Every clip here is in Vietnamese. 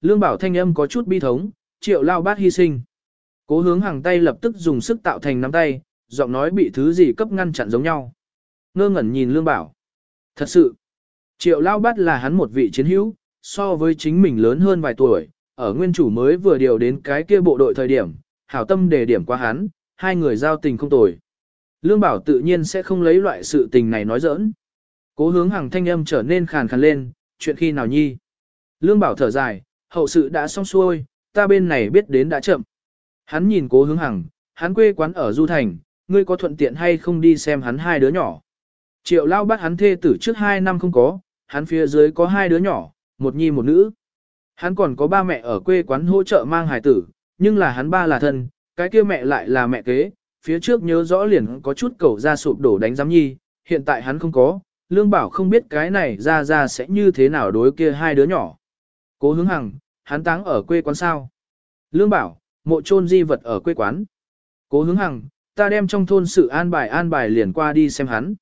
Lương Bảo thanh âm có chút bi thống, triệu lao bát hy sinh. Cố hướng hàng tay lập tức dùng sức tạo thành nắm tay, giọng nói bị thứ gì cấp ngăn chặn giống nhau. Ngơ ngẩn nhìn Lương Bảo. Thật sự, triệu lao bát là hắn một vị chiến hữu, so với chính mình lớn hơn vài tuổi, ở nguyên chủ mới vừa điều đến cái kia bộ đội thời điểm, hảo tâm đề điểm qua hắn, hai người giao tình không tồi. Lương Bảo tự nhiên sẽ không lấy loại sự tình này nói giỡn. Cố hướng hàng thanh âm trở nên khàn khàn lên, chuyện khi nào nhi. Lương Bảo thở dài, hậu sự đã xong xuôi, ta bên này biết đến đã chậm. Hắn nhìn cố hướng hằng, hắn quê quán ở Du Thành, ngươi có thuận tiện hay không đi xem hắn hai đứa nhỏ. Triệu lao bắt hắn thê tử trước hai năm không có, hắn phía dưới có hai đứa nhỏ, một nhi một nữ. Hắn còn có ba mẹ ở quê quán hỗ trợ mang hài tử, nhưng là hắn ba là thân, cái kia mẹ lại là mẹ kế, phía trước nhớ rõ liền có chút cầu ra sụp đổ đánh giám nhi, hiện tại hắn không có, lương bảo không biết cái này ra ra sẽ như thế nào đối kia hai đứa nhỏ. Cố hướng hằng, hắn táng ở quê quán sao. Lương bảo, mộ chôn di vật ở quê quán. Cố hướng hằng, ta đem trong thôn sự an bài an bài liền qua đi xem hắn.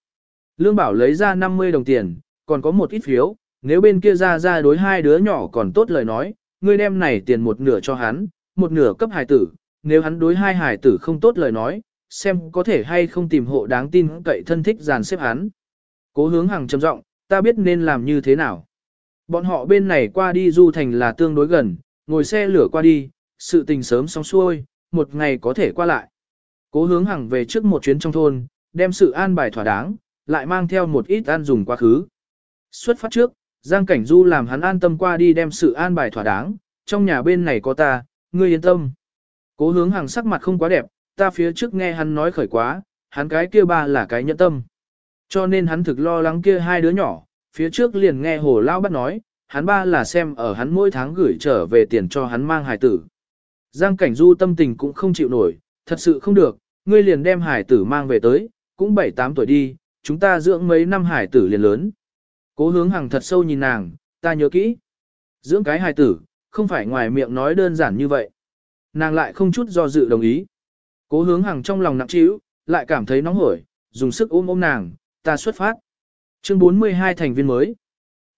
Lương bảo lấy ra 50 đồng tiền, còn có một ít phiếu, nếu bên kia ra ra đối hai đứa nhỏ còn tốt lời nói, ngươi đem này tiền một nửa cho hắn, một nửa cấp hài tử, nếu hắn đối hai hài tử không tốt lời nói, xem có thể hay không tìm hộ đáng tin cậy thân thích dàn xếp hắn. Cố hướng Hằng trầm giọng, ta biết nên làm như thế nào. Bọn họ bên này qua đi du thành là tương đối gần, ngồi xe lửa qua đi, sự tình sớm xong xuôi, một ngày có thể qua lại. Cố hướng Hằng về trước một chuyến trong thôn, đem sự an bài thỏa đáng, lại mang theo một ít ăn dùng quá khứ. Xuất phát trước, Giang Cảnh Du làm hắn an tâm qua đi đem sự an bài thỏa đáng, trong nhà bên này có ta, ngươi yên tâm. Cố hướng Hằng sắc mặt không quá đẹp, ta phía trước nghe hắn nói khởi quá, hắn cái kia ba là cái nhẫn tâm. Cho nên hắn thực lo lắng kia hai đứa nhỏ, phía trước liền nghe hồ lao bắt nói, hắn ba là xem ở hắn mỗi tháng gửi trở về tiền cho hắn mang hài tử. Giang cảnh du tâm tình cũng không chịu nổi, thật sự không được, ngươi liền đem hải tử mang về tới, cũng 7-8 tuổi đi, chúng ta dưỡng mấy năm hải tử liền lớn. Cố hướng hàng thật sâu nhìn nàng, ta nhớ kỹ. Dưỡng cái hải tử, không phải ngoài miệng nói đơn giản như vậy. Nàng lại không chút do dự đồng ý. Cố hướng hàng trong lòng nặng trĩu, lại cảm thấy nóng hổi, dùng sức ôm ôm nàng, ta xuất phát. Chương 42 thành viên mới.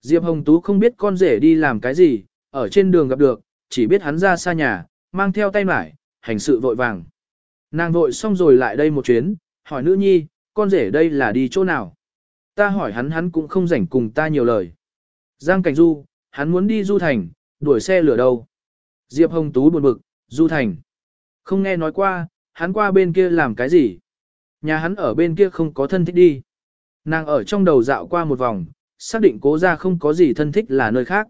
Diệp Hồng Tú không biết con rể đi làm cái gì, ở trên đường gặp được, chỉ biết hắn ra xa nhà, mang theo tay mải, hành sự vội vàng. Nàng vội xong rồi lại đây một chuyến, hỏi nữ nhi, con rể đây là đi chỗ nào? Ta hỏi hắn hắn cũng không rảnh cùng ta nhiều lời. Giang Cảnh Du, hắn muốn đi Du Thành, đuổi xe lửa đâu? Diệp Hồng Tú buồn bực, Du Thành. Không nghe nói qua, hắn qua bên kia làm cái gì? Nhà hắn ở bên kia không có thân thích đi. Nàng ở trong đầu dạo qua một vòng, xác định cố ra không có gì thân thích là nơi khác.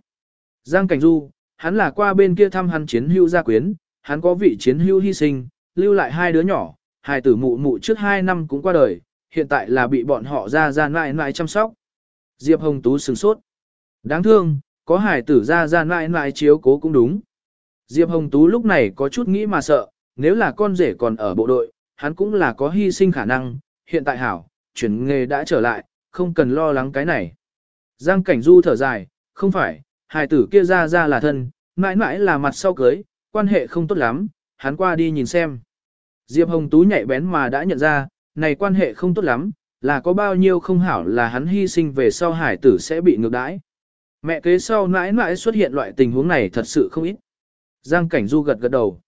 Giang Cảnh Du, hắn là qua bên kia thăm hắn chiến hữu gia quyến, hắn có vị chiến hữu hy sinh, lưu lại hai đứa nhỏ, hai tử mụ mụ trước hai năm cũng qua đời, hiện tại là bị bọn họ ra ra mãi mãi chăm sóc. Diệp Hồng Tú sừng sốt. Đáng thương, có hải tử ra ra mãi mãi chiếu cố cũng đúng. Diệp Hồng Tú lúc này có chút nghĩ mà sợ, nếu là con rể còn ở bộ đội, hắn cũng là có hy sinh khả năng, hiện tại hảo, chuyển nghề đã trở lại, không cần lo lắng cái này. Giang Cảnh Du thở dài, không phải, hài tử kia ra ra là thân, mãi mãi là mặt sau cưới, quan hệ không tốt lắm, hắn qua đi nhìn xem. Diệp Hồng Tú nhạy bén mà đã nhận ra, này quan hệ không tốt lắm, là có bao nhiêu không hảo là hắn hy sinh về sau hải tử sẽ bị ngược đãi. Mẹ kế sau mãi mãi xuất hiện loại tình huống này thật sự không ít. Giang Cảnh Du gật gật đầu.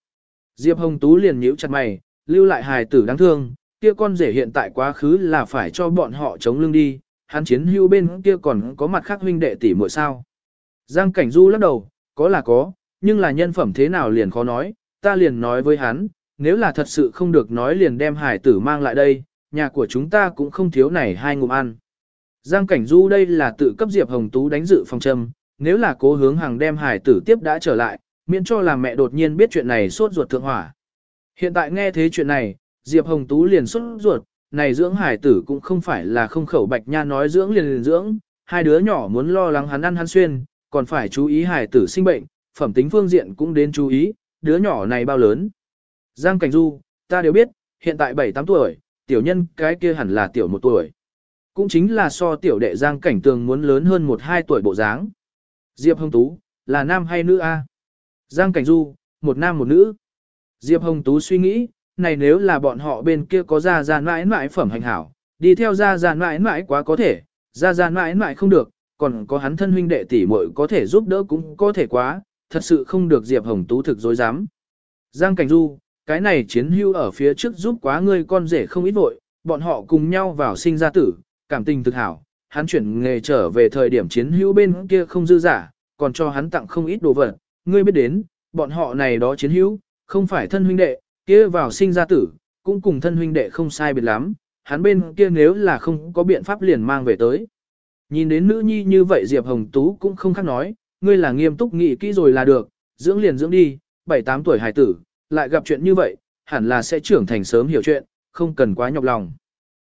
Diệp Hồng Tú liền nhíu chặt mày, lưu lại hài tử đáng thương, kia con rể hiện tại quá khứ là phải cho bọn họ chống lưng đi, hắn chiến hưu bên kia còn có mặt khác huynh đệ tỷ muội sao. Giang Cảnh Du lắc đầu, có là có, nhưng là nhân phẩm thế nào liền khó nói, ta liền nói với hắn, nếu là thật sự không được nói liền đem hải tử mang lại đây, nhà của chúng ta cũng không thiếu này hai ngụm ăn. Giang Cảnh Du đây là tự cấp Diệp Hồng Tú đánh dự phòng châm, nếu là cố hướng hàng đem hải tử tiếp đã trở lại, miễn cho là mẹ đột nhiên biết chuyện này sốt ruột thượng hỏa. Hiện tại nghe thế chuyện này, Diệp Hồng Tú liền xuất ruột, này dưỡng hải tử cũng không phải là không khẩu bạch nha nói dưỡng liền liền dưỡng, hai đứa nhỏ muốn lo lắng hắn ăn hắn xuyên, còn phải chú ý hải tử sinh bệnh, phẩm tính phương diện cũng đến chú ý, đứa nhỏ này bao lớn. Giang Cảnh Du, ta đều biết, hiện tại 7-8 tuổi, tiểu nhân cái kia hẳn là tiểu một tuổi. Cũng chính là so tiểu đệ Giang Cảnh Tường muốn lớn hơn 1-2 tuổi bộ dáng. Diệp Hồng Tú, là nam hay nữ a? Giang Cảnh Du, một nam một nữ. Diệp Hồng Tú suy nghĩ, này nếu là bọn họ bên kia có ra ra mãi mãi phẩm hành hảo, đi theo ra ra mãi mãi quá có thể, ra ra mãi mãi không được, còn có hắn thân huynh đệ tỷ muội có thể giúp đỡ cũng có thể quá, thật sự không được Diệp Hồng Tú thực dối dám. Giang Cảnh Du, cái này chiến hưu ở phía trước giúp quá ngươi con rể không ít vội, bọn họ cùng nhau vào sinh ra tử, cảm tình thực hảo, hắn chuyển nghề trở về thời điểm chiến hữu bên kia không dư giả, còn cho hắn tặng không ít đồ vật, ngươi biết đến, bọn họ này đó chiến hữu, không phải thân huynh đệ, kia vào sinh ra tử, cũng cùng thân huynh đệ không sai biệt lắm, hắn bên kia nếu là không có biện pháp liền mang về tới. Nhìn đến nữ nhi như vậy Diệp Hồng Tú cũng không khác nói, ngươi là nghiêm túc nghĩ kỹ rồi là được, dưỡng liền dưỡng đi, 7-8 tuổi hài tử, lại gặp chuyện như vậy, hẳn là sẽ trưởng thành sớm hiểu chuyện, không cần quá nhọc lòng.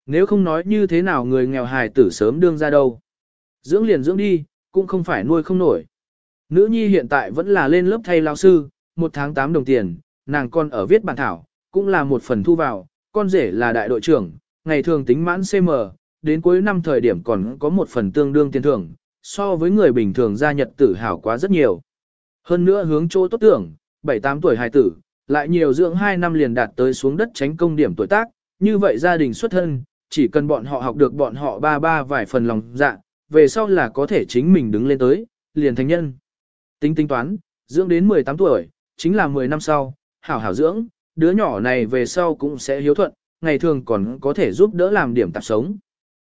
Nếu không nói như thế nào người nghèo hài tử sớm đương ra đâu. Dưỡng liền dưỡng đi, cũng không phải nuôi không nổi. Nữ nhi hiện tại vẫn là lên lớp thay lao sư, một tháng 8 đồng tiền, nàng con ở viết bản thảo, cũng là một phần thu vào, con rể là đại đội trưởng, ngày thường tính mãn CM, đến cuối năm thời điểm còn có một phần tương đương tiền thưởng, so với người bình thường gia nhật tử hảo quá rất nhiều. Hơn nữa hướng chỗ tốt tưởng, 7-8 tuổi hài tử, lại nhiều dưỡng 2 năm liền đạt tới xuống đất tránh công điểm tuổi tác, như vậy gia đình xuất thân, chỉ cần bọn họ học được bọn họ ba ba vài phần lòng dạ, về sau là có thể chính mình đứng lên tới, liền thành nhân. Tính tính toán, dưỡng đến 18 tuổi, chính là 10 năm sau, hảo hảo dưỡng, đứa nhỏ này về sau cũng sẽ hiếu thuận, ngày thường còn có thể giúp đỡ làm điểm tạp sống.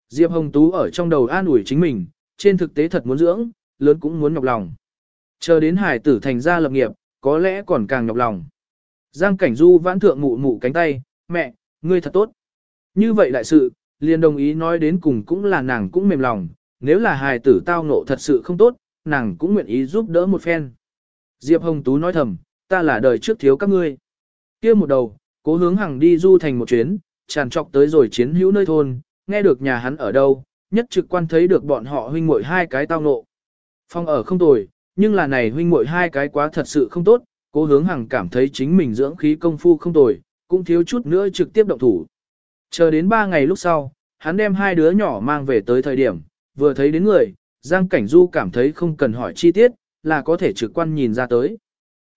Diệp Hồng Tú ở trong đầu an ủi chính mình, trên thực tế thật muốn dưỡng, lớn cũng muốn nhọc lòng. Chờ đến hải tử thành ra lập nghiệp, có lẽ còn càng nhọc lòng. Giang Cảnh Du vãn thượng mụ mụ cánh tay, mẹ, ngươi thật tốt. Như vậy đại sự, liền đồng ý nói đến cùng cũng là nàng cũng mềm lòng, nếu là hài tử tao ngộ thật sự không tốt, nàng cũng nguyện ý giúp đỡ một phen. Diệp Hồng Tú nói thầm, ta là đời trước thiếu các ngươi. kia một đầu, cố hướng hàng đi du thành một chuyến, tràn trọc tới rồi chiến hữu nơi thôn, nghe được nhà hắn ở đâu, nhất trực quan thấy được bọn họ huynh muội hai cái tao nộ Phong ở không tồi, nhưng là này huynh muội hai cái quá thật sự không tốt, cố hướng hàng cảm thấy chính mình dưỡng khí công phu không tồi, cũng thiếu chút nữa trực tiếp động thủ. Chờ đến ba ngày lúc sau, hắn đem hai đứa nhỏ mang về tới thời điểm, vừa thấy đến người, Giang Cảnh Du cảm thấy không cần hỏi chi tiết, là có thể trực quan nhìn ra tới.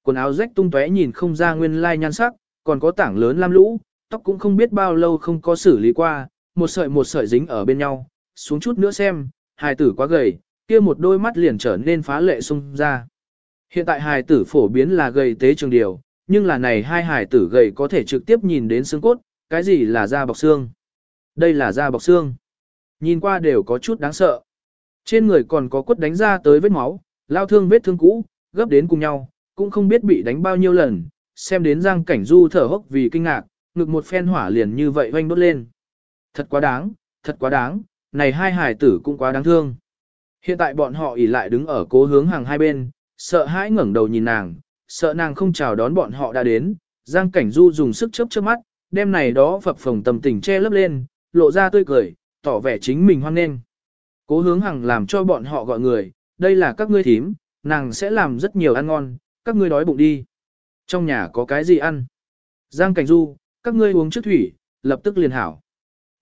Quần áo rách tung tóe nhìn không ra nguyên lai nhan sắc, còn có tảng lớn lam lũ, tóc cũng không biết bao lâu không có xử lý qua, một sợi một sợi dính ở bên nhau, xuống chút nữa xem, hài tử quá gầy, kia một đôi mắt liền trở nên phá lệ sung ra. Hiện tại hài tử phổ biến là gầy tế trường điều, nhưng là này hai hài tử gầy có thể trực tiếp nhìn đến xương cốt, cái gì là da bọc xương? Đây là da bọc xương. Nhìn qua đều có chút đáng sợ. Trên người còn có quất đánh ra tới vết máu, lao thương vết thương cũ, gấp đến cùng nhau, cũng không biết bị đánh bao nhiêu lần, xem đến Giang Cảnh Du thở hốc vì kinh ngạc, ngực một phen hỏa liền như vậy hoanh đốt lên. Thật quá đáng, thật quá đáng, này hai hải tử cũng quá đáng thương. Hiện tại bọn họ ỉ lại đứng ở cố hướng hàng hai bên, sợ hãi ngẩng đầu nhìn nàng, sợ nàng không chào đón bọn họ đã đến. Giang Cảnh Du dùng sức chớp chớp mắt, đêm này đó phập phồng tầm tình che lấp lên, lộ ra tươi cười, tỏ vẻ chính mình hoan nghênh. Cố hướng hằng làm cho bọn họ gọi người, đây là các ngươi thím, nàng sẽ làm rất nhiều ăn ngon, các ngươi đói bụng đi. Trong nhà có cái gì ăn? Giang Cảnh Du, các ngươi uống trước thủy, lập tức liền hảo.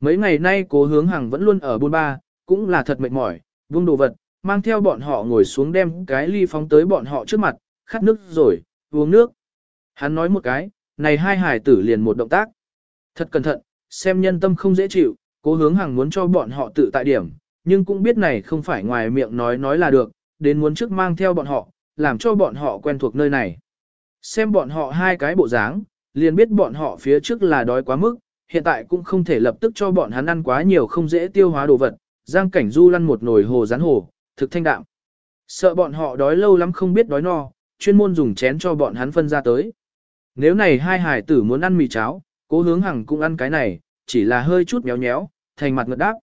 Mấy ngày nay cố hướng hằng vẫn luôn ở buôn ba, cũng là thật mệt mỏi, Vương đồ vật, mang theo bọn họ ngồi xuống đem cái ly phóng tới bọn họ trước mặt, khát nước rồi, uống nước. Hắn nói một cái, này hai hải tử liền một động tác. Thật cẩn thận, xem nhân tâm không dễ chịu, cố hướng hàng muốn cho bọn họ tự tại điểm, nhưng cũng biết này không phải ngoài miệng nói nói là được, đến muốn trước mang theo bọn họ, làm cho bọn họ quen thuộc nơi này. Xem bọn họ hai cái bộ dáng, liền biết bọn họ phía trước là đói quá mức, hiện tại cũng không thể lập tức cho bọn hắn ăn quá nhiều không dễ tiêu hóa đồ vật, giang cảnh du lăn một nồi hồ rán hồ, thực thanh đạm. Sợ bọn họ đói lâu lắm không biết đói no, chuyên môn dùng chén cho bọn hắn phân ra tới. Nếu này hai hải tử muốn ăn mì cháo, cố hướng hằng cũng ăn cái này, chỉ là hơi chút méo nhéo, thành mặt ngợt đáp.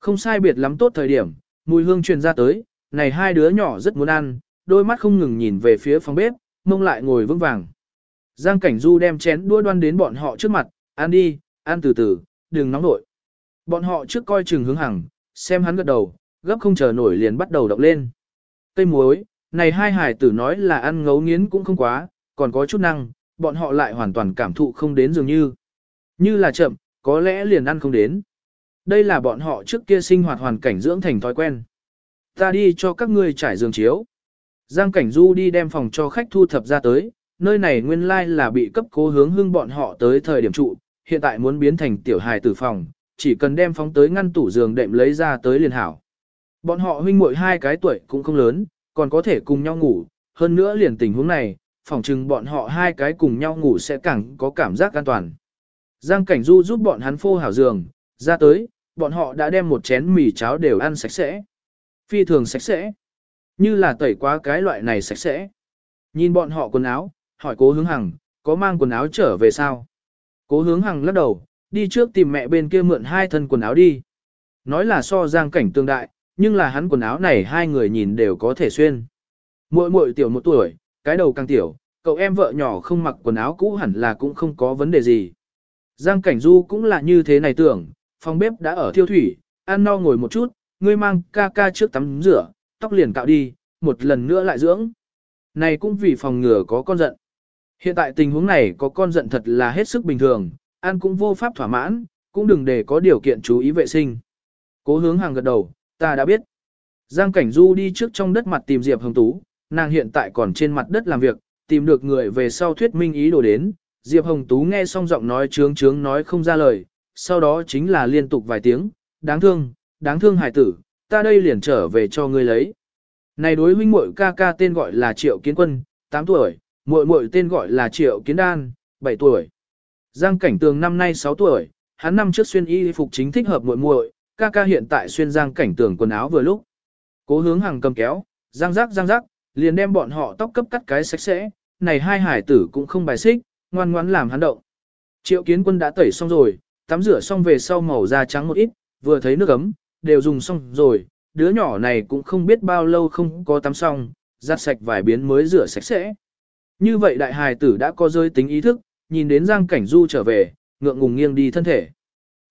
Không sai biệt lắm tốt thời điểm, mùi hương truyền ra tới, này hai đứa nhỏ rất muốn ăn, đôi mắt không ngừng nhìn về phía phòng bếp, mông lại ngồi vững vàng. Giang Cảnh Du đem chén đũa đoan đến bọn họ trước mặt, ăn đi, ăn từ từ, đừng nóng nổi. Bọn họ trước coi chừng hướng hằng, xem hắn gật đầu, gấp không chờ nổi liền bắt đầu động lên. Cây muối, này hai hải tử nói là ăn ngấu nghiến cũng không quá, còn có chút năng, bọn họ lại hoàn toàn cảm thụ không đến dường như. Như là chậm, có lẽ liền ăn không đến. Đây là bọn họ trước kia sinh hoạt hoàn cảnh dưỡng thành thói quen. Ta đi cho các ngươi trải giường chiếu. Giang Cảnh Du đi đem phòng cho khách thu thập ra tới, nơi này nguyên lai là bị cấp cố hướng hưng bọn họ tới thời điểm trụ, hiện tại muốn biến thành tiểu hài tử phòng, chỉ cần đem phóng tới ngăn tủ giường đệm lấy ra tới liền hảo. Bọn họ huynh muội hai cái tuổi cũng không lớn, còn có thể cùng nhau ngủ, hơn nữa liền tình huống này, phòng chừng bọn họ hai cái cùng nhau ngủ sẽ càng có cảm giác an toàn. Giang Cảnh Du giúp bọn hắn phô hảo giường, ra tới, bọn họ đã đem một chén mì cháo đều ăn sạch sẽ. Phi thường sạch sẽ. Như là tẩy quá cái loại này sạch sẽ. Nhìn bọn họ quần áo, hỏi cố hướng hằng, có mang quần áo trở về sao? Cố hướng hằng lắc đầu, đi trước tìm mẹ bên kia mượn hai thân quần áo đi. Nói là so giang cảnh tương đại, nhưng là hắn quần áo này hai người nhìn đều có thể xuyên. Muội muội tiểu một tuổi, cái đầu càng tiểu, cậu em vợ nhỏ không mặc quần áo cũ hẳn là cũng không có vấn đề gì. Giang cảnh du cũng là như thế này tưởng, phòng bếp đã ở thiêu thủy, ăn no ngồi một chút, ngươi mang ca ca trước tắm rửa, tóc liền cạo đi, một lần nữa lại dưỡng. Này cũng vì phòng ngừa có con giận. Hiện tại tình huống này có con giận thật là hết sức bình thường, ăn cũng vô pháp thỏa mãn, cũng đừng để có điều kiện chú ý vệ sinh. Cố hướng hàng gật đầu, ta đã biết. Giang Cảnh Du đi trước trong đất mặt tìm Diệp Hồng Tú, nàng hiện tại còn trên mặt đất làm việc, tìm được người về sau thuyết minh ý đồ đến. Diệp Hồng Tú nghe xong giọng nói trướng trướng nói không ra lời, sau đó chính là liên tục vài tiếng, đáng thương, đáng thương hải tử, ta đây liền trở về cho ngươi lấy. Này đối huynh muội ca ca tên gọi là Triệu Kiến Quân, 8 tuổi, muội muội tên gọi là Triệu Kiến Đan, 7 tuổi. Giang Cảnh Tường năm nay 6 tuổi, hắn năm trước xuyên y phục chính thích hợp muội muội, ca ca hiện tại xuyên Giang Cảnh Tường quần áo vừa lúc. Cố hướng hàng cầm kéo, giang rắc giang rắc, liền đem bọn họ tóc cấp cắt cái sạch sẽ, này hai hải tử cũng không bài xích, ngoan ngoãn làm hắn động. Triệu Kiến Quân đã tẩy xong rồi, tắm rửa xong về sau màu da trắng một ít, vừa thấy nước ấm, đều dùng xong rồi, đứa nhỏ này cũng không biết bao lâu không có tắm xong, giặt sạch vài biến mới rửa sạch sẽ. Như vậy đại hài tử đã có rơi tính ý thức, nhìn đến Giang Cảnh Du trở về, ngượng ngùng nghiêng đi thân thể.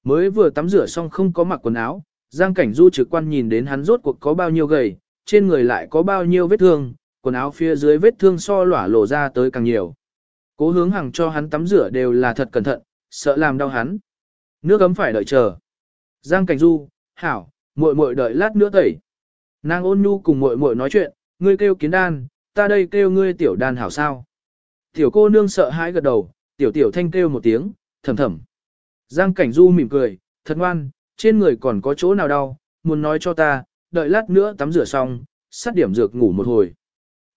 Mới vừa tắm rửa xong không có mặc quần áo, Giang Cảnh Du trực quan nhìn đến hắn rốt cuộc có bao nhiêu gầy, trên người lại có bao nhiêu vết thương, quần áo phía dưới vết thương so lỏa lộ ra tới càng nhiều. Cố hướng hàng cho hắn tắm rửa đều là thật cẩn thận, sợ làm đau hắn. Nước ấm phải đợi chờ. Giang Cảnh Du, hảo, muội muội đợi lát nữa tẩy. Nàng ôn nhu cùng muội muội nói chuyện, ngươi kêu kiến đan, ta đây kêu ngươi tiểu đan hảo sao. Tiểu cô nương sợ hãi gật đầu, tiểu tiểu thanh kêu một tiếng, thầm thầm. Giang Cảnh Du mỉm cười, thật ngoan, trên người còn có chỗ nào đau, muốn nói cho ta, đợi lát nữa tắm rửa xong, sát điểm dược ngủ một hồi.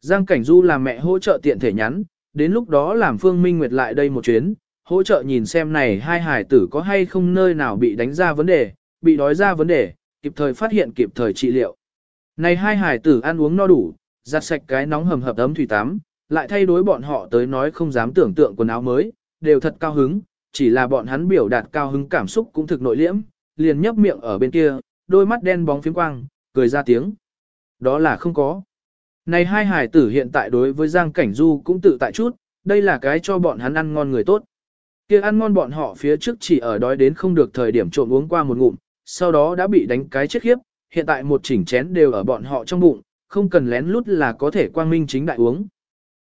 Giang Cảnh Du làm mẹ hỗ trợ tiện thể nhắn, đến lúc đó làm Phương Minh Nguyệt lại đây một chuyến, hỗ trợ nhìn xem này hai hải tử có hay không nơi nào bị đánh ra vấn đề, bị đói ra vấn đề, kịp thời phát hiện kịp thời trị liệu. Này hai hải tử ăn uống no đủ, giặt sạch cái nóng hầm hập ấm thủy tắm, lại thay đổi bọn họ tới nói không dám tưởng tượng quần áo mới, đều thật cao hứng, chỉ là bọn hắn biểu đạt cao hứng cảm xúc cũng thực nội liễm, liền nhấp miệng ở bên kia, đôi mắt đen bóng phiếm quang, cười ra tiếng. Đó là không có. Này hai hải tử hiện tại đối với Giang Cảnh Du cũng tự tại chút, đây là cái cho bọn hắn ăn ngon người tốt. Kia ăn ngon bọn họ phía trước chỉ ở đói đến không được thời điểm trộm uống qua một ngụm, sau đó đã bị đánh cái chết khiếp, hiện tại một chỉnh chén đều ở bọn họ trong bụng, không cần lén lút là có thể quang minh chính đại uống.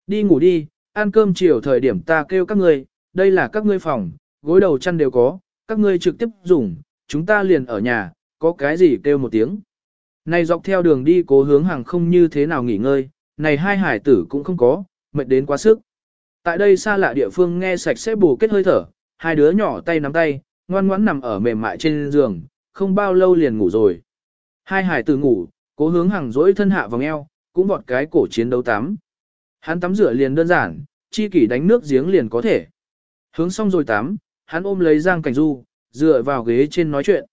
Đi ngủ đi, ăn cơm chiều thời điểm ta kêu các ngươi, đây là các ngươi phòng, gối đầu chăn đều có, các ngươi trực tiếp dùng, chúng ta liền ở nhà, có cái gì kêu một tiếng. Này dọc theo đường đi cố hướng hàng không như thế nào nghỉ ngơi, này hai hải tử cũng không có, mệt đến quá sức. Tại đây xa lạ địa phương nghe sạch sẽ bù kết hơi thở, hai đứa nhỏ tay nắm tay, ngoan ngoãn nằm ở mềm mại trên giường, không bao lâu liền ngủ rồi. Hai hải tử ngủ, cố hướng hàng dỗi thân hạ vòng eo, cũng vọt cái cổ chiến đấu tắm. Hắn tắm rửa liền đơn giản, chi kỷ đánh nước giếng liền có thể. Hướng xong rồi tắm, hắn ôm lấy Giang Cảnh Du, dựa vào ghế trên nói chuyện.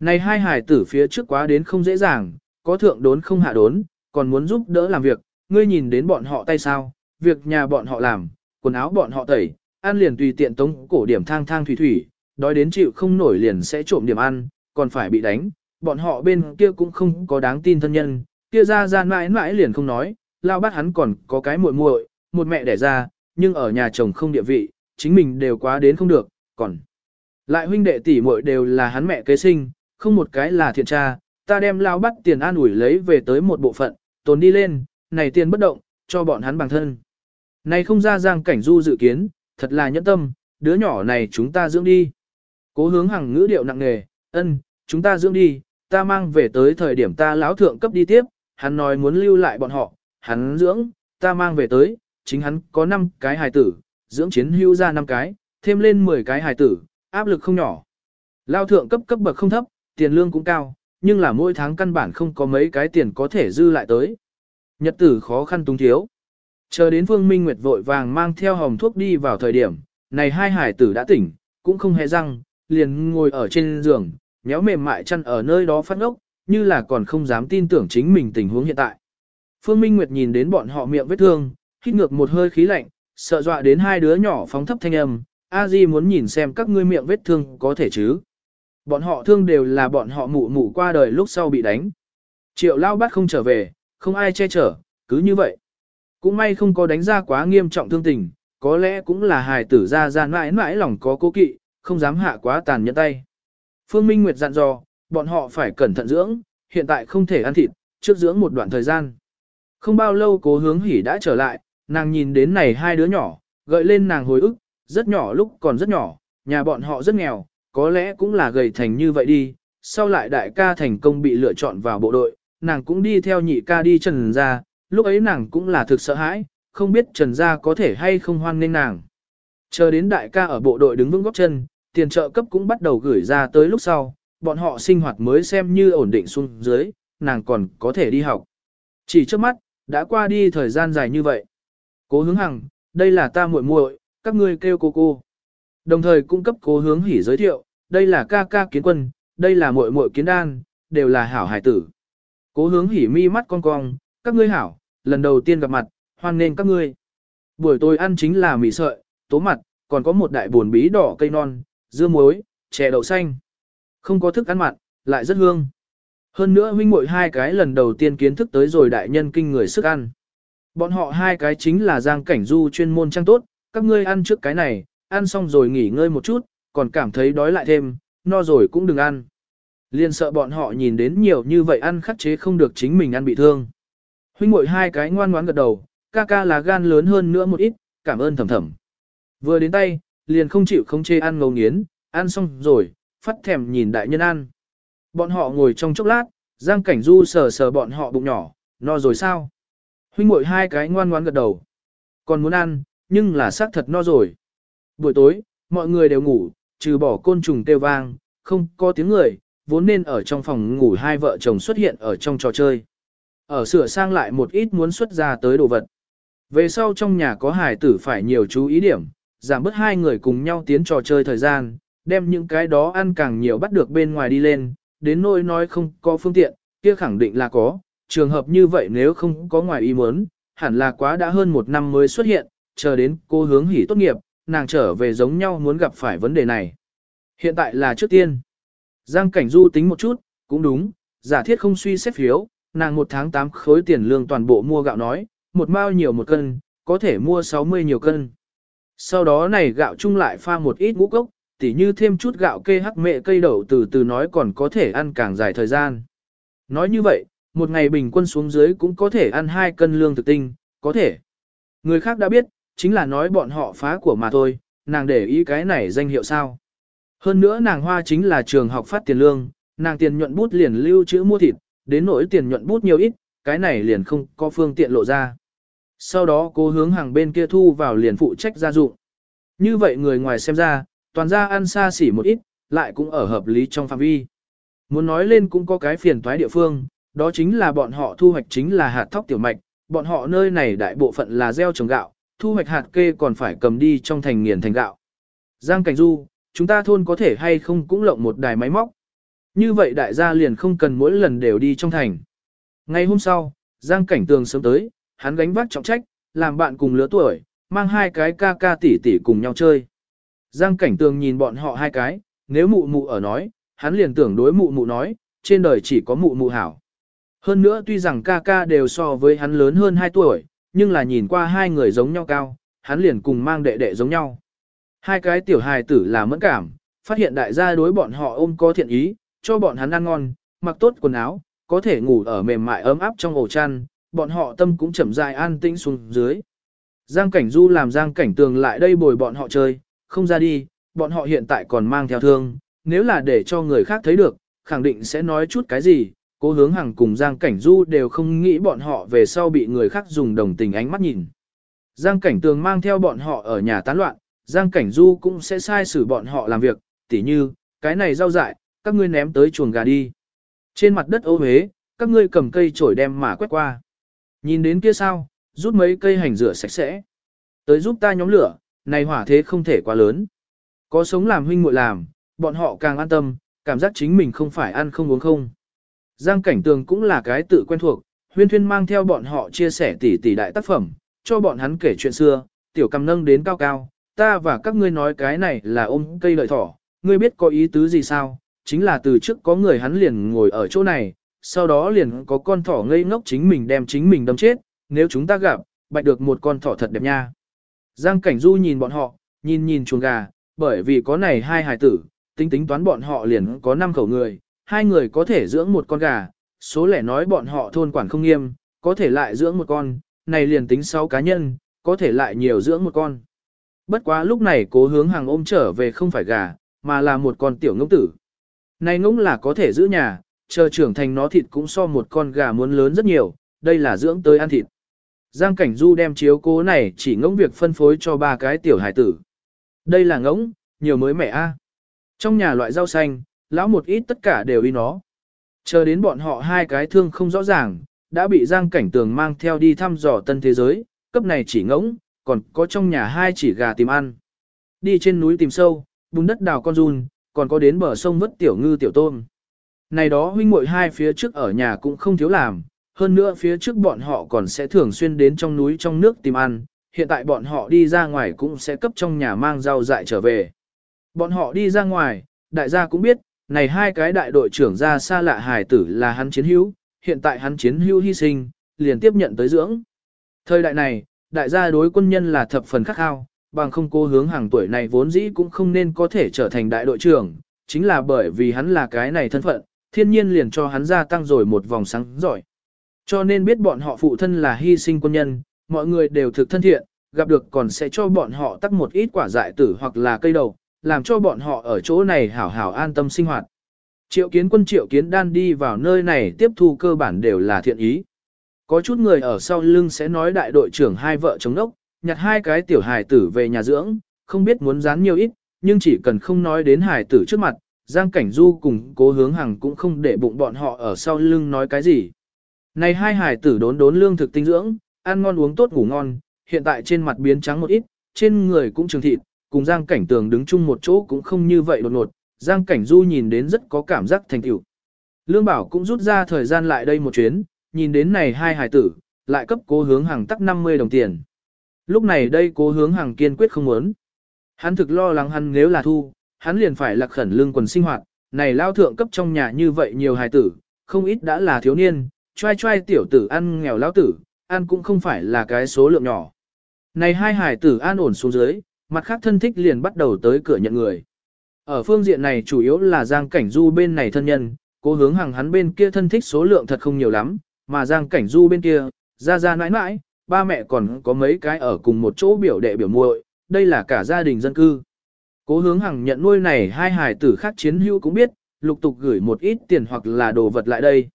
Này hai hải tử phía trước quá đến không dễ dàng, có thượng đốn không hạ đốn, còn muốn giúp đỡ làm việc, ngươi nhìn đến bọn họ tay sao, việc nhà bọn họ làm, quần áo bọn họ tẩy, ăn liền tùy tiện tống cổ điểm thang thang thủy thủy, đói đến chịu không nổi liền sẽ trộm điểm ăn, còn phải bị đánh, bọn họ bên kia cũng không có đáng tin thân nhân, kia ra ra mãi mãi liền không nói, lao bắt hắn còn có cái muội muội, một mẹ đẻ ra, nhưng ở nhà chồng không địa vị, chính mình đều quá đến không được, còn lại huynh đệ tỷ muội đều là hắn mẹ kế sinh, không một cái là thiện tra, ta đem lao bắt tiền an ủi lấy về tới một bộ phận, tồn đi lên, này tiền bất động, cho bọn hắn bằng thân. Này không ra giang cảnh du dự kiến, thật là nhẫn tâm, đứa nhỏ này chúng ta dưỡng đi. Cố hướng hàng ngữ điệu nặng nề, ân, chúng ta dưỡng đi, ta mang về tới thời điểm ta lão thượng cấp đi tiếp, hắn nói muốn lưu lại bọn họ, hắn dưỡng, ta mang về tới, chính hắn có 5 cái hài tử, dưỡng chiến hưu ra 5 cái, thêm lên 10 cái hài tử, áp lực không nhỏ. Lao thượng cấp cấp bậc không thấp, tiền lương cũng cao, nhưng là mỗi tháng căn bản không có mấy cái tiền có thể dư lại tới. Nhật tử khó khăn túng thiếu. Chờ đến Phương Minh Nguyệt vội vàng mang theo hồng thuốc đi vào thời điểm, này hai hải tử đã tỉnh, cũng không hề răng, liền ngồi ở trên giường, nhéo mềm mại chăn ở nơi đó phát ốc, như là còn không dám tin tưởng chính mình tình huống hiện tại. Phương Minh Nguyệt nhìn đến bọn họ miệng vết thương, hít ngược một hơi khí lạnh, sợ dọa đến hai đứa nhỏ phóng thấp thanh âm, A Di muốn nhìn xem các ngươi miệng vết thương có thể chứ. Bọn họ thương đều là bọn họ mụ mụ qua đời lúc sau bị đánh. Triệu lao bát không trở về, không ai che chở, cứ như vậy. Cũng may không có đánh ra quá nghiêm trọng thương tình, có lẽ cũng là hài tử ra ra mãi mãi lòng có cố kỵ, không dám hạ quá tàn nhẫn tay. Phương Minh Nguyệt dặn dò, bọn họ phải cẩn thận dưỡng, hiện tại không thể ăn thịt, trước dưỡng một đoạn thời gian. Không bao lâu cố hướng hỉ đã trở lại, nàng nhìn đến này hai đứa nhỏ, gợi lên nàng hồi ức, rất nhỏ lúc còn rất nhỏ, nhà bọn họ rất nghèo, có lẽ cũng là gầy thành như vậy đi, sau lại đại ca thành công bị lựa chọn vào bộ đội, nàng cũng đi theo nhị ca đi trần ra, lúc ấy nàng cũng là thực sợ hãi, không biết trần gia có thể hay không hoan nghênh nàng. Chờ đến đại ca ở bộ đội đứng vững góc chân, tiền trợ cấp cũng bắt đầu gửi ra tới lúc sau, bọn họ sinh hoạt mới xem như ổn định xuống dưới, nàng còn có thể đi học. Chỉ trước mắt, đã qua đi thời gian dài như vậy. Cố hướng hằng, đây là ta muội muội, các ngươi kêu cô cô. Đồng thời cung cấp cố hướng hỉ giới thiệu, đây là ca ca kiến quân, đây là muội muội kiến đan, đều là hảo hải tử. Cố hướng hỉ mi mắt cong cong, các ngươi hảo, lần đầu tiên gặp mặt, hoan nên các ngươi. Buổi tối ăn chính là mì sợi, tố mặt, còn có một đại buồn bí đỏ cây non, dưa muối, chè đậu xanh. Không có thức ăn mặn, lại rất hương. Hơn nữa huynh muội hai cái lần đầu tiên kiến thức tới rồi đại nhân kinh người sức ăn. Bọn họ hai cái chính là giang cảnh du chuyên môn trang tốt, các ngươi ăn trước cái này, ăn xong rồi nghỉ ngơi một chút, còn cảm thấy đói lại thêm, no rồi cũng đừng ăn. Liên sợ bọn họ nhìn đến nhiều như vậy ăn khắc chế không được chính mình ăn bị thương. Huynh muội hai cái ngoan ngoãn gật đầu, ca ca là gan lớn hơn nữa một ít, cảm ơn thầm thầm. Vừa đến tay, liền không chịu không chê ăn ngấu nghiến, ăn xong rồi, phát thèm nhìn đại nhân ăn. Bọn họ ngồi trong chốc lát, Giang Cảnh Du sờ sờ bọn họ bụng nhỏ, no rồi sao? Huynh muội hai cái ngoan ngoãn gật đầu. Còn muốn ăn, nhưng là xác thật no rồi. Buổi tối, mọi người đều ngủ, trừ bỏ côn trùng kêu vang, không có tiếng người, vốn nên ở trong phòng ngủ hai vợ chồng xuất hiện ở trong trò chơi. Ở sửa sang lại một ít muốn xuất ra tới đồ vật. Về sau trong nhà có hài tử phải nhiều chú ý điểm, giảm bớt hai người cùng nhau tiến trò chơi thời gian, đem những cái đó ăn càng nhiều bắt được bên ngoài đi lên, đến nỗi nói không có phương tiện, kia khẳng định là có, trường hợp như vậy nếu không có ngoài ý muốn, hẳn là quá đã hơn một năm mới xuất hiện, chờ đến cô hướng hỉ tốt nghiệp, nàng trở về giống nhau muốn gặp phải vấn đề này. Hiện tại là trước tiên. Giang Cảnh Du tính một chút, cũng đúng, giả thiết không suy xét phiếu, nàng một tháng 8 khối tiền lương toàn bộ mua gạo nói, một mao nhiều một cân, có thể mua 60 nhiều cân. Sau đó này gạo chung lại pha một ít ngũ cốc, tỉ như thêm chút gạo kê hắc mệ cây đậu từ từ nói còn có thể ăn càng dài thời gian. Nói như vậy, một ngày bình quân xuống dưới cũng có thể ăn hai cân lương thực tinh, có thể. Người khác đã biết, chính là nói bọn họ phá của mà thôi, nàng để ý cái này danh hiệu sao. Hơn nữa nàng hoa chính là trường học phát tiền lương, nàng tiền nhuận bút liền lưu trữ mua thịt, đến nỗi tiền nhuận bút nhiều ít, cái này liền không có phương tiện lộ ra. Sau đó cô hướng hàng bên kia thu vào liền phụ trách gia dụng. Như vậy người ngoài xem ra, toàn ra ăn xa xỉ một ít, lại cũng ở hợp lý trong phạm vi. Muốn nói lên cũng có cái phiền toái địa phương, đó chính là bọn họ thu hoạch chính là hạt thóc tiểu mạch, bọn họ nơi này đại bộ phận là gieo trồng gạo, thu hoạch hạt kê còn phải cầm đi trong thành nghiền thành gạo. Giang Cảnh Du, chúng ta thôn có thể hay không cũng lộng một đài máy móc. Như vậy đại gia liền không cần mỗi lần đều đi trong thành. Ngày hôm sau, Giang Cảnh Tường sớm tới, hắn gánh vác trọng trách, làm bạn cùng lứa tuổi, mang hai cái ca ca tỷ tỷ cùng nhau chơi. Giang Cảnh Tường nhìn bọn họ hai cái, nếu mụ mụ ở nói, hắn liền tưởng đối mụ mụ nói, trên đời chỉ có mụ mụ hảo. Hơn nữa tuy rằng ca ca đều so với hắn lớn hơn 2 tuổi, nhưng là nhìn qua hai người giống nhau cao, hắn liền cùng mang đệ đệ giống nhau. Hai cái tiểu hài tử là mẫn cảm, phát hiện đại gia đối bọn họ ôm có thiện ý, cho bọn hắn ăn ngon, mặc tốt quần áo, có thể ngủ ở mềm mại ấm áp trong ổ chăn, bọn họ tâm cũng chậm dài an tĩnh xuống dưới. Giang Cảnh Du làm Giang Cảnh Tường lại đây bồi bọn họ chơi, không ra đi, bọn họ hiện tại còn mang theo thương, nếu là để cho người khác thấy được, khẳng định sẽ nói chút cái gì, cố hướng hàng cùng Giang Cảnh Du đều không nghĩ bọn họ về sau bị người khác dùng đồng tình ánh mắt nhìn. Giang Cảnh Tường mang theo bọn họ ở nhà tán loạn, Giang Cảnh Du cũng sẽ sai xử bọn họ làm việc, tỉ như, cái này rau dại, các ngươi ném tới chuồng gà đi. Trên mặt đất ô huế, các ngươi cầm cây chổi đem mà quét qua. Nhìn đến kia sao, rút mấy cây hành rửa sạch sẽ. Tới giúp ta nhóm lửa, này hỏa thế không thể quá lớn. Có sống làm huynh muội làm, bọn họ càng an tâm, cảm giác chính mình không phải ăn không uống không. Giang cảnh tường cũng là cái tự quen thuộc, huyên thuyên mang theo bọn họ chia sẻ tỷ tỷ đại tác phẩm, cho bọn hắn kể chuyện xưa, tiểu cầm nâng đến cao cao, ta và các ngươi nói cái này là ôm cây lợi thỏ, ngươi biết có ý tứ gì sao, chính là từ trước có người hắn liền ngồi ở chỗ này, sau đó liền có con thỏ ngây ngốc chính mình đem chính mình đâm chết, nếu chúng ta gặp, bạch được một con thỏ thật đẹp nha. Giang Cảnh Du nhìn bọn họ, nhìn nhìn chuồng gà, bởi vì có này hai hài tử, tính tính toán bọn họ liền có năm khẩu người, hai người có thể dưỡng một con gà, số lẻ nói bọn họ thôn quản không nghiêm, có thể lại dưỡng một con, này liền tính sáu cá nhân, có thể lại nhiều dưỡng một con. Bất quá lúc này cố hướng hàng ôm trở về không phải gà, mà là một con tiểu ngỗng tử. Này ngỗng là có thể giữ nhà, chờ trưởng thành nó thịt cũng so một con gà muốn lớn rất nhiều, đây là dưỡng tới ăn thịt. Giang Cảnh Du đem chiếu cố này chỉ ngỗng việc phân phối cho ba cái tiểu hải tử. Đây là ngỗng, nhiều mới mẻ a. À. Trong nhà loại rau xanh, lão một ít tất cả đều đi nó. Chờ đến bọn họ hai cái thương không rõ ràng, đã bị Giang Cảnh Tường mang theo đi thăm dò tân thế giới, cấp này chỉ ngỗng, còn có trong nhà hai chỉ gà tìm ăn. Đi trên núi tìm sâu, bùn đất đào con run, còn có đến bờ sông vất tiểu ngư tiểu tôm. Này đó huynh muội hai phía trước ở nhà cũng không thiếu làm, hơn nữa phía trước bọn họ còn sẽ thường xuyên đến trong núi trong nước tìm ăn, hiện tại bọn họ đi ra ngoài cũng sẽ cấp trong nhà mang rau dại trở về. Bọn họ đi ra ngoài, đại gia cũng biết, này hai cái đại đội trưởng ra xa lạ hài tử là hắn chiến hữu, hiện tại hắn chiến hữu hy sinh, liền tiếp nhận tới dưỡng. Thời đại này, đại gia đối quân nhân là thập phần khắc khao, bằng không cố hướng hàng tuổi này vốn dĩ cũng không nên có thể trở thành đại đội trưởng, chính là bởi vì hắn là cái này thân phận, thiên nhiên liền cho hắn gia tăng rồi một vòng sáng giỏi. Cho nên biết bọn họ phụ thân là hy sinh quân nhân, mọi người đều thực thân thiện, gặp được còn sẽ cho bọn họ tắt một ít quả dại tử hoặc là cây đầu, làm cho bọn họ ở chỗ này hảo hảo an tâm sinh hoạt. Triệu kiến quân triệu kiến đan đi vào nơi này tiếp thu cơ bản đều là thiện ý. Có chút người ở sau lưng sẽ nói đại đội trưởng hai vợ chống đốc, nhặt hai cái tiểu hài tử về nhà dưỡng, không biết muốn dán nhiều ít, nhưng chỉ cần không nói đến hài tử trước mặt, Giang Cảnh Du cùng cố hướng hằng cũng không để bụng bọn họ ở sau lưng nói cái gì. Này hai hải tử đốn đốn lương thực tinh dưỡng, ăn ngon uống tốt ngủ ngon, hiện tại trên mặt biến trắng một ít, trên người cũng trường thịt, cùng Giang Cảnh Tường đứng chung một chỗ cũng không như vậy đột ngột, Giang Cảnh Du nhìn đến rất có cảm giác thành tựu. Lương Bảo cũng rút ra thời gian lại đây một chuyến, nhìn đến này hai hải tử, lại cấp cố hướng hàng tắc 50 đồng tiền. Lúc này đây cố hướng hàng kiên quyết không muốn. Hắn thực lo lắng hắn nếu là thu, hắn liền phải lạc khẩn lương quần sinh hoạt, này lao thượng cấp trong nhà như vậy nhiều hài tử, không ít đã là thiếu niên, trai trai tiểu tử ăn nghèo lao tử, ăn cũng không phải là cái số lượng nhỏ. Này hai hài tử an ổn xuống dưới, mặt khác thân thích liền bắt đầu tới cửa nhận người. Ở phương diện này chủ yếu là Giang Cảnh Du bên này thân nhân, cố hướng hàng hắn bên kia thân thích số lượng thật không nhiều lắm, mà Giang Cảnh Du bên kia, ra ra nãi nãi, ba mẹ còn có mấy cái ở cùng một chỗ biểu đệ biểu muội, đây là cả gia đình dân cư. Cố hướng hàng nhận nuôi này hai hài tử khác chiến hữu cũng biết, lục tục gửi một ít tiền hoặc là đồ vật lại đây.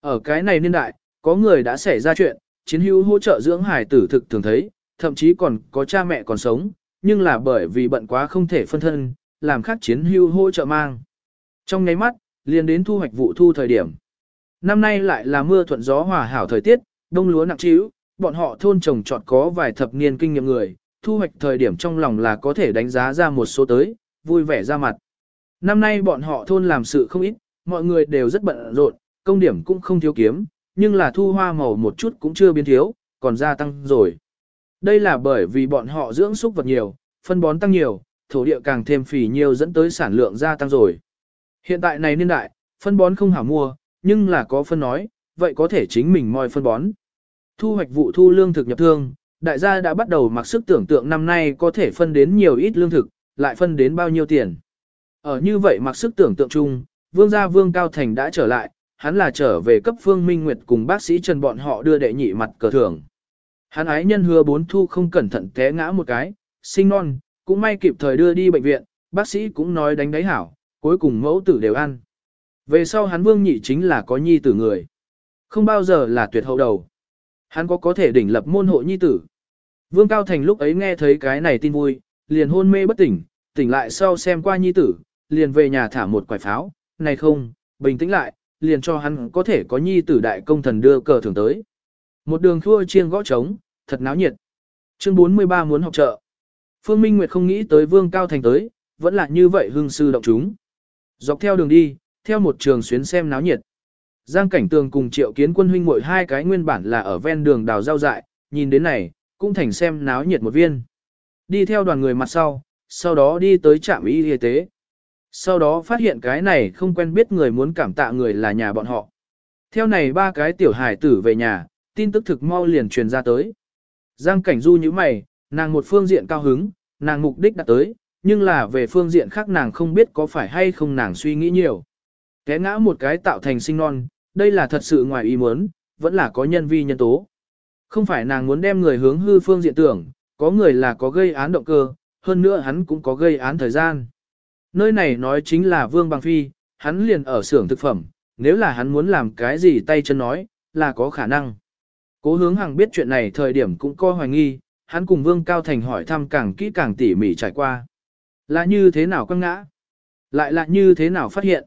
Ở cái này niên đại, có người đã xảy ra chuyện, chiến hữu hỗ trợ dưỡng hài tử thực thường thấy, thậm chí còn có cha mẹ còn sống, nhưng là bởi vì bận quá không thể phân thân, làm khác chiến hữu hỗ trợ mang. Trong nháy mắt, liền đến thu hoạch vụ thu thời điểm. Năm nay lại là mưa thuận gió hòa hảo thời tiết, đông lúa nặng trĩu, bọn họ thôn trồng trọt có vài thập niên kinh nghiệm người, thu hoạch thời điểm trong lòng là có thể đánh giá ra một số tới, vui vẻ ra mặt. Năm nay bọn họ thôn làm sự không ít, mọi người đều rất bận rộn, công điểm cũng không thiếu kiếm, nhưng là thu hoa màu một chút cũng chưa biến thiếu, còn gia tăng rồi. Đây là bởi vì bọn họ dưỡng súc vật nhiều, phân bón tăng nhiều, thổ địa càng thêm phì nhiều dẫn tới sản lượng gia tăng rồi. Hiện tại này niên đại, phân bón không hảo mua, nhưng là có phân nói, vậy có thể chính mình moi phân bón. Thu hoạch vụ thu lương thực nhập thương, đại gia đã bắt đầu mặc sức tưởng tượng năm nay có thể phân đến nhiều ít lương thực, lại phân đến bao nhiêu tiền. Ở như vậy mặc sức tưởng tượng chung, vương gia vương Cao Thành đã trở lại, hắn là trở về cấp phương Minh Nguyệt cùng bác sĩ Trần bọn họ đưa đệ nhị mặt cờ thưởng. Hắn ái nhân hứa bốn thu không cẩn thận té ngã một cái, sinh non, cũng may kịp thời đưa đi bệnh viện, bác sĩ cũng nói đánh đáy hảo, cuối cùng mẫu tử đều ăn. Về sau hắn vương nhị chính là có nhi tử người. Không bao giờ là tuyệt hậu đầu. Hắn có có thể đỉnh lập môn hộ nhi tử. Vương Cao Thành lúc ấy nghe thấy cái này tin vui, liền hôn mê bất tỉnh, tỉnh lại sau xem qua nhi tử, liền về nhà thả một quải pháo, này không, bình tĩnh lại, liền cho hắn có thể có nhi tử đại công thần đưa cờ thưởng tới. Một đường thua chiêng gõ trống, thật náo nhiệt. Chương 43 muốn học trợ. Phương Minh Nguyệt không nghĩ tới Vương Cao Thành tới, vẫn là như vậy hương sư động chúng. Dọc theo đường đi, theo một trường xuyến xem náo nhiệt. Giang Cảnh Tường cùng Triệu Kiến Quân huynh muội hai cái nguyên bản là ở ven đường đào giao dại, nhìn đến này, cũng thành xem náo nhiệt một viên. Đi theo đoàn người mặt sau, sau đó đi tới trạm y y tế. Sau đó phát hiện cái này không quen biết người muốn cảm tạ người là nhà bọn họ. Theo này ba cái tiểu hải tử về nhà, tin tức thực mau liền truyền ra tới. Giang cảnh du như mày, nàng một phương diện cao hứng, nàng mục đích đã tới, nhưng là về phương diện khác nàng không biết có phải hay không nàng suy nghĩ nhiều. Té ngã một cái tạo thành sinh non, đây là thật sự ngoài ý muốn, vẫn là có nhân vi nhân tố. Không phải nàng muốn đem người hướng hư phương diện tưởng, có người là có gây án động cơ, hơn nữa hắn cũng có gây án thời gian. Nơi này nói chính là Vương Bằng Phi, hắn liền ở xưởng thực phẩm, nếu là hắn muốn làm cái gì tay chân nói, là có khả năng. Cố hướng hàng biết chuyện này thời điểm cũng coi hoài nghi, hắn cùng Vương Cao Thành hỏi thăm càng kỹ càng tỉ mỉ trải qua. Là như thế nào quăng ngã? Lại là như thế nào phát hiện?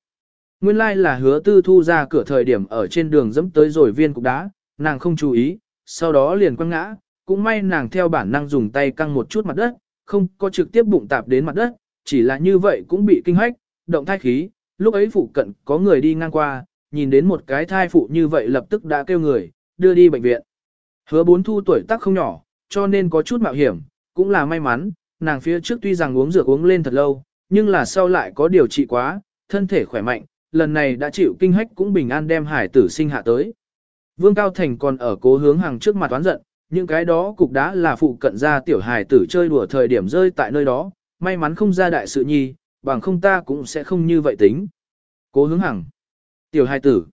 Nguyên lai like là hứa tư thu ra cửa thời điểm ở trên đường dẫm tới rồi viên cục đá, nàng không chú ý, sau đó liền quăng ngã, cũng may nàng theo bản năng dùng tay căng một chút mặt đất, không có trực tiếp bụng tạp đến mặt đất, chỉ là như vậy cũng bị kinh hách, động thai khí, lúc ấy phụ cận có người đi ngang qua, nhìn đến một cái thai phụ như vậy lập tức đã kêu người, đưa đi bệnh viện. Hứa bốn thu tuổi tác không nhỏ, cho nên có chút mạo hiểm, cũng là may mắn, nàng phía trước tuy rằng uống dược uống lên thật lâu, nhưng là sau lại có điều trị quá, thân thể khỏe mạnh, lần này đã chịu kinh hách cũng bình an đem hải tử sinh hạ tới. Vương Cao Thành còn ở cố hướng hàng trước mặt toán giận, những cái đó cục đá là phụ cận ra tiểu hải tử chơi đùa thời điểm rơi tại nơi đó, may mắn không ra đại sự nhi, bằng không ta cũng sẽ không như vậy tính. Cố hướng hằng. Tiểu hải tử.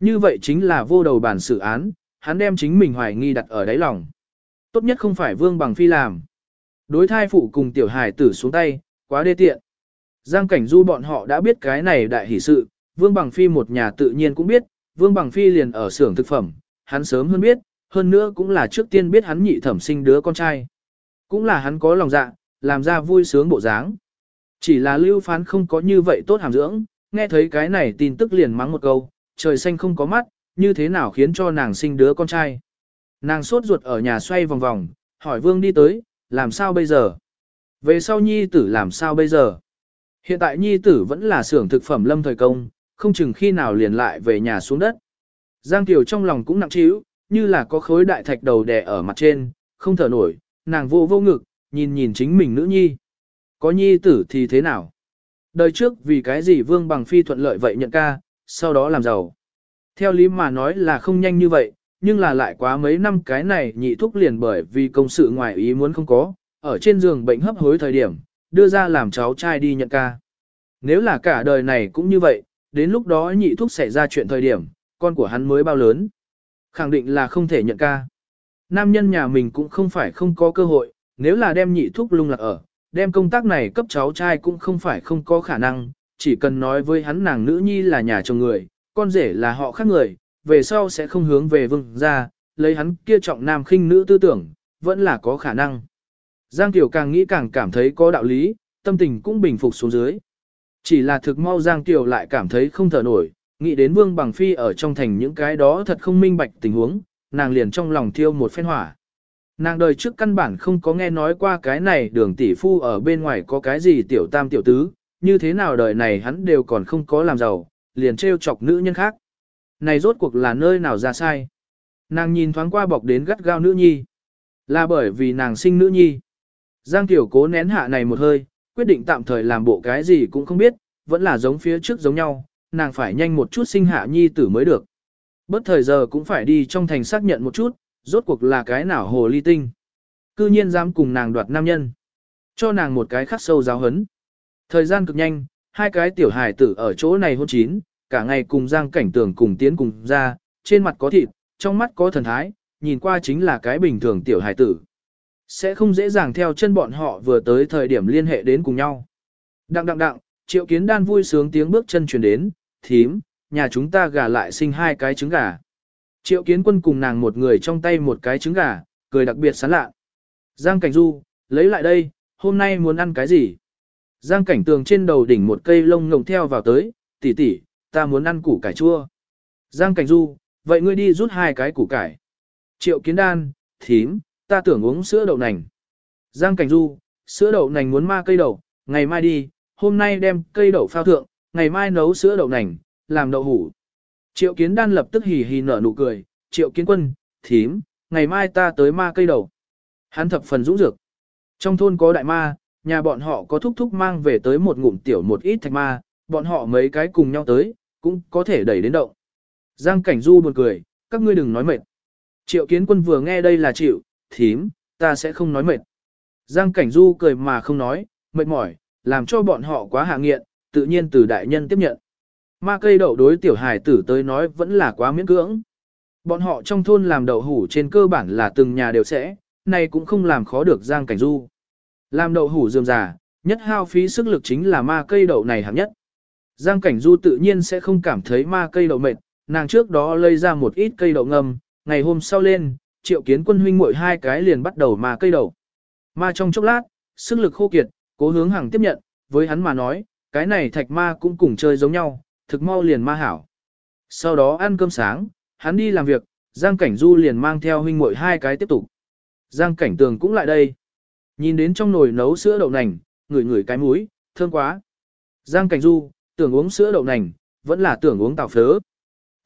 Như vậy chính là vô đầu bản sự án, hắn đem chính mình hoài nghi đặt ở đáy lòng. Tốt nhất không phải vương bằng phi làm. Đối thai phụ cùng tiểu hải tử xuống tay, quá đê tiện. Giang cảnh du bọn họ đã biết cái này đại hỷ sự, vương bằng phi một nhà tự nhiên cũng biết, vương bằng phi liền ở xưởng thực phẩm, hắn sớm hơn biết, hơn nữa cũng là trước tiên biết hắn nhị thẩm sinh đứa con trai. Cũng là hắn có lòng dạ, làm ra vui sướng bộ dáng. Chỉ là lưu phán không có như vậy tốt hàm dưỡng, nghe thấy cái này tin tức liền mắng một câu, trời xanh không có mắt, như thế nào khiến cho nàng sinh đứa con trai. Nàng sốt ruột ở nhà xoay vòng vòng, hỏi vương đi tới, làm sao bây giờ? Về sau nhi tử làm sao bây giờ? Hiện tại nhi tử vẫn là xưởng thực phẩm lâm thời công, không chừng khi nào liền lại về nhà xuống đất. Giang Kiều trong lòng cũng nặng trĩu, như là có khối đại thạch đầu đè ở mặt trên, không thở nổi, nàng vô vô ngực, nhìn nhìn chính mình nữ nhi. Có nhi tử thì thế nào? Đời trước vì cái gì vương bằng phi thuận lợi vậy nhận ca, sau đó làm giàu. Theo lý mà nói là không nhanh như vậy, nhưng là lại quá mấy năm cái này nhị thúc liền bởi vì công sự ngoài ý muốn không có, ở trên giường bệnh hấp hối thời điểm, đưa ra làm cháu trai đi nhận ca. Nếu là cả đời này cũng như vậy, đến lúc đó nhị thúc xảy ra chuyện thời điểm, con của hắn mới bao lớn. Khẳng định là không thể nhận ca. Nam nhân nhà mình cũng không phải không có cơ hội, nếu là đem nhị thúc lung lạc ở, đem công tác này cấp cháu trai cũng không phải không có khả năng, chỉ cần nói với hắn nàng nữ nhi là nhà chồng người, con rể là họ khác người, về sau sẽ không hướng về vương ra, lấy hắn kia trọng nam khinh nữ tư tưởng, vẫn là có khả năng. Giang Tiểu càng nghĩ càng cảm thấy có đạo lý, tâm tình cũng bình phục xuống dưới. Chỉ là thực mau Giang Tiểu lại cảm thấy không thở nổi, nghĩ đến Vương Bằng Phi ở trong thành những cái đó thật không minh bạch tình huống, nàng liền trong lòng thiêu một phen hỏa. Nàng đời trước căn bản không có nghe nói qua cái này đường tỷ phu ở bên ngoài có cái gì tiểu tam tiểu tứ, như thế nào đời này hắn đều còn không có làm giàu, liền trêu chọc nữ nhân khác. Này rốt cuộc là nơi nào ra sai? Nàng nhìn thoáng qua bọc đến gắt gao nữ nhi. Là bởi vì nàng sinh nữ nhi. Giang Tiểu cố nén hạ này một hơi, quyết định tạm thời làm bộ cái gì cũng không biết, vẫn là giống phía trước giống nhau, nàng phải nhanh một chút sinh hạ nhi tử mới được. Bất thời giờ cũng phải đi trong thành xác nhận một chút, rốt cuộc là cái nào hồ ly tinh. Cư nhiên dám cùng nàng đoạt nam nhân. Cho nàng một cái khắc sâu giáo hấn. Thời gian cực nhanh, hai cái tiểu hài tử ở chỗ này hôn chín, cả ngày cùng giang cảnh tường cùng tiến cùng ra, trên mặt có thịt, trong mắt có thần thái, nhìn qua chính là cái bình thường tiểu hài tử. Sẽ không dễ dàng theo chân bọn họ vừa tới thời điểm liên hệ đến cùng nhau. Đặng đặng đặng, triệu kiến đan vui sướng tiếng bước chân chuyển đến, thím, nhà chúng ta gà lại sinh hai cái trứng gà. Triệu kiến quân cùng nàng một người trong tay một cái trứng gà, cười đặc biệt sán lạ. Giang Cảnh Du, lấy lại đây, hôm nay muốn ăn cái gì? Giang Cảnh Tường trên đầu đỉnh một cây lông ngồng theo vào tới, tỷ tỷ, ta muốn ăn củ cải chua. Giang Cảnh Du, vậy ngươi đi rút hai cái củ cải. Triệu kiến đan, thím, ta tưởng uống sữa đậu nành. Giang Cảnh Du, sữa đậu nành muốn ma cây đậu, ngày mai đi, hôm nay đem cây đậu phao thượng, ngày mai nấu sữa đậu nành, làm đậu hủ. Triệu kiến đan lập tức hì hì nở nụ cười, triệu kiến quân, thím, ngày mai ta tới ma cây đậu. Hắn thập phần dũng dược. Trong thôn có đại ma, nhà bọn họ có thúc thúc mang về tới một ngụm tiểu một ít thạch ma, bọn họ mấy cái cùng nhau tới, cũng có thể đẩy đến động. Giang Cảnh Du buồn cười, các ngươi đừng nói mệt. Triệu kiến quân vừa nghe đây là chịu, thím, ta sẽ không nói mệt. Giang Cảnh Du cười mà không nói, mệt mỏi, làm cho bọn họ quá hạ nghiện, tự nhiên từ đại nhân tiếp nhận. Ma cây đậu đối tiểu hài tử tới nói vẫn là quá miễn cưỡng. Bọn họ trong thôn làm đậu hủ trên cơ bản là từng nhà đều sẽ, này cũng không làm khó được Giang Cảnh Du. Làm đậu hủ dườm già, nhất hao phí sức lực chính là ma cây đậu này hạng nhất. Giang Cảnh Du tự nhiên sẽ không cảm thấy ma cây đậu mệt, nàng trước đó lấy ra một ít cây đậu ngâm, ngày hôm sau lên, triệu kiến quân huynh muội hai cái liền bắt đầu mà cây đầu, Ma trong chốc lát, sức lực khô kiệt, cố hướng hàng tiếp nhận, với hắn mà nói, cái này thạch ma cũng cùng chơi giống nhau, thực mau liền ma hảo. Sau đó ăn cơm sáng, hắn đi làm việc, Giang Cảnh Du liền mang theo huynh muội hai cái tiếp tục. Giang Cảnh Tường cũng lại đây. Nhìn đến trong nồi nấu sữa đậu nành, ngửi ngửi cái muối, thơm quá. Giang Cảnh Du, tưởng uống sữa đậu nành, vẫn là tưởng uống tàu phớ.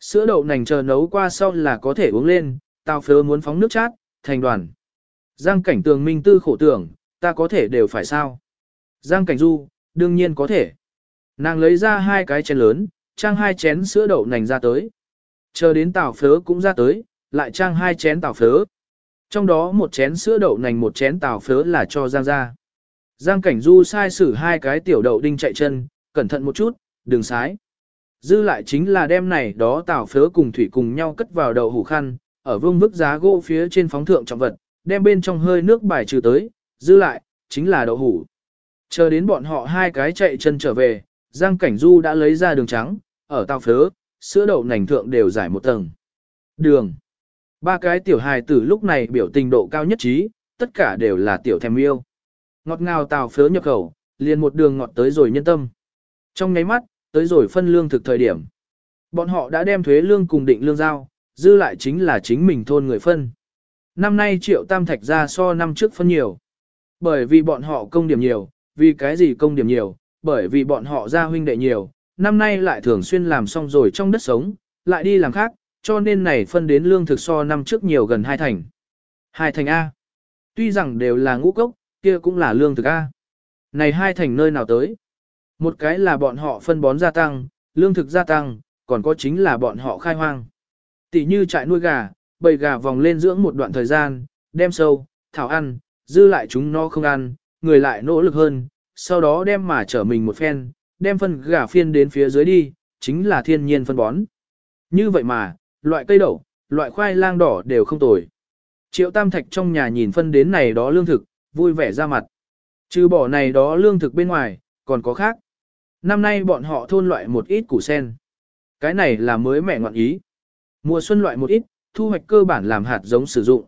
Sữa đậu nành chờ nấu qua sau là có thể uống lên, tao phớ muốn phóng nước chát, thành đoàn. Giang Cảnh Tường minh tư khổ tưởng, ta có thể đều phải sao. Giang Cảnh Du, đương nhiên có thể. Nàng lấy ra hai cái chén lớn, trang hai chén sữa đậu nành ra tới. Chờ đến tàu phớ cũng ra tới, lại trang hai chén tàu phớ. Trong đó một chén sữa đậu nành một chén tàu phớ là cho Giang ra. Giang Cảnh Du sai sử hai cái tiểu đậu đinh chạy chân, cẩn thận một chút, đừng sái. Dư lại chính là đem này đó tàu phớ cùng thủy cùng nhau cất vào đậu hủ khăn, ở vương vức giá gỗ phía trên phóng thượng trọng vật, đem bên trong hơi nước bài trừ tới, dư lại, chính là đậu hủ. Chờ đến bọn họ hai cái chạy chân trở về, Giang Cảnh Du đã lấy ra đường trắng, ở tàu phớ, sữa đậu nành thượng đều giải một tầng. Đường. Ba cái tiểu hài tử lúc này biểu tình độ cao nhất trí, tất cả đều là tiểu thèm yêu. Ngọt ngào tàu phớ nhập khẩu, liền một đường ngọt tới rồi nhân tâm. Trong nháy mắt, tới rồi phân lương thực thời điểm. Bọn họ đã đem thuế lương cùng định lương giao, dư lại chính là chính mình thôn người phân. Năm nay triệu tam thạch ra so năm trước phân nhiều. Bởi vì bọn họ công điểm nhiều, vì cái gì công điểm nhiều, bởi vì bọn họ ra huynh đệ nhiều, năm nay lại thường xuyên làm xong rồi trong đất sống, lại đi làm khác, cho nên này phân đến lương thực so năm trước nhiều gần hai thành. Hai thành A. Tuy rằng đều là ngũ cốc, kia cũng là lương thực A. Này hai thành nơi nào tới? Một cái là bọn họ phân bón gia tăng, lương thực gia tăng, còn có chính là bọn họ khai hoang tỉ như trại nuôi gà, bầy gà vòng lên dưỡng một đoạn thời gian, đem sâu, thảo ăn, dư lại chúng nó không ăn, người lại nỗ lực hơn, sau đó đem mà trở mình một phen, đem phân gà phiên đến phía dưới đi, chính là thiên nhiên phân bón. Như vậy mà, loại cây đậu, loại khoai lang đỏ đều không tồi. Triệu Tam Thạch trong nhà nhìn phân đến này đó lương thực, vui vẻ ra mặt. Trừ bỏ này đó lương thực bên ngoài, còn có khác. Năm nay bọn họ thôn loại một ít củ sen. Cái này là mới mẹ ngọn ý. Mùa xuân loại một ít, thu hoạch cơ bản làm hạt giống sử dụng.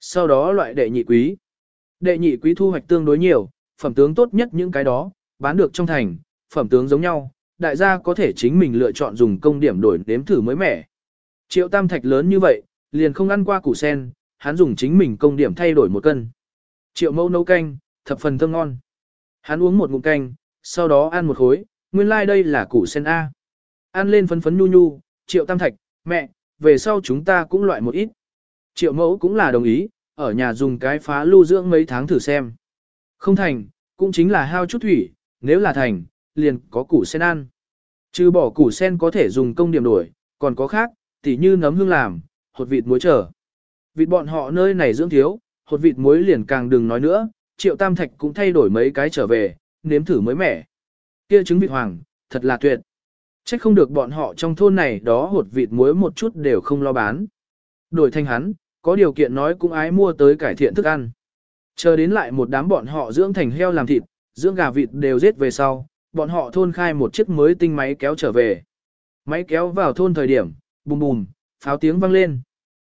Sau đó loại đệ nhị quý. Đệ nhị quý thu hoạch tương đối nhiều, phẩm tướng tốt nhất những cái đó, bán được trong thành, phẩm tướng giống nhau, đại gia có thể chính mình lựa chọn dùng công điểm đổi nếm thử mới mẻ. Triệu tam thạch lớn như vậy, liền không ăn qua củ sen, hắn dùng chính mình công điểm thay đổi một cân. Triệu mẫu nấu canh, thập phần thơm ngon. Hắn uống một ngụm canh, sau đó ăn một khối, nguyên lai like đây là củ sen A. Ăn lên phấn phấn nhu nhu, triệu tam thạch, mẹ, về sau chúng ta cũng loại một ít. Triệu mẫu cũng là đồng ý, ở nhà dùng cái phá lưu dưỡng mấy tháng thử xem. Không thành, cũng chính là hao chút thủy, nếu là thành, liền có củ sen ăn. Trừ bỏ củ sen có thể dùng công điểm đổi, còn có khác, tỉ như nấm hương làm, hột vịt muối trở. Vịt bọn họ nơi này dưỡng thiếu, hột vịt muối liền càng đừng nói nữa, triệu tam thạch cũng thay đổi mấy cái trở về, nếm thử mới mẻ. Kia trứng vịt hoàng, thật là tuyệt. Chắc không được bọn họ trong thôn này đó hột vịt muối một chút đều không lo bán. Đổi thanh hắn, có điều kiện nói cũng ái mua tới cải thiện thức ăn. Chờ đến lại một đám bọn họ dưỡng thành heo làm thịt, dưỡng gà vịt đều giết về sau, bọn họ thôn khai một chiếc mới tinh máy kéo trở về. Máy kéo vào thôn thời điểm, bùm bùm, pháo tiếng vang lên.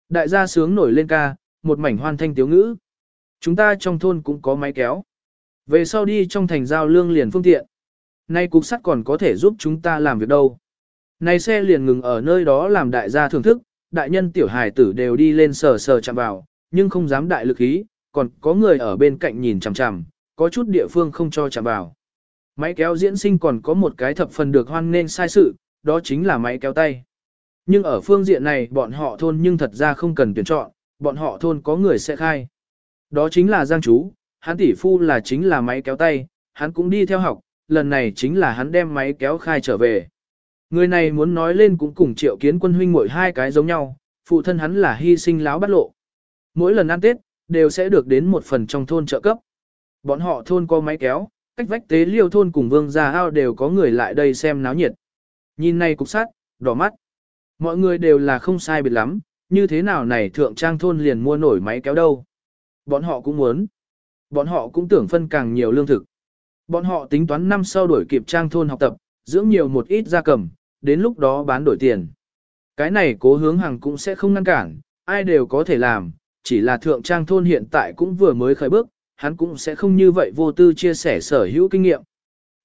Đại gia sướng nổi lên ca, một mảnh hoan thanh tiếu ngữ. Chúng ta trong thôn cũng có máy kéo. Về sau đi trong thành giao lương liền phương tiện. Nay cục sắt còn có thể giúp chúng ta làm việc đâu. Này xe liền ngừng ở nơi đó làm đại gia thưởng thức, đại nhân tiểu hài tử đều đi lên sờ sờ chạm vào, nhưng không dám đại lực ý, còn có người ở bên cạnh nhìn chằm chằm, có chút địa phương không cho chạm vào. Máy kéo diễn sinh còn có một cái thập phần được hoan nên sai sự, đó chính là máy kéo tay. Nhưng ở phương diện này bọn họ thôn nhưng thật ra không cần tuyển chọn, bọn họ thôn có người sẽ khai. Đó chính là Giang Chú, hắn tỷ phu là chính là máy kéo tay, hắn cũng đi theo học, lần này chính là hắn đem máy kéo khai trở về. Người này muốn nói lên cũng cùng triệu kiến quân huynh mỗi hai cái giống nhau, phụ thân hắn là hy sinh láo bắt lộ. Mỗi lần ăn Tết, đều sẽ được đến một phần trong thôn trợ cấp. Bọn họ thôn có máy kéo, cách vách tế liêu thôn cùng vương gia ao đều có người lại đây xem náo nhiệt. Nhìn này cục sát, đỏ mắt. Mọi người đều là không sai biệt lắm, như thế nào này thượng trang thôn liền mua nổi máy kéo đâu. Bọn họ cũng muốn. Bọn họ cũng tưởng phân càng nhiều lương thực. Bọn họ tính toán năm sau đổi kịp trang thôn học tập, dưỡng nhiều một ít gia cầm, đến lúc đó bán đổi tiền. Cái này cố hướng hàng cũng sẽ không ngăn cản, ai đều có thể làm, chỉ là thượng trang thôn hiện tại cũng vừa mới khởi bước, hắn cũng sẽ không như vậy vô tư chia sẻ sở hữu kinh nghiệm.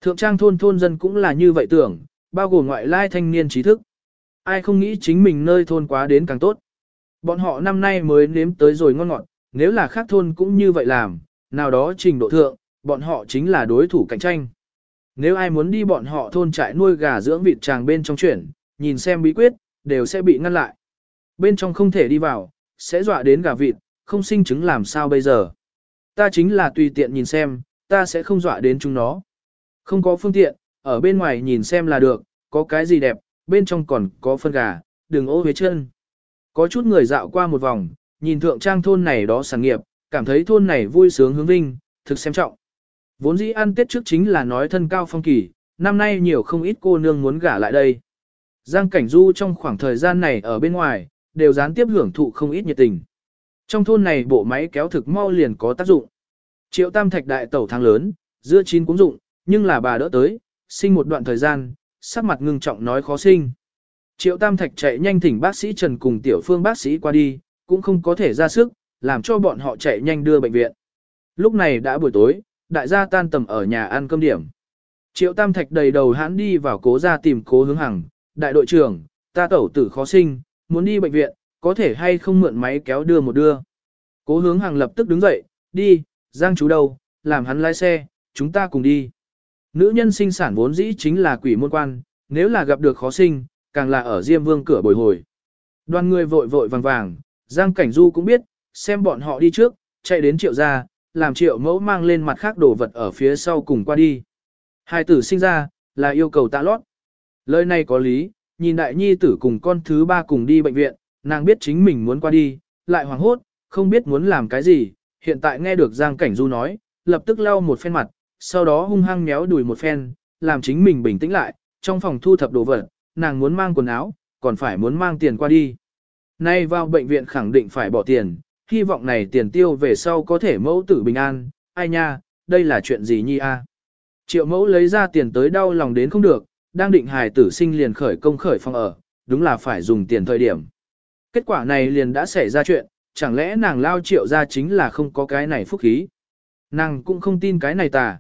Thượng trang thôn thôn dân cũng là như vậy tưởng, bao gồm ngoại lai thanh niên trí thức. Ai không nghĩ chính mình nơi thôn quá đến càng tốt. Bọn họ năm nay mới nếm tới rồi ngon ngọt, nếu là khác thôn cũng như vậy làm, nào đó trình độ thượng, bọn họ chính là đối thủ cạnh tranh. Nếu ai muốn đi bọn họ thôn trại nuôi gà dưỡng vịt tràng bên trong chuyển, nhìn xem bí quyết, đều sẽ bị ngăn lại. Bên trong không thể đi vào, sẽ dọa đến gà vịt, không sinh chứng làm sao bây giờ. Ta chính là tùy tiện nhìn xem, ta sẽ không dọa đến chúng nó. Không có phương tiện, ở bên ngoài nhìn xem là được, có cái gì đẹp, bên trong còn có phân gà, đừng ô huế chân. Có chút người dạo qua một vòng, nhìn thượng trang thôn này đó sản nghiệp, cảm thấy thôn này vui sướng hướng vinh, thực xem trọng. Vốn dĩ ăn tết trước chính là nói thân cao phong kỳ, năm nay nhiều không ít cô nương muốn gả lại đây. Giang Cảnh Du trong khoảng thời gian này ở bên ngoài, đều gián tiếp hưởng thụ không ít nhiệt tình. Trong thôn này bộ máy kéo thực mau liền có tác dụng. Triệu tam thạch đại tẩu thang lớn, dưa chín cũng dụng, nhưng là bà đỡ tới, sinh một đoạn thời gian, sắc mặt ngưng trọng nói khó sinh. Triệu tam thạch chạy nhanh thỉnh bác sĩ Trần cùng tiểu phương bác sĩ qua đi, cũng không có thể ra sức, làm cho bọn họ chạy nhanh đưa bệnh viện. Lúc này đã buổi tối, đại gia tan tầm ở nhà ăn cơm điểm. Triệu tam thạch đầy đầu hãn đi vào cố ra tìm cố hướng hằng, đại đội trưởng, ta tẩu tử khó sinh, muốn đi bệnh viện, có thể hay không mượn máy kéo đưa một đưa. Cố hướng hằng lập tức đứng dậy, đi, Giang chú đâu, làm hắn lái xe, chúng ta cùng đi. Nữ nhân sinh sản vốn dĩ chính là quỷ môn quan, nếu là gặp được khó sinh, càng là ở Diêm Vương cửa bồi hồi. Đoàn người vội vội vàng vàng, Giang Cảnh Du cũng biết, xem bọn họ đi trước, chạy đến triệu gia, làm triệu mẫu mang lên mặt khác đồ vật ở phía sau cùng qua đi. Hai tử sinh ra, là yêu cầu tạ lót. Lời này có lý, nhìn đại nhi tử cùng con thứ ba cùng đi bệnh viện, nàng biết chính mình muốn qua đi, lại hoảng hốt, không biết muốn làm cái gì, hiện tại nghe được Giang Cảnh Du nói, lập tức lau một phen mặt, sau đó hung hăng méo đùi một phen, làm chính mình bình tĩnh lại, trong phòng thu thập đồ vật, nàng muốn mang quần áo, còn phải muốn mang tiền qua đi. Nay vào bệnh viện khẳng định phải bỏ tiền, hy vọng này tiền tiêu về sau có thể mẫu tử bình an, ai nha, đây là chuyện gì nhi a? Triệu mẫu lấy ra tiền tới đau lòng đến không được, đang định hài tử sinh liền khởi công khởi phòng ở, đúng là phải dùng tiền thời điểm. Kết quả này liền đã xảy ra chuyện, chẳng lẽ nàng lao triệu ra chính là không có cái này phúc khí. Nàng cũng không tin cái này tà.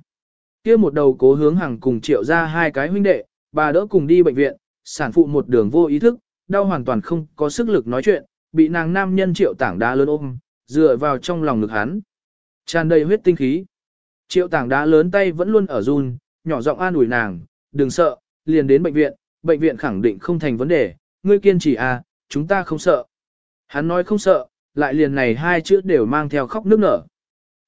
kia một đầu cố hướng hàng cùng triệu ra hai cái huynh đệ, bà đỡ cùng đi bệnh viện, sản phụ một đường vô ý thức, đau hoàn toàn không có sức lực nói chuyện, bị nàng nam nhân triệu tảng đá lớn ôm, dựa vào trong lòng ngực hắn. tràn đầy huyết tinh khí. Triệu tảng đá lớn tay vẫn luôn ở run, nhỏ giọng an ủi nàng, đừng sợ, liền đến bệnh viện, bệnh viện khẳng định không thành vấn đề, ngươi kiên trì à, chúng ta không sợ. Hắn nói không sợ, lại liền này hai chữ đều mang theo khóc nước nở.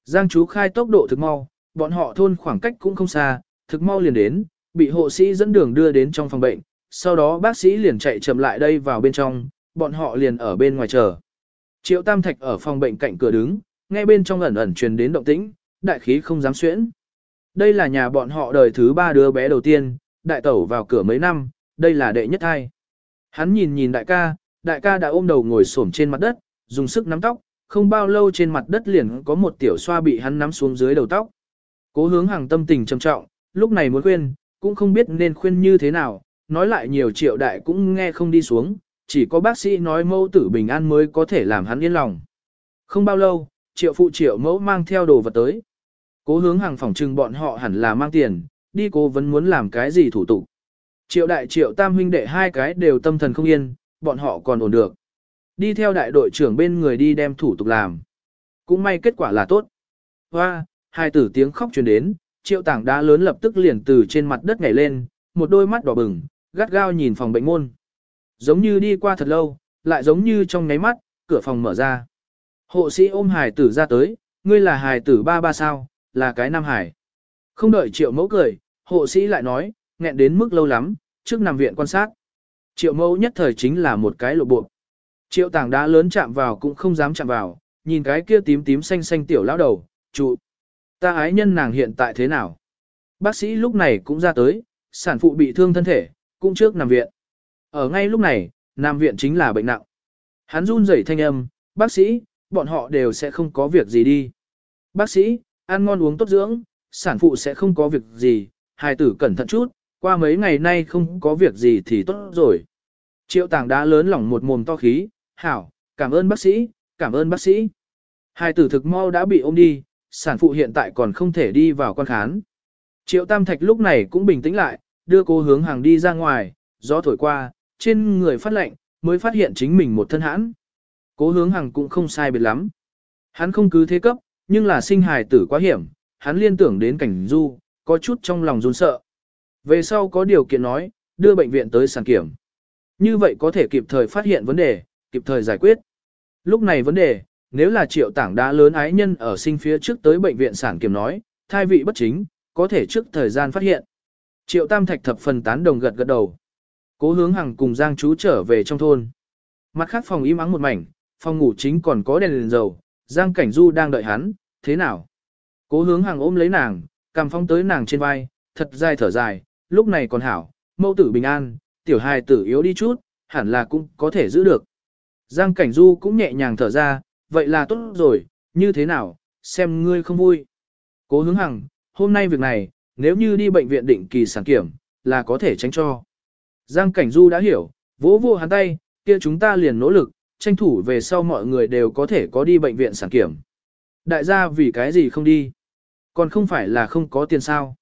Giang chú khai tốc độ thực mau, bọn họ thôn khoảng cách cũng không xa, thực mau liền đến, bị hộ sĩ dẫn đường đưa đến trong phòng bệnh, sau đó bác sĩ liền chạy chậm lại đây vào bên trong, bọn họ liền ở bên ngoài chờ. Triệu Tam Thạch ở phòng bệnh cạnh cửa đứng, nghe bên trong ẩn ẩn truyền đến động tĩnh, đại khí không dám xuyễn. Đây là nhà bọn họ đời thứ ba đứa bé đầu tiên, đại tẩu vào cửa mấy năm, đây là đệ nhất hai. Hắn nhìn nhìn đại ca, đại ca đã ôm đầu ngồi xổm trên mặt đất, dùng sức nắm tóc, không bao lâu trên mặt đất liền có một tiểu xoa bị hắn nắm xuống dưới đầu tóc. Cố hướng hàng tâm tình trầm trọng, lúc này muốn khuyên, cũng không biết nên khuyên như thế nào, nói lại nhiều triệu đại cũng nghe không đi xuống, chỉ có bác sĩ nói mẫu tử bình an mới có thể làm hắn yên lòng. Không bao lâu, triệu phụ triệu mẫu mang theo đồ vật tới. Cố hướng hàng phòng trừng bọn họ hẳn là mang tiền, đi cố vẫn muốn làm cái gì thủ tục. Triệu đại triệu tam huynh đệ hai cái đều tâm thần không yên, bọn họ còn ổn được. Đi theo đại đội trưởng bên người đi đem thủ tục làm. Cũng may kết quả là tốt. Hoa, hai tử tiếng khóc truyền đến, triệu tảng đá lớn lập tức liền từ trên mặt đất nhảy lên, một đôi mắt đỏ bừng, gắt gao nhìn phòng bệnh môn. Giống như đi qua thật lâu, lại giống như trong nháy mắt, cửa phòng mở ra. Hộ sĩ ôm hài tử ra tới, ngươi là hài tử ba ba sao, là cái nam hải. Không đợi triệu mẫu cười, hộ sĩ lại nói, nghẹn đến mức lâu lắm, trước nằm viện quan sát. Triệu mẫu nhất thời chính là một cái lộ buộc. Triệu tảng đá lớn chạm vào cũng không dám chạm vào, nhìn cái kia tím tím xanh xanh tiểu lão đầu, trụ. Ta ái nhân nàng hiện tại thế nào? Bác sĩ lúc này cũng ra tới, sản phụ bị thương thân thể, cũng trước nằm viện. Ở ngay lúc này, nam viện chính là bệnh nặng. Hắn run rẩy thanh âm, bác sĩ, bọn họ đều sẽ không có việc gì đi. Bác sĩ, ăn ngon uống tốt dưỡng, sản phụ sẽ không có việc gì, hài tử cẩn thận chút, qua mấy ngày nay không có việc gì thì tốt rồi. Triệu tàng đã lớn lỏng một mồm to khí, hảo, cảm ơn bác sĩ, cảm ơn bác sĩ. Hài tử thực mau đã bị ôm đi, sản phụ hiện tại còn không thể đi vào quan khán. Triệu Tam Thạch lúc này cũng bình tĩnh lại, đưa cô hướng hàng đi ra ngoài, gió thổi qua, trên người phát lệnh mới phát hiện chính mình một thân hãn. Cố hướng hàng cũng không sai biệt lắm. Hắn không cứ thế cấp, nhưng là sinh hài tử quá hiểm, hắn liên tưởng đến cảnh du, có chút trong lòng run sợ. Về sau có điều kiện nói, đưa bệnh viện tới sản kiểm. Như vậy có thể kịp thời phát hiện vấn đề, kịp thời giải quyết. Lúc này vấn đề, nếu là triệu tảng đã lớn ái nhân ở sinh phía trước tới bệnh viện sản kiểm nói, thai vị bất chính, có thể trước thời gian phát hiện. Triệu tam thạch thập phần tán đồng gật gật đầu. Cố hướng hàng cùng Giang chú trở về trong thôn. Mặt khác phòng im ắng một mảnh, phòng ngủ chính còn có đèn, liền dầu, Giang cảnh du đang đợi hắn, thế nào? Cố hướng hàng ôm lấy nàng, cầm phong tới nàng trên vai, thật dài thở dài, lúc này còn hảo, mẫu tử bình an, tiểu hài tử yếu đi chút, hẳn là cũng có thể giữ được. Giang cảnh du cũng nhẹ nhàng thở ra, vậy là tốt rồi, như thế nào, xem ngươi không vui. Cố hướng hằng, hôm nay việc này, nếu như đi bệnh viện định kỳ sản kiểm, là có thể tránh cho. Giang Cảnh Du đã hiểu, vỗ vô hắn tay, kia chúng ta liền nỗ lực, tranh thủ về sau mọi người đều có thể có đi bệnh viện sản kiểm. Đại gia vì cái gì không đi? Còn không phải là không có tiền sao?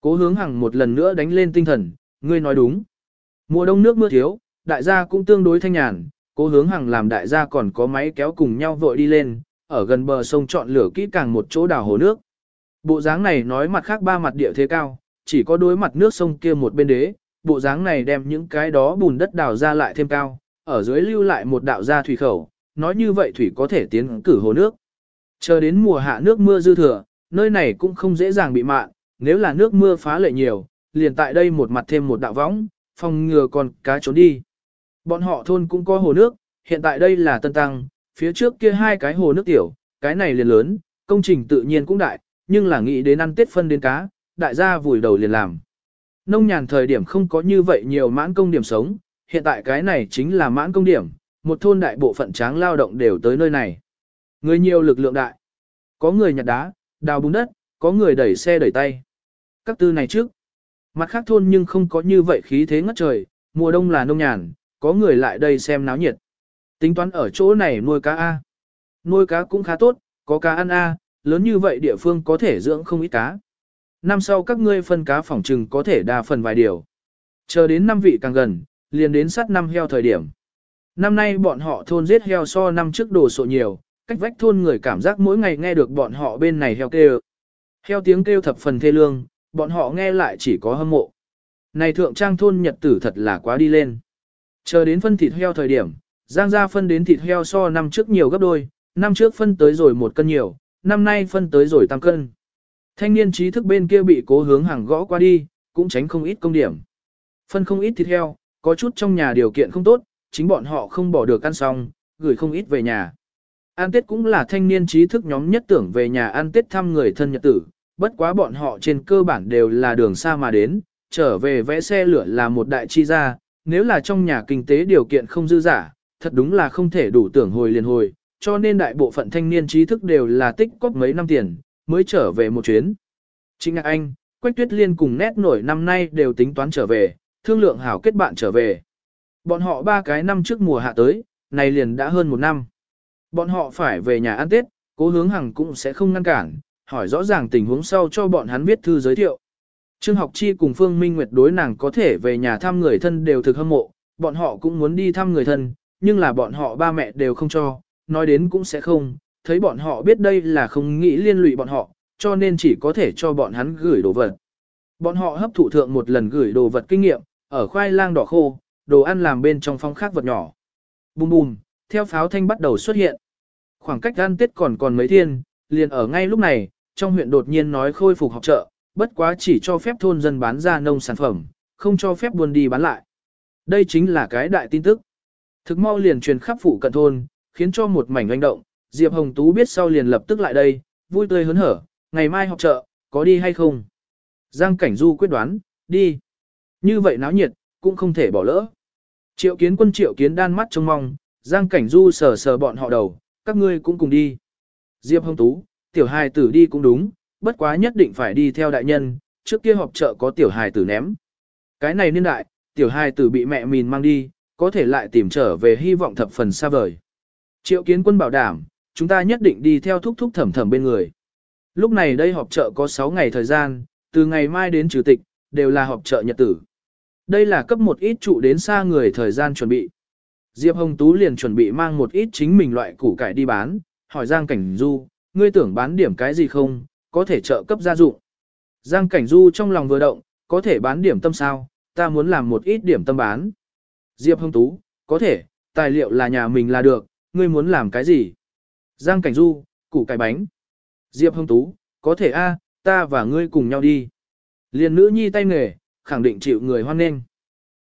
Cố hướng hằng một lần nữa đánh lên tinh thần, ngươi nói đúng. Mùa đông nước mưa thiếu, đại gia cũng tương đối thanh nhàn, cố hướng hằng làm đại gia còn có máy kéo cùng nhau vội đi lên, ở gần bờ sông chọn lửa kỹ càng một chỗ đào hồ nước. Bộ dáng này nói mặt khác ba mặt địa thế cao, chỉ có đối mặt nước sông kia một bên đế, bộ dáng này đem những cái đó bùn đất đào ra lại thêm cao, ở dưới lưu lại một đạo ra thủy khẩu, nói như vậy thủy có thể tiến cử hồ nước. Chờ đến mùa hạ nước mưa dư thừa, nơi này cũng không dễ dàng bị mạn, nếu là nước mưa phá lệ nhiều, liền tại đây một mặt thêm một đạo võng, phòng ngừa còn cá trốn đi. Bọn họ thôn cũng có hồ nước, hiện tại đây là tân tăng, phía trước kia hai cái hồ nước tiểu, cái này liền lớn, công trình tự nhiên cũng đại, nhưng là nghĩ đến ăn tết phân đến cá, đại gia vùi đầu liền làm. Nông nhàn thời điểm không có như vậy nhiều mãn công điểm sống, hiện tại cái này chính là mãn công điểm, một thôn đại bộ phận tráng lao động đều tới nơi này. Người nhiều lực lượng đại, có người nhặt đá, đào bùn đất, có người đẩy xe đẩy tay. Các tư này trước, mặt khác thôn nhưng không có như vậy khí thế ngất trời, mùa đông là nông nhàn, có người lại đây xem náo nhiệt. Tính toán ở chỗ này nuôi cá A. Nuôi cá cũng khá tốt, có cá ăn A, lớn như vậy địa phương có thể dưỡng không ít cá. Năm sau các ngươi phân cá phỏng trừng có thể đa phần vài điều. Chờ đến năm vị càng gần, liền đến sát năm heo thời điểm. Năm nay bọn họ thôn giết heo so năm trước đồ sộ nhiều, cách vách thôn người cảm giác mỗi ngày nghe được bọn họ bên này heo kêu. Heo tiếng kêu thập phần thê lương, bọn họ nghe lại chỉ có hâm mộ. Này thượng trang thôn nhật tử thật là quá đi lên. Chờ đến phân thịt heo thời điểm, Giang gia phân đến thịt heo so năm trước nhiều gấp đôi, năm trước phân tới rồi một cân nhiều, năm nay phân tới rồi tăng cân. Thanh niên trí thức bên kia bị cố hướng hàng gõ qua đi, cũng tránh không ít công điểm. Phân không ít thịt heo, có chút trong nhà điều kiện không tốt, chính bọn họ không bỏ được ăn xong, gửi không ít về nhà. An Tết cũng là thanh niên trí thức nhóm nhất tưởng về nhà ăn Tết thăm người thân nhật tử, bất quá bọn họ trên cơ bản đều là đường xa mà đến, trở về vẽ xe lửa là một đại chi gia, nếu là trong nhà kinh tế điều kiện không dư giả, thật đúng là không thể đủ tưởng hồi liền hồi, cho nên đại bộ phận thanh niên trí thức đều là tích cóp mấy năm tiền, mới trở về một chuyến. Trịnh Ngạc Anh, Quách Tuyết Liên cùng nét nổi năm nay đều tính toán trở về, thương lượng hảo kết bạn trở về. Bọn họ ba cái năm trước mùa hạ tới, này liền đã hơn một năm. Bọn họ phải về nhà ăn Tết, cố hướng hằng cũng sẽ không ngăn cản, hỏi rõ ràng tình huống sau cho bọn hắn viết thư giới thiệu. Trương học chi cùng Phương Minh Nguyệt đối nàng có thể về nhà thăm người thân đều thực hâm mộ, bọn họ cũng muốn đi thăm người thân, nhưng là bọn họ ba mẹ đều không cho, nói đến cũng sẽ không, thấy bọn họ biết đây là không nghĩ liên lụy bọn họ, cho nên chỉ có thể cho bọn hắn gửi đồ vật. Bọn họ hấp thụ thượng một lần gửi đồ vật kinh nghiệm, ở khoai lang đỏ khô, đồ ăn làm bên trong phong khác vật nhỏ. Bùm bùm, theo pháo thanh bắt đầu xuất hiện. Khoảng cách ăn tết còn còn mấy thiên, liền ở ngay lúc này, trong huyện đột nhiên nói khôi phục học chợ, bất quá chỉ cho phép thôn dân bán ra nông sản phẩm, không cho phép buôn đi bán lại. Đây chính là cái đại tin tức. Thực mau liền truyền khắp phụ cận thôn, khiến cho một mảnh oanh động, Diệp Hồng Tú biết sau liền lập tức lại đây, vui tươi hớn hở, ngày mai học chợ, có đi hay không? Giang Cảnh Du quyết đoán, đi. Như vậy náo nhiệt, cũng không thể bỏ lỡ. Triệu kiến quân triệu kiến đan mắt trông mong, Giang Cảnh Du sờ sờ bọn họ đầu, các ngươi cũng cùng đi. Diệp Hồng Tú, tiểu hài tử đi cũng đúng, bất quá nhất định phải đi theo đại nhân, trước kia họp chợ có tiểu hài tử ném. Cái này niên đại, tiểu hài tử bị mẹ mìn mang đi, có thể lại tìm trở về hy vọng thập phần xa vời. Triệu kiến quân bảo đảm, chúng ta nhất định đi theo thúc thúc thẩm thẩm bên người. Lúc này đây họp chợ có 6 ngày thời gian, từ ngày mai đến trừ tịch, đều là họp chợ nhật tử. Đây là cấp một ít trụ đến xa người thời gian chuẩn bị. Diệp Hồng Tú liền chuẩn bị mang một ít chính mình loại củ cải đi bán, hỏi Giang Cảnh Du, ngươi tưởng bán điểm cái gì không, có thể trợ cấp gia dụng. Giang Cảnh Du trong lòng vừa động, có thể bán điểm tâm sao, ta muốn làm một ít điểm tâm bán. Diệp Hồng Tú, có thể, tài liệu là nhà mình là được, ngươi muốn làm cái gì? Giang Cảnh Du, củ cải bánh. Diệp Hồng Tú, có thể a, ta và ngươi cùng nhau đi. Liên nữ nhi tay nghề, khẳng định chịu người hoan nghênh.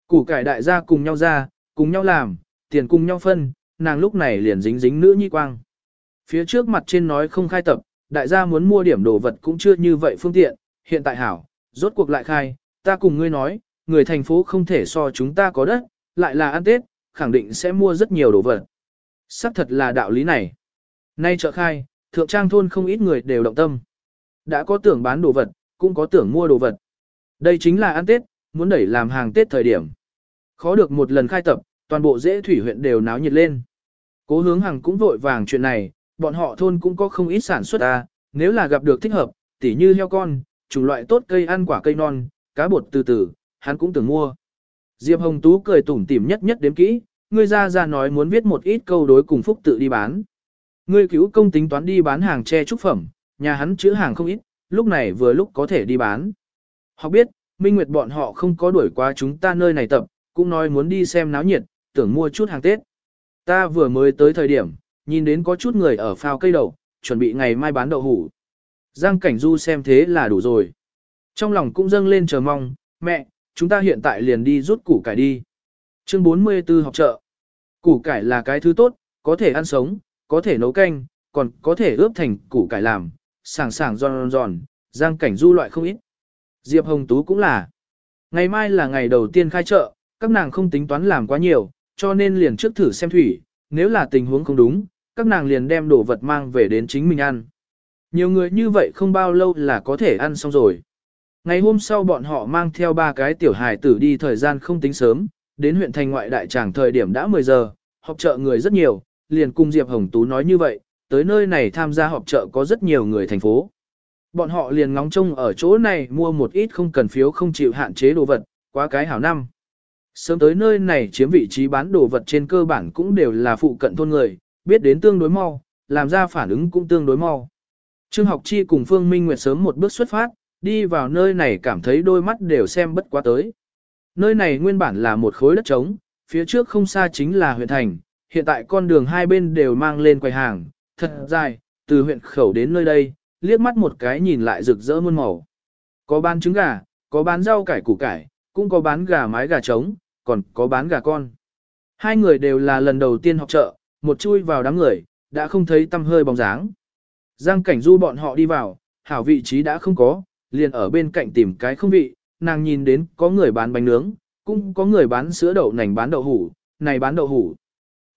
Củ cải đại gia cùng nhau ra, cùng nhau làm, tiền cùng nhau phân, nàng lúc này liền dính dính nữ nhi quang. Phía trước mặt trên nói không khai tập, đại gia muốn mua điểm đồ vật cũng chưa như vậy phương tiện, hiện tại hảo, rốt cuộc lại khai, ta cùng ngươi nói, người thành phố không thể so chúng ta có đất, lại là ăn Tết, khẳng định sẽ mua rất nhiều đồ vật. Sắc thật là đạo lý này. Nay chợ khai, thượng trang thôn không ít người đều động tâm. Đã có tưởng bán đồ vật, cũng có tưởng mua đồ vật. Đây chính là ăn Tết, muốn đẩy làm hàng Tết thời điểm. Khó được một lần khai tập, toàn bộ dễ thủy huyện đều náo nhiệt lên. Cố hướng hàng cũng vội vàng chuyện này, bọn họ thôn cũng có không ít sản xuất à, nếu là gặp được thích hợp, tỉ như heo con, chủng loại tốt cây ăn quả cây non, cá bột từ từ, hắn cũng tưởng mua. Diệp Hồng Tú cười tủm tỉm nhất nhất đếm kỹ, người ra ra nói muốn viết một ít câu đối cùng phúc tự đi bán. Ngươi cứu công tính toán đi bán hàng che trúc phẩm, nhà hắn chữ hàng không ít, lúc này vừa lúc có thể đi bán. Họ biết, Minh Nguyệt bọn họ không có đuổi qua chúng ta nơi này tập, cũng nói muốn đi xem náo nhiệt, tưởng mua chút hàng Tết. Ta vừa mới tới thời điểm, nhìn đến có chút người ở phao cây đậu, chuẩn bị ngày mai bán đậu hủ. Giang Cảnh Du xem thế là đủ rồi. Trong lòng cũng dâng lên chờ mong, mẹ, chúng ta hiện tại liền đi rút củ cải đi. Chương 44 học chợ. Củ cải là cái thứ tốt, có thể ăn sống, có thể nấu canh, còn có thể ướp thành củ cải làm, sảng sảng giòn giòn, Giang Cảnh Du loại không ít. Diệp Hồng Tú cũng là. Ngày mai là ngày đầu tiên khai chợ, các nàng không tính toán làm quá nhiều, cho nên liền trước thử xem thủy, nếu là tình huống không đúng, các nàng liền đem đồ vật mang về đến chính mình ăn. Nhiều người như vậy không bao lâu là có thể ăn xong rồi. Ngày hôm sau bọn họ mang theo ba cái tiểu hài tử đi thời gian không tính sớm, đến huyện thành ngoại đại tràng thời điểm đã 10 giờ, họp chợ người rất nhiều, liền cùng Diệp Hồng Tú nói như vậy, tới nơi này tham gia họp chợ có rất nhiều người thành phố. Bọn họ liền ngóng trông ở chỗ này mua một ít không cần phiếu không chịu hạn chế đồ vật, quá cái hảo năm. Sớm tới nơi này chiếm vị trí bán đồ vật trên cơ bản cũng đều là phụ cận thôn người, biết đến tương đối mau, làm ra phản ứng cũng tương đối mau. Trương học chi cùng Phương Minh Nguyệt sớm một bước xuất phát, đi vào nơi này cảm thấy đôi mắt đều xem bất quá tới. Nơi này nguyên bản là một khối đất trống, phía trước không xa chính là huyện thành, hiện tại con đường hai bên đều mang lên quầy hàng, thật dài, từ huyện khẩu đến nơi đây, liếc mắt một cái nhìn lại rực rỡ muôn màu. Có bán trứng gà, có bán rau cải củ cải, cũng có bán gà mái gà trống, còn có bán gà con. Hai người đều là lần đầu tiên học chợ, một chui vào đám người, đã không thấy tâm hơi bóng dáng. Giang cảnh du bọn họ đi vào, hảo vị trí đã không có, liền ở bên cạnh tìm cái không vị, nàng nhìn đến có người bán bánh nướng, cũng có người bán sữa đậu nành bán đậu hủ, này bán đậu hủ.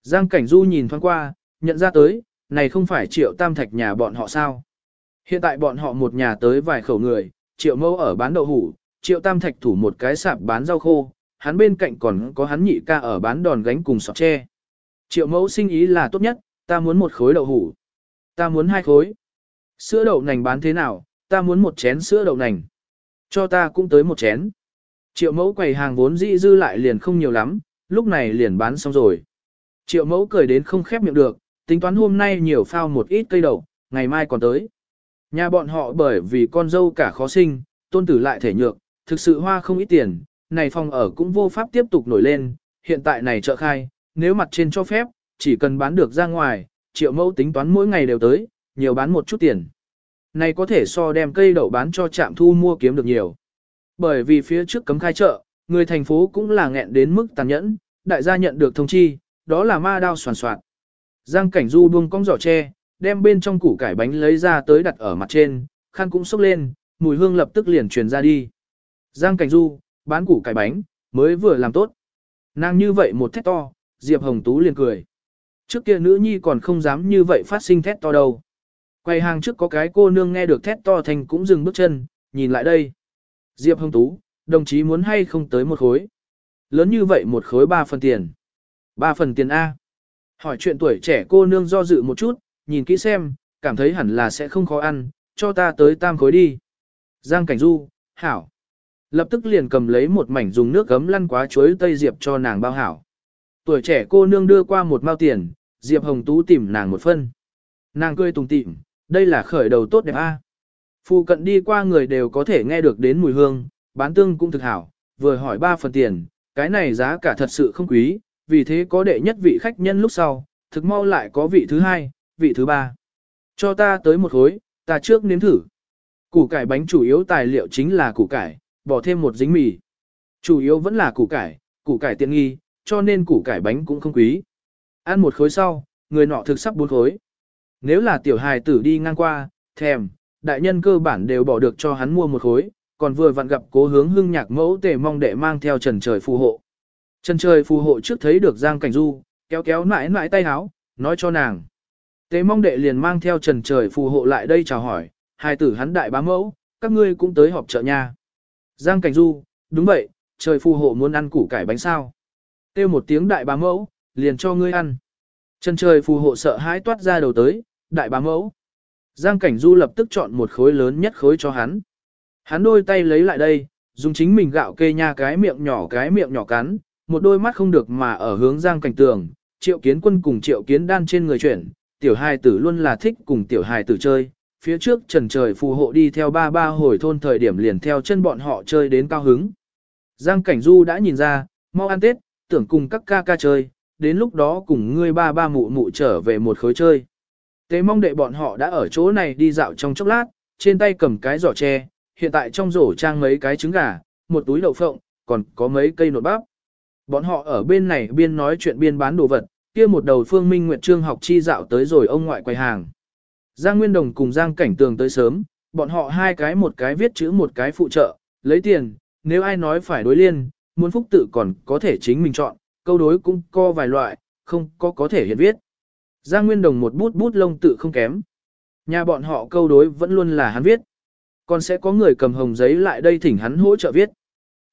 Giang cảnh du nhìn thoáng qua, nhận ra tới, này không phải triệu tam thạch nhà bọn họ sao. Hiện tại bọn họ một nhà tới vài khẩu người, triệu mâu ở bán đậu hủ, triệu tam thạch thủ một cái sạp bán rau khô, hắn bên cạnh còn có hắn nhị ca ở bán đòn gánh cùng sọt tre. Triệu mẫu sinh ý là tốt nhất, ta muốn một khối đậu hủ. Ta muốn hai khối. Sữa đậu nành bán thế nào, ta muốn một chén sữa đậu nành. Cho ta cũng tới một chén. Triệu mẫu quầy hàng vốn dĩ dư lại liền không nhiều lắm, lúc này liền bán xong rồi. Triệu mẫu cười đến không khép miệng được, tính toán hôm nay nhiều phao một ít cây đậu, ngày mai còn tới. Nhà bọn họ bởi vì con dâu cả khó sinh, tôn tử lại thể nhược, thực sự hoa không ít tiền, này phòng ở cũng vô pháp tiếp tục nổi lên, hiện tại này chợ khai, nếu mặt trên cho phép, chỉ cần bán được ra ngoài, triệu mẫu tính toán mỗi ngày đều tới, nhiều bán một chút tiền. Này có thể so đem cây đậu bán cho trạm thu mua kiếm được nhiều. Bởi vì phía trước cấm khai chợ, người thành phố cũng là nghẹn đến mức tàn nhẫn, đại gia nhận được thông chi, đó là ma đao soàn soạn. Giang cảnh du buông cong giỏ tre, đem bên trong củ cải bánh lấy ra tới đặt ở mặt trên, khăn cũng sốc lên, mùi hương lập tức liền truyền ra đi. Giang cảnh du, bán củ cải bánh, mới vừa làm tốt. Nàng như vậy một thét to, Diệp Hồng Tú liền cười. Trước kia nữ nhi còn không dám như vậy phát sinh thét to đâu. Quay hàng trước có cái cô nương nghe được thét to thành cũng dừng bước chân, nhìn lại đây. Diệp Hồng Tú, đồng chí muốn hay không tới một khối. Lớn như vậy một khối ba phần tiền. Ba phần tiền A. Hỏi chuyện tuổi trẻ cô nương do dự một chút, nhìn kỹ xem, cảm thấy hẳn là sẽ không khó ăn, cho ta tới tam khối đi. Giang Cảnh Du, hảo. Lập tức liền cầm lấy một mảnh dùng nước gấm lăn quá chuối tây diệp cho nàng bao hảo. Tuổi trẻ cô nương đưa qua một mao tiền, Diệp Hồng Tú tìm nàng một phân. Nàng cười tùng tịm, đây là khởi đầu tốt đẹp a. Phu cận đi qua người đều có thể nghe được đến mùi hương, bán tương cũng thực hảo, vừa hỏi ba phần tiền, cái này giá cả thật sự không quý, vì thế có đệ nhất vị khách nhân lúc sau, thực mau lại có vị thứ hai, vị thứ ba. Cho ta tới một khối, ta trước nếm thử. Củ cải bánh chủ yếu tài liệu chính là củ cải, bỏ thêm một dính mì. Chủ yếu vẫn là củ cải, củ cải tiện nghi, cho nên củ cải bánh cũng không quý. Ăn một khối sau, người nọ thực sắp bốn khối. Nếu là tiểu hài tử đi ngang qua, thèm, đại nhân cơ bản đều bỏ được cho hắn mua một khối, còn vừa vặn gặp cố hướng hưng nhạc mẫu tề mong đệ mang theo trần trời phù hộ. Trần trời phù hộ trước thấy được Giang Cảnh Du, kéo kéo nãi nãi tay háo, nói cho nàng. Tế mong đệ liền mang theo trần trời phù hộ lại đây chào hỏi, hai tử hắn đại bá mẫu, các ngươi cũng tới họp chợ nha. Giang Cảnh Du, đúng vậy, trời phù hộ muốn ăn củ cải bánh sao. Têu một tiếng đại bá mẫu, liền cho ngươi ăn. Trần trời phù hộ sợ hãi toát ra đầu tới, đại bá mẫu. Giang Cảnh Du lập tức chọn một khối lớn nhất khối cho hắn. Hắn đôi tay lấy lại đây, dùng chính mình gạo kê nha cái miệng nhỏ cái miệng nhỏ cắn, một đôi mắt không được mà ở hướng Giang Cảnh tường, triệu kiến quân cùng triệu kiến đan trên người chuyển, tiểu hài tử luôn là thích cùng tiểu hài tử chơi. Phía trước trần trời phù hộ đi theo ba ba hồi thôn thời điểm liền theo chân bọn họ chơi đến cao hứng. Giang Cảnh Du đã nhìn ra, mau ăn Tết, tưởng cùng các ca ca chơi, đến lúc đó cùng ngươi ba ba mụ mụ trở về một khối chơi. Tế mong đệ bọn họ đã ở chỗ này đi dạo trong chốc lát, trên tay cầm cái giỏ tre, hiện tại trong rổ trang mấy cái trứng gà, một túi đậu phộng, còn có mấy cây nột bắp. Bọn họ ở bên này biên nói chuyện biên bán đồ vật, kia một đầu phương minh nguyệt trương học chi dạo tới rồi ông ngoại quầy hàng. Giang Nguyên Đồng cùng Giang Cảnh Tường tới sớm, bọn họ hai cái một cái viết chữ một cái phụ trợ, lấy tiền, nếu ai nói phải đối liên, muốn phúc tự còn có thể chính mình chọn, câu đối cũng có vài loại, không có có thể hiện viết. Giang Nguyên Đồng một bút bút lông tự không kém. Nhà bọn họ câu đối vẫn luôn là hắn viết. Còn sẽ có người cầm hồng giấy lại đây thỉnh hắn hỗ trợ viết.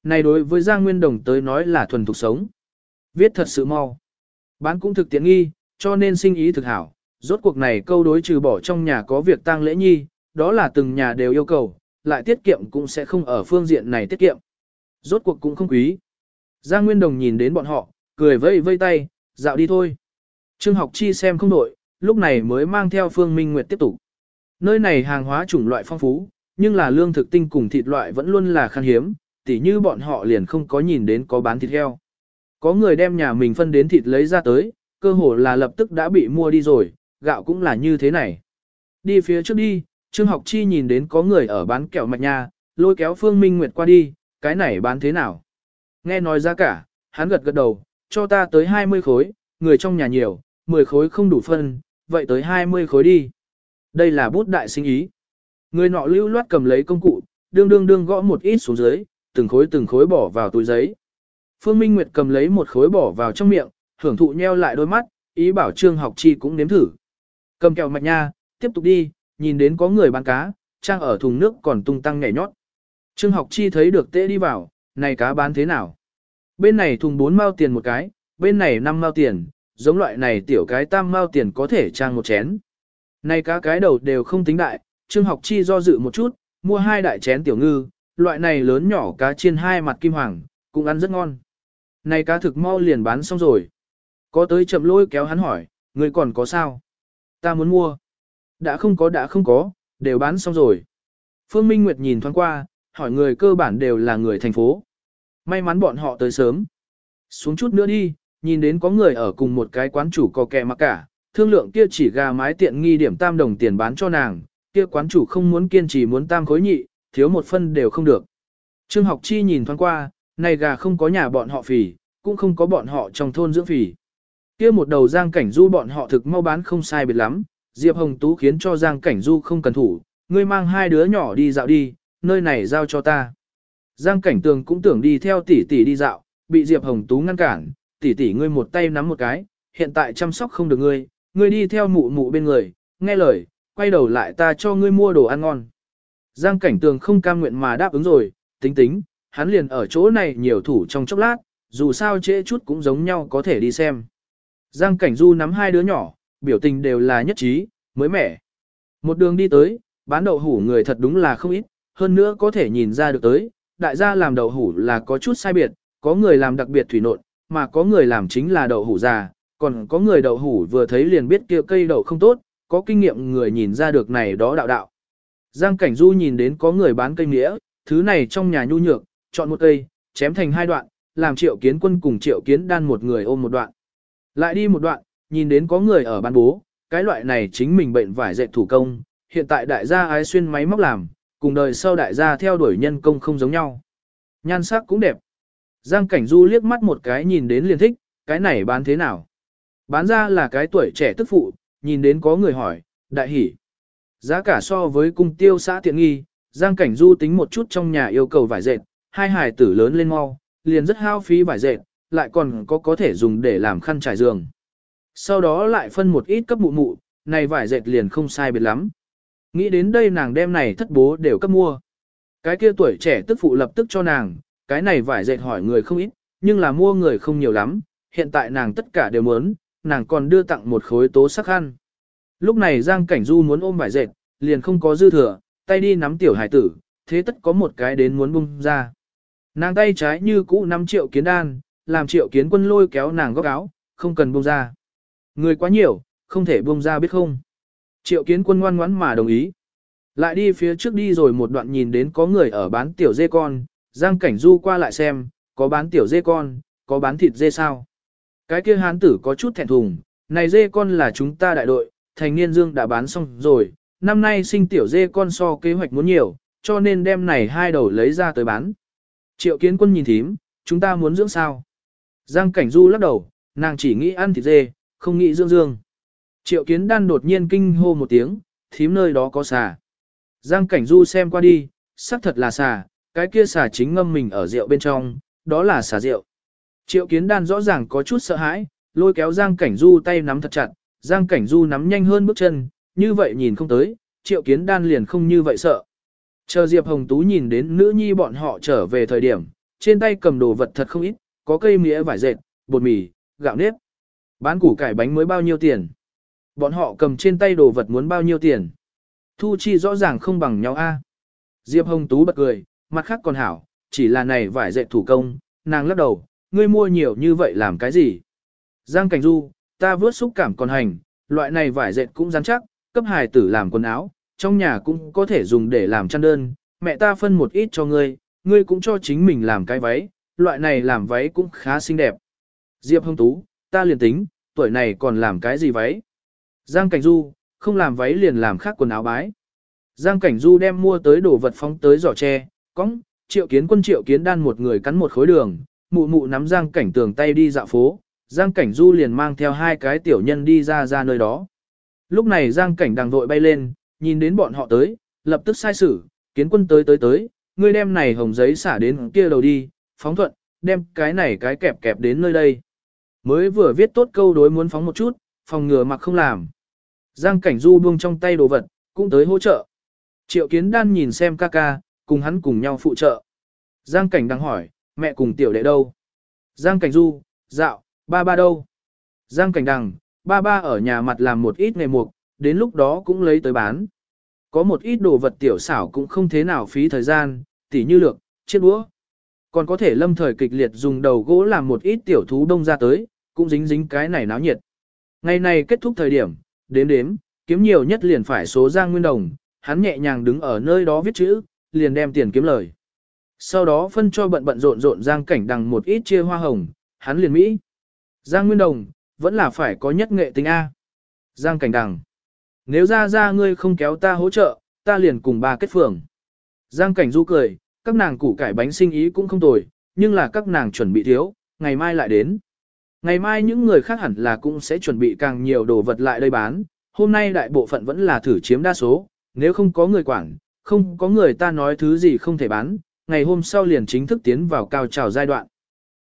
Này đối với Giang Nguyên Đồng tới nói là thuần thục sống. Viết thật sự mau. Bán cũng thực tiện nghi, cho nên sinh ý thực hảo. Rốt cuộc này câu đối trừ bỏ trong nhà có việc tang lễ nhi, đó là từng nhà đều yêu cầu, lại tiết kiệm cũng sẽ không ở phương diện này tiết kiệm. Rốt cuộc cũng không quý. Giang Nguyên Đồng nhìn đến bọn họ, cười vây vây tay, dạo đi thôi. Trương học chi xem không nổi, lúc này mới mang theo Phương Minh Nguyệt tiếp tục. Nơi này hàng hóa chủng loại phong phú, nhưng là lương thực tinh cùng thịt loại vẫn luôn là khan hiếm, tỉ như bọn họ liền không có nhìn đến có bán thịt heo. Có người đem nhà mình phân đến thịt lấy ra tới, cơ hồ là lập tức đã bị mua đi rồi, gạo cũng là như thế này. Đi phía trước đi, Trương Học Chi nhìn đến có người ở bán kẹo mạch nha, lôi kéo Phương Minh Nguyệt qua đi, cái này bán thế nào? Nghe nói ra cả, hắn gật gật đầu, cho ta tới 20 khối, người trong nhà nhiều, 10 khối không đủ phân, vậy tới 20 khối đi. Đây là bút đại sinh ý. Người nọ lưu loát cầm lấy công cụ, đương đương đương gõ một ít xuống dưới, từng khối từng khối bỏ vào túi giấy. Phương Minh Nguyệt cầm lấy một khối bỏ vào trong miệng, hưởng thụ nheo lại đôi mắt, ý bảo Trương Học Chi cũng nếm thử. Cầm kẹo mạch nha, tiếp tục đi, nhìn đến có người bán cá, trang ở thùng nước còn tung tăng nhảy nhót. Trương Học Chi thấy được tệ đi vào, này cá bán thế nào? Bên này thùng 4 mao tiền một cái, bên này 5 mao tiền, giống loại này tiểu cái tam mao tiền có thể trang một chén. Này cá cái đầu đều không tính đại, Trương Học Chi do dự một chút, mua hai đại chén tiểu ngư, loại này lớn nhỏ cá chiên hai mặt kim hoàng, cũng ăn rất ngon. Này cá thực mau liền bán xong rồi. Có tới chậm lôi kéo hắn hỏi, người còn có sao? Ta muốn mua. Đã không có đã không có, đều bán xong rồi. Phương Minh Nguyệt nhìn thoáng qua, hỏi người cơ bản đều là người thành phố. May mắn bọn họ tới sớm. Xuống chút nữa đi, nhìn đến có người ở cùng một cái quán chủ có kẻ mặc cả, thương lượng kia chỉ gà mái tiện nghi điểm tam đồng tiền bán cho nàng, kia quán chủ không muốn kiên trì muốn tam khối nhị, thiếu một phân đều không được. Trương học chi nhìn thoáng qua, này gà không có nhà bọn họ phỉ, cũng không có bọn họ trong thôn dưỡng phỉ. Kia một đầu Giang Cảnh Du bọn họ thực mau bán không sai biệt lắm, Diệp Hồng Tú khiến cho Giang Cảnh Du không cần thủ, ngươi mang hai đứa nhỏ đi dạo đi, nơi này giao cho ta. Giang Cảnh Tường cũng tưởng đi theo tỷ tỷ đi dạo, bị Diệp Hồng Tú ngăn cản, tỷ tỷ ngươi một tay nắm một cái, hiện tại chăm sóc không được ngươi, ngươi đi theo mụ mụ bên người, nghe lời, quay đầu lại ta cho ngươi mua đồ ăn ngon. Giang Cảnh Tường không cam nguyện mà đáp ứng rồi, tính tính, hắn liền ở chỗ này nhiều thủ trong chốc lát, dù sao trễ chút cũng giống nhau có thể đi xem. Giang Cảnh Du nắm hai đứa nhỏ, biểu tình đều là nhất trí, mới mẻ. Một đường đi tới, bán đậu hủ người thật đúng là không ít, hơn nữa có thể nhìn ra được tới, đại gia làm đậu hủ là có chút sai biệt, có người làm đặc biệt thủy nộn, mà có người làm chính là đậu hủ già, còn có người đậu hủ vừa thấy liền biết kia cây đậu không tốt, có kinh nghiệm người nhìn ra được này đó đạo đạo. Giang Cảnh Du nhìn đến có người bán cây nghĩa, thứ này trong nhà nhu nhược, chọn một cây, chém thành hai đoạn, làm triệu kiến quân cùng triệu kiến đan một người ôm một đoạn. Lại đi một đoạn, nhìn đến có người ở bán bố, cái loại này chính mình bệnh vải dệt thủ công, hiện tại đại gia ái xuyên máy móc làm, cùng đời sau đại gia theo đuổi nhân công không giống nhau. Nhan sắc cũng đẹp. Giang Cảnh Du liếc mắt một cái nhìn đến liền thích, cái này bán thế nào? Bán ra là cái tuổi trẻ tức phụ, nhìn đến có người hỏi, đại hỉ. Giá cả so với cung tiêu xã tiện nghi, Giang Cảnh Du tính một chút trong nhà yêu cầu vải dệt, hai hài tử lớn lên mau, liền rất hao phí vải dệt, lại còn có có thể dùng để làm khăn trải giường. Sau đó lại phân một ít cấp mụ mụ, này vải dệt liền không sai biệt lắm. Nghĩ đến đây nàng đem này thất bố đều cấp mua. Cái kia tuổi trẻ tức phụ lập tức cho nàng, cái này vải dệt hỏi người không ít, nhưng là mua người không nhiều lắm, hiện tại nàng tất cả đều muốn, nàng còn đưa tặng một khối tố sắc khăn. Lúc này Giang Cảnh Du muốn ôm vải dệt, liền không có dư thừa, tay đi nắm tiểu hải tử, thế tất có một cái đến muốn bung ra. Nàng tay trái như cũ nắm triệu kiến đan, làm triệu kiến quân lôi kéo nàng góc áo, không cần bung ra. Người quá nhiều, không thể bung ra biết không. Triệu kiến quân ngoan ngoãn mà đồng ý. Lại đi phía trước đi rồi một đoạn nhìn đến có người ở bán tiểu dê con, Giang Cảnh Du qua lại xem, có bán tiểu dê con, có bán thịt dê sao. Cái kia hán tử có chút thẹn thùng, này dê con là chúng ta đại đội, thành niên dương đã bán xong rồi, năm nay sinh tiểu dê con so kế hoạch muốn nhiều, cho nên đem này hai đầu lấy ra tới bán. Triệu kiến quân nhìn thím, chúng ta muốn dưỡng sao? Giang Cảnh Du lắc đầu, nàng chỉ nghĩ ăn thịt dê, không nghĩ dưỡng dương. Triệu kiến đan đột nhiên kinh hô một tiếng, thím nơi đó có xà. Giang Cảnh Du xem qua đi, xác thật là xà, cái kia xà chính ngâm mình ở rượu bên trong, đó là xà rượu. Triệu kiến đan rõ ràng có chút sợ hãi, lôi kéo Giang Cảnh Du tay nắm thật chặt, Giang Cảnh Du nắm nhanh hơn bước chân, như vậy nhìn không tới, triệu kiến đan liền không như vậy sợ. Chờ Diệp Hồng Tú nhìn đến nữ nhi bọn họ trở về thời điểm, trên tay cầm đồ vật thật không ít, có cây mía vải dệt, bột mì, gạo nếp. Bán củ cải bánh mới bao nhiêu tiền? Bọn họ cầm trên tay đồ vật muốn bao nhiêu tiền? Thu chi rõ ràng không bằng nhau a. Diệp Hồng Tú bật cười, mặt khác còn hảo, chỉ là này vải dệt thủ công, nàng lắc đầu, ngươi mua nhiều như vậy làm cái gì? Giang Cảnh Du, ta vớt xúc cảm còn hành, loại này vải dệt cũng rắn chắc, cấp hài tử làm quần áo, trong nhà cũng có thể dùng để làm chăn đơn, mẹ ta phân một ít cho ngươi, ngươi cũng cho chính mình làm cái váy, loại này làm váy cũng khá xinh đẹp. Diệp Hồng Tú, ta liền tính, tuổi này còn làm cái gì váy? Giang Cảnh Du, không làm váy liền làm khác quần áo bái. Giang Cảnh Du đem mua tới đồ vật phóng tới giỏ tre, cõng, triệu kiến quân triệu kiến đan một người cắn một khối đường, mụ mụ nắm Giang Cảnh tường tay đi dạo phố, Giang Cảnh Du liền mang theo hai cái tiểu nhân đi ra ra nơi đó. Lúc này Giang Cảnh đang vội bay lên, nhìn đến bọn họ tới, lập tức sai xử, kiến quân tới tới tới, ngươi đem này hồng giấy xả đến kia đầu đi, phóng thuận, đem cái này cái kẹp kẹp đến nơi đây. Mới vừa viết tốt câu đối muốn phóng một chút, phòng ngừa mặc không làm. Giang cảnh du buông trong tay đồ vật, cũng tới hỗ trợ. Triệu kiến đan nhìn xem ca ca, cùng hắn cùng nhau phụ trợ. Giang cảnh đang hỏi, mẹ cùng tiểu đệ đâu? Giang cảnh du, dạo, ba ba đâu? Giang cảnh đằng, ba ba ở nhà mặt làm một ít nghề mục, đến lúc đó cũng lấy tới bán. Có một ít đồ vật tiểu xảo cũng không thế nào phí thời gian, tỉ như lược, chiếc đũa. Còn có thể lâm thời kịch liệt dùng đầu gỗ làm một ít tiểu thú đông ra tới, cũng dính dính cái này náo nhiệt. Ngày này kết thúc thời điểm, đếm đếm, kiếm nhiều nhất liền phải số Giang Nguyên Đồng, hắn nhẹ nhàng đứng ở nơi đó viết chữ, liền đem tiền kiếm lời. Sau đó phân cho bận bận rộn rộn Giang Cảnh Đằng một ít chia hoa hồng, hắn liền Mỹ. Giang Nguyên Đồng, vẫn là phải có nhất nghệ tính A. Giang Cảnh Đằng. Nếu ra ra ngươi không kéo ta hỗ trợ, ta liền cùng ba kết phường. Giang Cảnh Du cười, các nàng củ cải bánh sinh ý cũng không tồi, nhưng là các nàng chuẩn bị thiếu, ngày mai lại đến. Ngày mai những người khác hẳn là cũng sẽ chuẩn bị càng nhiều đồ vật lại đây bán, hôm nay đại bộ phận vẫn là thử chiếm đa số, nếu không có người quản, không có người ta nói thứ gì không thể bán, ngày hôm sau liền chính thức tiến vào cao trào giai đoạn.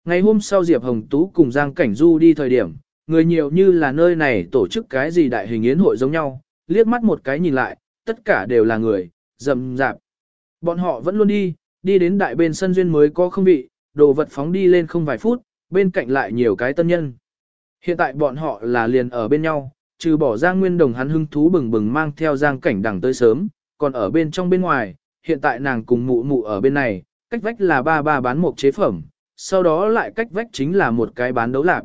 Ngày hôm sau Diệp Hồng Tú cùng Giang Cảnh Du đi thời điểm, người nhiều như là nơi này tổ chức cái gì đại hình yến hội giống nhau, liếc mắt một cái nhìn lại, tất cả đều là người, rầm rạp. Bọn họ vẫn luôn đi, đi đến đại bên sân duyên mới có không vị, đồ vật phóng đi lên không vài phút, bên cạnh lại nhiều cái tân nhân. Hiện tại bọn họ là liền ở bên nhau, trừ bỏ Giang Nguyên Đồng hắn hưng thú bừng bừng mang theo Giang Cảnh đằng tới sớm, còn ở bên trong bên ngoài, hiện tại nàng cùng mụ mụ ở bên này, cách vách là ba ba bán một chế phẩm, sau đó lại cách vách chính là một cái bán đấu lạc.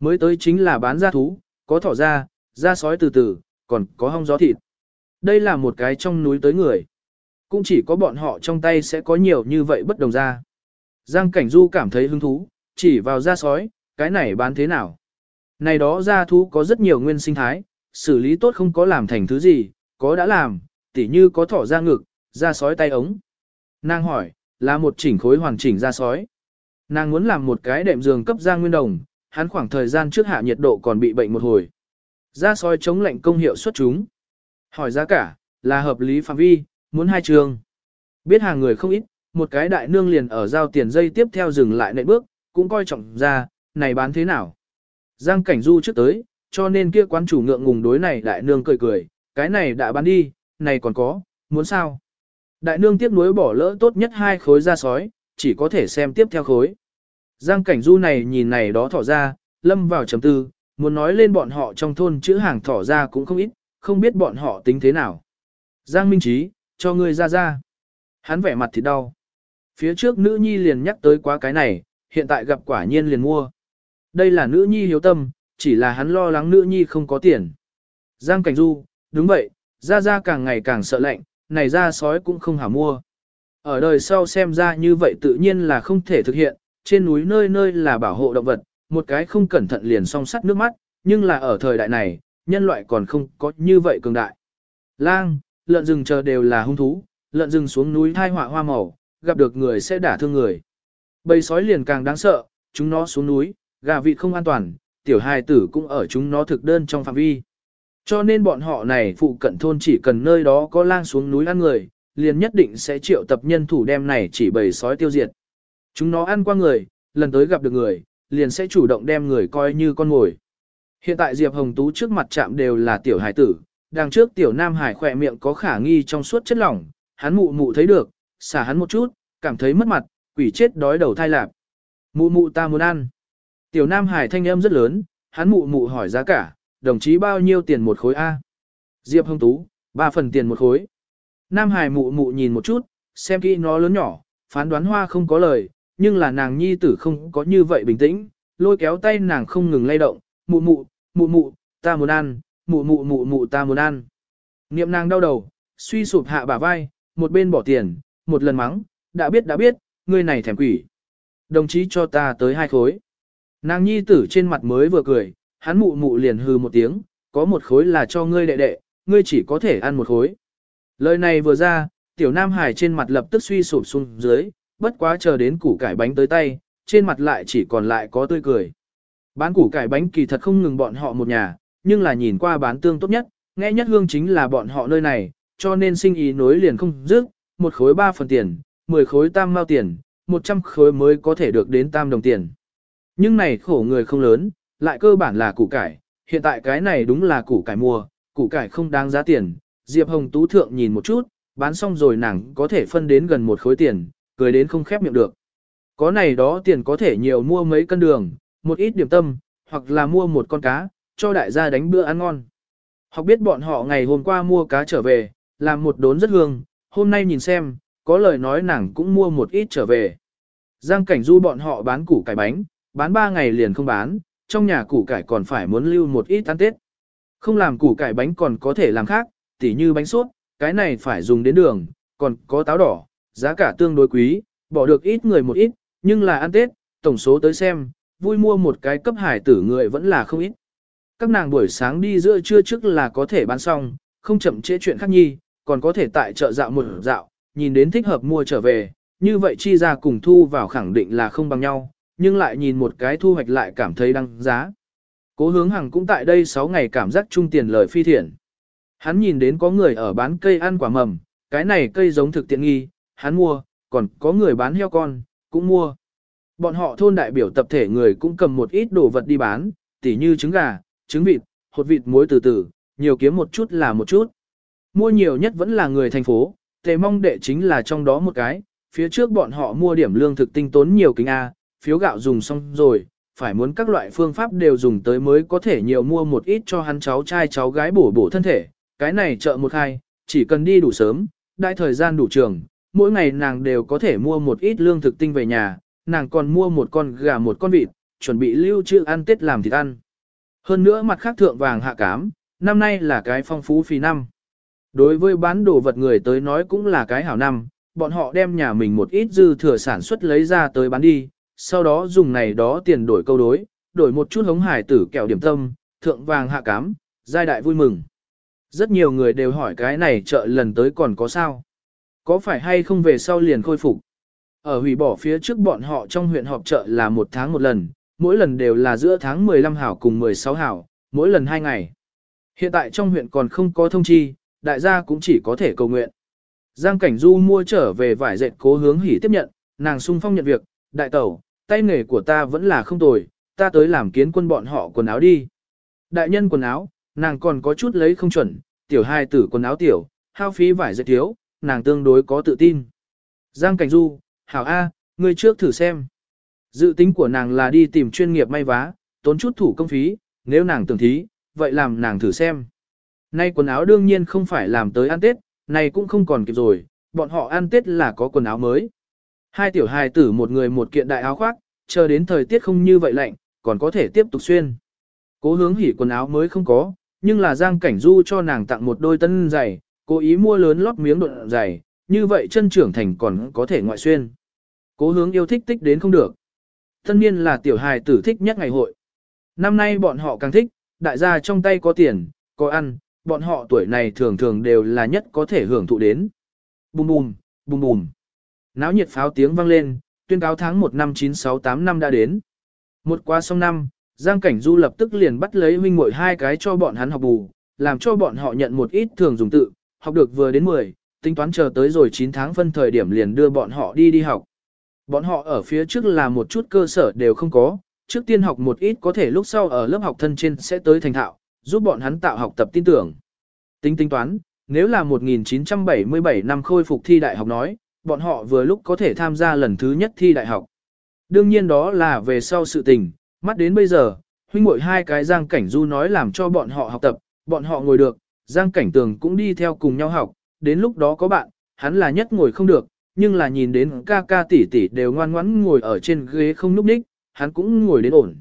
Mới tới chính là bán da thú, có thỏ da, da sói từ từ, còn có hong gió thịt. Đây là một cái trong núi tới người. Cũng chỉ có bọn họ trong tay sẽ có nhiều như vậy bất đồng ra. Giang Cảnh Du cảm thấy hứng thú, chỉ vào da sói, cái này bán thế nào. Này đó da thú có rất nhiều nguyên sinh thái, xử lý tốt không có làm thành thứ gì, có đã làm, tỉ như có thỏ da ngực, da sói tay ống. Nàng hỏi, là một chỉnh khối hoàn chỉnh da sói. Nàng muốn làm một cái đệm giường cấp giang nguyên đồng, hắn khoảng thời gian trước hạ nhiệt độ còn bị bệnh một hồi. Da sói chống lạnh công hiệu xuất chúng. Hỏi giá cả, là hợp lý phạm vi, muốn hai trường. Biết hàng người không ít, một cái đại nương liền ở giao tiền dây tiếp theo dừng lại nệm bước, cũng coi trọng ra, này bán thế nào. Giang cảnh du trước tới, cho nên kia quán chủ ngượng ngùng đối này đại nương cười cười, cái này đã bán đi, này còn có, muốn sao? Đại nương tiếc nuối bỏ lỡ tốt nhất hai khối da sói, chỉ có thể xem tiếp theo khối. Giang cảnh du này nhìn này đó thỏ ra, lâm vào chấm tư, muốn nói lên bọn họ trong thôn chữ hàng thỏ ra cũng không ít, không biết bọn họ tính thế nào. Giang Minh Trí, cho ngươi ra ra. Hắn vẻ mặt thì đau. Phía trước nữ nhi liền nhắc tới quá cái này, hiện tại gặp quả nhiên liền mua. Đây là nữ nhi hiếu tâm, chỉ là hắn lo lắng nữ nhi không có tiền. Giang Cảnh Du, đúng vậy, ra ra càng ngày càng sợ lạnh, này ra sói cũng không hả mua. Ở đời sau xem ra như vậy tự nhiên là không thể thực hiện, trên núi nơi nơi là bảo hộ động vật, một cái không cẩn thận liền song sắt nước mắt, nhưng là ở thời đại này, nhân loại còn không có như vậy cường đại. Lang, lợn rừng chờ đều là hung thú, lợn rừng xuống núi thai họa hoa màu, gặp được người sẽ đả thương người. Bầy sói liền càng đáng sợ, chúng nó xuống núi, gà vịt không an toàn, tiểu hài tử cũng ở chúng nó thực đơn trong phạm vi. Cho nên bọn họ này phụ cận thôn chỉ cần nơi đó có lang xuống núi ăn người, liền nhất định sẽ triệu tập nhân thủ đem này chỉ bầy sói tiêu diệt. Chúng nó ăn qua người, lần tới gặp được người, liền sẽ chủ động đem người coi như con mồi. Hiện tại Diệp Hồng Tú trước mặt chạm đều là tiểu hải tử, đằng trước tiểu nam hải khỏe miệng có khả nghi trong suốt chất lỏng, hắn mụ mụ thấy được, xả hắn một chút, cảm thấy mất mặt, quỷ chết đói đầu thai lạp. Mụ mụ ta muốn ăn. Tiểu nam hải thanh âm rất lớn, hắn mụ mụ hỏi giá cả, đồng chí bao nhiêu tiền một khối A. Diệp Hồng Tú, ba phần tiền một khối. Nam hải mụ mụ nhìn một chút, xem kỹ nó lớn nhỏ, phán đoán hoa không có lời, nhưng là nàng nhi tử không có như vậy bình tĩnh, lôi kéo tay nàng không ngừng lay động, mụ mụ, mụ mụ, ta muốn ăn, mụ mụ mụ mụ ta muốn ăn. Niệm nàng đau đầu, suy sụp hạ bả vai, một bên bỏ tiền, một lần mắng, đã biết đã biết, ngươi này thèm quỷ. Đồng chí cho ta tới hai khối. Nàng nhi tử trên mặt mới vừa cười, hắn mụ mụ liền hừ một tiếng, có một khối là cho ngươi đệ đệ, ngươi chỉ có thể ăn một khối. Lời này vừa ra, tiểu nam hải trên mặt lập tức suy sụp xuống dưới, bất quá chờ đến củ cải bánh tới tay, trên mặt lại chỉ còn lại có tươi cười. Bán củ cải bánh kỳ thật không ngừng bọn họ một nhà, nhưng là nhìn qua bán tương tốt nhất, nghe nhất hương chính là bọn họ nơi này, cho nên sinh ý nối liền không dứt, một khối ba phần tiền, mười khối tam mao tiền, một trăm khối mới có thể được đến tam đồng tiền. Nhưng này khổ người không lớn, lại cơ bản là củ cải, hiện tại cái này đúng là củ cải mua, củ cải không đáng giá tiền, Diệp Hồng Tú Thượng nhìn một chút, bán xong rồi nàng có thể phân đến gần một khối tiền, cười đến không khép miệng được. Có này đó tiền có thể nhiều mua mấy cân đường, một ít điểm tâm, hoặc là mua một con cá, cho đại gia đánh bữa ăn ngon. Học biết bọn họ ngày hôm qua mua cá trở về, làm một đốn rất hương, hôm nay nhìn xem, có lời nói nàng cũng mua một ít trở về. Giang cảnh du bọn họ bán củ cải bánh, bán 3 ngày liền không bán, trong nhà củ cải còn phải muốn lưu một ít ăn tết. Không làm củ cải bánh còn có thể làm khác, tỉ như bánh sốt, cái này phải dùng đến đường, còn có táo đỏ, giá cả tương đối quý, bỏ được ít người một ít, nhưng là ăn tết, tổng số tới xem, vui mua một cái cấp hải tử người vẫn là không ít. Các nàng buổi sáng đi giữa trưa trước là có thể bán xong, không chậm trễ chuyện khác nhi, còn có thể tại chợ dạo một dạo, nhìn đến thích hợp mua trở về, như vậy chi ra cùng thu vào khẳng định là không bằng nhau, nhưng lại nhìn một cái thu hoạch lại cảm thấy đăng giá. Cố hướng hằng cũng tại đây 6 ngày cảm giác trung tiền lời phi thiện. Hắn nhìn đến có người ở bán cây ăn quả mầm, cái này cây giống thực tiện nghi, hắn mua, còn có người bán heo con, cũng mua. Bọn họ thôn đại biểu tập thể người cũng cầm một ít đồ vật đi bán, tỉ như trứng gà, trứng vịt, hột vịt muối từ từ, nhiều kiếm một chút là một chút. Mua nhiều nhất vẫn là người thành phố, tề mong đệ chính là trong đó một cái, phía trước bọn họ mua điểm lương thực tinh tốn nhiều kính A, phiếu gạo dùng xong rồi, phải muốn các loại phương pháp đều dùng tới mới có thể nhiều mua một ít cho hắn cháu trai cháu gái bổ bổ thân thể, cái này chợ một hai, chỉ cần đi đủ sớm, đại thời gian đủ trường, mỗi ngày nàng đều có thể mua một ít lương thực tinh về nhà, nàng còn mua một con gà một con vịt, chuẩn bị lưu trữ ăn Tết làm thịt ăn. Hơn nữa mặt khác thượng vàng hạ cám, năm nay là cái phong phú phí năm. Đối với bán đồ vật người tới nói cũng là cái hảo năm, bọn họ đem nhà mình một ít dư thừa sản xuất lấy ra tới bán đi, sau đó dùng này đó tiền đổi câu đối, đổi một chút hống hải tử kẹo điểm tâm, thượng vàng hạ cám, giai đại vui mừng. Rất nhiều người đều hỏi cái này chợ lần tới còn có sao? Có phải hay không về sau liền khôi phục? Ở hủy bỏ phía trước bọn họ trong huyện họp chợ là một tháng một lần, mỗi lần đều là giữa tháng 15 hảo cùng 16 hảo, mỗi lần 2 ngày. Hiện tại trong huyện còn không có thông chi, đại gia cũng chỉ có thể cầu nguyện. Giang Cảnh Du mua trở về vải dệt cố hướng hỉ tiếp nhận, nàng sung phong nhận việc, đại tẩu, tay nghề của ta vẫn là không tồi, ta tới làm kiến quân bọn họ quần áo đi. Đại nhân quần áo, nàng còn có chút lấy không chuẩn, tiểu hai tử quần áo tiểu, hao phí vải dệt thiếu, nàng tương đối có tự tin. Giang Cảnh Du, hảo A, ngươi trước thử xem. Dự tính của nàng là đi tìm chuyên nghiệp may vá, tốn chút thủ công phí, nếu nàng tưởng thí, vậy làm nàng thử xem. Nay quần áo đương nhiên không phải làm tới ăn Tết, này cũng không còn kịp rồi, bọn họ ăn Tết là có quần áo mới. Hai tiểu hài tử một người một kiện đại áo khoác, chờ đến thời tiết không như vậy lạnh, còn có thể tiếp tục xuyên. Cố hướng hỉ quần áo mới không có, nhưng là Giang Cảnh Du cho nàng tặng một đôi tân giày, cố ý mua lớn lót miếng độn giày, như vậy chân trưởng thành còn có thể ngoại xuyên. Cố hướng yêu thích tích đến không được. Tân niên là tiểu hài tử thích nhất ngày hội. Năm nay bọn họ càng thích, đại gia trong tay có tiền, có ăn, bọn họ tuổi này thường thường đều là nhất có thể hưởng thụ đến. Bùm bùm, bùm bùm. Náo nhiệt pháo tiếng vang lên, tuyên cáo tháng 1 năm 968 năm đã đến. Một qua xong năm, Giang Cảnh Du lập tức liền bắt lấy huynh muội hai cái cho bọn hắn học bù, làm cho bọn họ nhận một ít thường dùng tự, học được vừa đến 10, tính toán chờ tới rồi 9 tháng phân thời điểm liền đưa bọn họ đi đi học. Bọn họ ở phía trước là một chút cơ sở đều không có, trước tiên học một ít có thể lúc sau ở lớp học thân trên sẽ tới thành thạo, giúp bọn hắn tạo học tập tin tưởng. Tính tính toán, nếu là 1977 năm khôi phục thi đại học nói, bọn họ vừa lúc có thể tham gia lần thứ nhất thi đại học. Đương nhiên đó là về sau sự tình, mắt đến bây giờ, huynh muội hai cái Giang Cảnh Du nói làm cho bọn họ học tập, bọn họ ngồi được, Giang Cảnh Tường cũng đi theo cùng nhau học, đến lúc đó có bạn, hắn là nhất ngồi không được, nhưng là nhìn đến ca ca tỷ tỷ đều ngoan ngoãn ngồi ở trên ghế không núp đích, hắn cũng ngồi đến ổn.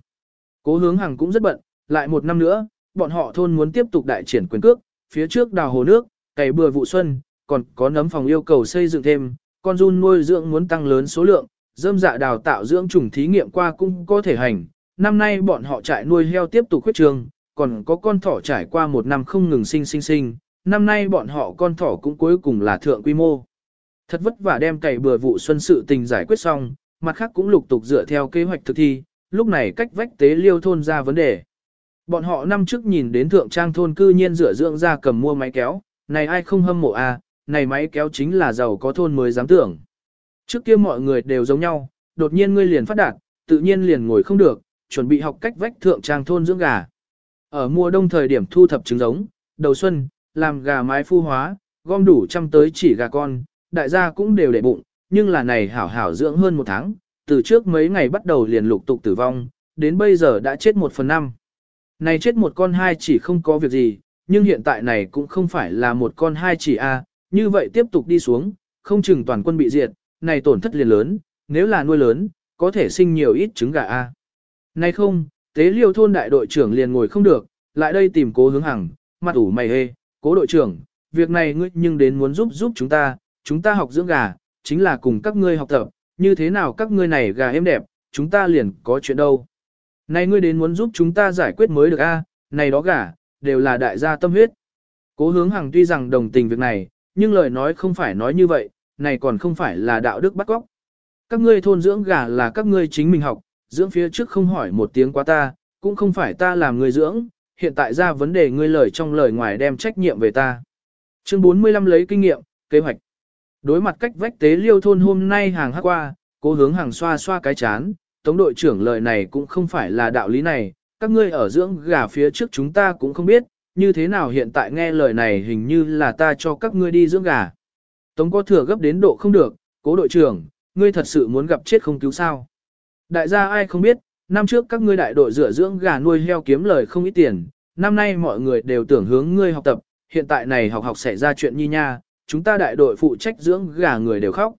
Cố hướng Hằng cũng rất bận, lại một năm nữa, bọn họ thôn muốn tiếp tục đại triển quyền cước, phía trước đào hồ nước, cày bừa vụ xuân, còn có nấm phòng yêu cầu xây dựng thêm, con run nuôi dưỡng muốn tăng lớn số lượng, dơm dạ đào tạo dưỡng trùng thí nghiệm qua cũng có thể hành. Năm nay bọn họ trại nuôi heo tiếp tục khuyết trường, còn có con thỏ trải qua một năm không ngừng sinh sinh sinh, năm nay bọn họ con thỏ cũng cuối cùng là thượng quy mô. Thật vất vả đem cày bừa vụ xuân sự tình giải quyết xong, mặt khác cũng lục tục dựa theo kế hoạch thực thi, lúc này cách vách tế liêu thôn ra vấn đề. Bọn họ năm trước nhìn đến thượng trang thôn cư nhiên rửa dưỡng ra cầm mua máy kéo, này ai không hâm mộ à, này máy kéo chính là giàu có thôn mới dám tưởng. Trước kia mọi người đều giống nhau, đột nhiên ngươi liền phát đạt, tự nhiên liền ngồi không được, chuẩn bị học cách vách thượng trang thôn dưỡng gà. Ở mùa đông thời điểm thu thập trứng giống, đầu xuân, làm gà mái phu hóa, gom đủ trăm tới chỉ gà con, đại gia cũng đều để bụng, nhưng là này hảo hảo dưỡng hơn một tháng, từ trước mấy ngày bắt đầu liền lục tục tử vong, đến bây giờ đã chết một phần năm. Này chết một con hai chỉ không có việc gì, nhưng hiện tại này cũng không phải là một con hai chỉ A, như vậy tiếp tục đi xuống, không chừng toàn quân bị diệt, này tổn thất liền lớn, nếu là nuôi lớn, có thể sinh nhiều ít trứng gà A nay không, Tế liêu thôn đại đội trưởng liền ngồi không được, lại đây tìm cố hướng hằng, mặt ủ mày hê, cố đội trưởng, việc này ngươi nhưng đến muốn giúp giúp chúng ta, chúng ta học dưỡng gà, chính là cùng các ngươi học tập, như thế nào các ngươi này gà êm đẹp, chúng ta liền có chuyện đâu. Này ngươi đến muốn giúp chúng ta giải quyết mới được a, này đó gà, đều là đại gia tâm huyết. Cố hướng hằng tuy rằng đồng tình việc này, nhưng lời nói không phải nói như vậy, này còn không phải là đạo đức bắt góc. Các ngươi thôn dưỡng gà là các ngươi chính mình học, dưỡng phía trước không hỏi một tiếng quá ta, cũng không phải ta làm người dưỡng, hiện tại ra vấn đề ngươi lời trong lời ngoài đem trách nhiệm về ta. Chương 45 lấy kinh nghiệm, kế hoạch. Đối mặt cách vách tế liêu thôn hôm nay hàng hát qua, cố hướng hàng xoa xoa cái chán, tống đội trưởng lời này cũng không phải là đạo lý này, các ngươi ở dưỡng gà phía trước chúng ta cũng không biết, như thế nào hiện tại nghe lời này hình như là ta cho các ngươi đi dưỡng gà. Tống có thừa gấp đến độ không được, cố đội trưởng, ngươi thật sự muốn gặp chết không cứu sao. Đại gia ai không biết, năm trước các ngươi đại đội rửa dưỡng gà nuôi heo kiếm lời không ít tiền, năm nay mọi người đều tưởng hướng ngươi học tập, hiện tại này học học xảy ra chuyện nhi nha, chúng ta đại đội phụ trách dưỡng gà người đều khóc.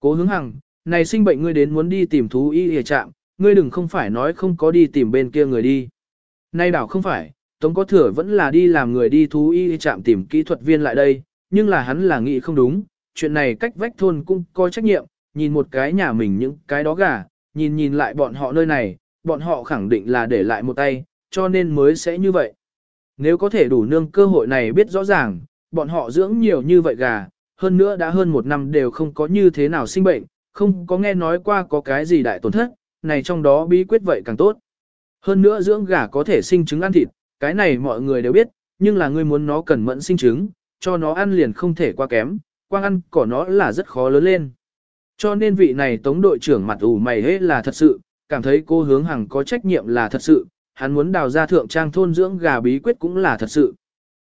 Cố hướng hằng, này sinh bệnh ngươi đến muốn đi tìm thú y hề trạm, ngươi đừng không phải nói không có đi tìm bên kia người đi. Nay đảo không phải, Tống có thừa vẫn là đi làm người đi thú y trạm tìm kỹ thuật viên lại đây, nhưng là hắn là nghĩ không đúng, chuyện này cách vách thôn cũng có trách nhiệm, nhìn một cái nhà mình những cái đó gà, nhìn nhìn lại bọn họ nơi này, bọn họ khẳng định là để lại một tay, cho nên mới sẽ như vậy. Nếu có thể đủ nương cơ hội này biết rõ ràng, bọn họ dưỡng nhiều như vậy gà, hơn nữa đã hơn một năm đều không có như thế nào sinh bệnh, không có nghe nói qua có cái gì đại tổn thất, này trong đó bí quyết vậy càng tốt. Hơn nữa dưỡng gà có thể sinh trứng ăn thịt, cái này mọi người đều biết, nhưng là ngươi muốn nó cần mẫn sinh trứng, cho nó ăn liền không thể qua kém, quang ăn cỏ nó là rất khó lớn lên. Cho nên vị này tống đội trưởng mặt ủ mày hết là thật sự, cảm thấy cô hướng hằng có trách nhiệm là thật sự, hắn muốn đào ra thượng trang thôn dưỡng gà bí quyết cũng là thật sự.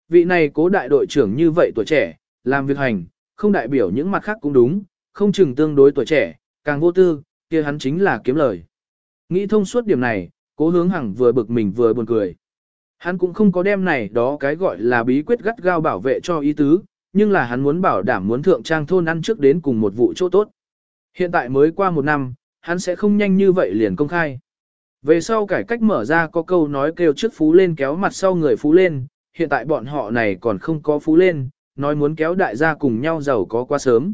Vị này cố đại đội trưởng như vậy tuổi trẻ, làm việc hành, không đại biểu những mặt khác cũng đúng, không chừng tương đối tuổi trẻ, càng vô tư, kia hắn chính là kiếm lời. Nghĩ thông suốt điểm này, cố hướng hằng vừa bực mình vừa buồn cười. Hắn cũng không có đem này đó cái gọi là bí quyết gắt gao bảo vệ cho ý tứ, nhưng là hắn muốn bảo đảm muốn thượng trang thôn ăn trước đến cùng một vụ chỗ tốt. Hiện tại mới qua một năm, hắn sẽ không nhanh như vậy liền công khai. Về sau cải cách mở ra có câu nói kêu trước phú lên kéo mặt sau người phú lên, hiện tại bọn họ này còn không có phú lên, nói muốn kéo đại gia cùng nhau giàu có quá sớm.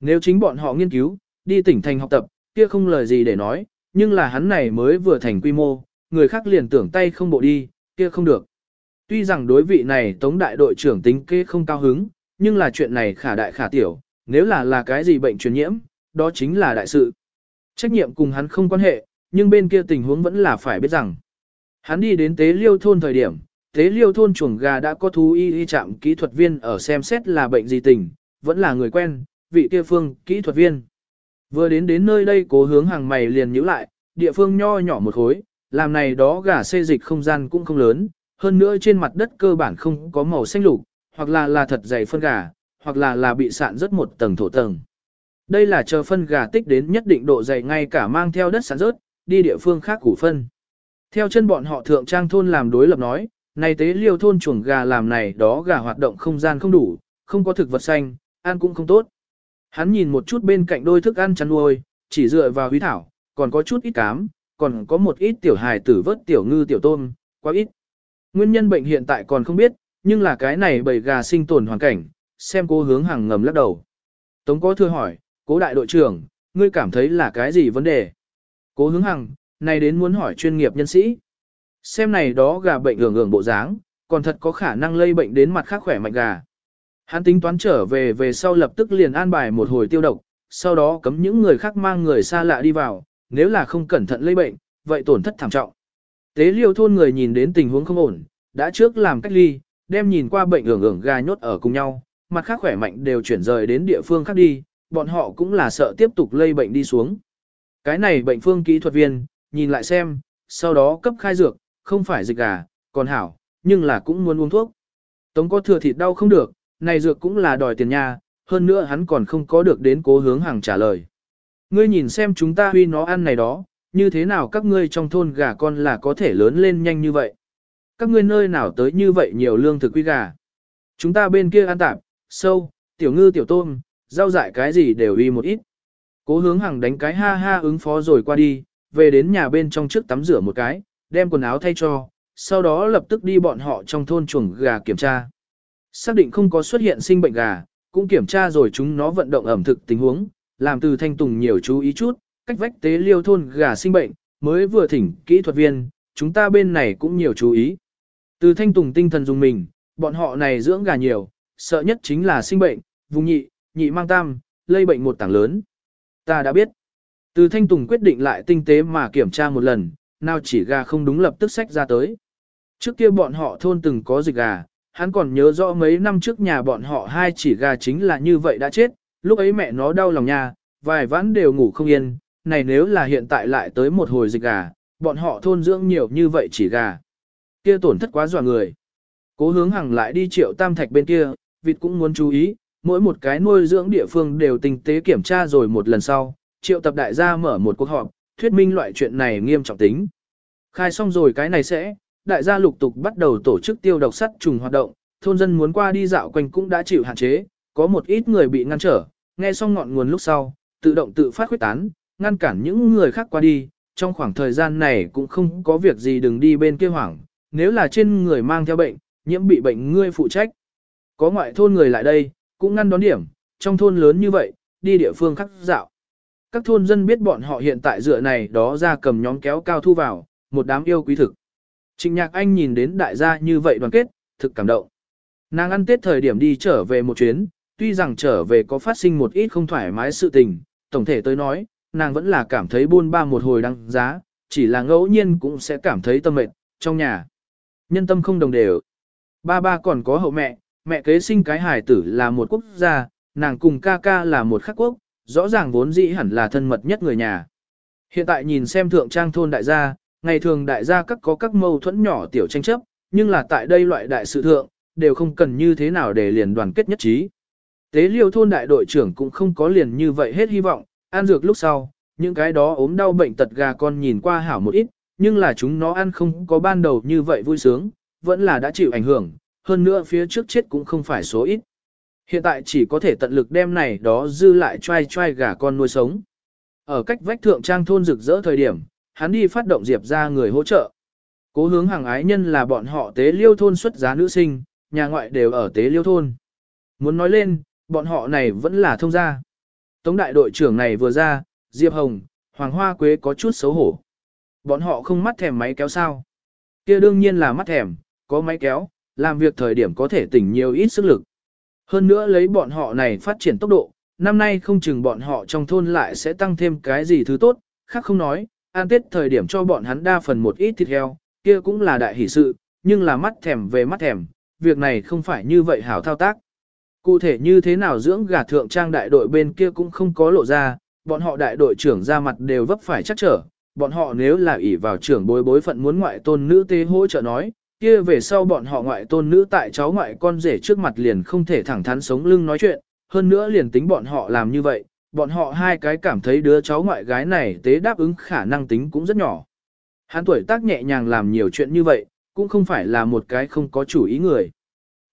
Nếu chính bọn họ nghiên cứu, đi tỉnh thành học tập, kia không lời gì để nói, nhưng là hắn này mới vừa thành quy mô, người khác liền tưởng tay không bộ đi, kia không được. Tuy rằng đối vị này tống đại đội trưởng tính kế không cao hứng, nhưng là chuyện này khả đại khả tiểu, nếu là là cái gì bệnh truyền nhiễm, đó chính là đại sự. Trách nhiệm cùng hắn không quan hệ, nhưng bên kia tình huống vẫn là phải biết rằng. Hắn đi đến tế liêu thôn thời điểm, tế liêu thôn chuồng gà đã có thú y y trạm kỹ thuật viên ở xem xét là bệnh gì tình, vẫn là người quen, vị kia phương kỹ thuật viên. Vừa đến đến nơi đây cố hướng hàng mày liền nhíu lại, địa phương nho nhỏ một khối, làm này đó gà xê dịch không gian cũng không lớn, hơn nữa trên mặt đất cơ bản không có màu xanh lục, hoặc là là thật dày phân gà, hoặc là là bị sạn rất một tầng thổ tầng. Đây là chờ phân gà tích đến nhất định độ dày ngay cả mang theo đất sản rớt, đi địa phương khác củ phân. Theo chân bọn họ thượng trang thôn làm đối lập nói, này tế liêu thôn chuồng gà làm này đó gà hoạt động không gian không đủ, không có thực vật xanh, ăn cũng không tốt. Hắn nhìn một chút bên cạnh đôi thức ăn chăn nuôi, chỉ dựa vào huy thảo, còn có chút ít cám, còn có một ít tiểu hài tử vớt tiểu ngư tiểu tôm, quá ít. Nguyên nhân bệnh hiện tại còn không biết, nhưng là cái này bầy gà sinh tồn hoàn cảnh, xem cô hướng hàng ngầm lắc đầu. Tống có thưa hỏi, cố đại đội trưởng, ngươi cảm thấy là cái gì vấn đề? Cố hướng hằng, này đến muốn hỏi chuyên nghiệp nhân sĩ. Xem này đó gà bệnh hưởng hưởng bộ dáng, còn thật có khả năng lây bệnh đến mặt khác khỏe mạnh gà. Hắn tính toán trở về về sau lập tức liền an bài một hồi tiêu độc, sau đó cấm những người khác mang người xa lạ đi vào, nếu là không cẩn thận lây bệnh, vậy tổn thất thảm trọng. Tế liêu thôn người nhìn đến tình huống không ổn, đã trước làm cách ly, đem nhìn qua bệnh hưởng hưởng gà nhốt ở cùng nhau, mặt khác khỏe mạnh đều chuyển rời đến địa phương khác đi, bọn họ cũng là sợ tiếp tục lây bệnh đi xuống. Cái này bệnh phương kỹ thuật viên, nhìn lại xem, sau đó cấp khai dược, không phải dịch gà, còn hảo, nhưng là cũng muốn uống thuốc. Tống có thừa thịt đau không được, này dược cũng là đòi tiền nha, hơn nữa hắn còn không có được đến cố hướng hàng trả lời. Ngươi nhìn xem chúng ta huy nó ăn này đó, như thế nào các ngươi trong thôn gà con là có thể lớn lên nhanh như vậy. Các ngươi nơi nào tới như vậy nhiều lương thực quy gà. Chúng ta bên kia ăn tạp, sâu, tiểu ngư tiểu tôm, rau dại cái gì đều uy một ít. Cố hướng hàng đánh cái ha ha ứng phó rồi qua đi, về đến nhà bên trong trước tắm rửa một cái, đem quần áo thay cho, sau đó lập tức đi bọn họ trong thôn chuồng gà kiểm tra. Xác định không có xuất hiện sinh bệnh gà, cũng kiểm tra rồi chúng nó vận động ẩm thực tình huống, làm từ thanh tùng nhiều chú ý chút, cách vách tế liêu thôn gà sinh bệnh, mới vừa thỉnh kỹ thuật viên, chúng ta bên này cũng nhiều chú ý. Từ thanh tùng tinh thần dùng mình, bọn họ này dưỡng gà nhiều, sợ nhất chính là sinh bệnh, vùng nhị, nhị mang tam, lây bệnh một tảng lớn. Ta đã biết. Từ thanh tùng quyết định lại tinh tế mà kiểm tra một lần, nào chỉ gà không đúng lập tức sách ra tới. Trước kia bọn họ thôn từng có dịch gà, hắn còn nhớ rõ mấy năm trước nhà bọn họ hai chỉ gà chính là như vậy đã chết, lúc ấy mẹ nó đau lòng nha, vài vãn đều ngủ không yên, này nếu là hiện tại lại tới một hồi dịch gà, bọn họ thôn dưỡng nhiều như vậy chỉ gà. Kia tổn thất quá dọa người. Cố hướng hàng lại đi triệu tam thạch bên kia, vịt cũng muốn chú ý, mỗi một cái nuôi dưỡng địa phương đều tinh tế kiểm tra rồi một lần sau, triệu tập đại gia mở một cuộc họp, thuyết minh loại chuyện này nghiêm trọng tính. Khai xong rồi cái này sẽ, đại gia lục tục bắt đầu tổ chức tiêu độc sắt trùng hoạt động, thôn dân muốn qua đi dạo quanh cũng đã chịu hạn chế, có một ít người bị ngăn trở, nghe xong ngọn nguồn lúc sau, tự động tự phát khuyết tán, ngăn cản những người khác qua đi, trong khoảng thời gian này cũng không có việc gì đừng đi bên kia hoảng, nếu là trên người mang theo bệnh, nhiễm bị bệnh ngươi phụ trách. Có ngoại thôn người lại đây, cũng ngăn đón điểm, trong thôn lớn như vậy, đi địa phương khác dạo. Các thôn dân biết bọn họ hiện tại dựa này đó ra cầm nhóm kéo cao thu vào, một đám yêu quý thực. Trịnh nhạc anh nhìn đến đại gia như vậy đoàn kết, thực cảm động. Nàng ăn tết thời điểm đi trở về một chuyến, tuy rằng trở về có phát sinh một ít không thoải mái sự tình, tổng thể tới nói, nàng vẫn là cảm thấy buôn ba một hồi đăng giá, chỉ là ngẫu nhiên cũng sẽ cảm thấy tâm mệt, trong nhà. Nhân tâm không đồng đều. Ba ba còn có hậu mẹ, mẹ kế sinh cái hài tử là một quốc gia, nàng cùng ca ca là một khắc quốc, rõ ràng vốn dĩ hẳn là thân mật nhất người nhà. Hiện tại nhìn xem thượng trang thôn đại gia, ngày thường đại gia các có các mâu thuẫn nhỏ tiểu tranh chấp, nhưng là tại đây loại đại sự thượng, đều không cần như thế nào để liền đoàn kết nhất trí. Tế liêu thôn đại đội trưởng cũng không có liền như vậy hết hy vọng, ăn dược lúc sau, những cái đó ốm đau bệnh tật gà con nhìn qua hảo một ít, nhưng là chúng nó ăn không có ban đầu như vậy vui sướng, vẫn là đã chịu ảnh hưởng, hơn nữa phía trước chết cũng không phải số ít. Hiện tại chỉ có thể tận lực đem này đó dư lại trai trai gà con nuôi sống. Ở cách vách thượng trang thôn rực rỡ thời điểm, hắn đi phát động diệp ra người hỗ trợ. Cố hướng hàng ái nhân là bọn họ tế liêu thôn xuất giá nữ sinh, nhà ngoại đều ở tế liêu thôn. Muốn nói lên, bọn họ này vẫn là thông gia. Tống đại đội trưởng này vừa ra, Diệp Hồng, Hoàng Hoa Quế có chút xấu hổ. Bọn họ không mắt thèm máy kéo sao. kia đương nhiên là mắt thèm, có máy kéo, làm việc thời điểm có thể tỉnh nhiều ít sức lực. Hơn nữa lấy bọn họ này phát triển tốc độ, năm nay không chừng bọn họ trong thôn lại sẽ tăng thêm cái gì thứ tốt, khác không nói, an tết thời điểm cho bọn hắn đa phần một ít thịt heo, kia cũng là đại hỷ sự, nhưng là mắt thèm về mắt thèm, việc này không phải như vậy hảo thao tác. Cụ thể như thế nào dưỡng gà thượng trang đại đội bên kia cũng không có lộ ra, bọn họ đại đội trưởng ra mặt đều vấp phải chắc trở, bọn họ nếu là ỷ vào trưởng bối bối phận muốn ngoại tôn nữ tế hỗ trợ nói, kia về sau bọn họ ngoại tôn nữ tại cháu ngoại con rể trước mặt liền không thể thẳng thắn sống lưng nói chuyện, hơn nữa liền tính bọn họ làm như vậy, bọn họ hai cái cảm thấy đứa cháu ngoại gái này tế đáp ứng khả năng tính cũng rất nhỏ. Hắn tuổi tác nhẹ nhàng làm nhiều chuyện như vậy, cũng không phải là một cái không có chủ ý người.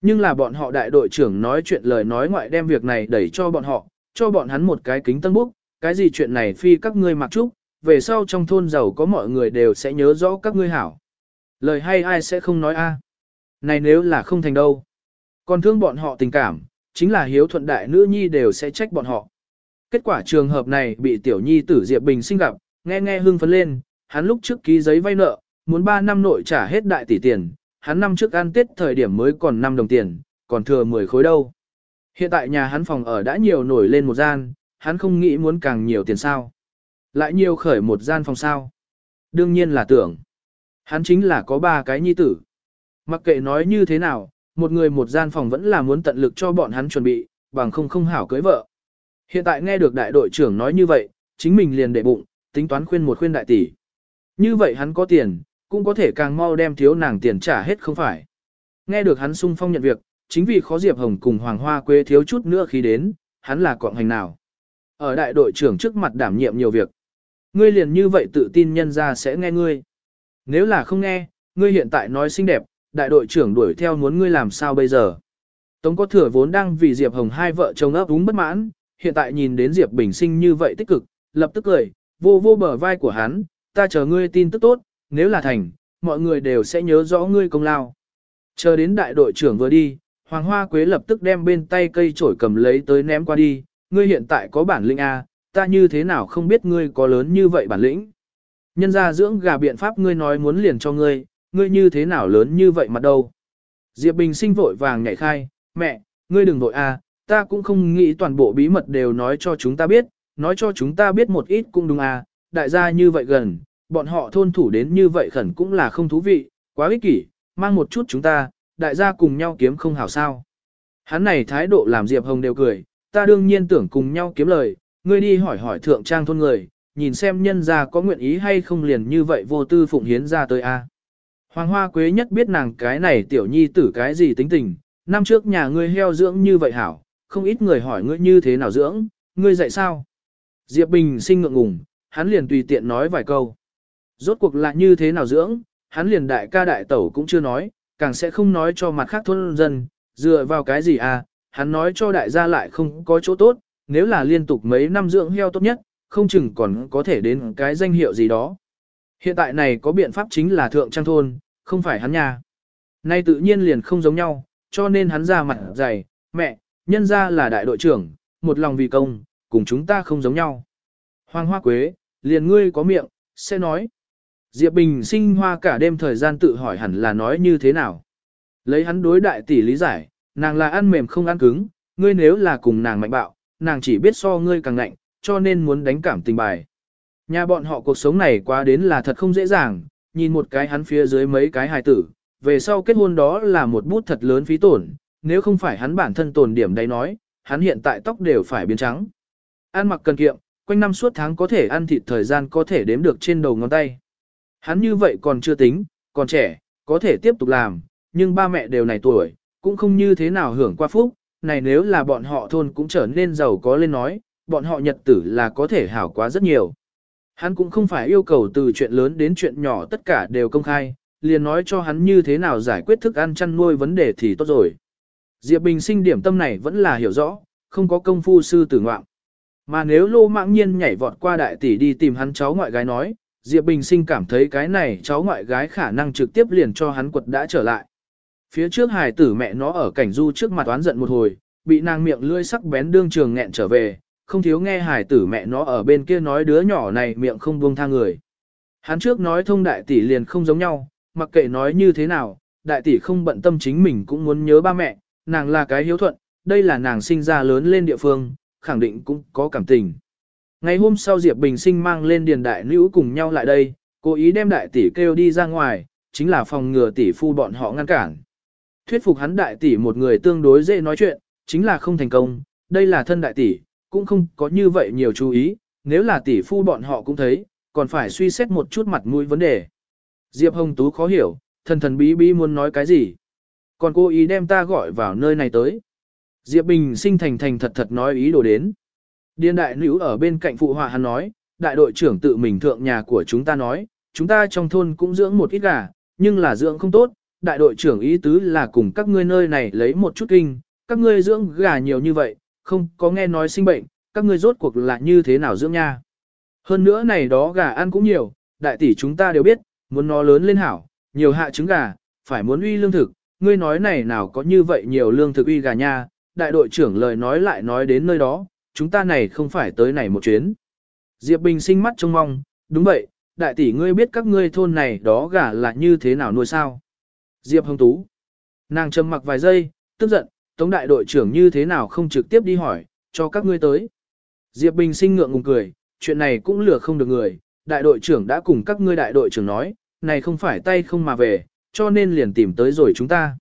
Nhưng là bọn họ đại đội trưởng nói chuyện lời nói ngoại đem việc này đẩy cho bọn họ, cho bọn hắn một cái kính tân búc, cái gì chuyện này phi các ngươi mặc trúc, về sau trong thôn giàu có mọi người đều sẽ nhớ rõ các ngươi hảo. Lời hay ai sẽ không nói a? Này nếu là không thành đâu. Còn thương bọn họ tình cảm, chính là hiếu thuận đại nữ nhi đều sẽ trách bọn họ. Kết quả trường hợp này bị tiểu nhi tử Diệp Bình sinh gặp, nghe nghe hưng phấn lên, hắn lúc trước ký giấy vay nợ, muốn 3 năm nội trả hết đại tỷ tiền, hắn năm trước ăn tết thời điểm mới còn 5 đồng tiền, còn thừa 10 khối đâu. Hiện tại nhà hắn phòng ở đã nhiều nổi lên một gian, hắn không nghĩ muốn càng nhiều tiền sao. Lại nhiều khởi một gian phòng sao. Đương nhiên là tưởng. Hắn chính là có ba cái nhi tử. Mặc kệ nói như thế nào, một người một gian phòng vẫn là muốn tận lực cho bọn hắn chuẩn bị, bằng không không hảo cưới vợ. Hiện tại nghe được đại đội trưởng nói như vậy, chính mình liền để bụng, tính toán khuyên một khuyên đại tỷ. Như vậy hắn có tiền, cũng có thể càng mau đem thiếu nàng tiền trả hết không phải. Nghe được hắn sung phong nhận việc, chính vì khó Diệp Hồng cùng Hoàng Hoa quê thiếu chút nữa khi đến, hắn là quạng hành nào. Ở đại đội trưởng trước mặt đảm nhiệm nhiều việc. Ngươi liền như vậy tự tin nhân ra sẽ nghe ngươi. Nếu là không nghe, ngươi hiện tại nói xinh đẹp, đại đội trưởng đuổi theo muốn ngươi làm sao bây giờ. Tống có thừa vốn đang vì Diệp Hồng hai vợ chồng ấp úng bất mãn, hiện tại nhìn đến Diệp Bình sinh như vậy tích cực, lập tức cười, vô vô bờ vai của hắn, ta chờ ngươi tin tức tốt, nếu là thành, mọi người đều sẽ nhớ rõ ngươi công lao. Chờ đến đại đội trưởng vừa đi, Hoàng Hoa Quế lập tức đem bên tay cây chổi cầm lấy tới ném qua đi, ngươi hiện tại có bản lĩnh A, ta như thế nào không biết ngươi có lớn như vậy bản lĩnh. Nhân ra dưỡng gà biện pháp ngươi nói muốn liền cho ngươi, ngươi như thế nào lớn như vậy mặt đâu. Diệp Bình sinh vội vàng nhảy khai, mẹ, ngươi đừng vội A, ta cũng không nghĩ toàn bộ bí mật đều nói cho chúng ta biết, nói cho chúng ta biết một ít cũng đúng A, đại gia như vậy gần, bọn họ thôn thủ đến như vậy khẩn cũng là không thú vị, quá ích kỷ, mang một chút chúng ta, đại gia cùng nhau kiếm không hảo sao. Hắn này thái độ làm Diệp Hồng đều cười, ta đương nhiên tưởng cùng nhau kiếm lời, ngươi đi hỏi hỏi thượng trang thôn người, nhìn xem nhân gia có nguyện ý hay không liền như vậy vô tư phụng hiến ra tới a. Hoàng Hoa Quế nhất biết nàng cái này tiểu nhi tử cái gì tính tình, năm trước nhà ngươi heo dưỡng như vậy hảo, không ít người hỏi ngươi như thế nào dưỡng, ngươi dạy sao? Diệp Bình sinh ngượng ngùng, hắn liền tùy tiện nói vài câu. Rốt cuộc là như thế nào dưỡng, hắn liền đại ca đại tẩu cũng chưa nói, càng sẽ không nói cho mặt khác thôn dân, dựa vào cái gì à, hắn nói cho đại gia lại không có chỗ tốt, nếu là liên tục mấy năm dưỡng heo tốt nhất, không chừng còn có thể đến cái danh hiệu gì đó. Hiện tại này có biện pháp chính là thượng trang thôn, không phải hắn nhà. Nay tự nhiên liền không giống nhau, cho nên hắn ra mặt dày, mẹ, nhân ra là đại đội trưởng, một lòng vì công, cùng chúng ta không giống nhau. Hoàng hoa quế, liền ngươi có miệng, sẽ nói. Diệp Bình sinh hoa cả đêm thời gian tự hỏi hẳn là nói như thế nào. Lấy hắn đối đại tỷ lý giải, nàng là ăn mềm không ăn cứng, ngươi nếu là cùng nàng mạnh bạo, nàng chỉ biết so ngươi càng ngạnh, cho nên muốn đánh cảm tình bài. Nhà bọn họ cuộc sống này quá đến là thật không dễ dàng, nhìn một cái hắn phía dưới mấy cái hài tử, về sau kết hôn đó là một bút thật lớn phí tổn, nếu không phải hắn bản thân tồn điểm đấy nói, hắn hiện tại tóc đều phải biến trắng. Ăn mặc cần kiệm, quanh năm suốt tháng có thể ăn thịt thời gian có thể đếm được trên đầu ngón tay. Hắn như vậy còn chưa tính, còn trẻ, có thể tiếp tục làm, nhưng ba mẹ đều này tuổi, cũng không như thế nào hưởng qua phúc, này nếu là bọn họ thôn cũng trở nên giàu có lên nói, bọn họ nhật tử là có thể hảo quá rất nhiều. Hắn cũng không phải yêu cầu từ chuyện lớn đến chuyện nhỏ tất cả đều công khai, liền nói cho hắn như thế nào giải quyết thức ăn chăn nuôi vấn đề thì tốt rồi. Diệp Bình sinh điểm tâm này vẫn là hiểu rõ, không có công phu sư tử ngoạm. Mà nếu lô mạng nhiên nhảy vọt qua đại tỷ đi tìm hắn cháu ngoại gái nói, Diệp Bình sinh cảm thấy cái này cháu ngoại gái khả năng trực tiếp liền cho hắn quật đã trở lại. Phía trước hài tử mẹ nó ở cảnh du trước mặt oán giận một hồi, bị nàng miệng lưỡi sắc bén đương trường nghẹn trở về, không thiếu nghe Hải tử mẹ nó ở bên kia nói đứa nhỏ này miệng không buông tha người. Hắn trước nói thông đại tỷ liền không giống nhau, mặc kệ nói như thế nào, đại tỷ không bận tâm chính mình cũng muốn nhớ ba mẹ, nàng là cái hiếu thuận, đây là nàng sinh ra lớn lên địa phương, khẳng định cũng có cảm tình. Ngày hôm sau Diệp Bình Sinh mang lên điền đại nữ cùng nhau lại đây, cố ý đem đại tỷ kêu đi ra ngoài, chính là phòng ngừa tỷ phu bọn họ ngăn cản. Thuyết phục hắn đại tỷ một người tương đối dễ nói chuyện, chính là không thành công, đây là thân đại tỷ, cũng không có như vậy nhiều chú ý, nếu là tỷ phu bọn họ cũng thấy, còn phải suy xét một chút mặt mũi vấn đề. Diệp Hồng Tú khó hiểu, thần thần bí bí muốn nói cái gì. Còn cô ý đem ta gọi vào nơi này tới. Diệp Bình sinh thành thành thật thật nói ý đồ đến. Điên đại nữ ở bên cạnh phụ họa hắn nói, đại đội trưởng tự mình thượng nhà của chúng ta nói, chúng ta trong thôn cũng dưỡng một ít gà, nhưng là dưỡng không tốt, đại đội trưởng ý tứ là cùng các ngươi nơi này lấy một chút kinh, các ngươi dưỡng gà nhiều như vậy, không có nghe nói sinh bệnh, các ngươi rốt cuộc là như thế nào dưỡng nha. Hơn nữa này đó gà ăn cũng nhiều, đại tỷ chúng ta đều biết, muốn nó lớn lên hảo, nhiều hạ trứng gà, phải muốn uy lương thực, ngươi nói này nào có như vậy nhiều lương thực uy gà nha, đại đội trưởng lời nói lại nói đến nơi đó, chúng ta này không phải tới này một chuyến. Diệp Bình sinh mắt trông mong, đúng vậy, đại tỷ ngươi biết các ngươi thôn này đó gà là như thế nào nuôi sao. Diệp Hồng Tú. Nàng trầm mặc vài giây, tức giận, Tống đại đội trưởng như thế nào không trực tiếp đi hỏi, cho các ngươi tới. Diệp Bình sinh ngượng ngùng cười, chuyện này cũng lừa không được người, đại đội trưởng đã cùng các ngươi đại đội trưởng nói, này không phải tay không mà về, cho nên liền tìm tới rồi chúng ta.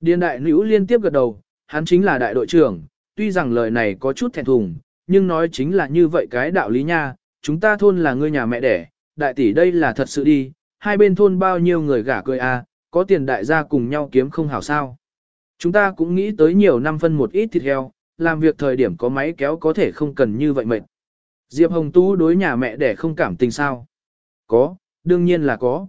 Điền đại nữ liên tiếp gật đầu, hắn chính là đại đội trưởng, tuy rằng lời này có chút thẹn thùng, nhưng nói chính là như vậy cái đạo lý nha, chúng ta thôn là ngươi nhà mẹ đẻ, đại tỷ đây là thật sự đi, hai bên thôn bao nhiêu người gả cười a, à, có tiền đại gia cùng nhau kiếm không hảo sao. Chúng ta cũng nghĩ tới nhiều năm phân một ít thịt heo, làm việc thời điểm có máy kéo có thể không cần như vậy mệt. Diệp Hồng Tú đối nhà mẹ đẻ không cảm tình sao? Có, đương nhiên là có.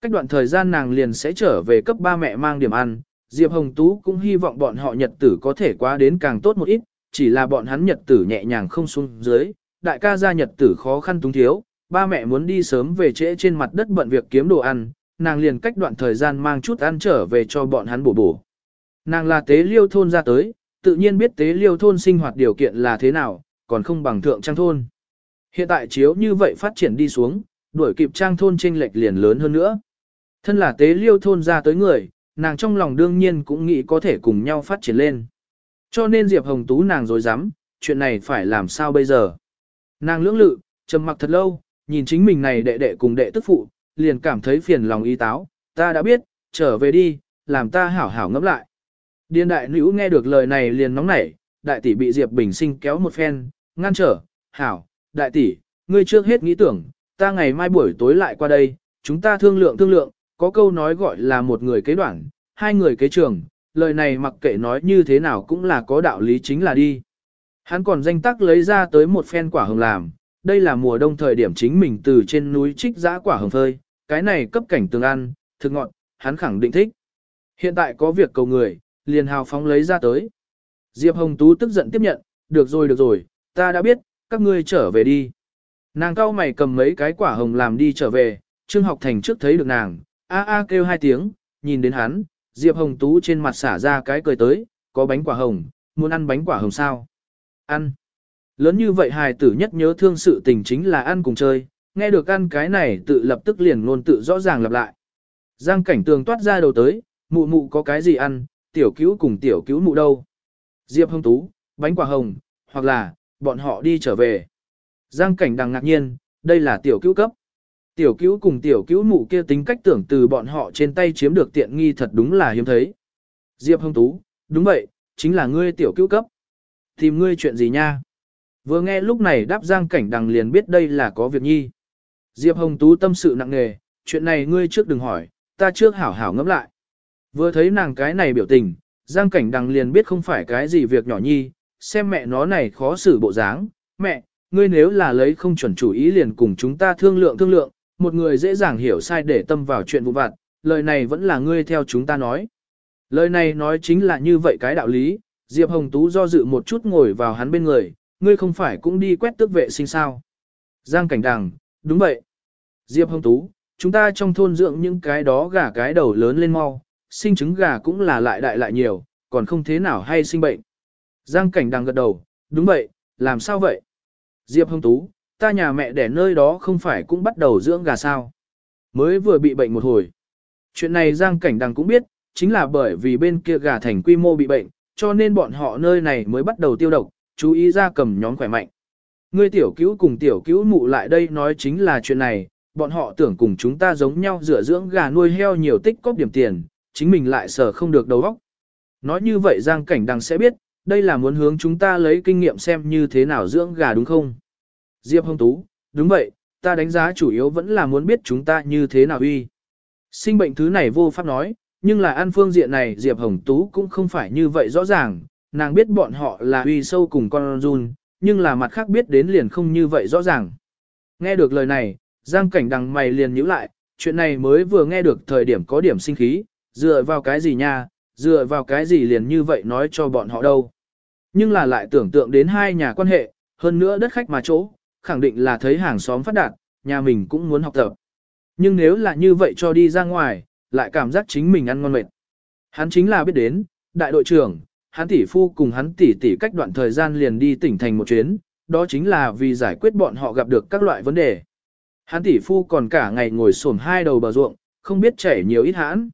Cách đoạn thời gian nàng liền sẽ trở về cấp ba mẹ mang điểm ăn, Diệp Hồng Tú cũng hy vọng bọn họ nhật tử có thể qua đến càng tốt một ít, chỉ là bọn hắn nhật tử nhẹ nhàng không xuống dưới, đại ca gia nhật tử khó khăn túng thiếu, ba mẹ muốn đi sớm về trễ trên mặt đất bận việc kiếm đồ ăn, nàng liền cách đoạn thời gian mang chút ăn trở về cho bọn hắn bổ bổ. Nàng là tế liêu thôn ra tới, tự nhiên biết tế liêu thôn sinh hoạt điều kiện là thế nào, còn không bằng thượng trang thôn. Hiện tại chiếu như vậy phát triển đi xuống, đuổi kịp trang thôn chênh lệch liền lớn hơn nữa. Thân là tế liêu thôn ra tới người, nàng trong lòng đương nhiên cũng nghĩ có thể cùng nhau phát triển lên. Cho nên Diệp Hồng Tú nàng dối dám, chuyện này phải làm sao bây giờ. Nàng lưỡng lự, trầm mặc thật lâu, nhìn chính mình này đệ đệ cùng đệ tức phụ, liền cảm thấy phiền lòng y táo, ta đã biết, trở về đi, làm ta hảo hảo ngẫm lại. Điên đại nữ nghe được lời này liền nóng nảy, đại tỷ bị Diệp Bình Sinh kéo một phen, ngăn trở, hảo, đại tỷ, ngươi trước hết nghĩ tưởng, ta ngày mai buổi tối lại qua đây, chúng ta thương lượng thương lượng, có câu nói gọi là một người kế đoạn, hai người kế trường, lời này mặc kệ nói như thế nào cũng là có đạo lý chính là đi. Hắn còn danh tắc lấy ra tới một phen quả hồng làm, đây là mùa đông thời điểm chính mình từ trên núi trích giã quả hồng phơi, cái này cấp cảnh tường ăn, thực ngọn, hắn khẳng định thích. Hiện tại có việc cầu người, liền hào phóng lấy ra tới. Diệp Hồng Tú tức giận tiếp nhận, được rồi được rồi, ta đã biết, các ngươi trở về đi. Nàng cao mày cầm mấy cái quả hồng làm đi trở về, Trương Học Thành trước thấy được nàng, a a kêu hai tiếng, nhìn đến hắn, Diệp Hồng Tú trên mặt xả ra cái cười tới, có bánh quả hồng, muốn ăn bánh quả hồng sao? Ăn. Lớn như vậy hài tử nhất nhớ thương sự tình chính là ăn cùng chơi, nghe được ăn cái này tự lập tức liền luôn tự rõ ràng lặp lại. Giang cảnh tường toát ra đầu tới, mụ mụ có cái gì ăn, tiểu cứu cùng tiểu cứu mụ đâu. Diệp Hồng Tú, bánh quả hồng, hoặc là, bọn họ đi trở về. Giang cảnh Đằng ngạc nhiên, đây là tiểu cứu cấp. Tiểu cứu cùng tiểu cứu mụ kia tính cách tưởng từ bọn họ trên tay chiếm được tiện nghi thật đúng là hiếm thấy. Diệp Hồng Tú, đúng vậy, chính là ngươi tiểu cứu cấp. Tìm ngươi chuyện gì nha? Vừa nghe lúc này đáp giang cảnh đằng liền biết đây là có việc nhi. Diệp Hồng Tú tâm sự nặng nề, chuyện này ngươi trước đừng hỏi, ta trước hảo hảo ngẫm lại. Vừa thấy nàng cái này biểu tình, giang cảnh đằng liền biết không phải cái gì việc nhỏ nhi, xem mẹ nó này khó xử bộ dáng. Mẹ, ngươi nếu là lấy không chuẩn chủ ý liền cùng chúng ta thương lượng thương lượng, một người dễ dàng hiểu sai để tâm vào chuyện vụ vặt, lời này vẫn là ngươi theo chúng ta nói. Lời này nói chính là như vậy cái đạo lý, Diệp Hồng Tú do dự một chút ngồi vào hắn bên người, ngươi không phải cũng đi quét tước vệ sinh sao. Giang Cảnh Đằng, đúng vậy. Diệp Hồng Tú, chúng ta trong thôn dưỡng những cái đó gả cái đầu lớn lên mau, sinh trứng gà cũng là lại đại lại nhiều, còn không thế nào hay sinh bệnh. Giang Cảnh Đằng gật đầu, đúng vậy, làm sao vậy? Diệp Hồng Tú, ta nhà mẹ đẻ nơi đó không phải cũng bắt đầu dưỡng gà sao. Mới vừa bị bệnh một hồi. Chuyện này Giang Cảnh Đằng cũng biết, chính là bởi vì bên kia gà thành quy mô bị bệnh, cho nên bọn họ nơi này mới bắt đầu tiêu độc, chú ý ra cầm nhóm khỏe mạnh. Ngươi tiểu cứu cùng tiểu cứu mụ lại đây nói chính là chuyện này, bọn họ tưởng cùng chúng ta giống nhau rửa dưỡng gà nuôi heo nhiều tích cóp điểm tiền, chính mình lại sở không được đầu óc. Nói như vậy Giang Cảnh Đằng sẽ biết, đây là muốn hướng chúng ta lấy kinh nghiệm xem như thế nào dưỡng gà đúng không? Diệp Hồng Tú, đúng vậy, ta đánh giá chủ yếu vẫn là muốn biết chúng ta như thế nào uy. Sinh bệnh thứ này vô pháp nói, nhưng là ăn phương diện này Diệp Hồng Tú cũng không phải như vậy rõ ràng, nàng biết bọn họ là uy sâu cùng con run, nhưng là mặt khác biết đến liền không như vậy rõ ràng. Nghe được lời này, Giang Cảnh đằng mày liền nhíu lại, chuyện này mới vừa nghe được thời điểm có điểm sinh khí, dựa vào cái gì nha, dựa vào cái gì liền như vậy nói cho bọn họ đâu. Nhưng là lại tưởng tượng đến hai nhà quan hệ, hơn nữa đất khách mà chỗ, khẳng định là thấy hàng xóm phát đạt, nhà mình cũng muốn học tập. Nhưng nếu là như vậy cho đi ra ngoài, lại cảm giác chính mình ăn ngon mệt. Hắn chính là biết đến, đại đội trưởng, hắn tỷ phu cùng hắn tỷ tỷ cách đoạn thời gian liền đi tỉnh thành một chuyến, đó chính là vì giải quyết bọn họ gặp được các loại vấn đề. Hắn tỷ phu còn cả ngày ngồi xổm hai đầu bờ ruộng, không biết chảy nhiều ít hãn.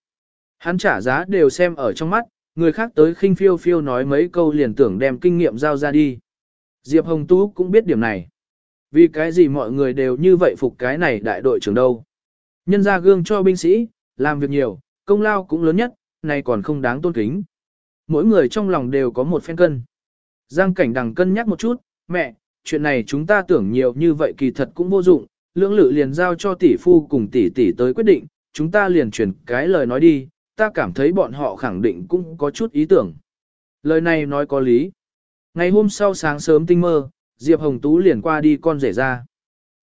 Hắn trả giá đều xem ở trong mắt, người khác tới khinh phiêu phiêu nói mấy câu liền tưởng đem kinh nghiệm giao ra đi. Diệp Hồng Tú cũng biết điểm này. Vì cái gì mọi người đều như vậy phục cái này đại đội trưởng đâu. Nhân ra gương cho binh sĩ, làm việc nhiều, công lao cũng lớn nhất, này còn không đáng tôn kính. Mỗi người trong lòng đều có một phen cân. Giang cảnh đằng cân nhắc một chút, mẹ, chuyện này chúng ta tưởng nhiều như vậy kỳ thật cũng vô dụng, lưỡng lự liền giao cho tỷ phu cùng tỷ tỷ tới quyết định, chúng ta liền chuyển cái lời nói đi, ta cảm thấy bọn họ khẳng định cũng có chút ý tưởng. Lời này nói có lý. Ngày hôm sau sáng sớm tinh mơ, Diệp Hồng Tú liền qua đi con rể ra.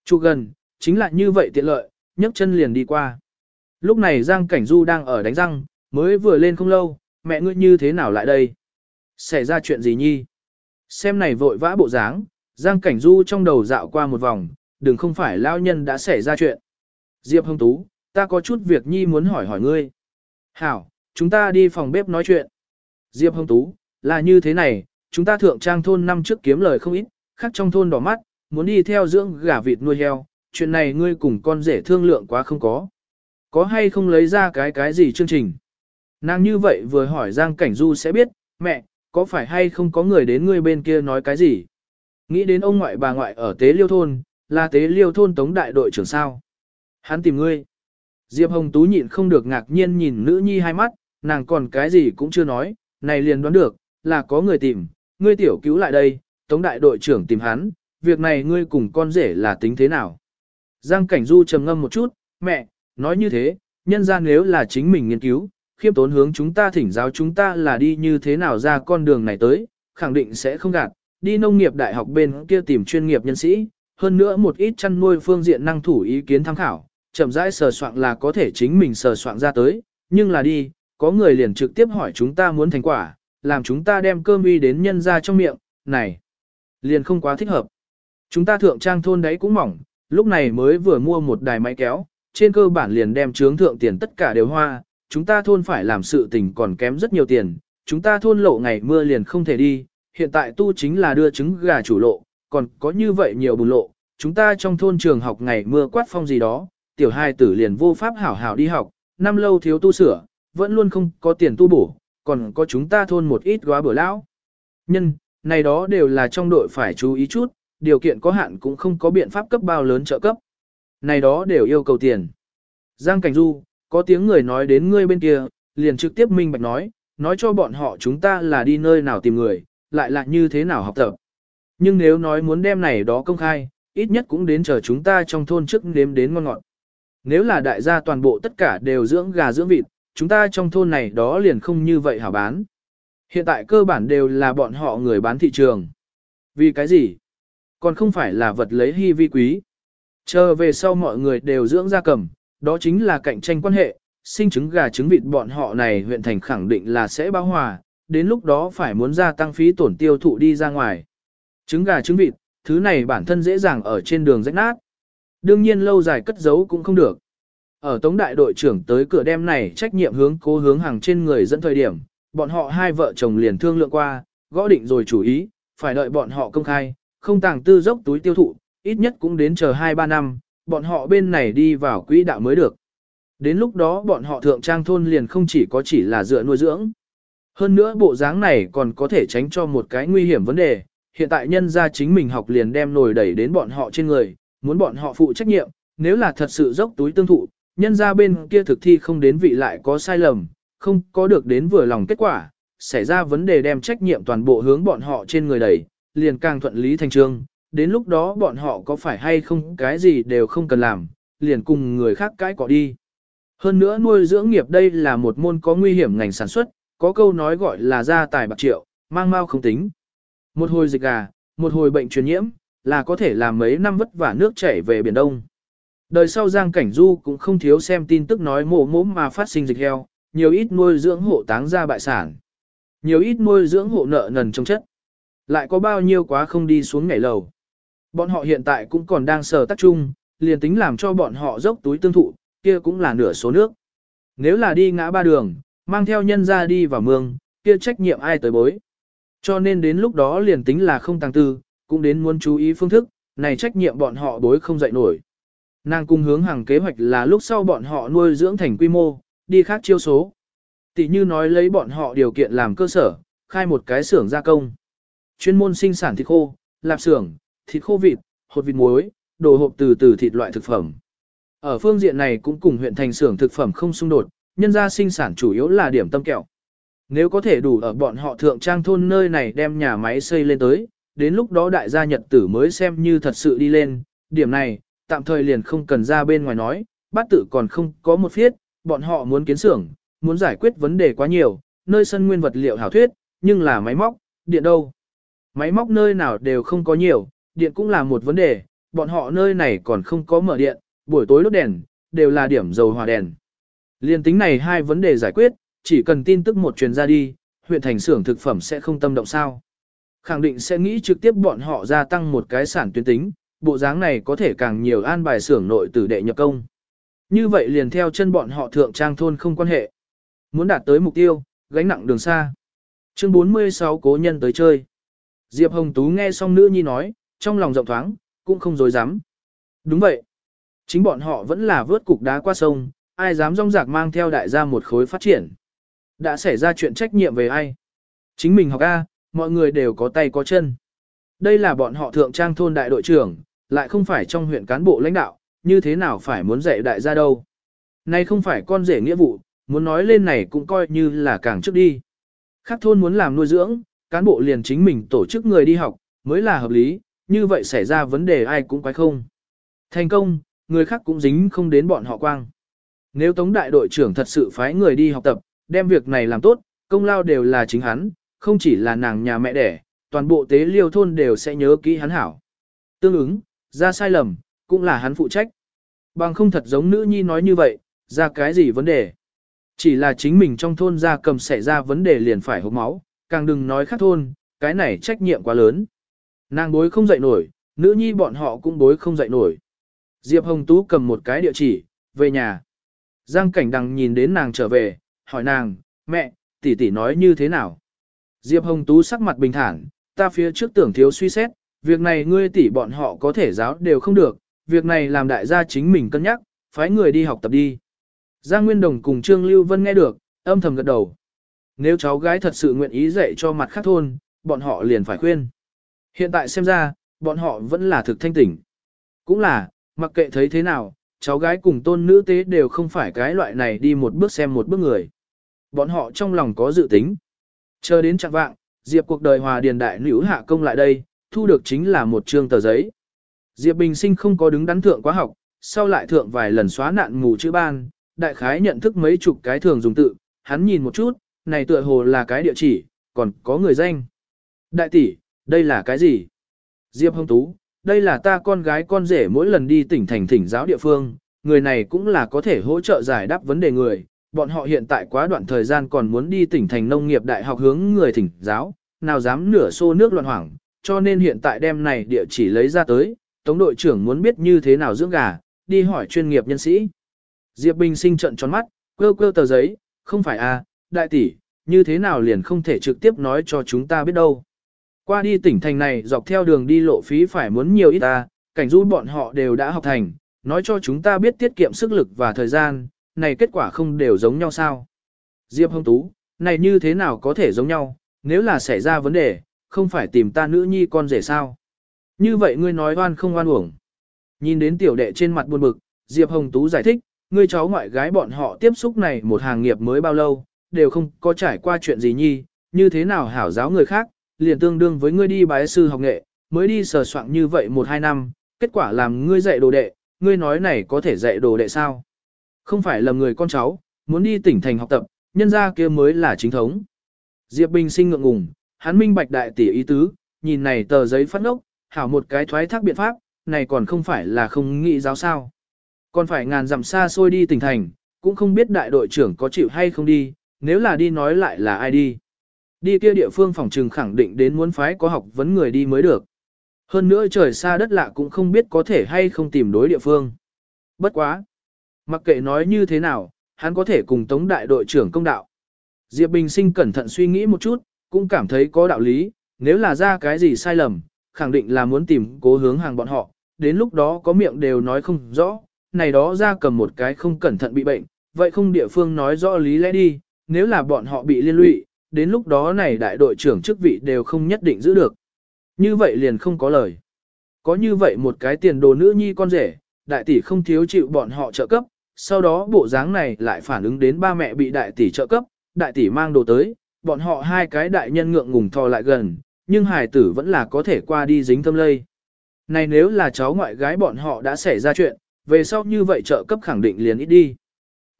Chu gần, chính là như vậy tiện lợi, nhấc chân liền đi qua. Lúc này Giang Cảnh Du đang ở đánh răng, mới vừa lên không lâu, mẹ ngươi như thế nào lại đây? Xảy ra chuyện gì nhi? Xem này vội vã bộ dáng, Giang Cảnh Du trong đầu dạo qua một vòng, đừng không phải lao nhân đã xảy ra chuyện. Diệp Hồng Tú, ta có chút việc nhi muốn hỏi hỏi ngươi. Hảo, chúng ta đi phòng bếp nói chuyện. Diệp Hồng Tú, là như thế này, chúng ta thượng trang thôn năm trước kiếm lời không ít, khác trong thôn đỏ mắt, muốn đi theo dưỡng gà vịt nuôi heo, chuyện này ngươi cùng con rể thương lượng quá không có. Có hay không lấy ra cái cái gì chương trình? Nàng như vậy vừa hỏi Giang Cảnh Du sẽ biết, mẹ, có phải hay không có người đến ngươi bên kia nói cái gì? Nghĩ đến ông ngoại bà ngoại ở Tế Liêu Thôn, là Tế Liêu Thôn Tống Đại đội trưởng sao? Hắn tìm ngươi. Diệp Hồng Tú nhịn không được ngạc nhiên nhìn nữ nhi hai mắt, nàng còn cái gì cũng chưa nói, này liền đoán được, là có người tìm, ngươi tiểu cứu lại đây, Tống Đại đội trưởng tìm hắn, việc này ngươi cùng con rể là tính thế nào? Giang Cảnh Du trầm ngâm một chút, mẹ, nói như thế, nhân ra nếu là chính mình nghiên cứu, khiêm tốn hướng chúng ta thỉnh giáo chúng ta là đi như thế nào ra con đường này tới, khẳng định sẽ không gạt, đi nông nghiệp đại học bên kia tìm chuyên nghiệp nhân sĩ, hơn nữa một ít chăn nuôi phương diện năng thủ ý kiến tham khảo, chậm rãi sờ soạn là có thể chính mình sờ soạn ra tới, nhưng là đi, có người liền trực tiếp hỏi chúng ta muốn thành quả, làm chúng ta đem cơm uy đến nhân ra trong miệng, này, liền không quá thích hợp. Chúng ta thượng trang thôn đấy cũng mỏng, lúc này mới vừa mua một đài máy kéo, trên cơ bản liền đem trướng thượng tiền tất cả đều hoa, chúng ta thôn phải làm sự tình còn kém rất nhiều tiền, chúng ta thôn lộ ngày mưa liền không thể đi, hiện tại tu chính là đưa trứng gà chủ lộ, còn có như vậy nhiều bùn lộ, chúng ta trong thôn trường học ngày mưa quát phong gì đó, tiểu hai tử liền vô pháp hảo hảo đi học, năm lâu thiếu tu sửa, vẫn luôn không có tiền tu bổ, còn có chúng ta thôn một ít góa bữa lão. Nhân, này đó đều là trong đội phải chú ý chút, điều kiện có hạn cũng không có biện pháp cấp bao lớn trợ cấp. Này đó đều yêu cầu tiền. Giang Cảnh Du, có tiếng người nói đến ngươi bên kia, liền trực tiếp minh bạch nói, nói cho bọn họ chúng ta là đi nơi nào tìm người, lại là như thế nào học tập. Nhưng nếu nói muốn đem này đó công khai, ít nhất cũng đến chờ chúng ta trong thôn trước nếm đến ngon ngọt. Nếu là đại gia toàn bộ tất cả đều dưỡng gà dưỡng vịt, chúng ta trong thôn này đó liền không như vậy hảo bán. Hiện tại cơ bản đều là bọn họ người bán thị trường. Vì cái gì? Còn không phải là vật lấy hy vi quý. Chờ về sau mọi người đều dưỡng gia cầm, đó chính là cạnh tranh quan hệ, sinh trứng gà trứng vịt bọn họ này huyện thành khẳng định là sẽ bão hòa, đến lúc đó phải muốn gia tăng phí tổn tiêu thụ đi ra ngoài. Trứng gà trứng vịt, thứ này bản thân dễ dàng ở trên đường rách nát. Đương nhiên lâu dài cất giấu cũng không được. Ở tống đại đội trưởng tới cửa đêm này trách nhiệm hướng cố hướng hàng trên người dẫn thời điểm, bọn họ hai vợ chồng liền thương lượng qua, gõ định rồi chủ ý, phải đợi bọn họ công khai, không tàng tư dốc túi tiêu thụ, ít nhất cũng đến chờ 2-3 năm, bọn họ bên này đi vào quỹ đạo mới được. Đến lúc đó bọn họ thượng trang thôn liền không chỉ có chỉ là dựa nuôi dưỡng. Hơn nữa bộ dáng này còn có thể tránh cho một cái nguy hiểm vấn đề, hiện tại nhân ra chính mình học liền đem nồi đẩy đến bọn họ trên người, muốn bọn họ phụ trách nhiệm, nếu là thật sự dốc túi tương thụ, nhân ra bên kia thực thi không đến vị lại có sai lầm, không có được đến vừa lòng kết quả, xảy ra vấn đề đem trách nhiệm toàn bộ hướng bọn họ trên người đẩy, liền càng thuận lý thành trương, đến lúc đó bọn họ có phải hay không cái gì đều không cần làm, liền cùng người khác cãi cọ đi. Hơn nữa nuôi dưỡng nghiệp đây là một môn có nguy hiểm ngành sản xuất, có câu nói gọi là gia tài bạc triệu, mang mau không tính. Một hồi dịch gà, một hồi bệnh truyền nhiễm, là có thể làm mấy năm vất vả nước chảy về Biển Đông. Đời sau Giang Cảnh Du cũng không thiếu xem tin tức nói mổ mốm mà phát sinh dịch heo, nhiều ít nuôi dưỡng hộ táng ra bại sản. Nhiều ít nuôi dưỡng hộ nợ nần trong chất. Lại có bao nhiêu quá không đi xuống nhảy lầu. Bọn họ hiện tại cũng còn đang sờ tác chung, liền tính làm cho bọn họ dốc túi tương thụ, kia cũng là nửa số nước. Nếu là đi ngã ba đường, mang theo nhân ra đi vào mương, kia trách nhiệm ai tới bối. Cho nên đến lúc đó liền tính là không tăng tư, cũng đến muốn chú ý phương thức, này trách nhiệm bọn họ đối không dậy nổi. Nàng cung hướng hàng kế hoạch là lúc sau bọn họ nuôi dưỡng thành quy mô, đi khác chiêu số. Tỷ như nói lấy bọn họ điều kiện làm cơ sở, khai một cái xưởng gia công. Chuyên môn sinh sản thịt khô, lạp xưởng, thịt khô vịt, hột vịt muối, đồ hộp từ từ thịt loại thực phẩm. Ở phương diện này cũng cùng huyện thành xưởng thực phẩm không xung đột, nhân gia sinh sản chủ yếu là điểm tâm kẹo. Nếu có thể đủ ở bọn họ thượng trang thôn nơi này đem nhà máy xây lên tới, đến lúc đó đại gia nhật tử mới xem như thật sự đi lên, điểm này, tạm thời liền không cần ra bên ngoài nói, bát tử còn không có một phiết, bọn họ muốn kiến xưởng, muốn giải quyết vấn đề quá nhiều, nơi sân nguyên vật liệu hảo thuyết, nhưng là máy móc, điện đâu. Máy móc nơi nào đều không có nhiều, điện cũng là một vấn đề, bọn họ nơi này còn không có mở điện, buổi tối đốt đèn, đều là điểm dầu hòa đèn. Liên tính này hai vấn đề giải quyết, chỉ cần tin tức một truyền ra đi, huyện thành xưởng thực phẩm sẽ không tâm động sao. Khẳng định sẽ nghĩ trực tiếp bọn họ gia tăng một cái sản tuyến tính, bộ dáng này có thể càng nhiều an bài xưởng nội tử đệ nhập công. Như vậy liền theo chân bọn họ thượng trang thôn không quan hệ. Muốn đạt tới mục tiêu, gánh nặng đường xa. Chương 46 cố nhân tới chơi. Diệp Hồng Tú nghe xong nữ nhi nói, trong lòng rộng thoáng, cũng không dối dám. Đúng vậy. Chính bọn họ vẫn là vớt cục đá qua sông, ai dám rong rạc mang theo đại gia một khối phát triển. Đã xảy ra chuyện trách nhiệm về ai? Chính mình học A, mọi người đều có tay có chân. Đây là bọn họ thượng trang thôn đại đội trưởng, lại không phải trong huyện cán bộ lãnh đạo, như thế nào phải muốn dạy đại gia đâu. Này không phải con rể nghĩa vụ, muốn nói lên này cũng coi như là càng trước đi. Khác thôn muốn làm nuôi dưỡng, cán bộ liền chính mình tổ chức người đi học, mới là hợp lý, như vậy xảy ra vấn đề ai cũng quái không. Thành công, người khác cũng dính không đến bọn họ quang. Nếu Tống đại đội trưởng thật sự phái người đi học tập, đem việc này làm tốt, công lao đều là chính hắn, không chỉ là nàng nhà mẹ đẻ, toàn bộ tế liêu thôn đều sẽ nhớ kỹ hắn hảo. Tương ứng, ra sai lầm, cũng là hắn phụ trách. Bằng không thật giống nữ nhi nói như vậy, ra cái gì vấn đề. Chỉ là chính mình trong thôn ra cầm xảy ra vấn đề liền phải hốc máu, càng đừng nói khác thôn, cái này trách nhiệm quá lớn. Nàng bối không dậy nổi, nữ nhi bọn họ cũng bối không dậy nổi. Diệp Hồng Tú cầm một cái địa chỉ, về nhà. Giang Cảnh Đằng nhìn đến nàng trở về, hỏi nàng, mẹ, tỷ tỷ nói như thế nào? Diệp Hồng Tú sắc mặt bình thản, ta phía trước tưởng thiếu suy xét, việc này ngươi tỷ bọn họ có thể giáo đều không được, việc này làm đại gia chính mình cân nhắc, phái người đi học tập đi. Giang Nguyên Đồng cùng Trương Lưu Vân nghe được, âm thầm gật đầu. Nếu cháu gái thật sự nguyện ý dạy cho mặt khác thôn, bọn họ liền phải khuyên. Hiện tại xem ra, bọn họ vẫn là thực thanh tỉnh. Cũng là, mặc kệ thấy thế nào, cháu gái cùng tôn nữ tế đều không phải cái loại này đi một bước xem một bước người. Bọn họ trong lòng có dự tính. Chờ đến chặng vạng, Diệp cuộc đời hòa điền đại nữ hạ công lại đây, thu được chính là một trương tờ giấy. Diệp Bình Sinh không có đứng đắn thượng quá học, sau lại thượng vài lần xóa nạn mù chữ ban, đại khái nhận thức mấy chục cái thường dùng tự, hắn nhìn một chút, này tựa hồ là cái địa chỉ, còn có người danh. Đại tỷ, đây là cái gì? Diệp Hồng Tú, đây là ta con gái con rể mỗi lần đi tỉnh thành thỉnh giáo địa phương, người này cũng là có thể hỗ trợ giải đáp vấn đề người. Bọn họ hiện tại quá đoạn thời gian còn muốn đi tỉnh thành nông nghiệp đại học hướng người thỉnh giáo, nào dám nửa xô nước loạn hoảng, cho nên hiện tại đem này địa chỉ lấy ra tới, Tống đội trưởng muốn biết như thế nào dưỡng gà, đi hỏi chuyên nghiệp nhân sĩ. Diệp Bình sinh trận tròn mắt, quơ quơ tờ giấy, không phải à, đại tỷ, như thế nào liền không thể trực tiếp nói cho chúng ta biết đâu. Qua đi tỉnh thành này dọc theo đường đi lộ phí phải muốn nhiều ít ta, cảnh du bọn họ đều đã học thành, nói cho chúng ta biết tiết kiệm sức lực và thời gian, này kết quả không đều giống nhau sao. Diệp Hồng Tú, này như thế nào có thể giống nhau, nếu là xảy ra vấn đề, không phải tìm ta nữ nhi con rể sao. Như vậy ngươi nói oan không oan uổng. Nhìn đến tiểu đệ trên mặt buồn bực, Diệp Hồng Tú giải thích, ngươi cháu ngoại gái bọn họ tiếp xúc này một hàng nghiệp mới bao lâu, đều không có trải qua chuyện gì nhi, như thế nào hảo giáo người khác, liền tương đương với ngươi đi bái sư học nghệ, mới đi sờ soạn như vậy một hai năm, kết quả làm ngươi dạy đồ đệ, ngươi nói này có thể dạy đồ đệ sao? Không phải lầm người con cháu, muốn đi tỉnh thành học tập, nhân ra kia mới là chính thống. Diệp Bình sinh ngượng ngùng, hắn minh bạch đại tỷ ý tứ, nhìn này tờ giấy phát ngốc, hảo một cái thoái thác biện pháp, này còn không phải là không nghĩ giáo sao. Còn phải ngàn dặm xa xôi đi tỉnh thành, cũng không biết đại đội trưởng có chịu hay không đi, nếu là đi nói lại là ai đi. Đi kia địa phương phòng trừng khẳng định đến muốn phái có học vấn người đi mới được. Hơn nữa trời xa đất lạ cũng không biết có thể hay không tìm đối địa phương. Bất quá. Mặc kệ nói như thế nào, hắn có thể cùng tống đại đội trưởng công đạo. Diệp Bình sinh cẩn thận suy nghĩ một chút, cũng cảm thấy có đạo lý, nếu là ra cái gì sai lầm, khẳng định là muốn tìm cố hướng hàng bọn họ, đến lúc đó có miệng đều nói không rõ, này đó ra cầm một cái không cẩn thận bị bệnh, vậy không địa phương nói rõ lý lẽ đi, nếu là bọn họ bị liên lụy, đến lúc đó này đại đội trưởng chức vị đều không nhất định giữ được. Như vậy liền không có lời. Có như vậy một cái tiền đồ nữ nhi con rể, đại tỷ không thiếu chịu bọn họ trợ cấp, sau đó bộ dáng này lại phản ứng đến ba mẹ bị đại tỷ trợ cấp, đại tỷ mang đồ tới, bọn họ hai cái đại nhân ngượng ngùng thò lại gần, nhưng hài tử vẫn là có thể qua đi dính thâm lây. Này nếu là cháu ngoại gái bọn họ đã xảy ra chuyện, về sau như vậy trợ cấp khẳng định liền ít đi.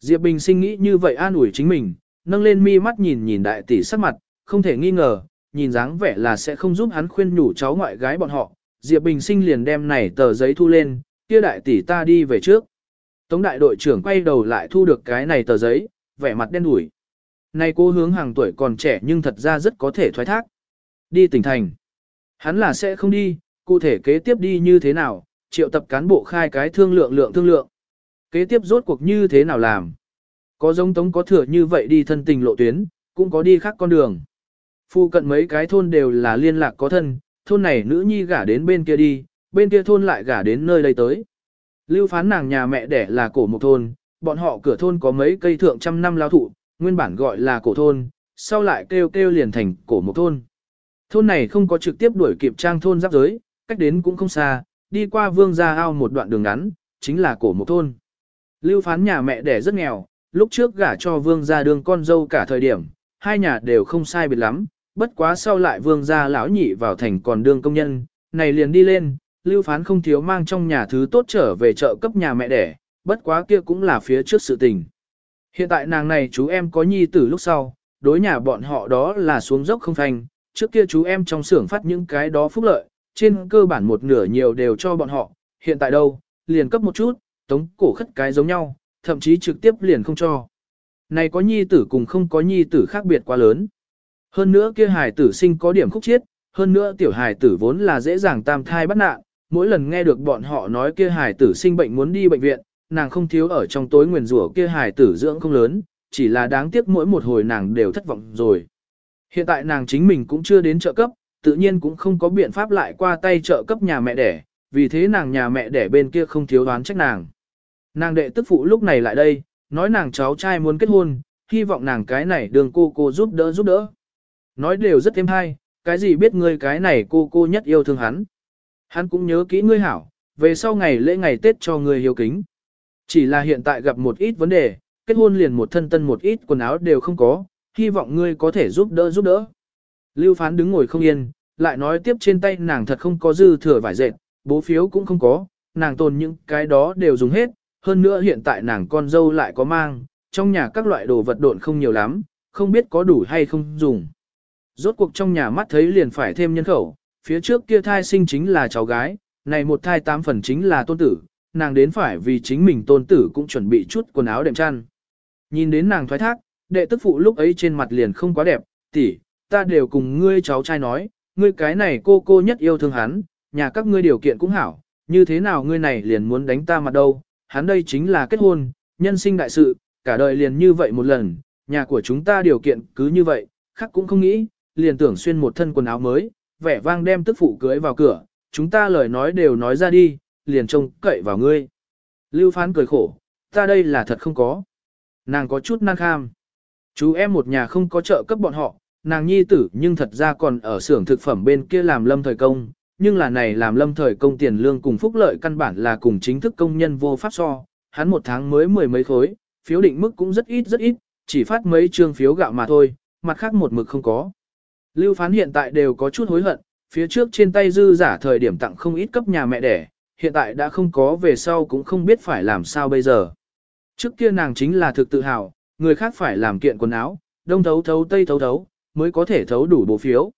Diệp Bình sinh nghĩ như vậy an ủi chính mình, nâng lên mi mắt nhìn nhìn đại tỷ sắc mặt, không thể nghi ngờ, nhìn dáng vẻ là sẽ không giúp hắn khuyên nhủ cháu ngoại gái bọn họ. Diệp Bình sinh liền đem này tờ giấy thu lên, kia đại tỷ ta đi về trước. Tống đại đội trưởng quay đầu lại thu được cái này tờ giấy, vẻ mặt đen đủi. Này cô hướng hàng tuổi còn trẻ nhưng thật ra rất có thể thoái thác. Đi tỉnh thành. Hắn là sẽ không đi, cụ thể kế tiếp đi như thế nào, triệu tập cán bộ khai cái thương lượng lượng thương lượng. Kế tiếp rốt cuộc như thế nào làm? Có giống tống có thừa như vậy đi thân tình lộ tuyến, cũng có đi khác con đường. Phu cận mấy cái thôn đều là liên lạc có thân, thôn này nữ nhi gả đến bên kia đi, bên kia thôn lại gả đến nơi đây tới. Lưu phán nàng nhà mẹ đẻ là cổ một thôn, bọn họ cửa thôn có mấy cây thượng trăm năm lao thụ, nguyên bản gọi là cổ thôn, sau lại kêu kêu liền thành cổ một thôn. Thôn này không có trực tiếp đuổi kịp trang thôn giáp giới, cách đến cũng không xa, đi qua vương gia ao một đoạn đường ngắn, chính là cổ một thôn. Lưu phán nhà mẹ đẻ rất nghèo, lúc trước gả cho vương gia đường con dâu cả thời điểm, hai nhà đều không sai biệt lắm, bất quá sau lại vương gia lão nhị vào thành còn đương công nhân, này liền đi lên, lưu phán không thiếu mang trong nhà thứ tốt trở về chợ cấp nhà mẹ đẻ, bất quá kia cũng là phía trước sự tình. Hiện tại nàng này chú em có nhi tử lúc sau, đối nhà bọn họ đó là xuống dốc không thành, trước kia chú em trong xưởng phát những cái đó phúc lợi, trên cơ bản một nửa nhiều đều cho bọn họ, hiện tại đâu, liền cấp một chút, tống cổ khất cái giống nhau, thậm chí trực tiếp liền không cho. Này có nhi tử cùng không có nhi tử khác biệt quá lớn. Hơn nữa kia hài tử sinh có điểm khúc chiết, hơn nữa tiểu hài tử vốn là dễ dàng tam thai bắt nạn, mỗi lần nghe được bọn họ nói kia hài tử sinh bệnh muốn đi bệnh viện, nàng không thiếu ở trong tối nguyền rủa kia hài tử dưỡng không lớn, chỉ là đáng tiếc mỗi một hồi nàng đều thất vọng rồi. Hiện tại nàng chính mình cũng chưa đến trợ cấp, tự nhiên cũng không có biện pháp lại qua tay trợ cấp nhà mẹ đẻ, vì thế nàng nhà mẹ đẻ bên kia không thiếu đoán trách nàng. Nàng đệ tức phụ lúc này lại đây, nói nàng cháu trai muốn kết hôn, hy vọng nàng cái này đường cô cô giúp đỡ giúp đỡ. Nói đều rất thêm hay, cái gì biết ngươi cái này cô cô nhất yêu thương hắn. Hắn cũng nhớ kỹ ngươi hảo, về sau ngày lễ ngày Tết cho ngươi hiếu kính. Chỉ là hiện tại gặp một ít vấn đề, kết hôn liền một thân tân một ít quần áo đều không có, hy vọng ngươi có thể giúp đỡ giúp đỡ. Lưu phán đứng ngồi không yên, lại nói tiếp trên tay nàng thật không có dư thừa vải dệt, bố phiếu cũng không có, nàng tồn những cái đó đều dùng hết, hơn nữa hiện tại nàng con dâu lại có mang, trong nhà các loại đồ vật độn không nhiều lắm, không biết có đủ hay không dùng. Rốt cuộc trong nhà mắt thấy liền phải thêm nhân khẩu, phía trước kia thai sinh chính là cháu gái, này một thai tám phần chính là tôn tử, nàng đến phải vì chính mình tôn tử cũng chuẩn bị chút quần áo đệm chăn. Nhìn đến nàng thoái thác, đệ tức phụ lúc ấy trên mặt liền không quá đẹp, tỷ, ta đều cùng ngươi cháu trai nói, ngươi cái này cô cô nhất yêu thương hắn, nhà các ngươi điều kiện cũng hảo, như thế nào ngươi này liền muốn đánh ta mặt đâu, hắn đây chính là kết hôn, nhân sinh đại sự, cả đời liền như vậy một lần, nhà của chúng ta điều kiện cứ như vậy, khác cũng không nghĩ, liền tưởng xuyên một thân quần áo mới, vẻ vang đem tức phụ cưới vào cửa, chúng ta lời nói đều nói ra đi, liền trông cậy vào ngươi. Lưu phán cười khổ, ta đây là thật không có. Nàng có chút năng kham. Chú em một nhà không có trợ cấp bọn họ, nàng nhi tử nhưng thật ra còn ở xưởng thực phẩm bên kia làm lâm thời công, nhưng là này làm lâm thời công tiền lương cùng phúc lợi căn bản là cùng chính thức công nhân vô pháp so, hắn một tháng mới mười mấy khối, phiếu định mức cũng rất ít rất ít, chỉ phát mấy trương phiếu gạo mà thôi, mặt khác một mực không có. Lưu phán hiện tại đều có chút hối hận, phía trước trên tay dư giả thời điểm tặng không ít cấp nhà mẹ đẻ, hiện tại đã không có về sau cũng không biết phải làm sao bây giờ. Trước kia nàng chính là thực tự hào, người khác phải làm kiện quần áo, đông thấu thấu tây thấu thấu, mới có thể thấu đủ bố phiếu.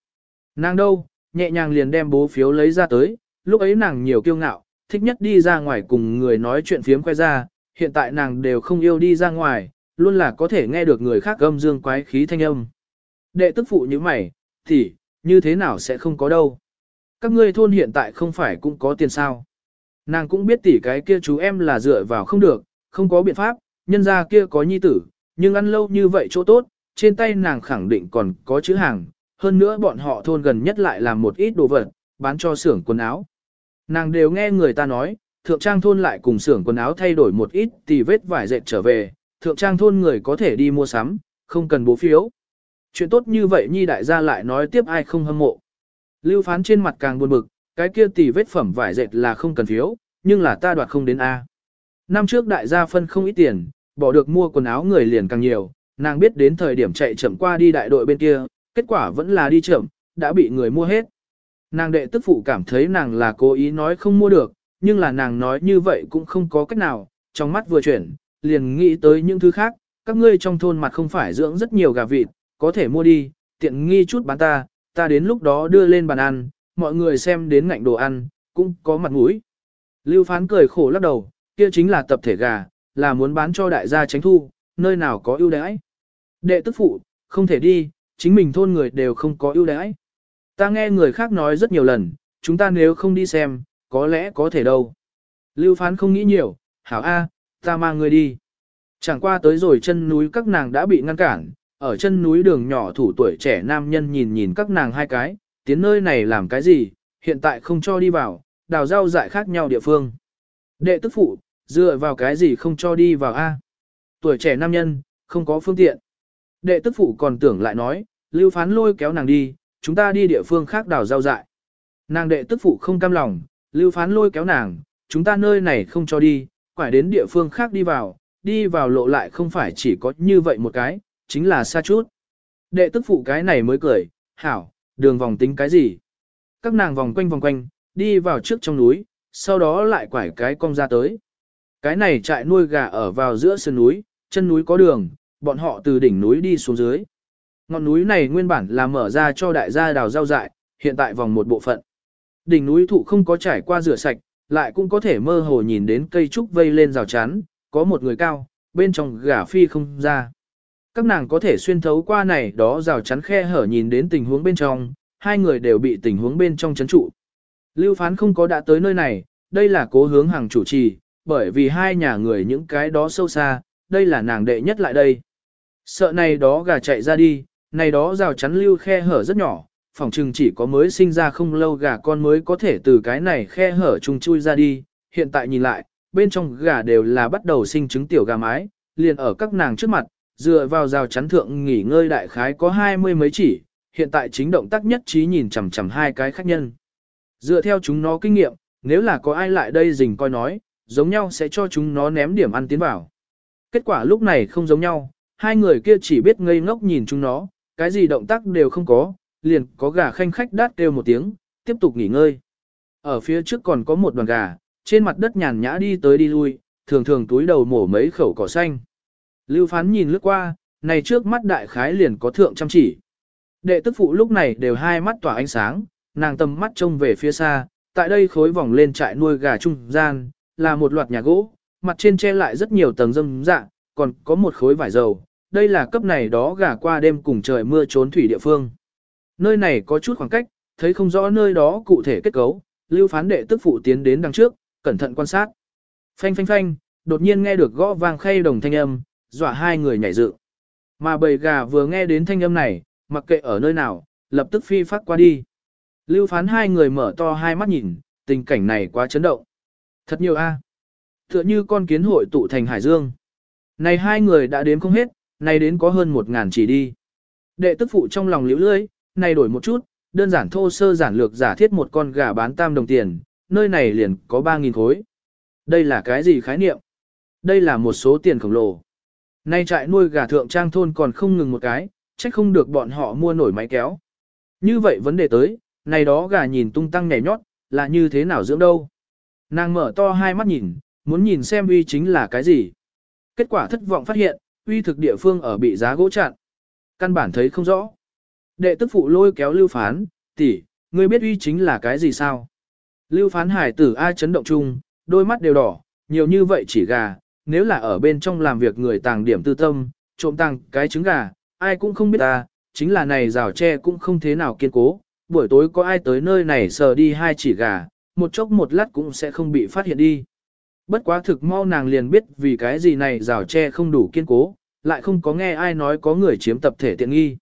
Nàng đâu, nhẹ nhàng liền đem bố phiếu lấy ra tới, lúc ấy nàng nhiều kiêu ngạo, thích nhất đi ra ngoài cùng người nói chuyện phiếm khoe ra, hiện tại nàng đều không yêu đi ra ngoài, luôn là có thể nghe được người khác âm dương quái khí thanh âm. Đệ tức phụ như mày, thì, như thế nào sẽ không có đâu. Các ngươi thôn hiện tại không phải cũng có tiền sao. Nàng cũng biết tỷ cái kia chú em là dựa vào không được, không có biện pháp, nhân ra kia có nhi tử, nhưng ăn lâu như vậy chỗ tốt, trên tay nàng khẳng định còn có chữ hàng, hơn nữa bọn họ thôn gần nhất lại làm một ít đồ vật, bán cho xưởng quần áo. Nàng đều nghe người ta nói, thượng trang thôn lại cùng xưởng quần áo thay đổi một ít thì vết vải dệt trở về, thượng trang thôn người có thể đi mua sắm, không cần bố phiếu. Chuyện tốt như vậy nhi đại gia lại nói tiếp ai không hâm mộ. Lưu phán trên mặt càng buồn bực, cái kia tỷ vết phẩm vải dệt là không cần phiếu, nhưng là ta đoạt không đến A. Năm trước đại gia phân không ít tiền, bỏ được mua quần áo người liền càng nhiều, nàng biết đến thời điểm chạy chậm qua đi đại đội bên kia, kết quả vẫn là đi chậm, đã bị người mua hết. Nàng đệ tức phụ cảm thấy nàng là cố ý nói không mua được, nhưng là nàng nói như vậy cũng không có cách nào, trong mắt vừa chuyển, liền nghĩ tới những thứ khác, các ngươi trong thôn mặt không phải dưỡng rất nhiều gà vịt, có thể mua đi, tiện nghi chút bán ta, ta đến lúc đó đưa lên bàn ăn, mọi người xem đến ngạnh đồ ăn, cũng có mặt mũi. Lưu phán cười khổ lắc đầu, kia chính là tập thể gà, là muốn bán cho đại gia tránh thu, nơi nào có ưu đãi. Đệ tức phụ, không thể đi, chính mình thôn người đều không có ưu đãi. Ta nghe người khác nói rất nhiều lần, chúng ta nếu không đi xem, có lẽ có thể đâu. Lưu phán không nghĩ nhiều, hảo A, ta mang người đi. Chẳng qua tới rồi chân núi các nàng đã bị ngăn cản, ở chân núi đường nhỏ thủ tuổi trẻ nam nhân nhìn nhìn các nàng hai cái, tiến nơi này làm cái gì, hiện tại không cho đi vào, đào rau dại khác nhau địa phương. Đệ tức phụ, dựa vào cái gì không cho đi vào A. Tuổi trẻ nam nhân, không có phương tiện. Đệ tức phụ còn tưởng lại nói, lưu phán lôi kéo nàng đi, chúng ta đi địa phương khác đào rau dại. Nàng đệ tức phụ không cam lòng, lưu phán lôi kéo nàng, chúng ta nơi này không cho đi, quải đến địa phương khác đi vào, đi vào lộ lại không phải chỉ có như vậy một cái, chính là xa chút. Đệ tức phụ cái này mới cười, hảo, đường vòng tính cái gì? Các nàng vòng quanh vòng quanh, đi vào trước trong núi, sau đó lại quải cái cong ra tới. Cái này trại nuôi gà ở vào giữa sườn núi, chân núi có đường, bọn họ từ đỉnh núi đi xuống dưới. Ngọn núi này nguyên bản là mở ra cho đại gia đào rau dại, hiện tại vòng một bộ phận. Đỉnh núi thụ không có trải qua rửa sạch, lại cũng có thể mơ hồ nhìn đến cây trúc vây lên rào chắn, có một người cao, bên trong gà phi không ra. Các nàng có thể xuyên thấu qua này đó rào chắn khe hở nhìn đến tình huống bên trong, hai người đều bị tình huống bên trong chấn trụ. Lưu phán không có đã tới nơi này, đây là cố hướng hàng chủ trì, bởi vì hai nhà người những cái đó sâu xa, đây là nàng đệ nhất lại đây. Sợ này đó gà chạy ra đi, này đó rào chắn lưu khe hở rất nhỏ, phòng trừng chỉ có mới sinh ra không lâu gà con mới có thể từ cái này khe hở chung chui ra đi, hiện tại nhìn lại, bên trong gà đều là bắt đầu sinh trứng tiểu gà mái, liền ở các nàng trước mặt, dựa vào rào chắn thượng nghỉ ngơi đại khái có hai mươi mấy chỉ, hiện tại chính động tác nhất trí nhìn chằm chằm hai cái khách nhân. Dựa theo chúng nó kinh nghiệm, nếu là có ai lại đây dình coi nói, giống nhau sẽ cho chúng nó ném điểm ăn tiến vào. Kết quả lúc này không giống nhau, hai người kia chỉ biết ngây ngốc nhìn chúng nó, cái gì động tác đều không có, liền có gà khanh khách đát kêu một tiếng, tiếp tục nghỉ ngơi. Ở phía trước còn có một đoàn gà, trên mặt đất nhàn nhã đi tới đi lui, thường thường túi đầu mổ mấy khẩu cỏ xanh. Lưu phán nhìn lướt qua, này trước mắt đại khái liền có thượng chăm chỉ. Đệ tức phụ lúc này đều hai mắt tỏa ánh sáng, nàng tầm mắt trông về phía xa, tại đây khối vòng lên trại nuôi gà trung gian, là một loạt nhà gỗ, mặt trên che lại rất nhiều tầng dâm dạ, còn có một khối vải dầu, đây là cấp này đó gà qua đêm cùng trời mưa trốn thủy địa phương. Nơi này có chút khoảng cách, thấy không rõ nơi đó cụ thể kết cấu, lưu phán đệ tức phụ tiến đến đằng trước, cẩn thận quan sát. Phanh phanh phanh, đột nhiên nghe được gõ vang khay đồng thanh âm, dọa hai người nhảy dựng. Mà bầy gà vừa nghe đến thanh âm này, mặc kệ ở nơi nào, lập tức phi phát qua đi. Lưu phán hai người mở to hai mắt nhìn, tình cảnh này quá chấn động. Thật nhiều a. Tựa như con kiến hội tụ thành hải dương. Này hai người đã đếm không hết, này đến có hơn một ngàn chỉ đi. Đệ tức phụ trong lòng liễu lưỡi, này đổi một chút, đơn giản thô sơ giản lược giả thiết một con gà bán tam đồng tiền, nơi này liền có 3.000 khối. Đây là cái gì khái niệm? Đây là một số tiền khổng lồ. Nay trại nuôi gà thượng trang thôn còn không ngừng một cái, chắc không được bọn họ mua nổi máy kéo. Như vậy vấn đề tới, này đó gà nhìn tung tăng nhảy nhót, là như thế nào dưỡng đâu. Nàng mở to hai mắt nhìn, muốn nhìn xem uy chính là cái gì. Kết quả thất vọng phát hiện, uy thực địa phương ở bị giá gỗ chặn. Căn bản thấy không rõ. Đệ tức phụ lôi kéo lưu phán, tỷ, ngươi biết uy chính là cái gì sao? Lưu phán hải tử ai chấn động chung, đôi mắt đều đỏ, nhiều như vậy chỉ gà, nếu là ở bên trong làm việc người tàng điểm tư tâm, trộm tàng cái trứng gà, ai cũng không biết ta, chính là này rào tre cũng không thế nào kiên cố, buổi tối có ai tới nơi này sờ đi hai chỉ gà, một chốc một lát cũng sẽ không bị phát hiện đi. Bất quá thực mau nàng liền biết vì cái gì này rào tre không đủ kiên cố, lại không có nghe ai nói có người chiếm tập thể tiện nghi.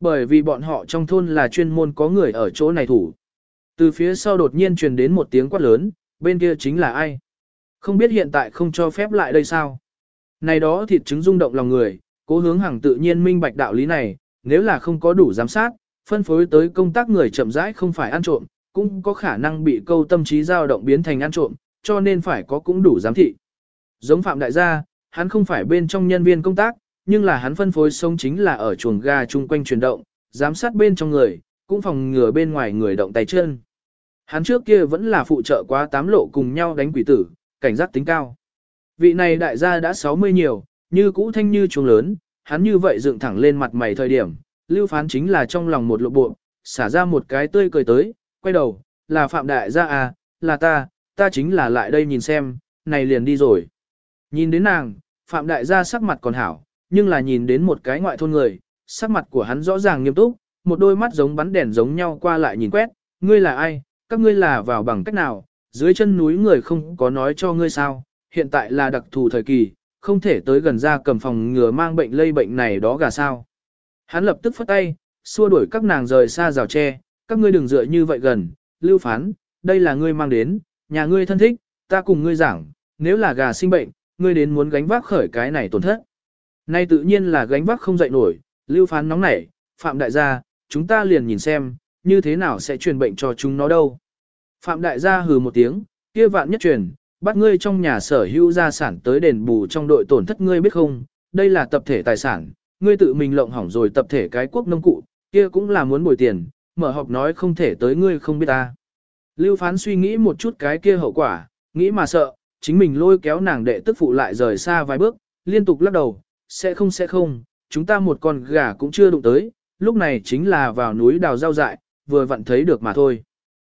Bởi vì bọn họ trong thôn là chuyên môn có người ở chỗ này thủ. Từ phía sau đột nhiên truyền đến một tiếng quát lớn, bên kia chính là ai? Không biết hiện tại không cho phép lại đây sao? Này đó thịt trứng rung động lòng người, cố hướng hàng tự nhiên minh bạch đạo lý này, nếu là không có đủ giám sát, phân phối tới công tác người chậm rãi không phải ăn trộm, cũng có khả năng bị câu tâm trí dao động biến thành ăn trộm, cho nên phải có cũng đủ giám thị. Giống Phạm Đại gia, hắn không phải bên trong nhân viên công tác, nhưng là hắn phân phối sống chính là ở chuồng ga chung quanh chuyển động, giám sát bên trong người, cũng phòng ngừa bên ngoài người động tay chân. Hắn trước kia vẫn là phụ trợ quá tám lộ cùng nhau đánh quỷ tử, cảnh giác tính cao. Vị này đại gia đã 60 nhiều, như cũ thanh như chuồng lớn, hắn như vậy dựng thẳng lên mặt mày thời điểm, lưu phán chính là trong lòng một lộ bộ, xả ra một cái tươi cười tới, quay đầu, là phạm đại gia à, là ta, ta chính là lại đây nhìn xem, này liền đi rồi. Nhìn đến nàng, phạm đại gia sắc mặt còn hảo, nhưng là nhìn đến một cái ngoại thôn người, sắc mặt của hắn rõ ràng nghiêm túc, một đôi mắt giống bắn đèn giống nhau qua lại nhìn quét, ngươi là ai, các ngươi là vào bằng cách nào, dưới chân núi người không có nói cho ngươi sao, hiện tại là đặc thù thời kỳ, không thể tới gần ra cầm phòng ngừa mang bệnh lây bệnh này đó gà sao. Hắn lập tức phất tay, xua đuổi các nàng rời xa rào tre, các ngươi đừng dựa như vậy gần, lưu phán, đây là ngươi mang đến, nhà ngươi thân thích, ta cùng ngươi giảng, nếu là gà sinh bệnh, ngươi đến muốn gánh vác khởi cái này tổn thất. Nay tự nhiên là gánh vác không dậy nổi, lưu phán nóng nảy, phạm đại gia, chúng ta liền nhìn xem, như thế nào sẽ truyền bệnh cho chúng nó đâu. Phạm đại gia hừ một tiếng, kia vạn nhất truyền, bắt ngươi trong nhà sở hữu gia sản tới đền bù trong đội tổn thất ngươi biết không, đây là tập thể tài sản, ngươi tự mình lộng hỏng rồi tập thể cái quốc nông cụ, kia cũng là muốn bồi tiền, mở họp nói không thể tới ngươi không biết ta. Lưu phán suy nghĩ một chút cái kia hậu quả, nghĩ mà sợ, chính mình lôi kéo nàng đệ tức phụ lại rời xa vài bước, liên tục lắc đầu, sẽ không sẽ không, chúng ta một con gà cũng chưa đụng tới, lúc này chính là vào núi đào rau dại, vừa vặn thấy được mà thôi.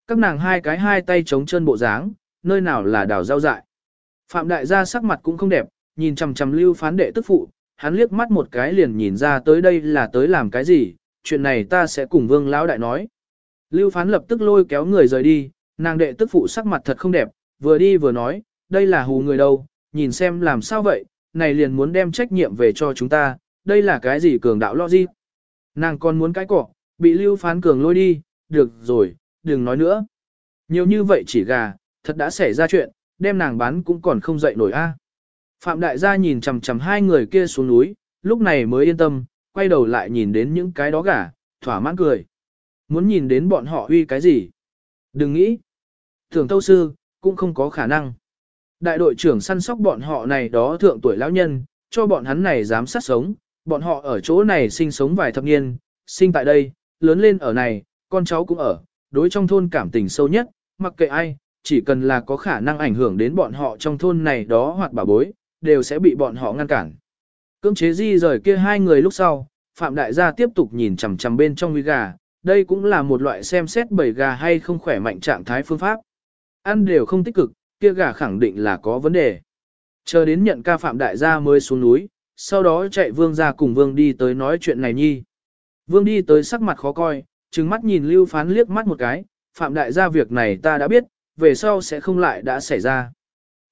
Các nàng hai cái hai tay chống chân bộ dáng, nơi nào là đào rau dại. Phạm đại gia sắc mặt cũng không đẹp, nhìn chằm chằm lưu phán đệ tức phụ, hắn liếc mắt một cái liền nhìn ra tới đây là tới làm cái gì, chuyện này ta sẽ cùng vương lão đại nói. Lưu phán lập tức lôi kéo người rời đi, nàng đệ tức phụ sắc mặt thật không đẹp, vừa đi vừa nói, đây là hù người đâu, nhìn xem làm sao vậy, này liền muốn đem trách nhiệm về cho chúng ta, đây là cái gì cường đạo lo gì. Nàng còn muốn cái cỏ, bị lưu phán cường lôi đi, được rồi, đừng nói nữa. Nhiều như vậy chỉ gà, thật đã xảy ra chuyện, đem nàng bán cũng còn không dậy nổi a. Phạm đại gia nhìn chằm chằm hai người kia xuống núi, lúc này mới yên tâm, quay đầu lại nhìn đến những cái đó gà, thỏa mãn cười. Muốn nhìn đến bọn họ uy cái gì? Đừng nghĩ. Thường tâu sư, cũng không có khả năng. Đại đội trưởng săn sóc bọn họ này đó thượng tuổi lão nhân, cho bọn hắn này dám sát sống, bọn họ ở chỗ này sinh sống vài thập niên, sinh tại đây, lớn lên ở này, con cháu cũng ở, đối trong thôn cảm tình sâu nhất, mặc kệ ai, chỉ cần là có khả năng ảnh hưởng đến bọn họ trong thôn này đó hoặc bà bối, đều sẽ bị bọn họ ngăn cản. Cưỡng chế di rời kia hai người lúc sau, Phạm Đại gia tiếp tục nhìn chằm chằm bên trong huy gà, đây cũng là một loại xem xét bầy gà hay không khỏe mạnh trạng thái phương pháp. Ăn đều không tích cực, kia gà khẳng định là có vấn đề. Chờ đến nhận ca Phạm Đại gia mới xuống núi, sau đó chạy Vương ra cùng Vương đi tới nói chuyện này nhi. Vương đi tới sắc mặt khó coi, trừng mắt nhìn Lưu Phán liếc mắt một cái, Phạm Đại gia việc này ta đã biết, về sau sẽ không lại đã xảy ra.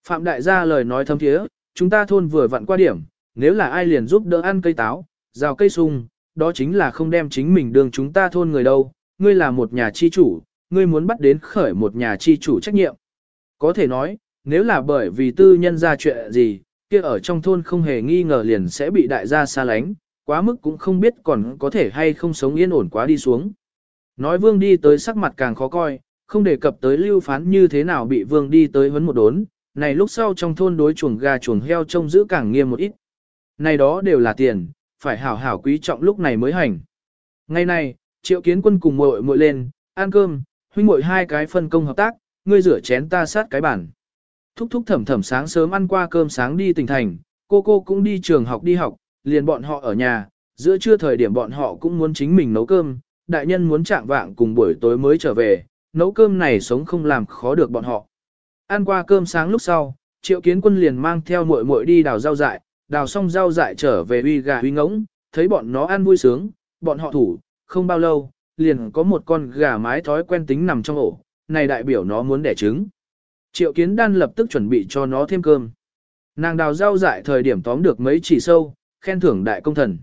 Phạm Đại gia lời nói thâm thiế, chúng ta thôn vừa vặn qua điểm, nếu là ai liền giúp đỡ ăn cây táo, rào cây sung, đó chính là không đem chính mình đường chúng ta thôn người đâu, ngươi là một nhà chi chủ, ngươi muốn bắt đến khởi một nhà chi chủ trách nhiệm. Có thể nói, nếu là bởi vì tư nhân ra chuyện gì, kia ở trong thôn không hề nghi ngờ liền sẽ bị đại gia xa lánh, quá mức cũng không biết còn có thể hay không sống yên ổn quá đi xuống. Nói vương đi tới sắc mặt càng khó coi, không đề cập tới lưu phán như thế nào bị vương đi tới vấn một đốn, này lúc sau trong thôn đối chuồng gà chuồng heo trông giữ càng nghiêm một ít. Này đó đều là tiền, phải hảo hảo quý trọng lúc này mới hành. Ngày nay, triệu kiến quân cùng muội muội lên, ăn cơm, huynh muội hai cái phân công hợp tác, ngươi rửa chén ta sát cái bản. Thúc thúc thẩm thẩm sáng sớm ăn qua cơm sáng đi tỉnh thành, cô cô cũng đi trường học đi học, liền bọn họ ở nhà, giữa trưa thời điểm bọn họ cũng muốn chính mình nấu cơm, đại nhân muốn chạm vạng cùng buổi tối mới trở về, nấu cơm này sống không làm khó được bọn họ. Ăn qua cơm sáng lúc sau, triệu kiến quân liền mang theo muội muội đi đào rau dại, đào xong rau dại trở về uy gà uy ngỗng, thấy bọn nó ăn vui sướng, bọn họ thủ, không bao lâu, liền có một con gà mái thói quen tính nằm trong ổ, này đại biểu nó muốn đẻ trứng. Triệu kiến đan lập tức chuẩn bị cho nó thêm cơm. Nàng đào rau dại thời điểm tóm được mấy chỉ sâu, khen thưởng đại công thần.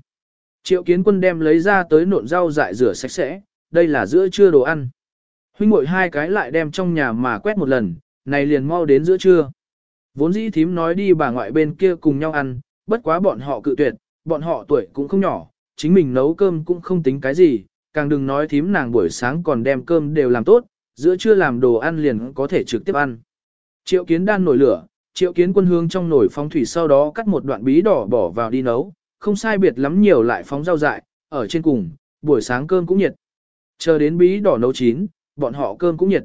Triệu kiến quân đem lấy ra tới nộn rau dại rửa sạch sẽ, đây là giữa trưa đồ ăn. Huynh muội hai cái lại đem trong nhà mà quét một lần, này liền mau đến giữa trưa. Vốn dĩ thím nói đi bà ngoại bên kia cùng nhau ăn, bất quá bọn họ cự tuyệt, bọn họ tuổi cũng không nhỏ, chính mình nấu cơm cũng không tính cái gì, càng đừng nói thím nàng buổi sáng còn đem cơm đều làm tốt, giữa trưa làm đồ ăn liền có thể trực tiếp ăn. Triệu kiến đan nổi lửa, triệu kiến quân hương trong nồi phong thủy sau đó cắt một đoạn bí đỏ bỏ vào đi nấu, không sai biệt lắm nhiều lại phóng rau dại, ở trên cùng, buổi sáng cơm cũng nhiệt. Chờ đến bí đỏ nấu chín, bọn họ cơm cũng nhiệt.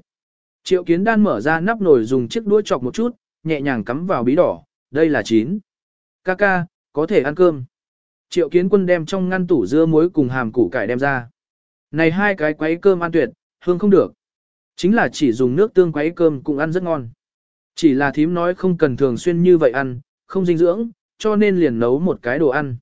Triệu kiến đan mở ra nắp nồi dùng chiếc đũa chọc một chút, nhẹ nhàng cắm vào bí đỏ, đây là chín. Ca ca, có thể ăn cơm. Triệu kiến quân đem trong ngăn tủ dưa muối cùng hàm củ cải đem ra. Này hai cái quấy cơm ăn tuyệt, hương không được. Chính là chỉ dùng nước tương quấy cơm cũng ăn rất ngon. Chỉ là thím nói không cần thường xuyên như vậy ăn, không dinh dưỡng, cho nên liền nấu một cái đồ ăn.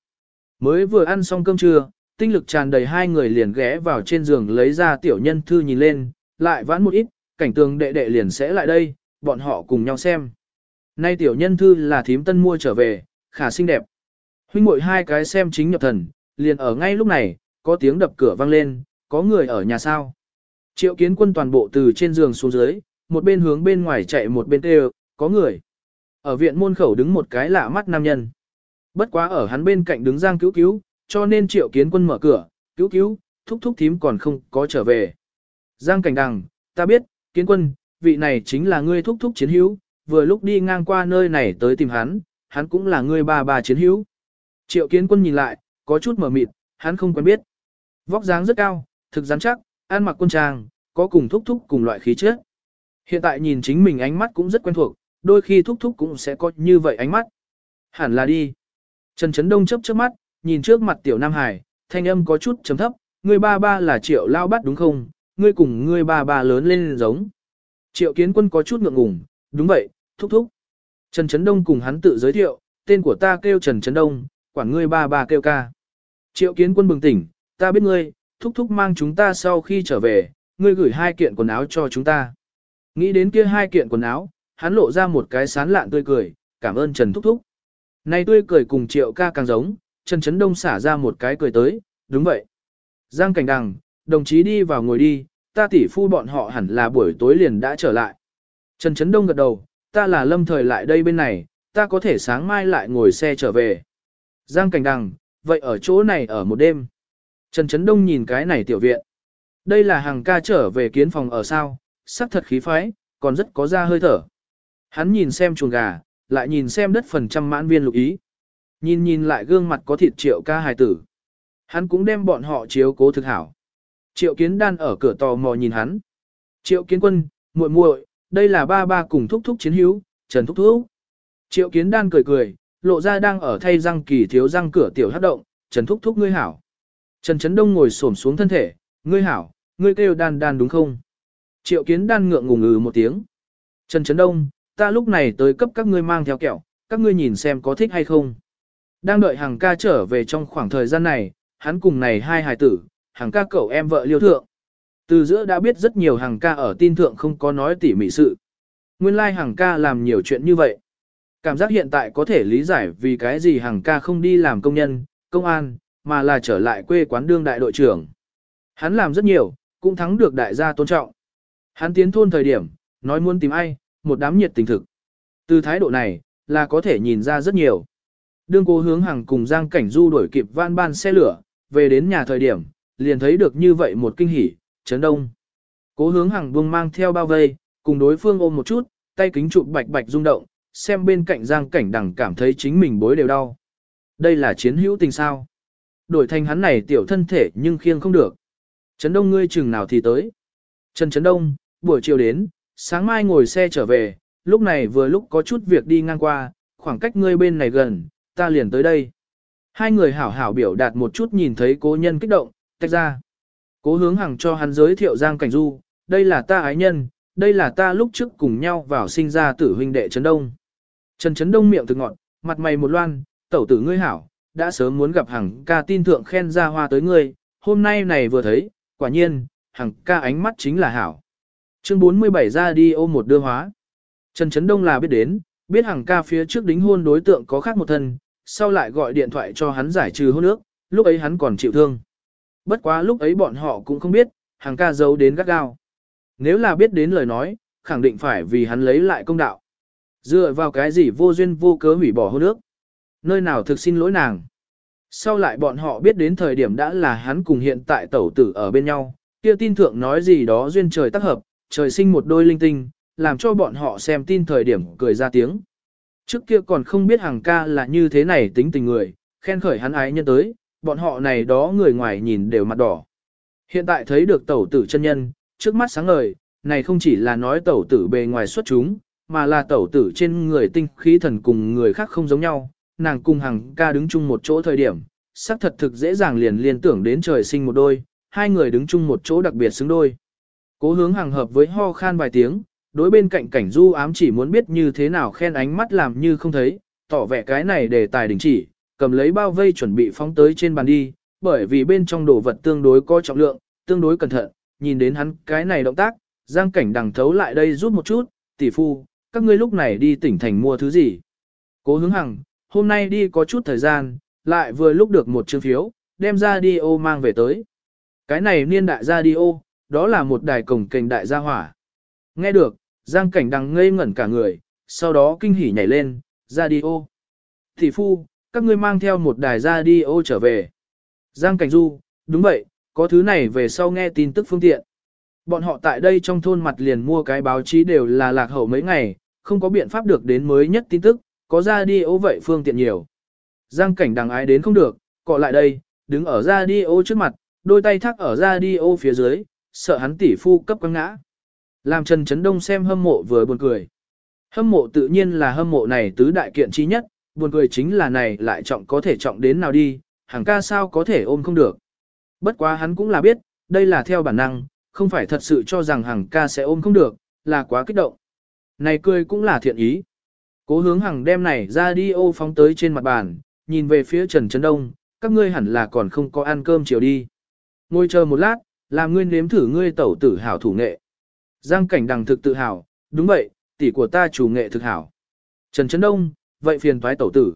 Mới vừa ăn xong cơm trưa, tinh lực tràn đầy hai người liền ghé vào trên giường lấy ra tiểu nhân thư nhìn lên, lại vãn một ít, cảnh tường đệ đệ liền sẽ lại đây, bọn họ cùng nhau xem. Nay tiểu nhân thư là thím tân mua trở về, khả xinh đẹp. Huynh muội hai cái xem chính nhập thần, liền ở ngay lúc này, có tiếng đập cửa vang lên, có người ở nhà sao. Triệu kiến quân toàn bộ từ trên giường xuống dưới, một bên hướng bên ngoài chạy một bên kêu, có người. Ở viện môn khẩu đứng một cái lạ mắt nam nhân. Bất quá ở hắn bên cạnh đứng giang cứu cứu, cho nên triệu kiến quân mở cửa, cứu cứu, thúc thúc thím còn không có trở về. Giang cảnh đằng, ta biết, kiến quân, vị này chính là ngươi thúc thúc chiến hữu, vừa lúc đi ngang qua nơi này tới tìm hắn, hắn cũng là ngươi ba ba chiến hữu. Triệu kiến quân nhìn lại, có chút mở mịt, hắn không quen biết. Vóc dáng rất cao, thực rắn chắc, ăn mặc quân trang, có cùng thúc thúc cùng loại khí chất. Hiện tại nhìn chính mình ánh mắt cũng rất quen thuộc, đôi khi thúc thúc cũng sẽ có như vậy ánh mắt. Hẳn là đi. Trần Trấn Đông chấp chớp mắt, nhìn trước mặt tiểu Nam Hải, thanh âm có chút chấm thấp, ngươi ba ba là triệu lao bắt đúng không, ngươi cùng ngươi ba ba lớn lên giống. Triệu kiến quân có chút ngượng ngùng, đúng vậy, thúc thúc. Trần Trấn Đông cùng hắn tự giới thiệu, tên của ta kêu Trần Trấn Đông, quản ngươi ba ba kêu ca. Triệu kiến quân bừng tỉnh, ta biết ngươi, thúc thúc mang chúng ta sau khi trở về, ngươi gửi hai kiện quần áo cho chúng ta. Nghĩ đến kia hai kiện quần áo, hắn lộ ra một cái sán lạn tươi cười, cảm ơn Trần thúc thúc. Này tươi cười cùng triệu ca càng giống, Trần Trấn Đông xả ra một cái cười tới, đúng vậy. Giang Cảnh Đằng, đồng chí đi vào ngồi đi, ta tỷ phu bọn họ hẳn là buổi tối liền đã trở lại. Trần Trấn Đông gật đầu, ta là lâm thời lại đây bên này, ta có thể sáng mai lại ngồi xe trở về. Giang Cảnh Đằng, vậy ở chỗ này ở một đêm. Trần Trấn Đông nhìn cái này tiểu viện. Đây là hàng ca trở về kiến phòng ở sao, sắc thật khí phái, còn rất có da hơi thở. Hắn nhìn xem chuồng gà, lại nhìn xem đất phần trăm mãn viên lục ý. Nhìn nhìn lại gương mặt có thịt triệu ca hài tử. Hắn cũng đem bọn họ chiếu cố thực hảo. Triệu kiến đan ở cửa tò mò nhìn hắn. Triệu kiến quân, muội muội, đây là ba ba cùng thúc thúc chiến hữu, Trần thúc thúc. Triệu kiến đan cười cười, lộ ra đang ở thay răng kỳ thiếu răng cửa tiểu hát động, Trần thúc thúc ngươi hảo. Trần Trấn Đông ngồi xổm xuống thân thể, ngươi hảo, ngươi kêu đan đan đúng không? Triệu kiến đan ngượng ngùng ngừ một tiếng. Trần Trấn Đông, ta lúc này tới cấp các ngươi mang theo kẹo, các ngươi nhìn xem có thích hay không. Đang đợi hàng ca trở về trong khoảng thời gian này, hắn cùng này hai hài tử, hàng ca cậu em vợ liêu thượng. Từ giữa đã biết rất nhiều hàng ca ở tin thượng không có nói tỉ mỉ sự. Nguyên lai like hàng ca làm nhiều chuyện như vậy. Cảm giác hiện tại có thể lý giải vì cái gì hàng ca không đi làm công nhân, công an, mà là trở lại quê quán đương đại đội trưởng. Hắn làm rất nhiều, cũng thắng được đại gia tôn trọng. Hắn tiến thôn thời điểm, nói muốn tìm ai, một đám nhiệt tình thực. Từ thái độ này, là có thể nhìn ra rất nhiều. Đương cố hướng hàng cùng Giang Cảnh Du đuổi kịp van ban xe lửa, về đến nhà thời điểm, liền thấy được như vậy một kinh hỉ, chấn đông. Cố hướng hàng buông mang theo bao vây, cùng đối phương ôm một chút, tay kính chụp bạch bạch rung động, xem bên cạnh Giang Cảnh đằng cảm thấy chính mình bối đều đau. Đây là chiến hữu tình sao. Đổi thành hắn này tiểu thân thể nhưng khiêng không được. Trấn Đông ngươi chừng nào thì tới. Trần Trấn Đông, buổi chiều đến, sáng mai ngồi xe trở về, lúc này vừa lúc có chút việc đi ngang qua, khoảng cách ngươi bên này gần, ta liền tới đây. Hai người hảo hảo biểu đạt một chút nhìn thấy cố nhân kích động, tách ra. Cố hướng hằng cho hắn giới thiệu Giang Cảnh Du, đây là ta ái nhân, đây là ta lúc trước cùng nhau vào sinh ra tử huynh đệ Trấn Đông. Trần Trấn Đông miệng từ ngọn, mặt mày một loan, tẩu tử ngươi hảo, đã sớm muốn gặp hằng ca tin thượng khen ra hoa tới ngươi, hôm nay này vừa thấy, quả nhiên, hằng ca ánh mắt chính là hảo. Chương 47 ra đi ôm một đưa hóa. Trần Trấn Đông là biết đến, biết hằng ca phía trước đính hôn đối tượng có khác một thân, sau lại gọi điện thoại cho hắn giải trừ hôn ước, lúc ấy hắn còn chịu thương. Bất quá lúc ấy bọn họ cũng không biết, hằng ca giấu đến gắt gao. Nếu là biết đến lời nói, khẳng định phải vì hắn lấy lại công đạo. Dựa vào cái gì vô duyên vô cớ hủy bỏ hôn ước. Nơi nào thực xin lỗi nàng. Sau lại bọn họ biết đến thời điểm đã là hắn cùng hiện tại tẩu tử ở bên nhau, kia tin thượng nói gì đó duyên trời tác hợp, trời sinh một đôi linh tinh, làm cho bọn họ xem tin thời điểm cười ra tiếng. Trước kia còn không biết hàng ca là như thế này tính tình người, khen khởi hắn ái nhân tới, bọn họ này đó người ngoài nhìn đều mặt đỏ. Hiện tại thấy được tẩu tử chân nhân, trước mắt sáng ngời, này không chỉ là nói tẩu tử bề ngoài xuất chúng, mà là tẩu tử trên người tinh khí thần cùng người khác không giống nhau, nàng cùng hàng ca đứng chung một chỗ thời điểm, sắc thật thực dễ dàng liền liên tưởng đến trời sinh một đôi, hai người đứng chung một chỗ đặc biệt xứng đôi. Cố hướng hàng hợp với ho khan vài tiếng, đối bên cạnh cảnh du ám chỉ muốn biết như thế nào khen ánh mắt làm như không thấy, tỏ vẻ cái này để tài đình chỉ, cầm lấy bao vây chuẩn bị phóng tới trên bàn đi, bởi vì bên trong đồ vật tương đối có trọng lượng, tương đối cẩn thận, nhìn đến hắn cái này động tác, giang cảnh đằng thấu lại đây rút một chút, tỷ phu, các ngươi lúc này đi tỉnh thành mua thứ gì? Cố hướng hằng, hôm nay đi có chút thời gian, lại vừa lúc được một chương phiếu, đem ra đi ô mang về tới. Cái này niên đại ra đi ô, đó là một đài cổng kênh đại gia hỏa. Nghe được, Giang Cảnh Đằng ngây ngẩn cả người, sau đó kinh hỉ nhảy lên, ra đi ô. Thị phu, các ngươi mang theo một đài ra đi ô trở về. Giang Cảnh Du, đúng vậy, có thứ này về sau nghe tin tức phương tiện. Bọn họ tại đây trong thôn mặt liền mua cái báo chí đều là lạc hậu mấy ngày, không có biện pháp được đến mới nhất tin tức, có ra đi ô vậy phương tiện nhiều. Giang cảnh đằng ái đến không được, cọ lại đây, đứng ở ra đi ô trước mặt, đôi tay thắt ở ra đi ô phía dưới, sợ hắn tỷ phu cấp quăng ngã. Làm Trần Trấn Đông xem hâm mộ vừa buồn cười. Hâm mộ tự nhiên là hâm mộ này tứ đại kiện trí nhất, buồn cười chính là này lại trọng có thể trọng đến nào đi, hàng ca sao có thể ôm không được. Bất quá hắn cũng là biết, đây là theo bản năng, không phải thật sự cho rằng hàng ca sẽ ôm không được, là quá kích động. Này cười cũng là thiện ý. Cố hướng hàng đem này ra đi ô phóng tới trên mặt bàn, nhìn về phía Trần Trấn Đông, các ngươi hẳn là còn không có ăn cơm chiều đi. Ngồi chờ một lát, làm ngươi nếm thử ngươi tẩu tử hảo thủ nghệ. Giang cảnh đằng thực tự hào, đúng vậy, tỷ của ta chủ nghệ thực hảo. Trần Trấn Đông, vậy phiền thoái tẩu tử.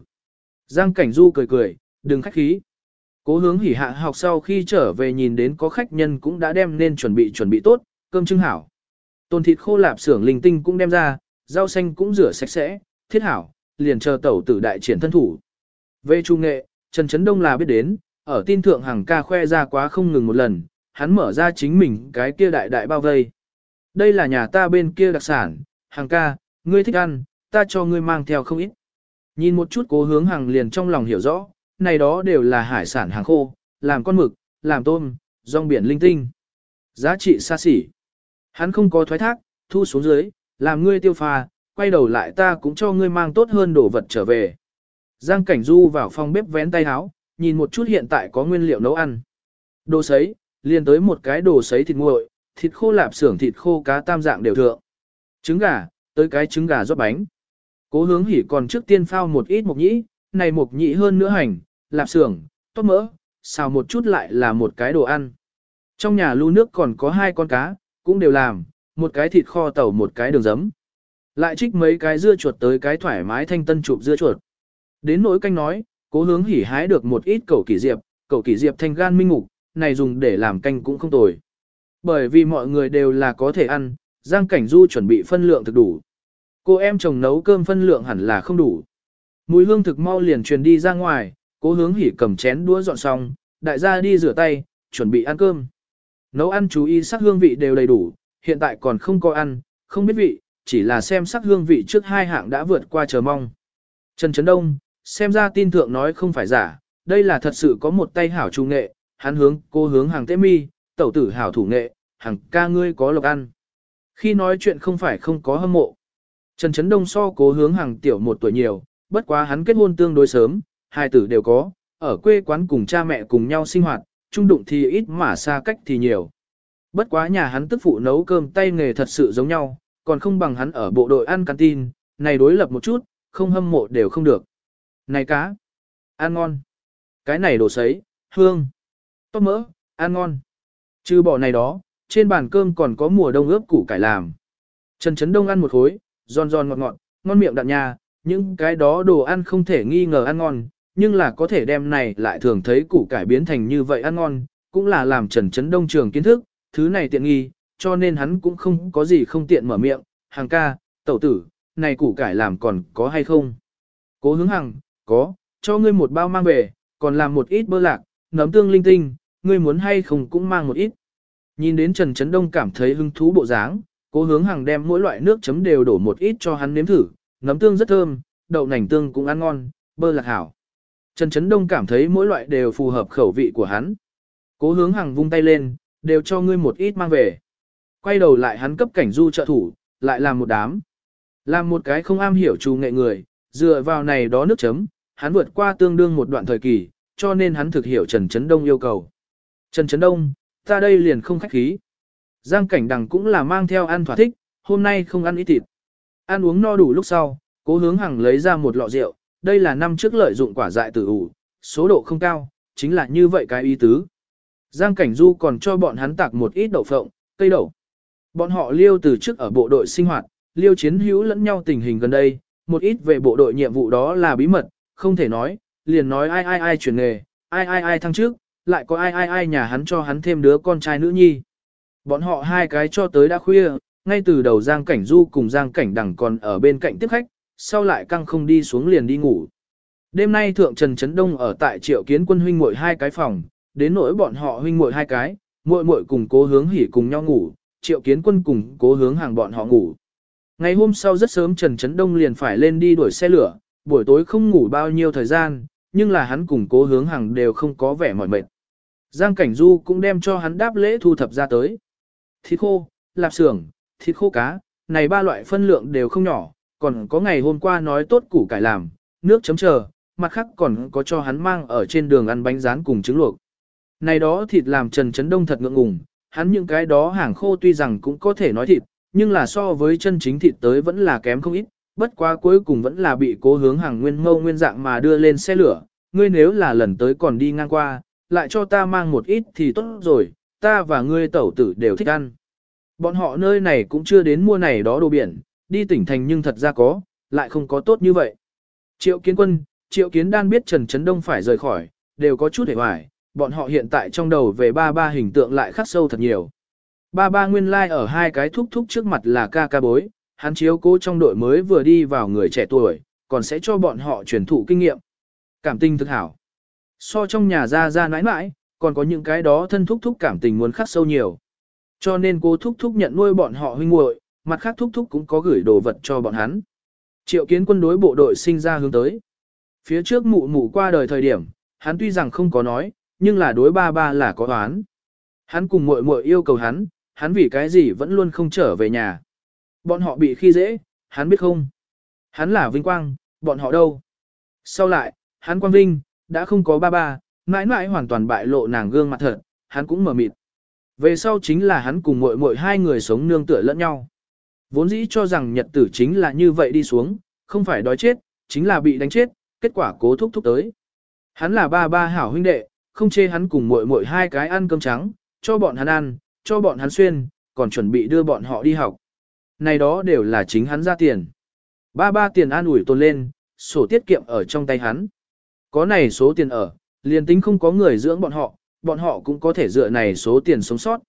Giang cảnh du cười cười, đừng khách khí. Cố hướng hỉ hạ học sau khi trở về nhìn đến có khách nhân cũng đã đem nên chuẩn bị chuẩn bị tốt, cơm trưng hảo. Tôn thịt khô lạp xưởng linh tinh cũng đem ra, rau xanh cũng rửa sạch sẽ, thiết hảo, liền chờ tẩu tử đại triển thân thủ. Về trung nghệ, Trần Trấn Đông là biết đến, ở tin thượng hàng ca khoe ra quá không ngừng một lần, hắn mở ra chính mình cái kia đại đại bao vây. Đây là nhà ta bên kia đặc sản, hàng ca, ngươi thích ăn, ta cho ngươi mang theo không ít. Nhìn một chút cố hướng hàng liền trong lòng hiểu rõ, này đó đều là hải sản hàng khô, làm con mực, làm tôm, rong biển linh tinh. Giá trị xa xỉ. Hắn không có thoái thác, thu xuống dưới, làm ngươi tiêu pha, quay đầu lại ta cũng cho ngươi mang tốt hơn đồ vật trở về. Giang Cảnh Du vào phòng bếp vén tay áo, nhìn một chút hiện tại có nguyên liệu nấu ăn. Đồ sấy, liền tới một cái đồ sấy thịt nguội, thịt khô lạp xưởng thịt khô cá tam dạng đều thượng. Trứng gà, tới cái trứng gà rót bánh. Cố hướng hỉ còn trước tiên phao một ít mộc nhĩ, này mộc nhĩ hơn nữa hành, lạp xưởng, tốt mỡ, xào một chút lại là một cái đồ ăn. Trong nhà lưu nước còn có hai con cá, cũng đều làm, một cái thịt kho tàu một cái đường giấm. Lại trích mấy cái dưa chuột tới cái thoải mái thanh tân chụp dưa chuột. Đến nỗi canh nói, cố hướng hỉ hái được một ít cầu kỳ diệp, cầu kỳ diệp thanh gan minh ngục, này dùng để làm canh cũng không tồi. Bởi vì mọi người đều là có thể ăn, Giang Cảnh Du chuẩn bị phân lượng thực đủ. Cô em chồng nấu cơm phân lượng hẳn là không đủ. Mùi hương thực mau liền truyền đi ra ngoài, cố hướng hỉ cầm chén đũa dọn xong, đại gia đi rửa tay, chuẩn bị ăn cơm. Nấu ăn chú ý sắc hương vị đều đầy đủ, hiện tại còn không có ăn, không biết vị, chỉ là xem sắc hương vị trước hai hạng đã vượt qua chờ mong. Trần Trấn Đông, xem ra tin thượng nói không phải giả, đây là thật sự có một tay hảo trung nghệ, hắn hướng cô hướng hàng tế mi, tẩu tử hảo thủ nghệ, hàng ca ngươi có lộc ăn. Khi nói chuyện không phải không có hâm mộ. Trần Trấn Đông so cố hướng hàng tiểu một tuổi nhiều, bất quá hắn kết hôn tương đối sớm, hai tử đều có, ở quê quán cùng cha mẹ cùng nhau sinh hoạt, trung đụng thì ít mà xa cách thì nhiều. Bất quá nhà hắn tức phụ nấu cơm tay nghề thật sự giống nhau, còn không bằng hắn ở bộ đội ăn canteen, này đối lập một chút, không hâm mộ đều không được. Này cá, ăn ngon. Cái này đồ sấy, hương, tốt mỡ, ăn ngon. Trừ bỏ này đó, trên bàn cơm còn có mùa đông ướp củ cải làm. Trần Trấn Đông ăn một khối, giòn giòn ngọt ngọt, ngon miệng đạn nha, những cái đó đồ ăn không thể nghi ngờ ăn ngon, nhưng là có thể đem này lại thường thấy củ cải biến thành như vậy ăn ngon, cũng là làm Trần Trấn Đông trường kiến thức, thứ này tiện nghi, cho nên hắn cũng không có gì không tiện mở miệng, hàng ca, tẩu tử, này củ cải làm còn có hay không? Cố hướng hằng, có, cho ngươi một bao mang về, còn làm một ít bơ lạc, nấm tương linh tinh, ngươi muốn hay không cũng mang một ít. Nhìn đến Trần Trấn Đông cảm thấy hứng thú bộ dáng, cố hướng hàng đem mỗi loại nước chấm đều đổ một ít cho hắn nếm thử, nấm tương rất thơm, đậu nành tương cũng ăn ngon, bơ lạc hảo. Trần Trấn Đông cảm thấy mỗi loại đều phù hợp khẩu vị của hắn. Cố hướng hàng vung tay lên, đều cho ngươi một ít mang về. Quay đầu lại hắn cấp cảnh du trợ thủ, lại làm một đám. Làm một cái không am hiểu trù nghệ người, dựa vào này đó nước chấm, hắn vượt qua tương đương một đoạn thời kỳ, cho nên hắn thực hiểu Trần Trấn Đông yêu cầu. Trần Trấn Đông, ta đây liền không khách khí. Giang cảnh đằng cũng là mang theo ăn thỏa thích, hôm nay không ăn ít thịt. Ăn uống no đủ lúc sau, cố hướng hằng lấy ra một lọ rượu, đây là năm trước lợi dụng quả dại tử ủ, số độ không cao, chính là như vậy cái ý tứ. Giang cảnh du còn cho bọn hắn tạc một ít đậu phộng, cây đậu. Bọn họ liêu từ trước ở bộ đội sinh hoạt, liêu chiến hữu lẫn nhau tình hình gần đây, một ít về bộ đội nhiệm vụ đó là bí mật, không thể nói, liền nói ai ai ai chuyển nghề, ai ai ai thăng trước, lại có ai ai ai nhà hắn cho hắn thêm đứa con trai nữ nhi. Bọn họ hai cái cho tới đã khuya, ngay từ đầu Giang Cảnh Du cùng Giang Cảnh Đằng còn ở bên cạnh tiếp khách, sau lại căng không đi xuống liền đi ngủ. Đêm nay Thượng Trần Trấn Đông ở tại Triệu Kiến Quân huynh muội hai cái phòng, đến nỗi bọn họ huynh muội hai cái, muội muội cùng cố hướng hỉ cùng nhau ngủ, Triệu Kiến Quân cùng cố hướng hàng bọn họ ngủ. Ngày hôm sau rất sớm Trần Trấn Đông liền phải lên đi đuổi xe lửa, buổi tối không ngủ bao nhiêu thời gian, nhưng là hắn cùng cố hướng hàng đều không có vẻ mỏi mệt. Giang Cảnh Du cũng đem cho hắn đáp lễ thu thập ra tới. Thịt khô, lạp xưởng, thịt khô cá, này ba loại phân lượng đều không nhỏ, còn có ngày hôm qua nói tốt củ cải làm, nước chấm chờ, mặt khác còn có cho hắn mang ở trên đường ăn bánh rán cùng trứng luộc. Này đó thịt làm Trần Trấn Đông thật ngượng ngùng, hắn những cái đó hàng khô tuy rằng cũng có thể nói thịt, nhưng là so với chân chính thịt tới vẫn là kém không ít, bất quá cuối cùng vẫn là bị cố hướng hàng nguyên mâu nguyên dạng mà đưa lên xe lửa, ngươi nếu là lần tới còn đi ngang qua, lại cho ta mang một ít thì tốt rồi, ta và ngươi tẩu tử đều thích ăn. Bọn họ nơi này cũng chưa đến mua này đó đồ biển, đi tỉnh thành nhưng thật ra có, lại không có tốt như vậy. Triệu kiến quân, triệu kiến đan biết Trần Trấn Đông phải rời khỏi, đều có chút hề hoài, bọn họ hiện tại trong đầu về ba ba hình tượng lại khắc sâu thật nhiều. Ba ba nguyên lai like ở hai cái thúc thúc trước mặt là ca ca bối, hắn chiếu cố trong đội mới vừa đi vào người trẻ tuổi, còn sẽ cho bọn họ truyền thụ kinh nghiệm. Cảm tình thực hảo. So trong nhà ra ra nãi nãi, còn có những cái đó thân thúc thúc cảm tình muốn khắc sâu nhiều. Cho nên cô thúc thúc nhận nuôi bọn họ huynh muội, mặt khác thúc thúc cũng có gửi đồ vật cho bọn hắn. Triệu kiến quân đối bộ đội sinh ra hướng tới. Phía trước mụ mụ qua đời thời điểm, hắn tuy rằng không có nói, nhưng là đối ba ba là có oán. Hắn cùng muội muội yêu cầu hắn, hắn vì cái gì vẫn luôn không trở về nhà. Bọn họ bị khi dễ, hắn biết không? Hắn là vinh quang, bọn họ đâu? Sau lại, hắn quang vinh, đã không có ba ba, mãi mãi hoàn toàn bại lộ nàng gương mặt thật, hắn cũng mở mịt. Về sau chính là hắn cùng muội muội hai người sống nương tựa lẫn nhau. Vốn dĩ cho rằng nhật tử chính là như vậy đi xuống, không phải đói chết, chính là bị đánh chết, kết quả cố thúc thúc tới. Hắn là ba ba hảo huynh đệ, không chê hắn cùng muội muội hai cái ăn cơm trắng, cho bọn hắn ăn, cho bọn hắn xuyên, còn chuẩn bị đưa bọn họ đi học. Này đó đều là chính hắn ra tiền. Ba ba tiền an ủi tồn lên, sổ tiết kiệm ở trong tay hắn. Có này số tiền ở, liền tính không có người dưỡng bọn họ, bọn họ cũng có thể dựa này số tiền sống sót.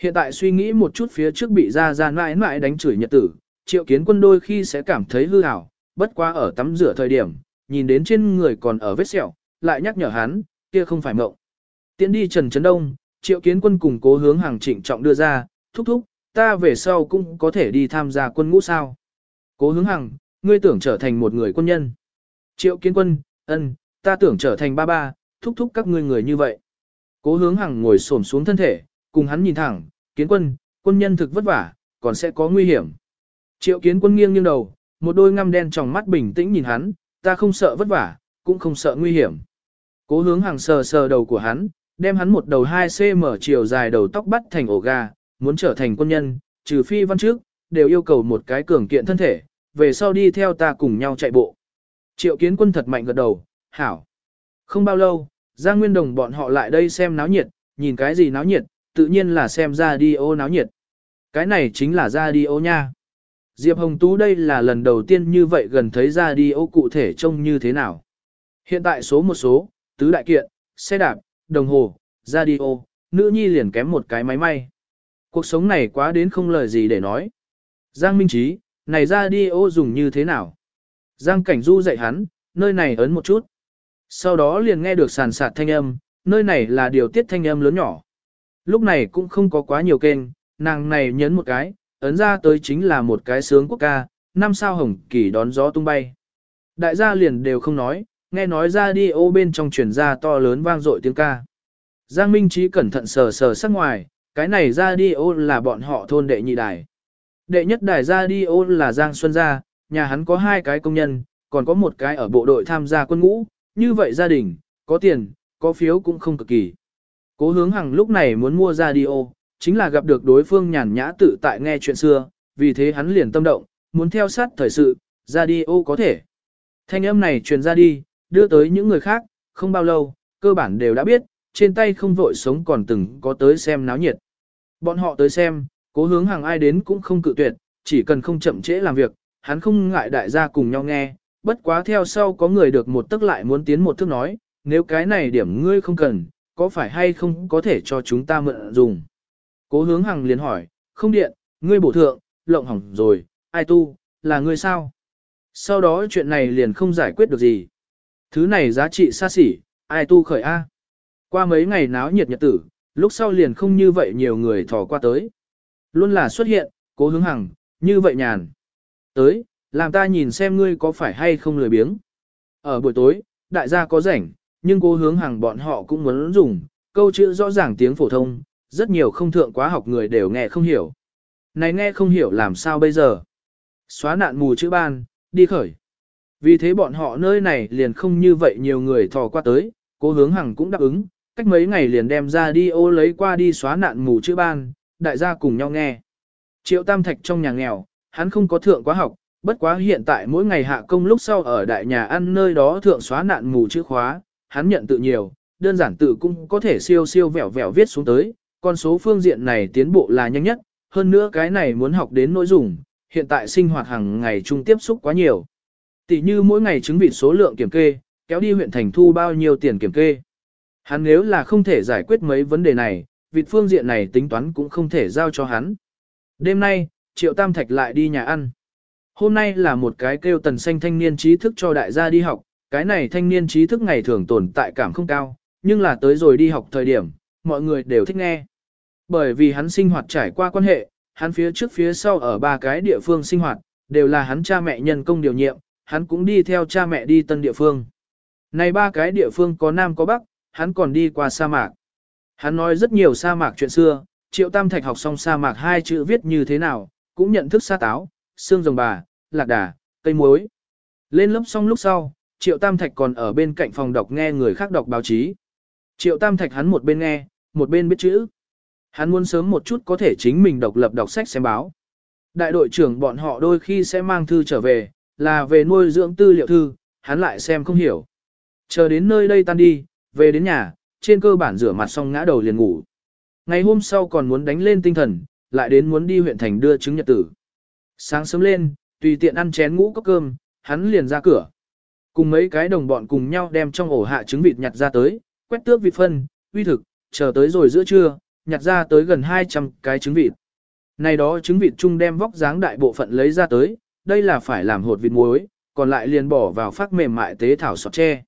Hiện tại suy nghĩ một chút phía trước bị ra ra mãi mãi đánh chửi nhật tử, triệu kiến quân đôi khi sẽ cảm thấy hư hảo, bất quá ở tắm rửa thời điểm, nhìn đến trên người còn ở vết sẹo, lại nhắc nhở hắn, kia không phải mộng. Tiến đi Trần Trấn Đông, triệu kiến quân cùng cố hướng hàng trịnh trọng đưa ra, thúc thúc, ta về sau cũng có thể đi tham gia quân ngũ sao. Cố hướng hàng, ngươi tưởng trở thành một người quân nhân. Triệu kiến quân, ân, ta tưởng trở thành ba ba, thúc thúc các ngươi người như vậy. Cố hướng hàng ngồi xổm xuống thân thể, cùng hắn nhìn thẳng, kiến quân, quân nhân thực vất vả, còn sẽ có nguy hiểm. Triệu kiến quân nghiêng nghiêng đầu, một đôi ngăm đen trong mắt bình tĩnh nhìn hắn, ta không sợ vất vả, cũng không sợ nguy hiểm. Cố hướng hàng sờ sờ đầu của hắn, đem hắn một đầu 2cm chiều dài đầu tóc bắt thành ổ gà, muốn trở thành quân nhân, trừ phi văn trước, đều yêu cầu một cái cường kiện thân thể, về sau đi theo ta cùng nhau chạy bộ. Triệu kiến quân thật mạnh gật đầu, hảo. Không bao lâu, Giang Nguyên Đồng bọn họ lại đây xem náo nhiệt, nhìn cái gì náo nhiệt, tự nhiên là xem ra đi ô náo nhiệt. Cái này chính là ra đi ô nha. Diệp Hồng Tú đây là lần đầu tiên như vậy gần thấy ra đi ô cụ thể trông như thế nào. Hiện tại số một số, tứ đại kiện, xe đạp, đồng hồ, radio, nữ nhi liền kém một cái máy may. Cuộc sống này quá đến không lời gì để nói. Giang Minh Trí, này radio dùng như thế nào? Giang Cảnh Du dạy hắn, nơi này ấn một chút. Sau đó liền nghe được sàn sạt thanh âm, nơi này là điều tiết thanh âm lớn nhỏ. Lúc này cũng không có quá nhiều kênh, nàng này nhấn một cái, ấn ra tới chính là một cái sướng quốc ca, năm sao hồng kỳ đón gió tung bay. Đại gia liền đều không nói, nghe nói ra đi ô bên trong truyền ra to lớn vang dội tiếng ca. Giang Minh Trí cẩn thận sờ sờ sắc ngoài, cái này ra đi ô là bọn họ thôn đệ nhị đài. Đệ nhất đài ra đi ô là Giang Xuân Gia, nhà hắn có hai cái công nhân, còn có một cái ở bộ đội tham gia quân ngũ, như vậy gia đình, có tiền, có phiếu cũng không cực kỳ. Cố hướng hằng lúc này muốn mua radio, chính là gặp được đối phương nhàn nhã tự tại nghe chuyện xưa, vì thế hắn liền tâm động, muốn theo sát thời sự, radio có thể. Thanh âm này truyền ra đi, đưa tới những người khác, không bao lâu, cơ bản đều đã biết, trên tay không vội sống còn từng có tới xem náo nhiệt. Bọn họ tới xem, cố hướng hàng ai đến cũng không cự tuyệt, chỉ cần không chậm trễ làm việc, hắn không ngại đại gia cùng nhau nghe, bất quá theo sau có người được một tức lại muốn tiến một thước nói, nếu cái này điểm ngươi không cần, có phải hay không có thể cho chúng ta mượn dùng. Cố hướng hằng liền hỏi, không điện, ngươi bổ thượng, lộng hỏng rồi, ai tu, là ngươi sao? Sau đó chuyện này liền không giải quyết được gì. Thứ này giá trị xa xỉ, ai tu khởi A. Qua mấy ngày náo nhiệt nhật tử, lúc sau liền không như vậy nhiều người thò qua tới. Luôn là xuất hiện, cố hướng hằng, như vậy nhàn. Tới, làm ta nhìn xem ngươi có phải hay không lười biếng. Ở buổi tối, đại gia có rảnh, nhưng cố hướng hàng bọn họ cũng muốn dùng, câu chữ rõ ràng tiếng phổ thông, rất nhiều không thượng quá học người đều nghe không hiểu. Này nghe không hiểu làm sao bây giờ. Xóa nạn mù chữ ban, đi khởi. Vì thế bọn họ nơi này liền không như vậy nhiều người thò qua tới, cố hướng hằng cũng đáp ứng, cách mấy ngày liền đem ra đi ô lấy qua đi xóa nạn mù chữ ban, đại gia cùng nhau nghe. Triệu Tam Thạch trong nhà nghèo, hắn không có thượng quá học, bất quá hiện tại mỗi ngày hạ công lúc sau ở đại nhà ăn nơi đó thượng xóa nạn mù chữ khóa, hắn nhận tự nhiều, đơn giản tự cũng có thể siêu siêu vẹo vẹo viết xuống tới, con số phương diện này tiến bộ là nhanh nhất, hơn nữa cái này muốn học đến nội dung, hiện tại sinh hoạt hàng ngày chung tiếp xúc quá nhiều. Tỷ như mỗi ngày chứng vịt số lượng kiểm kê, kéo đi huyện thành thu bao nhiêu tiền kiểm kê. Hắn nếu là không thể giải quyết mấy vấn đề này, vịt phương diện này tính toán cũng không thể giao cho hắn. Đêm nay, Triệu Tam Thạch lại đi nhà ăn. Hôm nay là một cái kêu tần xanh thanh niên trí thức cho đại gia đi học, cái này thanh niên trí thức ngày thường tồn tại cảm không cao, nhưng là tới rồi đi học thời điểm, mọi người đều thích nghe. Bởi vì hắn sinh hoạt trải qua quan hệ, hắn phía trước phía sau ở ba cái địa phương sinh hoạt, đều là hắn cha mẹ nhân công điều nhiệm, hắn cũng đi theo cha mẹ đi tân địa phương. Này ba cái địa phương có Nam có Bắc, hắn còn đi qua sa mạc. Hắn nói rất nhiều sa mạc chuyện xưa, triệu tam thạch học xong sa mạc hai chữ viết như thế nào, cũng nhận thức sa táo, xương rồng bà, lạc đà, cây muối. Lên lớp xong lúc sau, Triệu Tam Thạch còn ở bên cạnh phòng đọc nghe người khác đọc báo chí. Triệu Tam Thạch hắn một bên nghe, một bên biết chữ. Hắn muốn sớm một chút có thể chính mình độc lập đọc sách xem báo. Đại đội trưởng bọn họ đôi khi sẽ mang thư trở về, là về nuôi dưỡng tư liệu thư, hắn lại xem không hiểu. Chờ đến nơi đây tan đi, về đến nhà, trên cơ bản rửa mặt xong ngã đầu liền ngủ. Ngày hôm sau còn muốn đánh lên tinh thần, lại đến muốn đi huyện thành đưa chứng nhật tử. Sáng sớm lên, tùy tiện ăn chén ngũ cốc cơm, hắn liền ra cửa. Cùng mấy cái đồng bọn cùng nhau đem trong ổ hạ trứng vịt nhặt ra tới, quét tước vịt phân, uy thực, chờ tới rồi giữa trưa, nhặt ra tới gần 200 cái trứng vịt. Này đó trứng vịt chung đem vóc dáng đại bộ phận lấy ra tới, đây là phải làm hột vịt muối, còn lại liền bỏ vào phát mềm mại tế thảo sọt tre.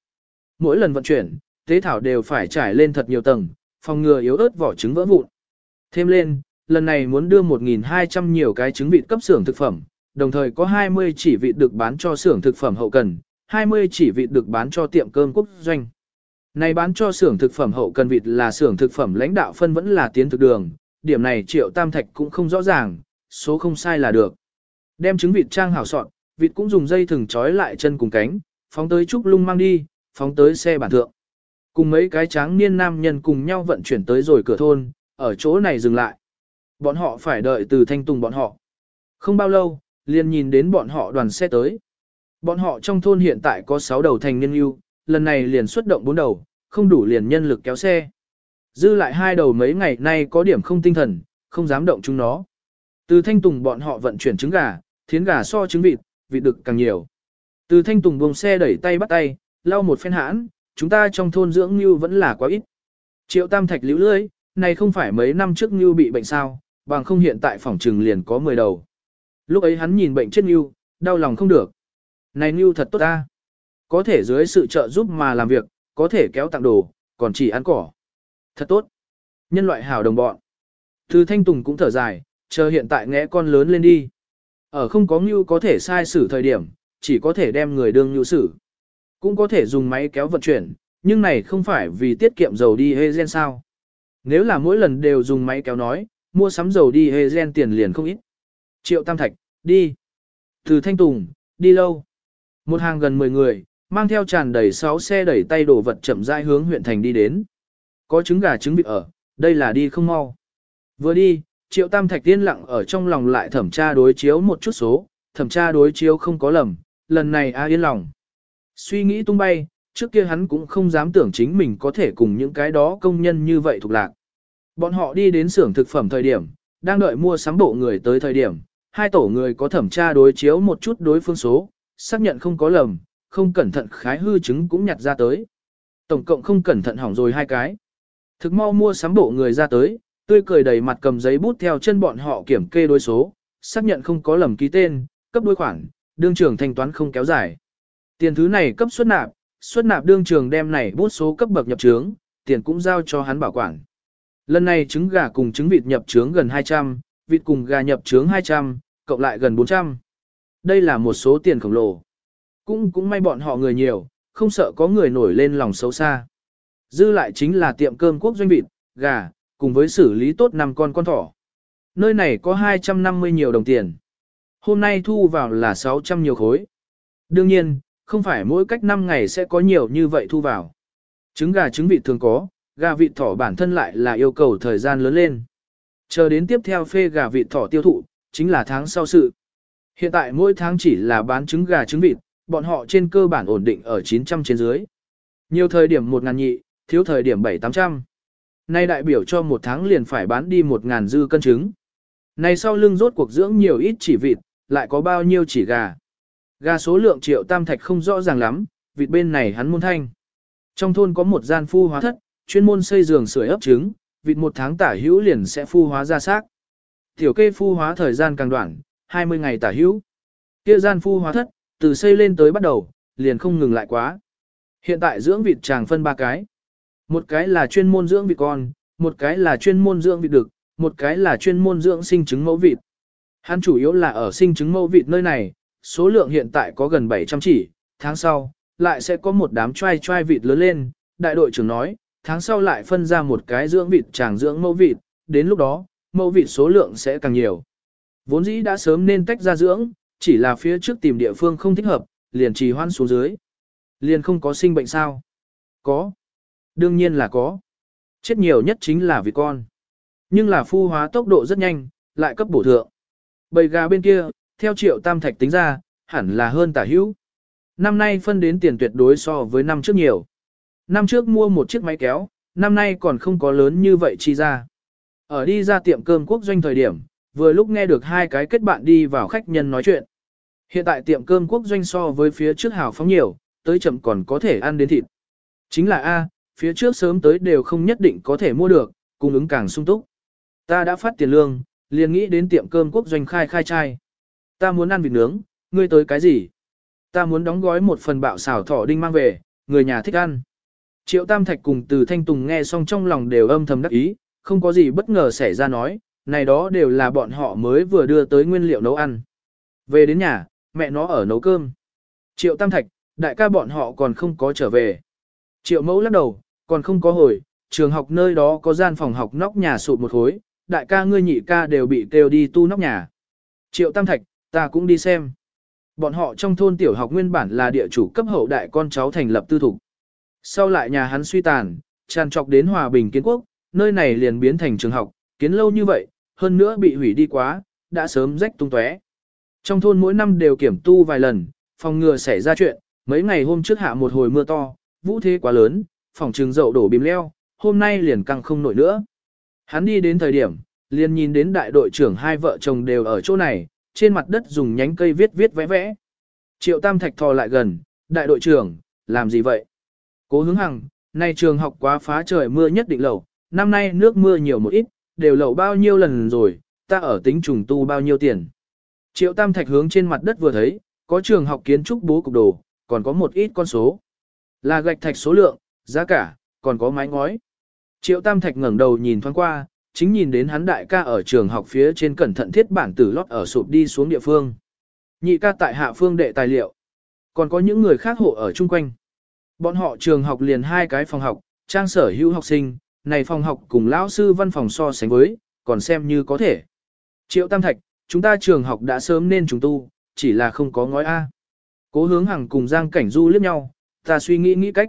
Mỗi lần vận chuyển, tế thảo đều phải trải lên thật nhiều tầng, phòng ngừa yếu ớt vỏ trứng vỡ vụn. Thêm lên, lần này muốn đưa 1.200 nhiều cái trứng vịt cấp xưởng thực phẩm, đồng thời có 20 chỉ vịt được bán cho xưởng thực phẩm hậu cần, 20 chỉ vịt được bán cho tiệm cơm quốc doanh. Này bán cho xưởng thực phẩm hậu cần vịt là xưởng thực phẩm lãnh đạo phân vẫn là tiến thực đường, điểm này triệu tam thạch cũng không rõ ràng, số không sai là được. Đem trứng vịt trang hảo sọn, vịt cũng dùng dây thừng trói lại chân cùng cánh, phóng tới trúc lung mang đi, phóng tới xe bản thượng. Cùng mấy cái tráng niên nam nhân cùng nhau vận chuyển tới rồi cửa thôn, ở chỗ này dừng lại. Bọn họ phải đợi từ thanh tùng bọn họ. Không bao lâu, liền nhìn đến bọn họ đoàn xe tới. Bọn họ trong thôn hiện tại có 6 đầu thành niên yêu, lần này liền xuất động 4 đầu, không đủ liền nhân lực kéo xe. Dư lại hai đầu mấy ngày nay có điểm không tinh thần, không dám động chúng nó. Từ thanh tùng bọn họ vận chuyển trứng gà, thiến gà so trứng vịt, vịt đực càng nhiều. Từ thanh tùng buông xe đẩy tay bắt tay, lau một phen hãn, chúng ta trong thôn dưỡng như vẫn là quá ít. Triệu tam thạch liễu lưới, này không phải mấy năm trước như bị bệnh sao, bằng không hiện tại phòng trừng liền có 10 đầu. Lúc ấy hắn nhìn bệnh chết như, đau lòng không được. Này Nưu thật tốt ta. Có thể dưới sự trợ giúp mà làm việc, có thể kéo tặng đồ, còn chỉ ăn cỏ. Thật tốt. Nhân loại hảo đồng bọn. Thư Thanh Tùng cũng thở dài, chờ hiện tại ngẽ con lớn lên đi. Ở không có Nưu có thể sai xử thời điểm, chỉ có thể đem người đương Nưu xử. Cũng có thể dùng máy kéo vận chuyển, nhưng này không phải vì tiết kiệm dầu đi hê gen sao. Nếu là mỗi lần đều dùng máy kéo nói, mua sắm dầu đi hê gen tiền liền không ít. Triệu Tam Thạch, đi. Từ Thanh Tùng, đi lâu. Một hàng gần 10 người, mang theo tràn đầy 6 xe đẩy tay đổ vật chậm rãi hướng huyện thành đi đến. Có trứng gà trứng vịt ở, đây là đi không mau. Vừa đi, Triệu Tam Thạch tiên lặng ở trong lòng lại thẩm tra đối chiếu một chút số, thẩm tra đối chiếu không có lầm, lần này a yên lòng. Suy nghĩ tung bay, trước kia hắn cũng không dám tưởng chính mình có thể cùng những cái đó công nhân như vậy thuộc lạc. Bọn họ đi đến xưởng thực phẩm thời điểm, đang đợi mua sắm bộ người tới thời điểm, hai tổ người có thẩm tra đối chiếu một chút đối phương số, xác nhận không có lầm, không cẩn thận khái hư chứng cũng nhặt ra tới. Tổng cộng không cẩn thận hỏng rồi hai cái. Thực mau mua sắm bộ người ra tới, tươi cười đầy mặt cầm giấy bút theo chân bọn họ kiểm kê đối số, xác nhận không có lầm ký tên, cấp đối khoản, đương trưởng thanh toán không kéo dài. Tiền thứ này cấp xuất nạp, xuất nạp đương trường đem này bút số cấp bậc nhập trướng, tiền cũng giao cho hắn bảo quản. Lần này trứng gà cùng trứng vịt nhập trướng gần 200, vịt cùng gà nhập trướng 200, cộng lại gần 400. Đây là một số tiền khổng lồ. Cũng cũng may bọn họ người nhiều, không sợ có người nổi lên lòng xấu xa. Dư lại chính là tiệm cơm quốc doanh vịt, gà, cùng với xử lý tốt năm con con thỏ. Nơi này có 250 nhiều đồng tiền. Hôm nay thu vào là 600 nhiều khối. Đương nhiên, không phải mỗi cách 5 ngày sẽ có nhiều như vậy thu vào. Trứng gà trứng vịt thường có, gà vịt thỏ bản thân lại là yêu cầu thời gian lớn lên. Chờ đến tiếp theo phê gà vịt thỏ tiêu thụ, chính là tháng sau sự. Hiện tại mỗi tháng chỉ là bán trứng gà trứng vịt, bọn họ trên cơ bản ổn định ở 900 trên dưới. Nhiều thời điểm 1 ngàn nhị, thiếu thời điểm 7-800. Nay đại biểu cho một tháng liền phải bán đi 1 ngàn dư cân trứng. Này sau lưng rốt cuộc dưỡng nhiều ít chỉ vịt, lại có bao nhiêu chỉ gà. Gà số lượng triệu tam thạch không rõ ràng lắm, vịt bên này hắn môn thanh. Trong thôn có một gian phu hóa thất, chuyên môn xây giường sưởi ấp trứng, vịt một tháng tả hữu liền sẽ phu hóa ra xác. Tiểu kê phu hóa thời gian càng đoạn, 20 ngày tả hữu. Kia gian phu hóa thất, từ xây lên tới bắt đầu, liền không ngừng lại quá. Hiện tại dưỡng vịt chàng phân ba cái. Một cái là chuyên môn dưỡng vịt con, một cái là chuyên môn dưỡng vịt đực, một cái là chuyên môn dưỡng sinh trứng mẫu vịt. Hắn chủ yếu là ở sinh trứng mẫu vịt nơi này, số lượng hiện tại có gần 700 chỉ, tháng sau, lại sẽ có một đám trai trai vịt lớn lên, đại đội trưởng nói, tháng sau lại phân ra một cái dưỡng vịt chàng dưỡng mẫu vịt, đến lúc đó, mẫu vịt số lượng sẽ càng nhiều. Vốn dĩ đã sớm nên tách ra dưỡng, chỉ là phía trước tìm địa phương không thích hợp, liền trì hoãn xuống dưới. Liền không có sinh bệnh sao? Có. Đương nhiên là có. Chết nhiều nhất chính là vì con. Nhưng là phu hóa tốc độ rất nhanh, lại cấp bổ thượng. Bầy gà bên kia, theo triệu tam thạch tính ra, hẳn là hơn tả hữu. Năm nay phân đến tiền tuyệt đối so với năm trước nhiều. Năm trước mua một chiếc máy kéo, năm nay còn không có lớn như vậy chi ra. Ở đi ra tiệm cơm quốc doanh thời điểm, vừa lúc nghe được hai cái kết bạn đi vào khách nhân nói chuyện. Hiện tại tiệm cơm quốc doanh so với phía trước hào phóng nhiều, tới chậm còn có thể ăn đến thịt. Chính là A, phía trước sớm tới đều không nhất định có thể mua được, cung ứng càng sung túc. Ta đã phát tiền lương, liền nghĩ đến tiệm cơm quốc doanh khai khai trai. Ta muốn ăn vịt nướng, ngươi tới cái gì? Ta muốn đóng gói một phần bạo xào thỏ đinh mang về, người nhà thích ăn. Triệu Tam Thạch cùng từ Thanh Tùng nghe xong trong lòng đều âm thầm đắc ý, không có gì bất ngờ xảy ra nói, này đó đều là bọn họ mới vừa đưa tới nguyên liệu nấu ăn. Về đến nhà, mẹ nó ở nấu cơm. Triệu Tam Thạch, đại ca bọn họ còn không có trở về. Triệu mẫu lắc đầu, còn không có hồi, trường học nơi đó có gian phòng học nóc nhà sụt một khối, đại ca ngươi nhị ca đều bị kêu đi tu nóc nhà. Triệu Tam Thạch, ta cũng đi xem. Bọn họ trong thôn tiểu học nguyên bản là địa chủ cấp hậu đại con cháu thành lập tư thục. Sau lại nhà hắn suy tàn, tràn trọc đến hòa bình kiến quốc, nơi này liền biến thành trường học, kiến lâu như vậy, hơn nữa bị hủy đi quá, đã sớm rách tung tóe. Trong thôn mỗi năm đều kiểm tu vài lần, phòng ngừa xảy ra chuyện, mấy ngày hôm trước hạ một hồi mưa to, vũ thế quá lớn, phòng trường dậu đổ bìm leo, hôm nay liền căng không nổi nữa. Hắn đi đến thời điểm, liền nhìn đến đại đội trưởng hai vợ chồng đều ở chỗ này, trên mặt đất dùng nhánh cây viết viết vẽ vẽ. Triệu Tam Thạch thò lại gần, đại đội trưởng, làm gì vậy? Cố hướng hằng, nay trường học quá phá trời mưa nhất định lẩu, năm nay nước mưa nhiều một ít, đều lẩu bao nhiêu lần rồi, ta ở tính trùng tu bao nhiêu tiền. Triệu Tam Thạch hướng trên mặt đất vừa thấy, có trường học kiến trúc bố cục đồ, còn có một ít con số. Là gạch thạch số lượng, giá cả, còn có mái ngói. Triệu Tam Thạch ngẩng đầu nhìn thoáng qua, chính nhìn đến hắn đại ca ở trường học phía trên cẩn thận thiết bản tử lót ở sụp đi xuống địa phương. Nhị ca tại hạ phương đệ tài liệu. Còn có những người khác hộ ở chung quanh. Bọn họ trường học liền hai cái phòng học, trang sở hữu học sinh, này phòng học cùng lão sư văn phòng so sánh với, còn xem như có thể. Triệu Tam Thạch, chúng ta trường học đã sớm nên chúng tu, chỉ là không có ngói A. Cố hướng hàng cùng Giang Cảnh Du liếc nhau, ta suy nghĩ nghĩ cách.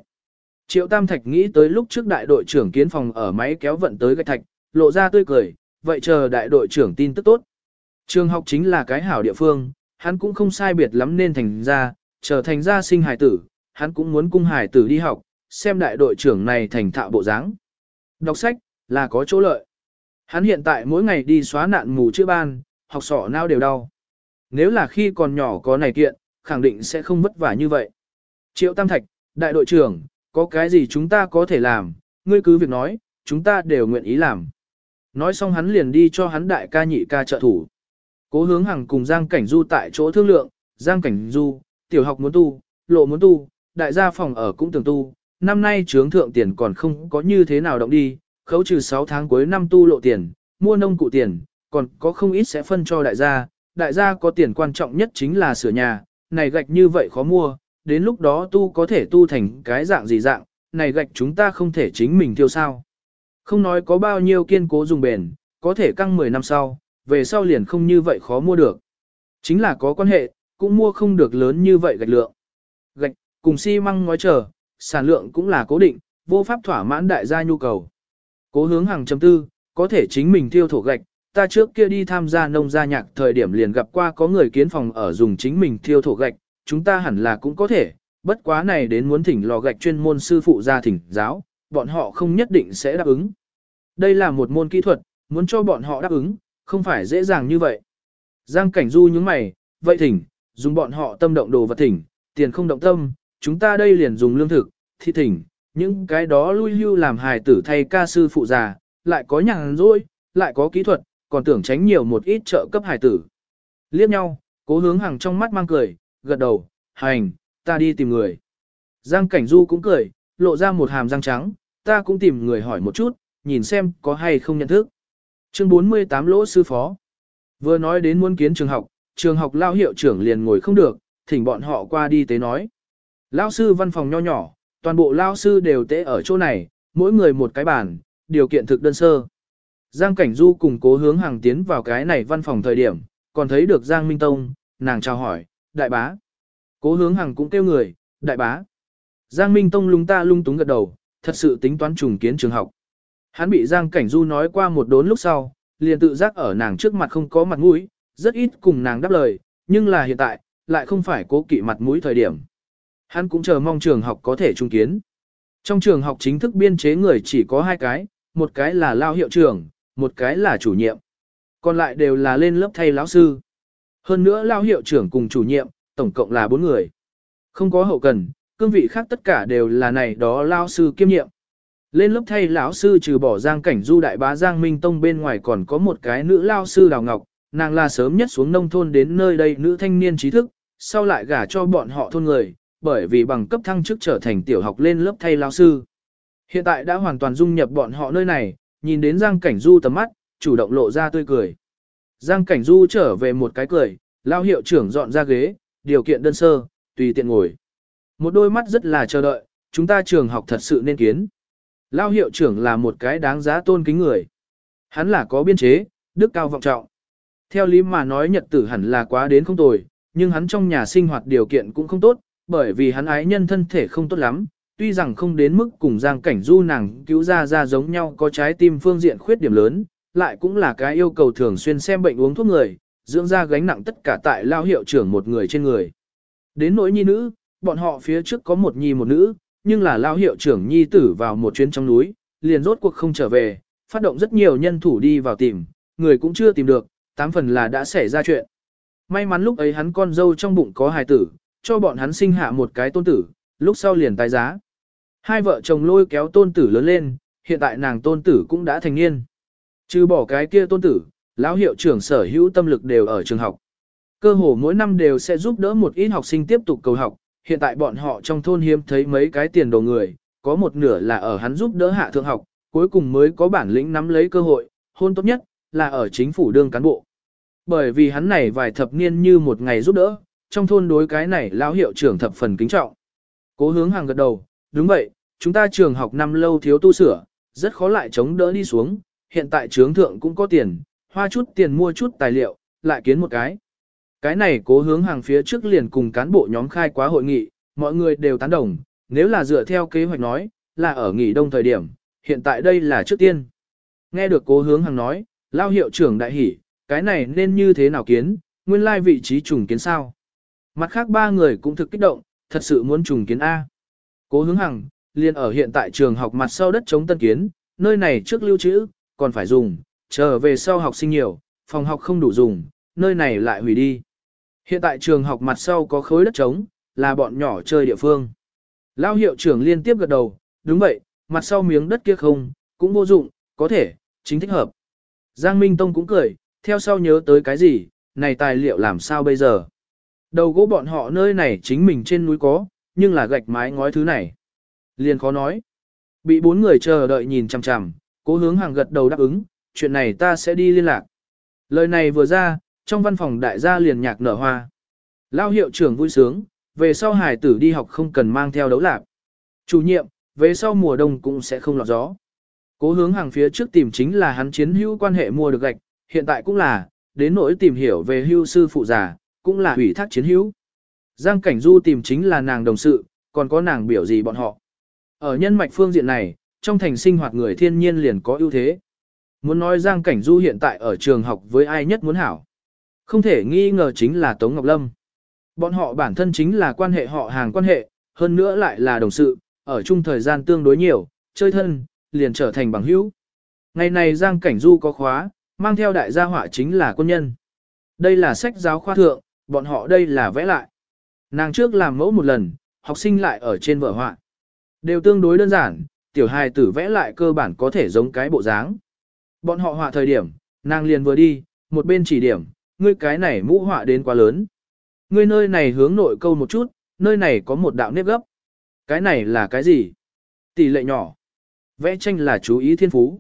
Triệu Tam Thạch nghĩ tới lúc trước đại đội trưởng kiến phòng ở máy kéo vận tới gạch thạch, lộ ra tươi cười, vậy chờ đại đội trưởng tin tức tốt. Trường học chính là cái hảo địa phương, hắn cũng không sai biệt lắm nên thành ra, trở thành ra sinh hải tử, hắn cũng muốn cung hải tử đi học, xem đại đội trưởng này thành thạo bộ dáng. Đọc sách, là có chỗ lợi. Hắn hiện tại mỗi ngày đi xóa nạn mù chữ ban, học sọ não đều đau. nếu là khi còn nhỏ có này kiện, khẳng định sẽ không vất vả như vậy. Triệu Tam Thạch, đại đội trưởng, có cái gì chúng ta có thể làm, ngươi cứ việc nói, chúng ta đều nguyện ý làm. Nói xong hắn liền đi cho hắn đại ca nhị ca trợ thủ. Cố hướng hàng cùng Giang Cảnh Du tại chỗ thương lượng, Giang Cảnh Du, tiểu học muốn tu, lộ muốn tu, đại gia phòng ở cũng tường tu, năm nay trướng thượng tiền còn không có như thế nào động đi, khấu trừ 6 tháng cuối năm tu lộ tiền, mua nông cụ tiền, còn có không ít sẽ phân cho đại gia, đại gia có tiền quan trọng nhất chính là sửa nhà, này gạch như vậy khó mua, đến lúc đó tu có thể tu thành cái dạng gì dạng, này gạch chúng ta không thể chính mình tiêu sao. Không nói có bao nhiêu kiên cố dùng bền, có thể căng 10 năm sau, về sau liền không như vậy khó mua được. Chính là có quan hệ, cũng mua không được lớn như vậy gạch lượng. Cùng xi măng ngói chờ, sản lượng cũng là cố định, vô pháp thỏa mãn đại gia nhu cầu. Cố hướng hàng chấm tư, có thể chính mình tiêu thổ gạch, ta trước kia đi tham gia nông gia nhạc thời điểm liền gặp qua có người kiến phòng ở dùng chính mình thiêu thổ gạch, chúng ta hẳn là cũng có thể, bất quá này đến muốn thỉnh lò gạch chuyên môn sư phụ ra thỉnh giáo, bọn họ không nhất định sẽ đáp ứng. Đây là một môn kỹ thuật, muốn cho bọn họ đáp ứng, không phải dễ dàng như vậy. Giang cảnh du những mày, vậy thỉnh, dùng bọn họ tâm động đồ vật thỉnh, tiền không động tâm, chúng ta đây liền dùng lương thực, thi thỉnh, những cái đó lui hưu làm hài tử thay ca sư phụ già, lại có nhàn rỗi, lại có kỹ thuật, còn tưởng tránh nhiều một ít trợ cấp hài tử. Liếc nhau, cố hướng hàng trong mắt mang cười, gật đầu, hành, ta đi tìm người. Giang Cảnh Du cũng cười, lộ ra một hàm răng trắng, ta cũng tìm người hỏi một chút, nhìn xem có hay không nhận thức. Chương 48 lỗ sư phó. Vừa nói đến muốn kiến trường học, trường học lao hiệu trưởng liền ngồi không được, thỉnh bọn họ qua đi tế nói. Lao sư văn phòng nho nhỏ, toàn bộ lao sư đều tế ở chỗ này, mỗi người một cái bàn, điều kiện thực đơn sơ. Giang Cảnh Du cùng cố hướng hàng tiến vào cái này văn phòng thời điểm, còn thấy được Giang Minh Tông, nàng chào hỏi, đại bá. Cố hướng hàng cũng kêu người, đại bá. Giang Minh Tông lung ta lung túng gật đầu, thật sự tính toán trùng kiến trường học. Hắn bị Giang Cảnh Du nói qua một đốn lúc sau, liền tự giác ở nàng trước mặt không có mặt mũi, rất ít cùng nàng đáp lời, nhưng là hiện tại, lại không phải cố kỵ mặt mũi thời điểm. Hắn cũng chờ mong trường học có thể trung kiến. Trong trường học chính thức biên chế người chỉ có hai cái, một cái là lao hiệu trưởng, một cái là chủ nhiệm. Còn lại đều là lên lớp thay lão sư. Hơn nữa lao hiệu trưởng cùng chủ nhiệm, tổng cộng là bốn người. Không có hậu cần, cương vị khác tất cả đều là này đó lao sư kiêm nhiệm. Lên lớp thay lão sư trừ bỏ Giang Cảnh Du đại bá Giang Minh Tông bên ngoài còn có một cái nữ lao sư Đào Ngọc, nàng là sớm nhất xuống nông thôn đến nơi đây nữ thanh niên trí thức, sau lại gả cho bọn họ thôn người, bởi vì bằng cấp thăng chức trở thành tiểu học lên lớp thay lao sư. Hiện tại đã hoàn toàn dung nhập bọn họ nơi này, nhìn đến Giang Cảnh Du tầm mắt, chủ động lộ ra tươi cười. Giang Cảnh Du trở về một cái cười, lao hiệu trưởng dọn ra ghế, điều kiện đơn sơ, tùy tiện ngồi. Một đôi mắt rất là chờ đợi, chúng ta trường học thật sự nên kiến. Lao hiệu trưởng là một cái đáng giá tôn kính người. Hắn là có biên chế, đức cao vọng trọng. Theo lý mà nói nhật tử hẳn là quá đến không tồi, nhưng hắn trong nhà sinh hoạt điều kiện cũng không tốt, bởi vì hắn ái nhân thân thể không tốt lắm, tuy rằng không đến mức cùng Giang Cảnh Du nàng cứu ra ra giống nhau có trái tim phương diện khuyết điểm lớn, lại cũng là cái yêu cầu thường xuyên xem bệnh uống thuốc người, dưỡng ra gánh nặng tất cả tại lao hiệu trưởng một người trên người. Đến nỗi nhi nữ, bọn họ phía trước có một nhi một nữ, nhưng là lao hiệu trưởng nhi tử vào một chuyến trong núi, liền rốt cuộc không trở về, phát động rất nhiều nhân thủ đi vào tìm, người cũng chưa tìm được, tám phần là đã xảy ra chuyện. May mắn lúc ấy hắn con dâu trong bụng có hài tử, cho bọn hắn sinh hạ một cái tôn tử, lúc sau liền tái giá. Hai vợ chồng lôi kéo tôn tử lớn lên, hiện tại nàng tôn tử cũng đã thành niên. Trừ bỏ cái kia tôn tử, lão hiệu trưởng sở hữu tâm lực đều ở trường học. Cơ hồ mỗi năm đều sẽ giúp đỡ một ít học sinh tiếp tục cầu học, hiện tại bọn họ trong thôn hiếm thấy mấy cái tiền đồ người, có một nửa là ở hắn giúp đỡ hạ thượng học, cuối cùng mới có bản lĩnh nắm lấy cơ hội, hôn tốt nhất là ở chính phủ đương cán bộ. Bởi vì hắn này vài thập niên như một ngày giúp đỡ, trong thôn đối cái này lão hiệu trưởng thập phần kính trọng. Cố hướng hàng gật đầu, đúng vậy, chúng ta trường học năm lâu thiếu tu sửa, rất khó lại chống đỡ đi xuống, hiện tại trướng thượng cũng có tiền, hoa chút tiền mua chút tài liệu, lại kiến một cái. Cái này cố hướng hàng phía trước liền cùng cán bộ nhóm khai quá hội nghị, mọi người đều tán đồng, nếu là dựa theo kế hoạch nói, là ở nghỉ đông thời điểm, hiện tại đây là trước tiên. Nghe được cố hướng hàng nói, lao hiệu trưởng đại hỉ, cái này nên như thế nào kiến, nguyên lai vị trí trùng kiến sao. Mặt khác ba người cũng thực kích động, thật sự muốn trùng kiến A. Cố hướng hằng, liền ở hiện tại trường học mặt sau đất chống tân kiến, nơi này trước lưu trữ, còn phải dùng, chờ về sau học sinh nhiều, phòng học không đủ dùng, nơi này lại hủy đi. Hiện tại trường học mặt sau có khối đất trống, là bọn nhỏ chơi địa phương. Lao hiệu trưởng liên tiếp gật đầu, đúng vậy, mặt sau miếng đất kia không, cũng vô dụng, có thể, chính thích hợp. Giang Minh Tông cũng cười, theo sau nhớ tới cái gì, này tài liệu làm sao bây giờ. Đầu gỗ bọn họ nơi này chính mình trên núi có, nhưng là gạch mái ngói thứ này. Liền khó nói. Bị bốn người chờ đợi nhìn chằm chằm, cố hướng hàng gật đầu đáp ứng, chuyện này ta sẽ đi liên lạc. Lời này vừa ra, trong văn phòng đại gia liền nhạc nở hoa. Lao hiệu trưởng vui sướng, về sau hải tử đi học không cần mang theo đấu lạc. Chủ nhiệm, về sau mùa đông cũng sẽ không lọt gió. Cố hướng hàng phía trước tìm chính là hắn chiến hữu quan hệ mua được gạch, hiện tại cũng là, đến nỗi tìm hiểu về hưu sư phụ già, cũng là ủy thác chiến hữu. Giang Cảnh Du tìm chính là nàng đồng sự, còn có nàng biểu gì bọn họ. Ở nhân mạch phương diện này, trong thành sinh hoạt người thiên nhiên liền có ưu thế. Muốn nói Giang Cảnh Du hiện tại ở trường học với ai nhất muốn hảo. Không thể nghi ngờ chính là Tống Ngọc Lâm. Bọn họ bản thân chính là quan hệ họ hàng quan hệ, hơn nữa lại là đồng sự, ở chung thời gian tương đối nhiều, chơi thân, liền trở thành bằng hữu. Ngày này Giang Cảnh Du có khóa, mang theo đại gia họa chính là quân nhân. Đây là sách giáo khoa thượng, bọn họ đây là vẽ lại. Nàng trước làm mẫu một lần, học sinh lại ở trên vở họa. Đều tương đối đơn giản, tiểu hài tử vẽ lại cơ bản có thể giống cái bộ dáng. Bọn họ họa thời điểm, nàng liền vừa đi, một bên chỉ điểm, ngươi cái này mũ họa đến quá lớn. Ngươi nơi này hướng nội câu một chút, nơi này có một đạo nếp gấp. Cái này là cái gì? Tỷ lệ nhỏ. Vẽ tranh là chú ý thiên phú.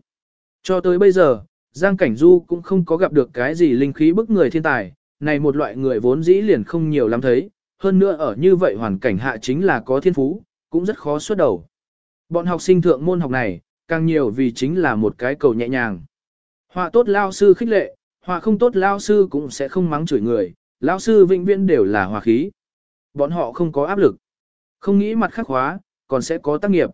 Cho tới bây giờ, Giang Cảnh Du cũng không có gặp được cái gì linh khí bức người thiên tài, này một loại người vốn dĩ liền không nhiều lắm thấy, hơn nữa ở như vậy hoàn cảnh hạ chính là có thiên phú, cũng rất khó xuất đầu. Bọn học sinh thượng môn học này, càng nhiều vì chính là một cái cầu nhẹ nhàng. Họa tốt lao sư khích lệ, họa không tốt lao sư cũng sẽ không mắng chửi người, lao sư vĩnh viễn đều là hòa khí. Bọn họ không có áp lực, không nghĩ mặt khắc hóa, còn sẽ có tác nghiệp.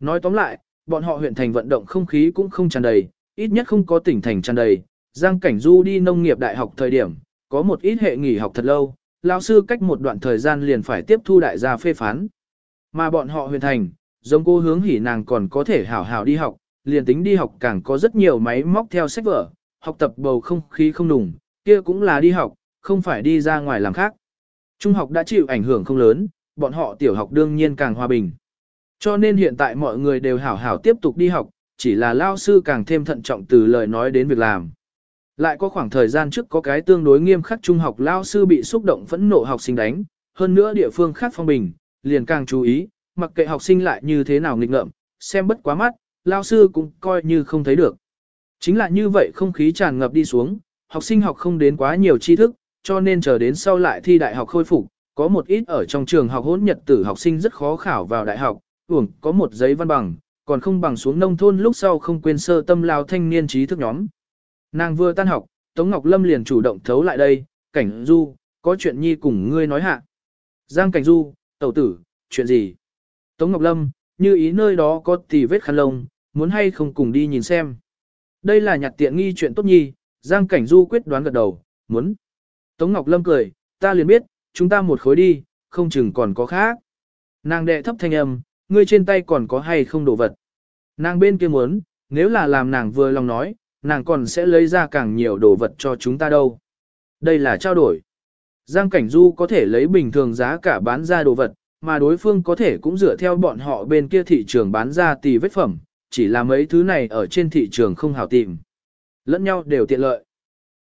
Nói tóm lại, bọn họ huyện thành vận động không khí cũng không tràn đầy, ít nhất không có tỉnh thành tràn đầy. Giang Cảnh Du đi nông nghiệp đại học thời điểm, có một ít hệ nghỉ học thật lâu, lão sư cách một đoạn thời gian liền phải tiếp thu đại gia phê phán. Mà bọn họ huyền thành, giống cô hướng hỉ nàng còn có thể hảo hảo đi học, liền tính đi học càng có rất nhiều máy móc theo sách vở, học tập bầu không khí không đủng, kia cũng là đi học, không phải đi ra ngoài làm khác. Trung học đã chịu ảnh hưởng không lớn, bọn họ tiểu học đương nhiên càng hòa bình. Cho nên hiện tại mọi người đều hảo hảo tiếp tục đi học, chỉ là lao sư càng thêm thận trọng từ lời nói đến việc làm. Lại có khoảng thời gian trước có cái tương đối nghiêm khắc trung học lao sư bị xúc động phẫn nộ học sinh đánh, hơn nữa địa phương khác phong bình, liền càng chú ý, mặc kệ học sinh lại như thế nào nghịch ngợm, xem bất quá mắt, lao sư cũng coi như không thấy được. Chính là như vậy không khí tràn ngập đi xuống, học sinh học không đến quá nhiều tri thức, cho nên chờ đến sau lại thi đại học khôi phục, có một ít ở trong trường học hỗn nhật tử học sinh rất khó khảo vào đại học, uổng có một giấy văn bằng, còn không bằng xuống nông thôn lúc sau không quên sơ tâm lao thanh niên trí thức nhóm. Nàng vừa tan học, Tống Ngọc Lâm liền chủ động thấu lại đây, cảnh du, có chuyện nhi cùng ngươi nói hạ. Giang cảnh du, tẩu tử, chuyện gì? Tống Ngọc Lâm, như ý nơi đó có tì vết khăn lông, muốn hay không cùng đi nhìn xem. Đây là nhặt tiện nghi chuyện tốt nhi, Giang cảnh du quyết đoán gật đầu, muốn. Tống Ngọc Lâm cười, ta liền biết, chúng ta một khối đi, không chừng còn có khác. Nàng đệ thấp thanh âm, ngươi trên tay còn có hay không đồ vật. Nàng bên kia muốn, nếu là làm nàng vừa lòng nói, nàng còn sẽ lấy ra càng nhiều đồ vật cho chúng ta đâu. Đây là trao đổi. Giang Cảnh Du có thể lấy bình thường giá cả bán ra đồ vật, mà đối phương có thể cũng dựa theo bọn họ bên kia thị trường bán ra tì vết phẩm, chỉ là mấy thứ này ở trên thị trường không hảo tìm. Lẫn nhau đều tiện lợi.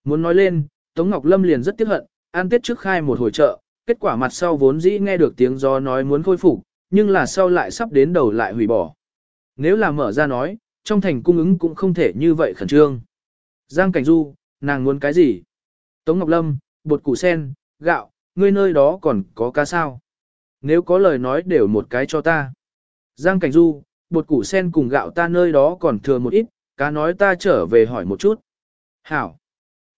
Muốn nói lên, Tống Ngọc Lâm liền rất tiếc hận, an tiết trước khai một hồi chợ, kết quả mặt sau vốn dĩ nghe được tiếng gió nói muốn khôi phục, nhưng là sau lại sắp đến đầu lại hủy bỏ. Nếu là mở ra nói, trong thành cung ứng cũng không thể như vậy khẩn trương. Giang Cảnh Du, nàng muốn cái gì? Tống Ngọc Lâm, bột củ sen, gạo, ngươi nơi đó còn có cá sao? Nếu có lời nói đều một cái cho ta. Giang Cảnh Du, bột củ sen cùng gạo ta nơi đó còn thừa một ít, cá nói ta trở về hỏi một chút. Hảo.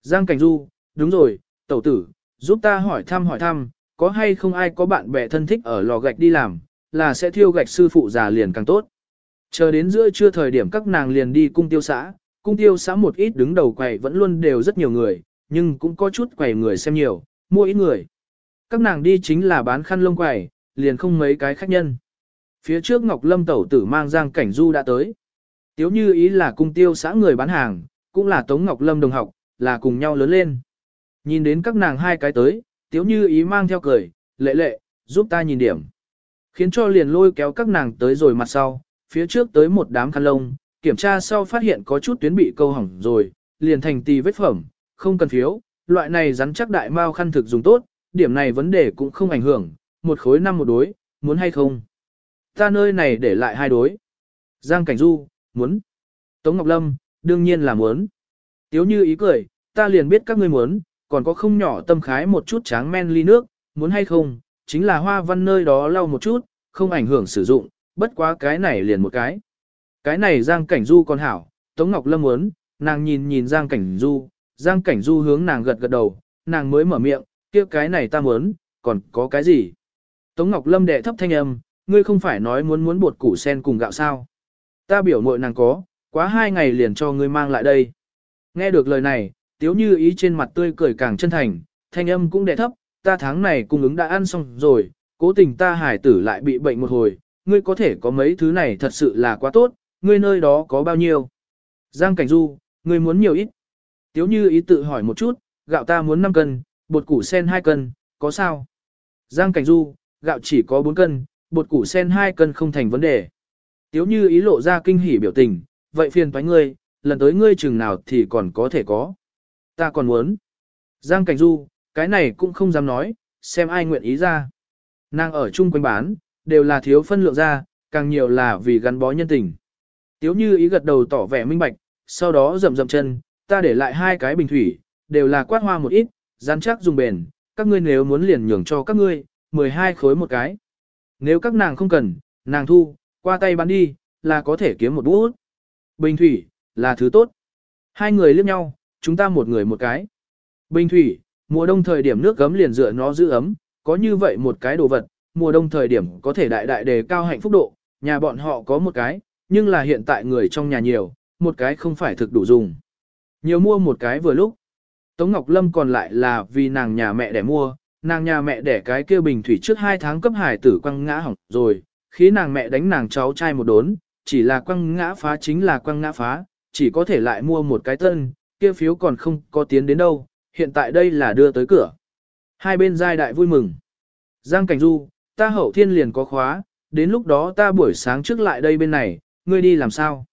Giang Cảnh Du, đúng rồi, tẩu tử, giúp ta hỏi thăm hỏi thăm, có hay không ai có bạn bè thân thích ở lò gạch đi làm, là sẽ thiêu gạch sư phụ già liền càng tốt. Chờ đến giữa trưa thời điểm các nàng liền đi cung tiêu xã, cung tiêu xã một ít đứng đầu quầy vẫn luôn đều rất nhiều người, nhưng cũng có chút quầy người xem nhiều, mua ít người. Các nàng đi chính là bán khăn lông quầy, liền không mấy cái khách nhân. Phía trước Ngọc Lâm tẩu tử mang Giang Cảnh Du đã tới. Tiếu như ý là cung tiêu xã người bán hàng, cũng là Tống Ngọc Lâm đồng học, là cùng nhau lớn lên. Nhìn đến các nàng hai cái tới, Tiếu như ý mang theo cười, lệ lệ, giúp ta nhìn điểm. Khiến cho liền lôi kéo các nàng tới rồi mặt sau, phía trước tới một đám khăn lông, kiểm tra sau phát hiện có chút tuyến bị câu hỏng rồi, liền thành tì vết phẩm, không cần phiếu, loại này rắn chắc đại mao khăn thực dùng tốt, điểm này vấn đề cũng không ảnh hưởng, một khối năm một đối, muốn hay không. Ta nơi này để lại hai đối. Giang Cảnh Du, muốn. Tống Ngọc Lâm, đương nhiên là muốn. Tiếu như ý cười, ta liền biết các ngươi muốn, còn có không nhỏ tâm khái một chút tráng men ly nước, muốn hay không, chính là hoa văn nơi đó lau một chút, không ảnh hưởng sử dụng, bất quá cái này liền một cái. Cái này Giang Cảnh Du còn hảo, Tống Ngọc Lâm muốn, nàng nhìn nhìn Giang Cảnh Du, Giang Cảnh Du hướng nàng gật gật đầu, nàng mới mở miệng, kia cái này ta muốn, còn có cái gì? Tống Ngọc Lâm đệ thấp thanh âm, ngươi không phải nói muốn muốn bột củ sen cùng gạo sao? Ta biểu muội nàng có, quá hai ngày liền cho ngươi mang lại đây. Nghe được lời này, tiếu như ý trên mặt tươi cười càng chân thành, thanh âm cũng đệ thấp, ta tháng này cung ứng đã ăn xong rồi, cố tình ta hải tử lại bị bệnh một hồi, ngươi có thể có mấy thứ này thật sự là quá tốt, ngươi nơi đó có bao nhiêu? Giang Cảnh Du, ngươi muốn nhiều ít? Tiếu như ý tự hỏi một chút, gạo ta muốn 5 cân, bột củ sen 2 cân, có sao? Giang Cảnh Du, gạo chỉ có 4 cân, bột củ sen 2 cân không thành vấn đề. Tiếu như ý lộ ra kinh hỉ biểu tình, vậy phiền toái ngươi, lần tới ngươi chừng nào thì còn có thể có. Ta còn muốn. Giang Cảnh Du, cái này cũng không dám nói, xem ai nguyện ý ra. Nàng ở chung quanh bán, đều là thiếu phân lượng ra, càng nhiều là vì gắn bó nhân tình. Tiếu như ý gật đầu tỏ vẻ minh bạch, sau đó rầm rầm chân, ta để lại hai cái bình thủy, đều là quát hoa một ít, rắn chắc dùng bền, các ngươi nếu muốn liền nhường cho các ngươi, 12 khối một cái. Nếu các nàng không cần, nàng thu, qua tay bán đi, là có thể kiếm một bút. Bình thủy, là thứ tốt. Hai người liếc nhau, chúng ta một người một cái. Bình thủy, mùa đông thời điểm nước gấm liền dựa nó giữ ấm, có như vậy một cái đồ vật, mùa đông thời điểm có thể đại đại đề cao hạnh phúc độ, nhà bọn họ có một cái, nhưng là hiện tại người trong nhà nhiều, một cái không phải thực đủ dùng. Nhiều mua một cái vừa lúc. Tống Ngọc Lâm còn lại là vì nàng nhà mẹ để mua, nàng nhà mẹ để cái kia bình thủy trước hai tháng cấp hải tử quăng ngã hỏng rồi, khi nàng mẹ đánh nàng cháu trai một đốn, chỉ là quăng ngã phá chính là quăng ngã phá, chỉ có thể lại mua một cái tân, kia phiếu còn không có tiến đến đâu, hiện tại đây là đưa tới cửa. Hai bên giai đại vui mừng. Giang Cảnh Du, ta hậu thiên liền có khóa, đến lúc đó ta buổi sáng trước lại đây bên này, ngươi đi làm sao?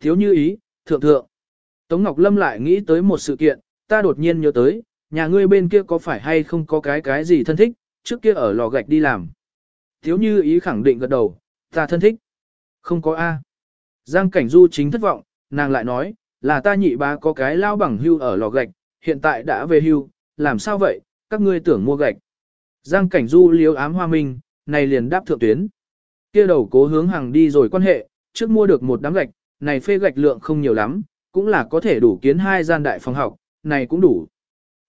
Thiếu như ý, thượng thượng. Tống Ngọc Lâm lại nghĩ tới một sự kiện, ta đột nhiên nhớ tới, nhà ngươi bên kia có phải hay không có cái cái gì thân thích, trước kia ở lò gạch đi làm. Thiếu như ý khẳng định gật đầu, ta thân thích. Không có A. Giang Cảnh Du chính thất vọng, nàng lại nói, là ta nhị bá có cái lao bằng hưu ở lò gạch, hiện tại đã về hưu, làm sao vậy, các ngươi tưởng mua gạch. Giang Cảnh Du liếu ám hoa minh, này liền đáp thượng tuyến. Kia đầu cố hướng hàng đi rồi quan hệ, trước mua được một đám gạch, này phê gạch lượng không nhiều lắm, cũng là có thể đủ kiến hai gian đại phòng học, này cũng đủ.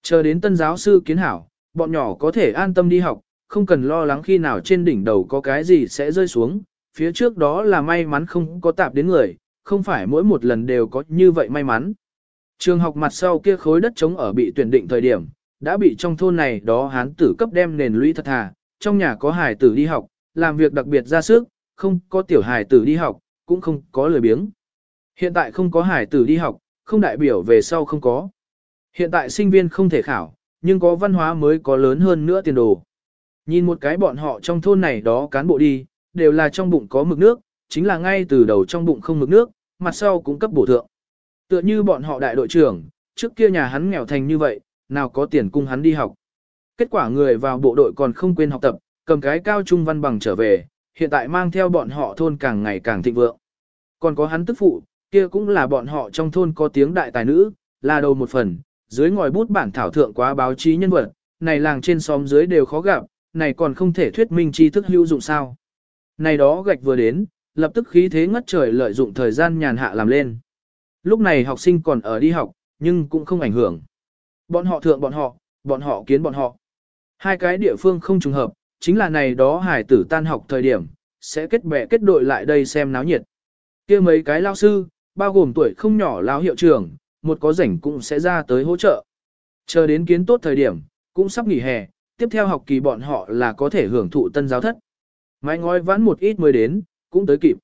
Chờ đến tân giáo sư kiến hảo, bọn nhỏ có thể an tâm đi học, không cần lo lắng khi nào trên đỉnh đầu có cái gì sẽ rơi xuống, phía trước đó là may mắn không có tạp đến người, không phải mỗi một lần đều có như vậy may mắn. Trường học mặt sau kia khối đất trống ở bị tuyển định thời điểm, đã bị trong thôn này đó hán tử cấp đem nền lũy thật thà, trong nhà có hài tử đi học, làm việc đặc biệt ra sức, không có tiểu hài tử đi học, cũng không có lười biếng. Hiện tại không có hài tử đi học, không đại biểu về sau không có. Hiện tại sinh viên không thể khảo, nhưng có văn hóa mới có lớn hơn nữa tiền đồ. Nhìn một cái bọn họ trong thôn này đó cán bộ đi, đều là trong bụng có mực nước, chính là ngay từ đầu trong bụng không mực nước, mặt sau cũng cấp bổ thượng. Tựa như bọn họ đại đội trưởng, trước kia nhà hắn nghèo thành như vậy, nào có tiền cung hắn đi học. Kết quả người vào bộ đội còn không quên học tập, cầm cái cao trung văn bằng trở về, hiện tại mang theo bọn họ thôn càng ngày càng thịnh vượng. Còn có hắn tức phụ, kia cũng là bọn họ trong thôn có tiếng đại tài nữ, là đầu một phần, dưới ngòi bút bản thảo thượng quá báo chí nhân vật, này làng trên xóm dưới đều khó gặp, này còn không thể thuyết minh tri thức hữu dụng sao. Này đó gạch vừa đến, lập tức khí thế ngất trời lợi dụng thời gian nhàn hạ làm lên. Lúc này học sinh còn ở đi học, nhưng cũng không ảnh hưởng. Bọn họ thượng bọn họ, bọn họ kiến bọn họ. Hai cái địa phương không trùng hợp, chính là này đó hải tử tan học thời điểm, sẽ kết bè kết đội lại đây xem náo nhiệt. kia mấy cái lao sư, bao gồm tuổi không nhỏ lao hiệu trưởng, một có rảnh cũng sẽ ra tới hỗ trợ. Chờ đến kiến tốt thời điểm, cũng sắp nghỉ hè, tiếp theo học kỳ bọn họ là có thể hưởng thụ tân giáo thất. Mái ngói vãn một ít mới đến, cũng tới kịp.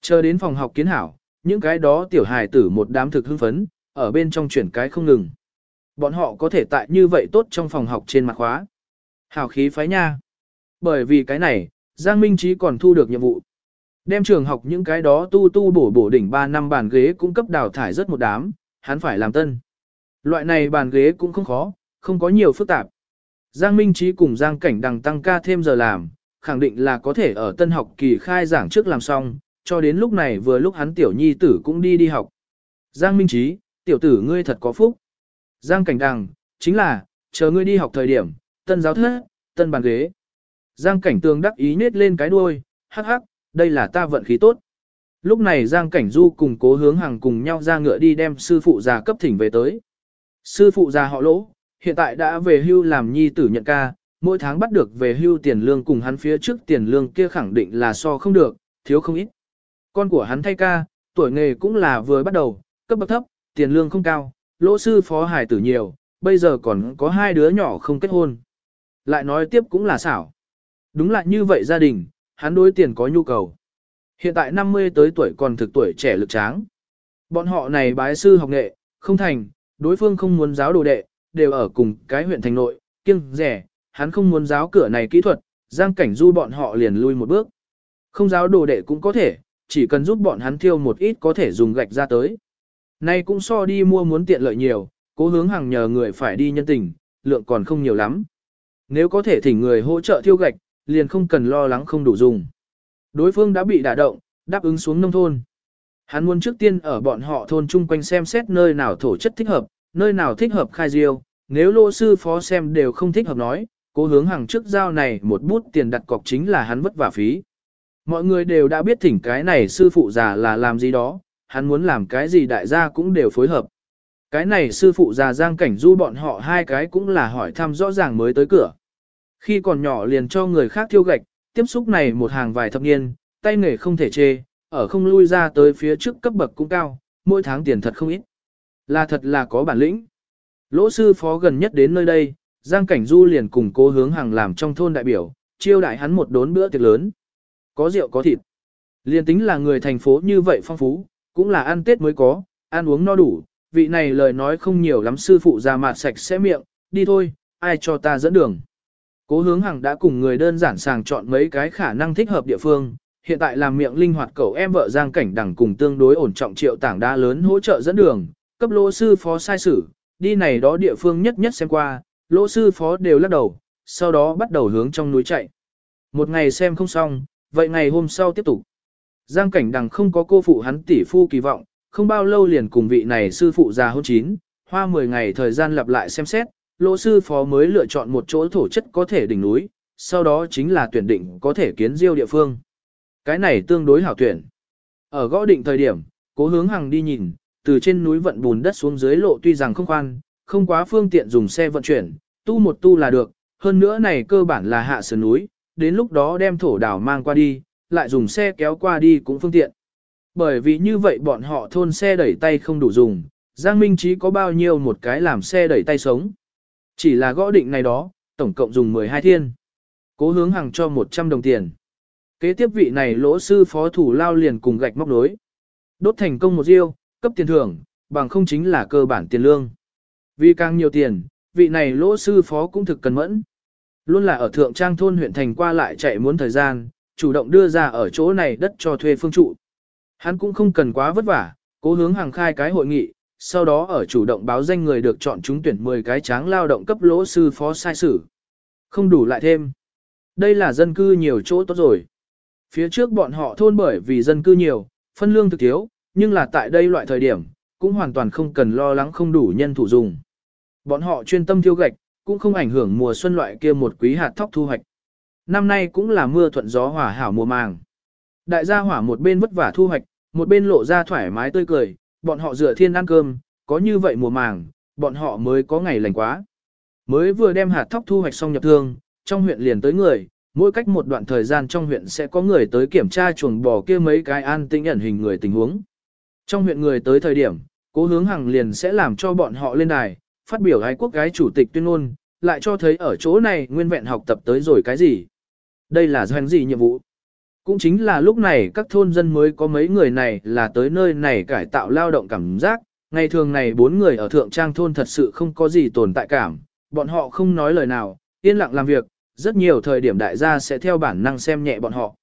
Chờ đến phòng học kiến hảo, những cái đó tiểu hài tử một đám thực hưng phấn, ở bên trong chuyển cái không ngừng. Bọn họ có thể tại như vậy tốt trong phòng học trên mặt khóa. Hào khí phái nha. Bởi vì cái này, Giang Minh Trí còn thu được nhiệm vụ. Đem trường học những cái đó tu tu bổ bổ đỉnh 3 năm bàn ghế cung cấp đào thải rất một đám, hắn phải làm tân. Loại này bàn ghế cũng không khó, không có nhiều phức tạp. Giang Minh Trí cùng Giang Cảnh Đằng tăng ca thêm giờ làm, khẳng định là có thể ở tân học kỳ khai giảng trước làm xong, cho đến lúc này vừa lúc hắn tiểu nhi tử cũng đi đi học. Giang Minh Trí, tiểu tử ngươi thật có phúc. Giang Cảnh Đằng, chính là, chờ ngươi đi học thời điểm, tân giáo thất, tân bàn ghế. Giang Cảnh Tường đắc ý nết lên cái đuôi, hắc hắc, đây là ta vận khí tốt. Lúc này Giang Cảnh Du cùng cố hướng hàng cùng nhau ra ngựa đi đem sư phụ già cấp thỉnh về tới. Sư phụ già họ lỗ, hiện tại đã về hưu làm nhi tử nhận ca, mỗi tháng bắt được về hưu tiền lương cùng hắn phía trước tiền lương kia khẳng định là so không được, thiếu không ít. Con của hắn thay ca, tuổi nghề cũng là vừa bắt đầu, cấp bậc thấp, tiền lương không cao, lỗ sư phó hải tử nhiều, bây giờ còn có hai đứa nhỏ không kết hôn. Lại nói tiếp cũng là xảo. Đúng là như vậy gia đình, hắn đối tiền có nhu cầu. Hiện tại 50 tới tuổi còn thực tuổi trẻ lực tráng. Bọn họ này bái sư học nghệ, không thành, đối phương không muốn giáo đồ đệ, đều ở cùng cái huyện thành nội, kiêng rẻ, hắn không muốn giáo cửa này kỹ thuật, giang cảnh du bọn họ liền lui một bước. Không giáo đồ đệ cũng có thể, chỉ cần giúp bọn hắn thiêu một ít có thể dùng gạch ra tới. Nay cũng so đi mua muốn tiện lợi nhiều, cố hướng hàng nhờ người phải đi nhân tình, lượng còn không nhiều lắm. Nếu có thể thỉnh người hỗ trợ thiêu gạch, liền không cần lo lắng không đủ dùng. Đối phương đã bị đả động, đáp ứng xuống nông thôn. Hắn muốn trước tiên ở bọn họ thôn chung quanh xem xét nơi nào thổ chất thích hợp, nơi nào thích hợp khai diêu, nếu lô sư phó xem đều không thích hợp nói, cố hướng hàng trước giao này một bút tiền đặt cọc chính là hắn vất vả phí. Mọi người đều đã biết thỉnh cái này sư phụ già là làm gì đó, hắn muốn làm cái gì đại gia cũng đều phối hợp. Cái này sư phụ già giang cảnh du bọn họ hai cái cũng là hỏi thăm rõ ràng mới tới cửa. Khi còn nhỏ liền cho người khác thiêu gạch, tiếp xúc này một hàng vài thập niên, tay nghề không thể chê, ở không lui ra tới phía trước cấp bậc cũng cao, mỗi tháng tiền thật không ít. Là thật là có bản lĩnh. Lỗ sư phó gần nhất đến nơi đây, Giang Cảnh Du liền cùng cố hướng hàng làm trong thôn đại biểu, chiêu đại hắn một đốn bữa tiệc lớn. Có rượu có thịt. Liền tính là người thành phố như vậy phong phú, cũng là ăn Tết mới có, ăn uống no đủ, vị này lời nói không nhiều lắm sư phụ ra mặt sạch sẽ miệng, đi thôi, ai cho ta dẫn đường. Cố hướng Hằng đã cùng người đơn giản sàng chọn mấy cái khả năng thích hợp địa phương, hiện tại làm miệng linh hoạt cậu em vợ Giang Cảnh đẳng cùng tương đối ổn trọng triệu tảng đa lớn hỗ trợ dẫn đường, cấp lỗ sư phó sai sử, đi này đó địa phương nhất nhất xem qua, lỗ sư phó đều lắc đầu, sau đó bắt đầu hướng trong núi chạy. Một ngày xem không xong, vậy ngày hôm sau tiếp tục. Giang Cảnh đằng không có cô phụ hắn tỷ phu kỳ vọng, không bao lâu liền cùng vị này sư phụ già hôn chín, hoa 10 ngày thời gian lặp lại xem xét, lỗ sư phó mới lựa chọn một chỗ thổ chất có thể đỉnh núi, sau đó chính là tuyển định có thể kiến diêu địa phương. Cái này tương đối hảo tuyển. Ở gõ định thời điểm, cố hướng hàng đi nhìn, từ trên núi vận bùn đất xuống dưới lộ tuy rằng không khoan, không quá phương tiện dùng xe vận chuyển, tu một tu là được, hơn nữa này cơ bản là hạ sườn núi, đến lúc đó đem thổ đảo mang qua đi, lại dùng xe kéo qua đi cũng phương tiện. Bởi vì như vậy bọn họ thôn xe đẩy tay không đủ dùng, Giang Minh Chí có bao nhiêu một cái làm xe đẩy tay sống. Chỉ là gõ định này đó, tổng cộng dùng 12 thiên. Cố hướng hàng cho 100 đồng tiền. Kế tiếp vị này lỗ sư phó thủ lao liền cùng gạch móc nối. Đốt thành công một riêu, cấp tiền thưởng, bằng không chính là cơ bản tiền lương. Vì càng nhiều tiền, vị này lỗ sư phó cũng thực cần mẫn. Luôn là ở thượng trang thôn huyện thành qua lại chạy muốn thời gian, chủ động đưa ra ở chỗ này đất cho thuê phương trụ. Hắn cũng không cần quá vất vả, cố hướng hàng khai cái hội nghị, sau đó ở chủ động báo danh người được chọn trúng tuyển 10 cái tráng lao động cấp lỗ sư phó sai sử. Không đủ lại thêm. Đây là dân cư nhiều chỗ tốt rồi. Phía trước bọn họ thôn bởi vì dân cư nhiều, phân lương thực thiếu, nhưng là tại đây loại thời điểm, cũng hoàn toàn không cần lo lắng không đủ nhân thủ dùng. Bọn họ chuyên tâm thiêu gạch, cũng không ảnh hưởng mùa xuân loại kia một quý hạt thóc thu hoạch. Năm nay cũng là mưa thuận gió hỏa hảo mùa màng. Đại gia hỏa một bên vất vả thu hoạch, một bên lộ ra thoải mái tươi cười, bọn họ dựa thiên ăn cơm, có như vậy mùa màng, bọn họ mới có ngày lành quá. Mới vừa đem hạt thóc thu hoạch xong nhập thương, trong huyện liền tới người, mỗi cách một đoạn thời gian trong huyện sẽ có người tới kiểm tra chuồng bò kia mấy cái an tĩnh ẩn hình người tình huống. Trong huyện người tới thời điểm, cố hướng hàng liền sẽ làm cho bọn họ lên đài, phát biểu ái quốc gái chủ tịch tuyên ngôn, lại cho thấy ở chỗ này nguyên vẹn học tập tới rồi cái gì. Đây là doanh gì nhiệm vụ. Cũng chính là lúc này các thôn dân mới có mấy người này là tới nơi này cải tạo lao động cảm giác, ngày thường này bốn người ở thượng trang thôn thật sự không có gì tồn tại cảm, bọn họ không nói lời nào, yên lặng làm việc, rất nhiều thời điểm đại gia sẽ theo bản năng xem nhẹ bọn họ.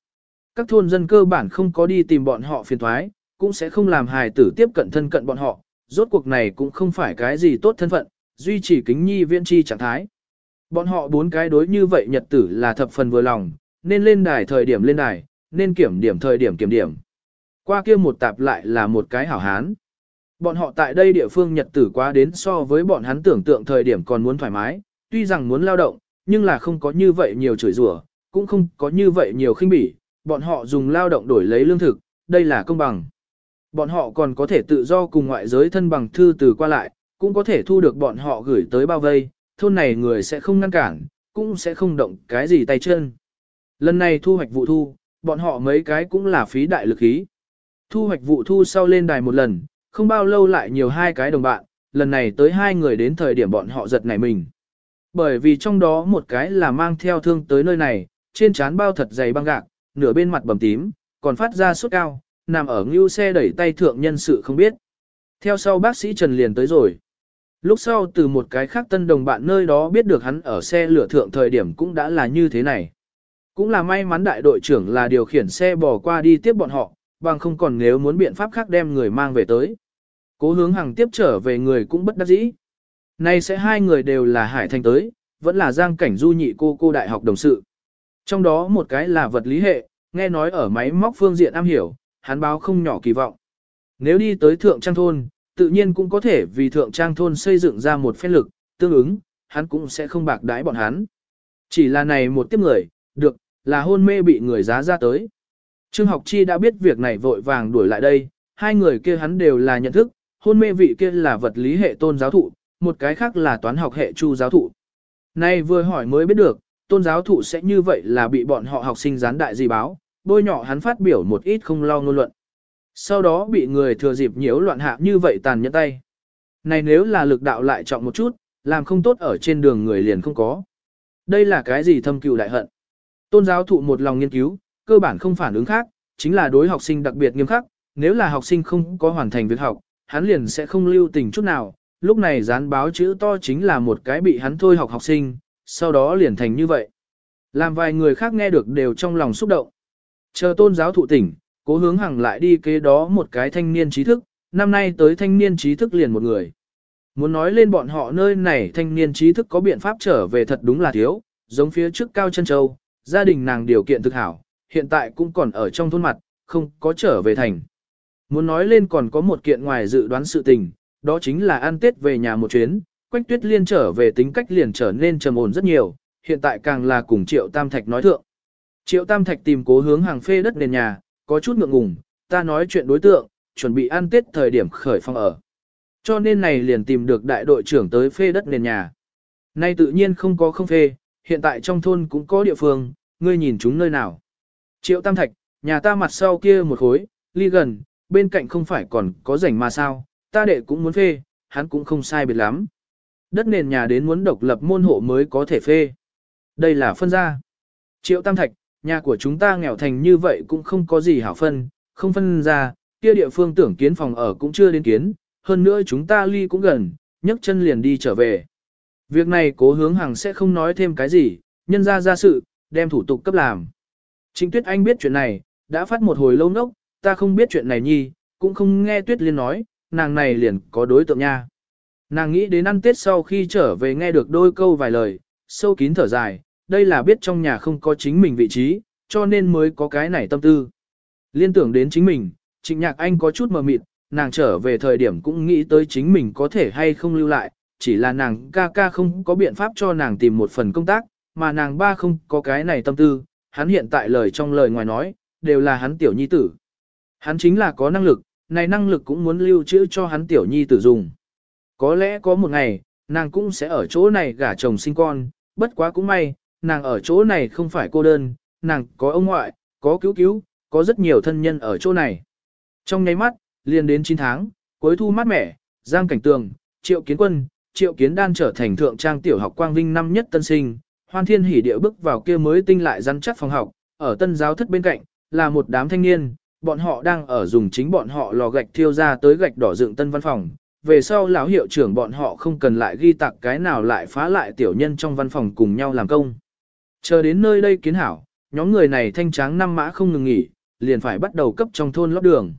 Các thôn dân cơ bản không có đi tìm bọn họ phiền thoái, cũng sẽ không làm hài tử tiếp cận thân cận bọn họ, rốt cuộc này cũng không phải cái gì tốt thân phận, duy trì kính nhi viễn chi trạng thái. Bọn họ bốn cái đối như vậy nhật tử là thập phần vừa lòng, nên lên đài thời điểm lên đài, nên kiểm điểm thời điểm kiểm điểm. Qua kia một tạp lại là một cái hảo hán. Bọn họ tại đây địa phương nhật tử quá đến so với bọn hắn tưởng tượng thời điểm còn muốn thoải mái, tuy rằng muốn lao động, nhưng là không có như vậy nhiều chửi rủa, cũng không có như vậy nhiều khinh bỉ, bọn họ dùng lao động đổi lấy lương thực, đây là công bằng. Bọn họ còn có thể tự do cùng ngoại giới thân bằng thư từ qua lại, cũng có thể thu được bọn họ gửi tới bao vây, thôn này người sẽ không ngăn cản, cũng sẽ không động cái gì tay chân. Lần này thu hoạch vụ thu, bọn họ mấy cái cũng là phí đại lực ý. Thu hoạch vụ thu sau lên đài một lần, không bao lâu lại nhiều hai cái đồng bạn, lần này tới hai người đến thời điểm bọn họ giật nảy mình. Bởi vì trong đó một cái là mang theo thương tới nơi này, trên trán bao thật dày băng gạc, nửa bên mặt bầm tím, còn phát ra sốt cao, nằm ở ngưu xe đẩy tay thượng nhân sự không biết. Theo sau bác sĩ Trần liền tới rồi. Lúc sau từ một cái khác tân đồng bạn nơi đó biết được hắn ở xe lửa thượng thời điểm cũng đã là như thế này. Cũng là may mắn đại đội trưởng là điều khiển xe bỏ qua đi tiếp bọn họ, bằng không còn nếu muốn biện pháp khác đem người mang về tới. Cố hướng hàng tiếp trở về người cũng bất đắc dĩ. Nay sẽ hai người đều là hải thành tới, vẫn là giang cảnh du nhị cô cô đại học đồng sự. Trong đó một cái là vật lý hệ, nghe nói ở máy móc phương diện am hiểu, hắn báo không nhỏ kỳ vọng. Nếu đi tới thượng trang thôn, tự nhiên cũng có thể vì thượng trang thôn xây dựng ra một phép lực, tương ứng, hắn cũng sẽ không bạc đái bọn hắn. Chỉ là này một tiếp người, được, là hôn mê bị người giá ra tới. Trương học chi đã biết việc này vội vàng đuổi lại đây, hai người kia hắn đều là nhận thức, hôn mê vị kia là vật lý hệ tôn giáo thụ, một cái khác là toán học hệ chu giáo thụ. Nay vừa hỏi mới biết được, tôn giáo thụ sẽ như vậy là bị bọn họ học sinh gián đại gì báo, bôi nhỏ hắn phát biểu một ít không lo ngôn luận. Sau đó bị người thừa dịp nhiễu loạn hạ như vậy tàn nhẫn tay. Này nếu là lực đạo lại trọng một chút, làm không tốt ở trên đường người liền không có. Đây là cái gì thâm cựu đại hận? Tôn giáo thụ một lòng nghiên cứu, cơ bản không phản ứng khác, chính là đối học sinh đặc biệt nghiêm khắc, nếu là học sinh không có hoàn thành việc học, hắn liền sẽ không lưu tình chút nào. Lúc này dán báo chữ to chính là một cái bị hắn thôi học học sinh, sau đó liền thành như vậy. Làm vài người khác nghe được đều trong lòng xúc động. Chờ tôn giáo thụ tỉnh, cố hướng hằng lại đi kế đó một cái thanh niên trí thức, năm nay tới thanh niên trí thức liền một người. Muốn nói lên bọn họ nơi này thanh niên trí thức có biện pháp trở về thật đúng là thiếu, giống phía trước Cao chân Châu, gia đình nàng điều kiện thực hảo, hiện tại cũng còn ở trong thôn mặt, không có trở về thành. Muốn nói lên còn có một kiện ngoài dự đoán sự tình, đó chính là ăn Tết về nhà một chuyến, Quách Tuyết Liên trở về tính cách liền trở nên trầm ổn rất nhiều, hiện tại càng là cùng Triệu Tam Thạch nói thượng. Triệu Tam Thạch tìm cố hướng hàng phê đất nền nhà, có chút ngượng ngùng, ta nói chuyện đối tượng, chuẩn bị ăn Tết thời điểm khởi phong ở. Cho nên này liền tìm được đại đội trưởng tới phê đất nền nhà. Nay tự nhiên không có không phê, hiện tại trong thôn cũng có địa phương, ngươi nhìn chúng nơi nào. Triệu Tam Thạch, nhà ta mặt sau kia một khối, ly gần, bên cạnh không phải còn có rảnh mà sao, ta đệ cũng muốn phê, hắn cũng không sai biệt lắm. Đất nền nhà đến muốn độc lập môn hộ mới có thể phê. Đây là phân gia Triệu Tam Thạch, nhà của chúng ta nghèo thành như vậy cũng không có gì hảo phân, không phân ra, kia địa phương tưởng kiến phòng ở cũng chưa đến kiến, hơn nữa chúng ta ly cũng gần, nhấc chân liền đi trở về. Việc này cố hướng hàng sẽ không nói thêm cái gì, nhân ra ra sự, đem thủ tục cấp làm. Trịnh Tuyết Anh biết chuyện này, đã phát một hồi lâu nốc, ta không biết chuyện này nhi, cũng không nghe Tuyết Liên nói, nàng này liền có đối tượng nha. Nàng nghĩ đến ăn Tết sau khi trở về nghe được đôi câu vài lời, sâu kín thở dài, đây là biết trong nhà không có chính mình vị trí, cho nên mới có cái này tâm tư. Liên tưởng đến chính mình, trịnh nhạc anh có chút mờ mịt, nàng trở về thời điểm cũng nghĩ tới chính mình có thể hay không lưu lại, chỉ là nàng ca ca không có biện pháp cho nàng tìm một phần công tác, mà nàng ba không có cái này tâm tư, hắn hiện tại lời trong lời ngoài nói, đều là hắn tiểu nhi tử. Hắn chính là có năng lực, này năng lực cũng muốn lưu trữ cho hắn tiểu nhi tử dùng. Có lẽ có một ngày, nàng cũng sẽ ở chỗ này gả chồng sinh con, bất quá cũng may, nàng ở chỗ này không phải cô đơn, nàng có ông ngoại, có cứu cứu, có rất nhiều thân nhân ở chỗ này. Trong nháy mắt, liền đến 9 tháng, cuối thu mát mẻ, Giang Cảnh Tường, Triệu Kiến Quân, Triệu Kiến Đan trở thành thượng trang tiểu học quang vinh năm nhất tân sinh, Hoan Thiên hỉ địa bước vào kia mới tinh lại rắn chắc phòng học, ở tân giáo thất bên cạnh, là một đám thanh niên, bọn họ đang ở dùng chính bọn họ lò gạch thiêu ra tới gạch đỏ dựng tân văn phòng. Về sau lão hiệu trưởng bọn họ không cần lại ghi tặng cái nào lại phá lại tiểu nhân trong văn phòng cùng nhau làm công. Chờ đến nơi đây kiến hảo, nhóm người này thanh tráng năm mã không ngừng nghỉ, liền phải bắt đầu cấp trong thôn lót đường.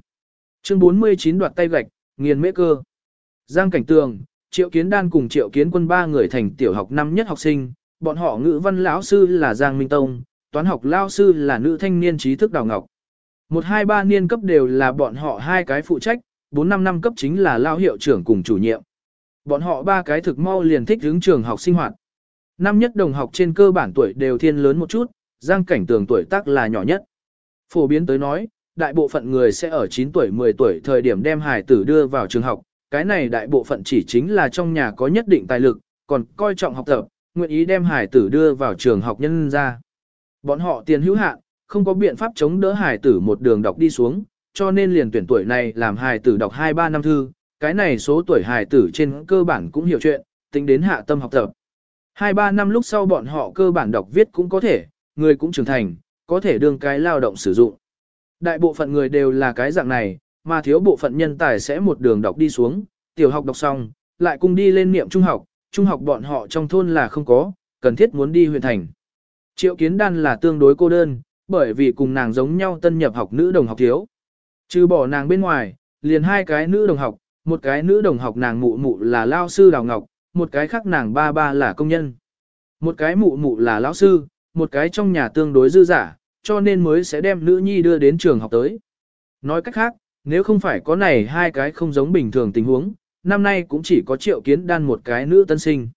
Chương 49 đoạt tay gạch, nghiền mễ cơ. Giang Cảnh Tường, Triệu Kiến Đan cùng Triệu Kiến Quân ba người thành tiểu học năm nhất học sinh, bọn họ ngữ văn lão sư là Giang Minh Tông, toán học lão sư là nữ thanh niên trí thức Đào Ngọc. Một hai ba niên cấp đều là bọn họ hai cái phụ trách, bốn năm năm cấp chính là lao hiệu trưởng cùng chủ nhiệm. Bọn họ ba cái thực mau liền thích hướng trường học sinh hoạt. Năm nhất đồng học trên cơ bản tuổi đều thiên lớn một chút, Giang Cảnh Tường tuổi tác là nhỏ nhất. Phổ biến tới nói, đại bộ phận người sẽ ở 9 tuổi 10 tuổi thời điểm đem hài tử đưa vào trường học, cái này đại bộ phận chỉ chính là trong nhà có nhất định tài lực, còn coi trọng học tập, nguyện ý đem hải tử đưa vào trường học nhân ra. Bọn họ tiền hữu hạn, không có biện pháp chống đỡ hải tử một đường đọc đi xuống, cho nên liền tuyển tuổi này làm hải tử đọc 2-3 năm thư, cái này số tuổi hải tử trên cơ bản cũng hiểu chuyện, tính đến hạ tâm học tập. 2-3 năm lúc sau bọn họ cơ bản đọc viết cũng có thể, người cũng trưởng thành, có thể đương cái lao động sử dụng. Đại bộ phận người đều là cái dạng này, mà thiếu bộ phận nhân tài sẽ một đường đọc đi xuống, tiểu học đọc xong, lại cùng đi lên niệm trung học, trung học bọn họ trong thôn là không có, cần thiết muốn đi huyện thành. Triệu kiến đan là tương đối cô đơn, bởi vì cùng nàng giống nhau tân nhập học nữ đồng học thiếu. Trừ bỏ nàng bên ngoài, liền hai cái nữ đồng học, một cái nữ đồng học nàng mụ mụ là lao sư đào ngọc, một cái khác nàng ba ba là công nhân. Một cái mụ mụ là lão sư, một cái trong nhà tương đối dư giả, cho nên mới sẽ đem nữ nhi đưa đến trường học tới. Nói cách khác, nếu không phải có này hai cái không giống bình thường tình huống, năm nay cũng chỉ có triệu kiến đan một cái nữ tân sinh.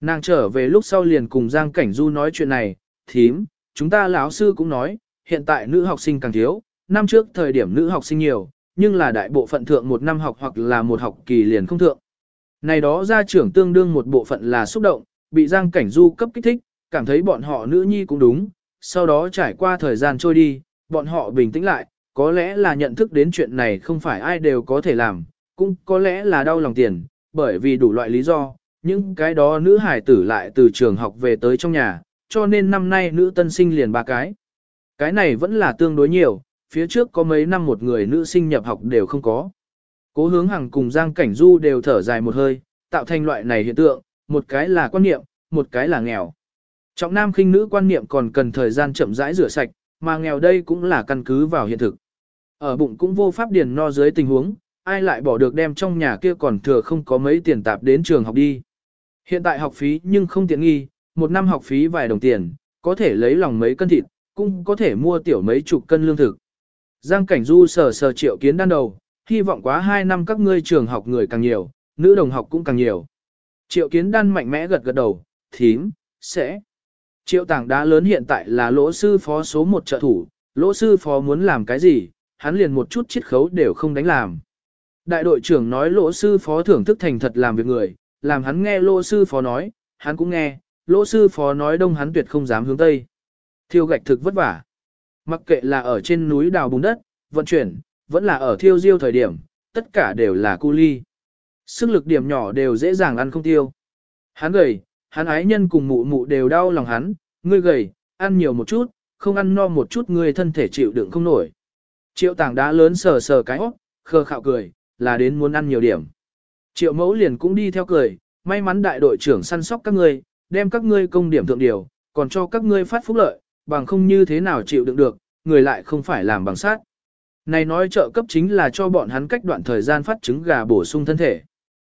Nàng trở về lúc sau liền cùng Giang Cảnh Du nói chuyện này, thím, chúng ta lão sư cũng nói, hiện tại nữ học sinh càng thiếu, năm trước thời điểm nữ học sinh nhiều, nhưng là đại bộ phận thượng một năm học hoặc là một học kỳ liền không thượng. Này đó gia trưởng tương đương một bộ phận là xúc động, bị Giang Cảnh Du cấp kích thích, cảm thấy bọn họ nữ nhi cũng đúng, sau đó trải qua thời gian trôi đi, bọn họ bình tĩnh lại, có lẽ là nhận thức đến chuyện này không phải ai đều có thể làm, cũng có lẽ là đau lòng tiền, bởi vì đủ loại lý do, những cái đó nữ hải tử lại từ trường học về tới trong nhà, cho nên năm nay nữ tân sinh liền ba cái. Cái này vẫn là tương đối nhiều, phía trước có mấy năm một người nữ sinh nhập học đều không có. Cố hướng hàng cùng Giang Cảnh Du đều thở dài một hơi, tạo thành loại này hiện tượng, một cái là quan niệm, một cái là nghèo. Trọng nam khinh nữ quan niệm còn cần thời gian chậm rãi rửa sạch, mà nghèo đây cũng là căn cứ vào hiện thực. Ở bụng cũng vô pháp điền no dưới tình huống, ai lại bỏ được đem trong nhà kia còn thừa không có mấy tiền tạp đến trường học đi. Hiện tại học phí nhưng không tiện nghi, một năm học phí vài đồng tiền, có thể lấy lòng mấy cân thịt, cũng có thể mua tiểu mấy chục cân lương thực. Giang Cảnh Du sờ sờ triệu kiến đan đầu, hy vọng quá hai năm các ngươi trường học người càng nhiều, nữ đồng học cũng càng nhiều. Triệu kiến đan mạnh mẽ gật gật đầu, thím, sẽ. Triệu tảng đá lớn hiện tại là lỗ sư phó số một trợ thủ, lỗ sư phó muốn làm cái gì, hắn liền một chút chiết khấu đều không đánh làm. Đại đội trưởng nói lỗ sư phó thưởng thức thành thật làm việc người, làm hắn nghe lỗ sư phó nói, hắn cũng nghe, lỗ sư phó nói đông hắn tuyệt không dám hướng tây. Thiêu gạch thực vất vả. Mặc kệ là ở trên núi đào bùn đất, vận chuyển, vẫn là ở thiêu diêu thời điểm, tất cả đều là cu ly. Sức lực điểm nhỏ đều dễ dàng ăn không tiêu. Hắn gầy, hắn ái nhân cùng mụ mụ đều đau lòng hắn, ngươi gầy, ăn nhiều một chút, không ăn no một chút ngươi thân thể chịu đựng không nổi. Triệu tảng đá lớn sờ sờ cái óc, khờ khạo cười, là đến muốn ăn nhiều điểm. Triệu mẫu liền cũng đi theo cười, may mắn đại đội trưởng săn sóc các ngươi, đem các ngươi công điểm thượng điều, còn cho các ngươi phát phúc lợi, bằng không như thế nào chịu đựng được, người lại không phải làm bằng sát. Này nói trợ cấp chính là cho bọn hắn cách đoạn thời gian phát trứng gà bổ sung thân thể.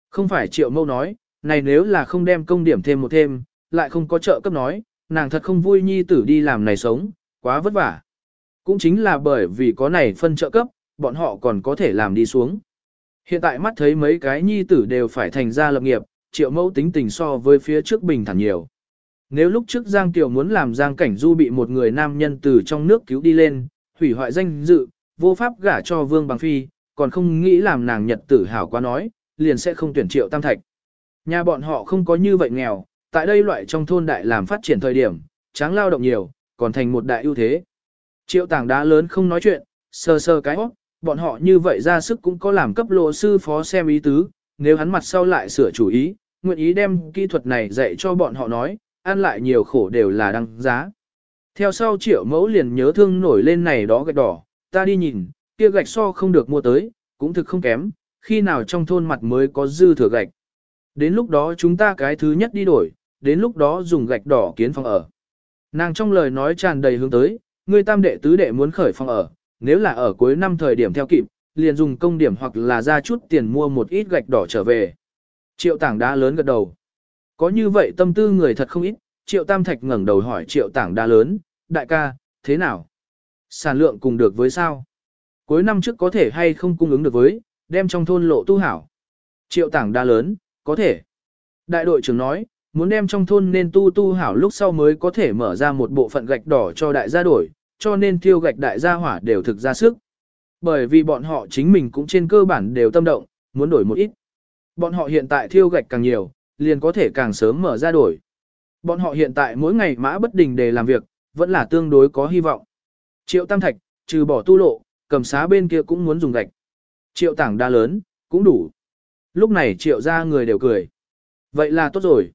Không phải triệu mẫu nói, này nếu là không đem công điểm thêm một thêm, lại không có trợ cấp nói, nàng thật không vui nhi tử đi làm này sống, quá vất vả. Cũng chính là bởi vì có này phân trợ cấp, bọn họ còn có thể làm đi xuống. Hiện tại mắt thấy mấy cái nhi tử đều phải thành ra lập nghiệp, triệu mẫu tính tình so với phía trước bình thản nhiều. Nếu lúc trước Giang Tiểu muốn làm Giang Cảnh Du bị một người nam nhân từ trong nước cứu đi lên, hủy hoại danh dự, vô pháp gả cho Vương Bằng Phi, còn không nghĩ làm nàng nhật tử hảo quá nói, liền sẽ không tuyển triệu tam thạch. Nhà bọn họ không có như vậy nghèo, tại đây loại trong thôn đại làm phát triển thời điểm, tráng lao động nhiều, còn thành một đại ưu thế. Triệu tảng đá lớn không nói chuyện, sơ sơ cái óc, bọn họ như vậy ra sức cũng có làm cấp lộ sư phó xem ý tứ, nếu hắn mặt sau lại sửa chủ ý, nguyện ý đem kỹ thuật này dạy cho bọn họ nói, ăn lại nhiều khổ đều là đăng giá. Theo sau triệu mẫu liền nhớ thương nổi lên này đó gạch đỏ, ta đi nhìn, kia gạch so không được mua tới, cũng thực không kém, khi nào trong thôn mặt mới có dư thừa gạch. Đến lúc đó chúng ta cái thứ nhất đi đổi, đến lúc đó dùng gạch đỏ kiến phòng ở. Nàng trong lời nói tràn đầy hướng tới, người tam đệ tứ đệ muốn khởi phòng ở, nếu là ở cuối năm thời điểm theo kịp, liền dùng công điểm hoặc là ra chút tiền mua một ít gạch đỏ trở về. Triệu tảng đá lớn gật đầu. Có như vậy tâm tư người thật không ít, triệu tam thạch ngẩng đầu hỏi triệu tảng đá lớn, đại ca, thế nào? Sản lượng cùng được với sao? Cuối năm trước có thể hay không cung ứng được với, đem trong thôn lộ tu hảo. Triệu tảng đá lớn, có thể. Đại đội trưởng nói, muốn đem trong thôn nên tu tu hảo lúc sau mới có thể mở ra một bộ phận gạch đỏ cho đại gia đổi, cho nên thiêu gạch đại gia hỏa đều thực ra sức. Bởi vì bọn họ chính mình cũng trên cơ bản đều tâm động, muốn đổi một ít. Bọn họ hiện tại thiêu gạch càng nhiều, liền có thể càng sớm mở ra đổi. Bọn họ hiện tại mỗi ngày mã bất đình để làm việc, vẫn là tương đối có hy vọng. Triệu Tam Thạch, trừ bỏ tu lộ, cầm xá bên kia cũng muốn dùng gạch. Triệu tảng đa lớn, cũng đủ. Lúc này triệu ra người đều cười. Vậy là tốt rồi.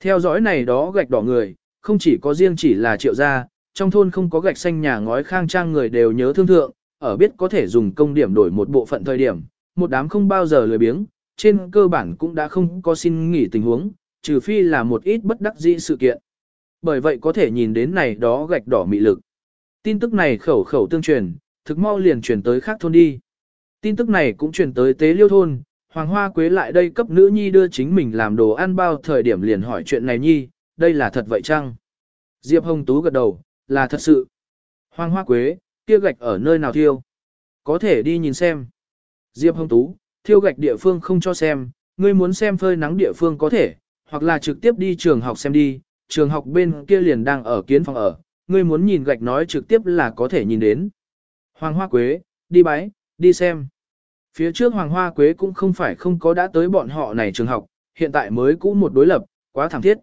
Theo dõi này đó gạch đỏ người, không chỉ có riêng chỉ là triệu gia, trong thôn không có gạch xanh nhà ngói khang trang người đều nhớ thương thượng, ở biết có thể dùng công điểm đổi một bộ phận thời điểm, một đám không bao giờ lười biếng, trên cơ bản cũng đã không có xin nghỉ tình huống, trừ phi là một ít bất đắc dĩ sự kiện. Bởi vậy có thể nhìn đến này đó gạch đỏ mị lực. Tin tức này khẩu khẩu tương truyền, thực mau liền truyền tới khác thôn đi. Tin tức này cũng truyền tới tế liêu thôn, Hoàng Hoa Quế lại đây cấp nữ nhi đưa chính mình làm đồ ăn bao thời điểm liền hỏi chuyện này nhi, đây là thật vậy chăng? Diệp Hồng Tú gật đầu, là thật sự. Hoàng Hoa Quế, kia gạch ở nơi nào thiêu? Có thể đi nhìn xem. Diệp Hồng Tú, thiêu gạch địa phương không cho xem, ngươi muốn xem phơi nắng địa phương có thể, hoặc là trực tiếp đi trường học xem đi, trường học bên kia liền đang ở kiến phòng ở, ngươi muốn nhìn gạch nói trực tiếp là có thể nhìn đến. Hoàng Hoa Quế, đi bái, đi xem. Phía trước Hoàng Hoa Quế cũng không phải không có đã tới bọn họ này trường học, hiện tại mới cũ một đối lập, quá thẳng thiết.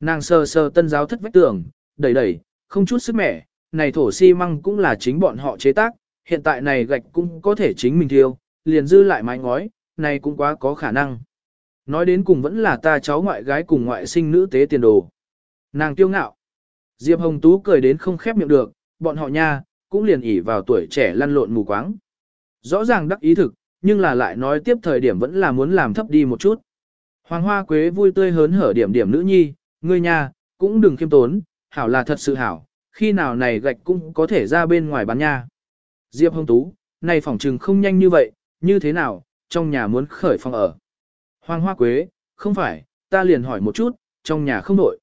Nàng sờ sờ tân giáo thất vách tường, đẩy đẩy, không chút sức mẻ, này thổ xi măng cũng là chính bọn họ chế tác, hiện tại này gạch cũng có thể chính mình thiêu, liền dư lại mái ngói, này cũng quá có khả năng. Nói đến cùng vẫn là ta cháu ngoại gái cùng ngoại sinh nữ tế tiền đồ. Nàng tiêu ngạo. Diệp Hồng Tú cười đến không khép miệng được, bọn họ nha, cũng liền ỉ vào tuổi trẻ lăn lộn mù quáng. Rõ ràng đắc ý thực, nhưng là lại nói tiếp thời điểm vẫn là muốn làm thấp đi một chút. Hoàng Hoa Quế vui tươi hớn hở điểm điểm nữ nhi, ngươi nha, cũng đừng khiêm tốn, hảo là thật sự hảo, khi nào này gạch cũng có thể ra bên ngoài bán nha. Diệp Hồng Tú, này phỏng trừng không nhanh như vậy, như thế nào, trong nhà muốn khởi phòng ở. Hoàng Hoa Quế, không phải, ta liền hỏi một chút, trong nhà không nội.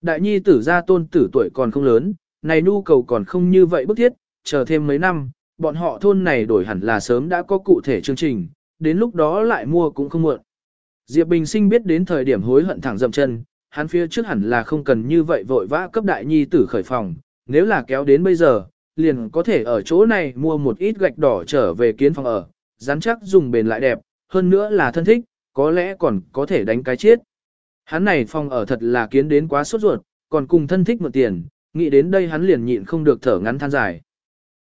Đại nhi tử gia tôn tử tuổi còn không lớn, này nhu cầu còn không như vậy bức thiết, chờ thêm mấy năm, bọn họ thôn này đổi hẳn là sớm đã có cụ thể chương trình, đến lúc đó lại mua cũng không muộn. Diệp Bình Sinh biết đến thời điểm hối hận thẳng dậm chân, hắn phía trước hẳn là không cần như vậy vội vã cấp đại nhi tử khởi phòng, nếu là kéo đến bây giờ, liền có thể ở chỗ này mua một ít gạch đỏ trở về kiến phòng ở, rắn chắc dùng bền lại đẹp, hơn nữa là thân thích, có lẽ còn có thể đánh cái chết. Hắn này phòng ở thật là kiến đến quá sốt ruột, còn cùng thân thích một tiền, nghĩ đến đây hắn liền nhịn không được thở ngắn than dài.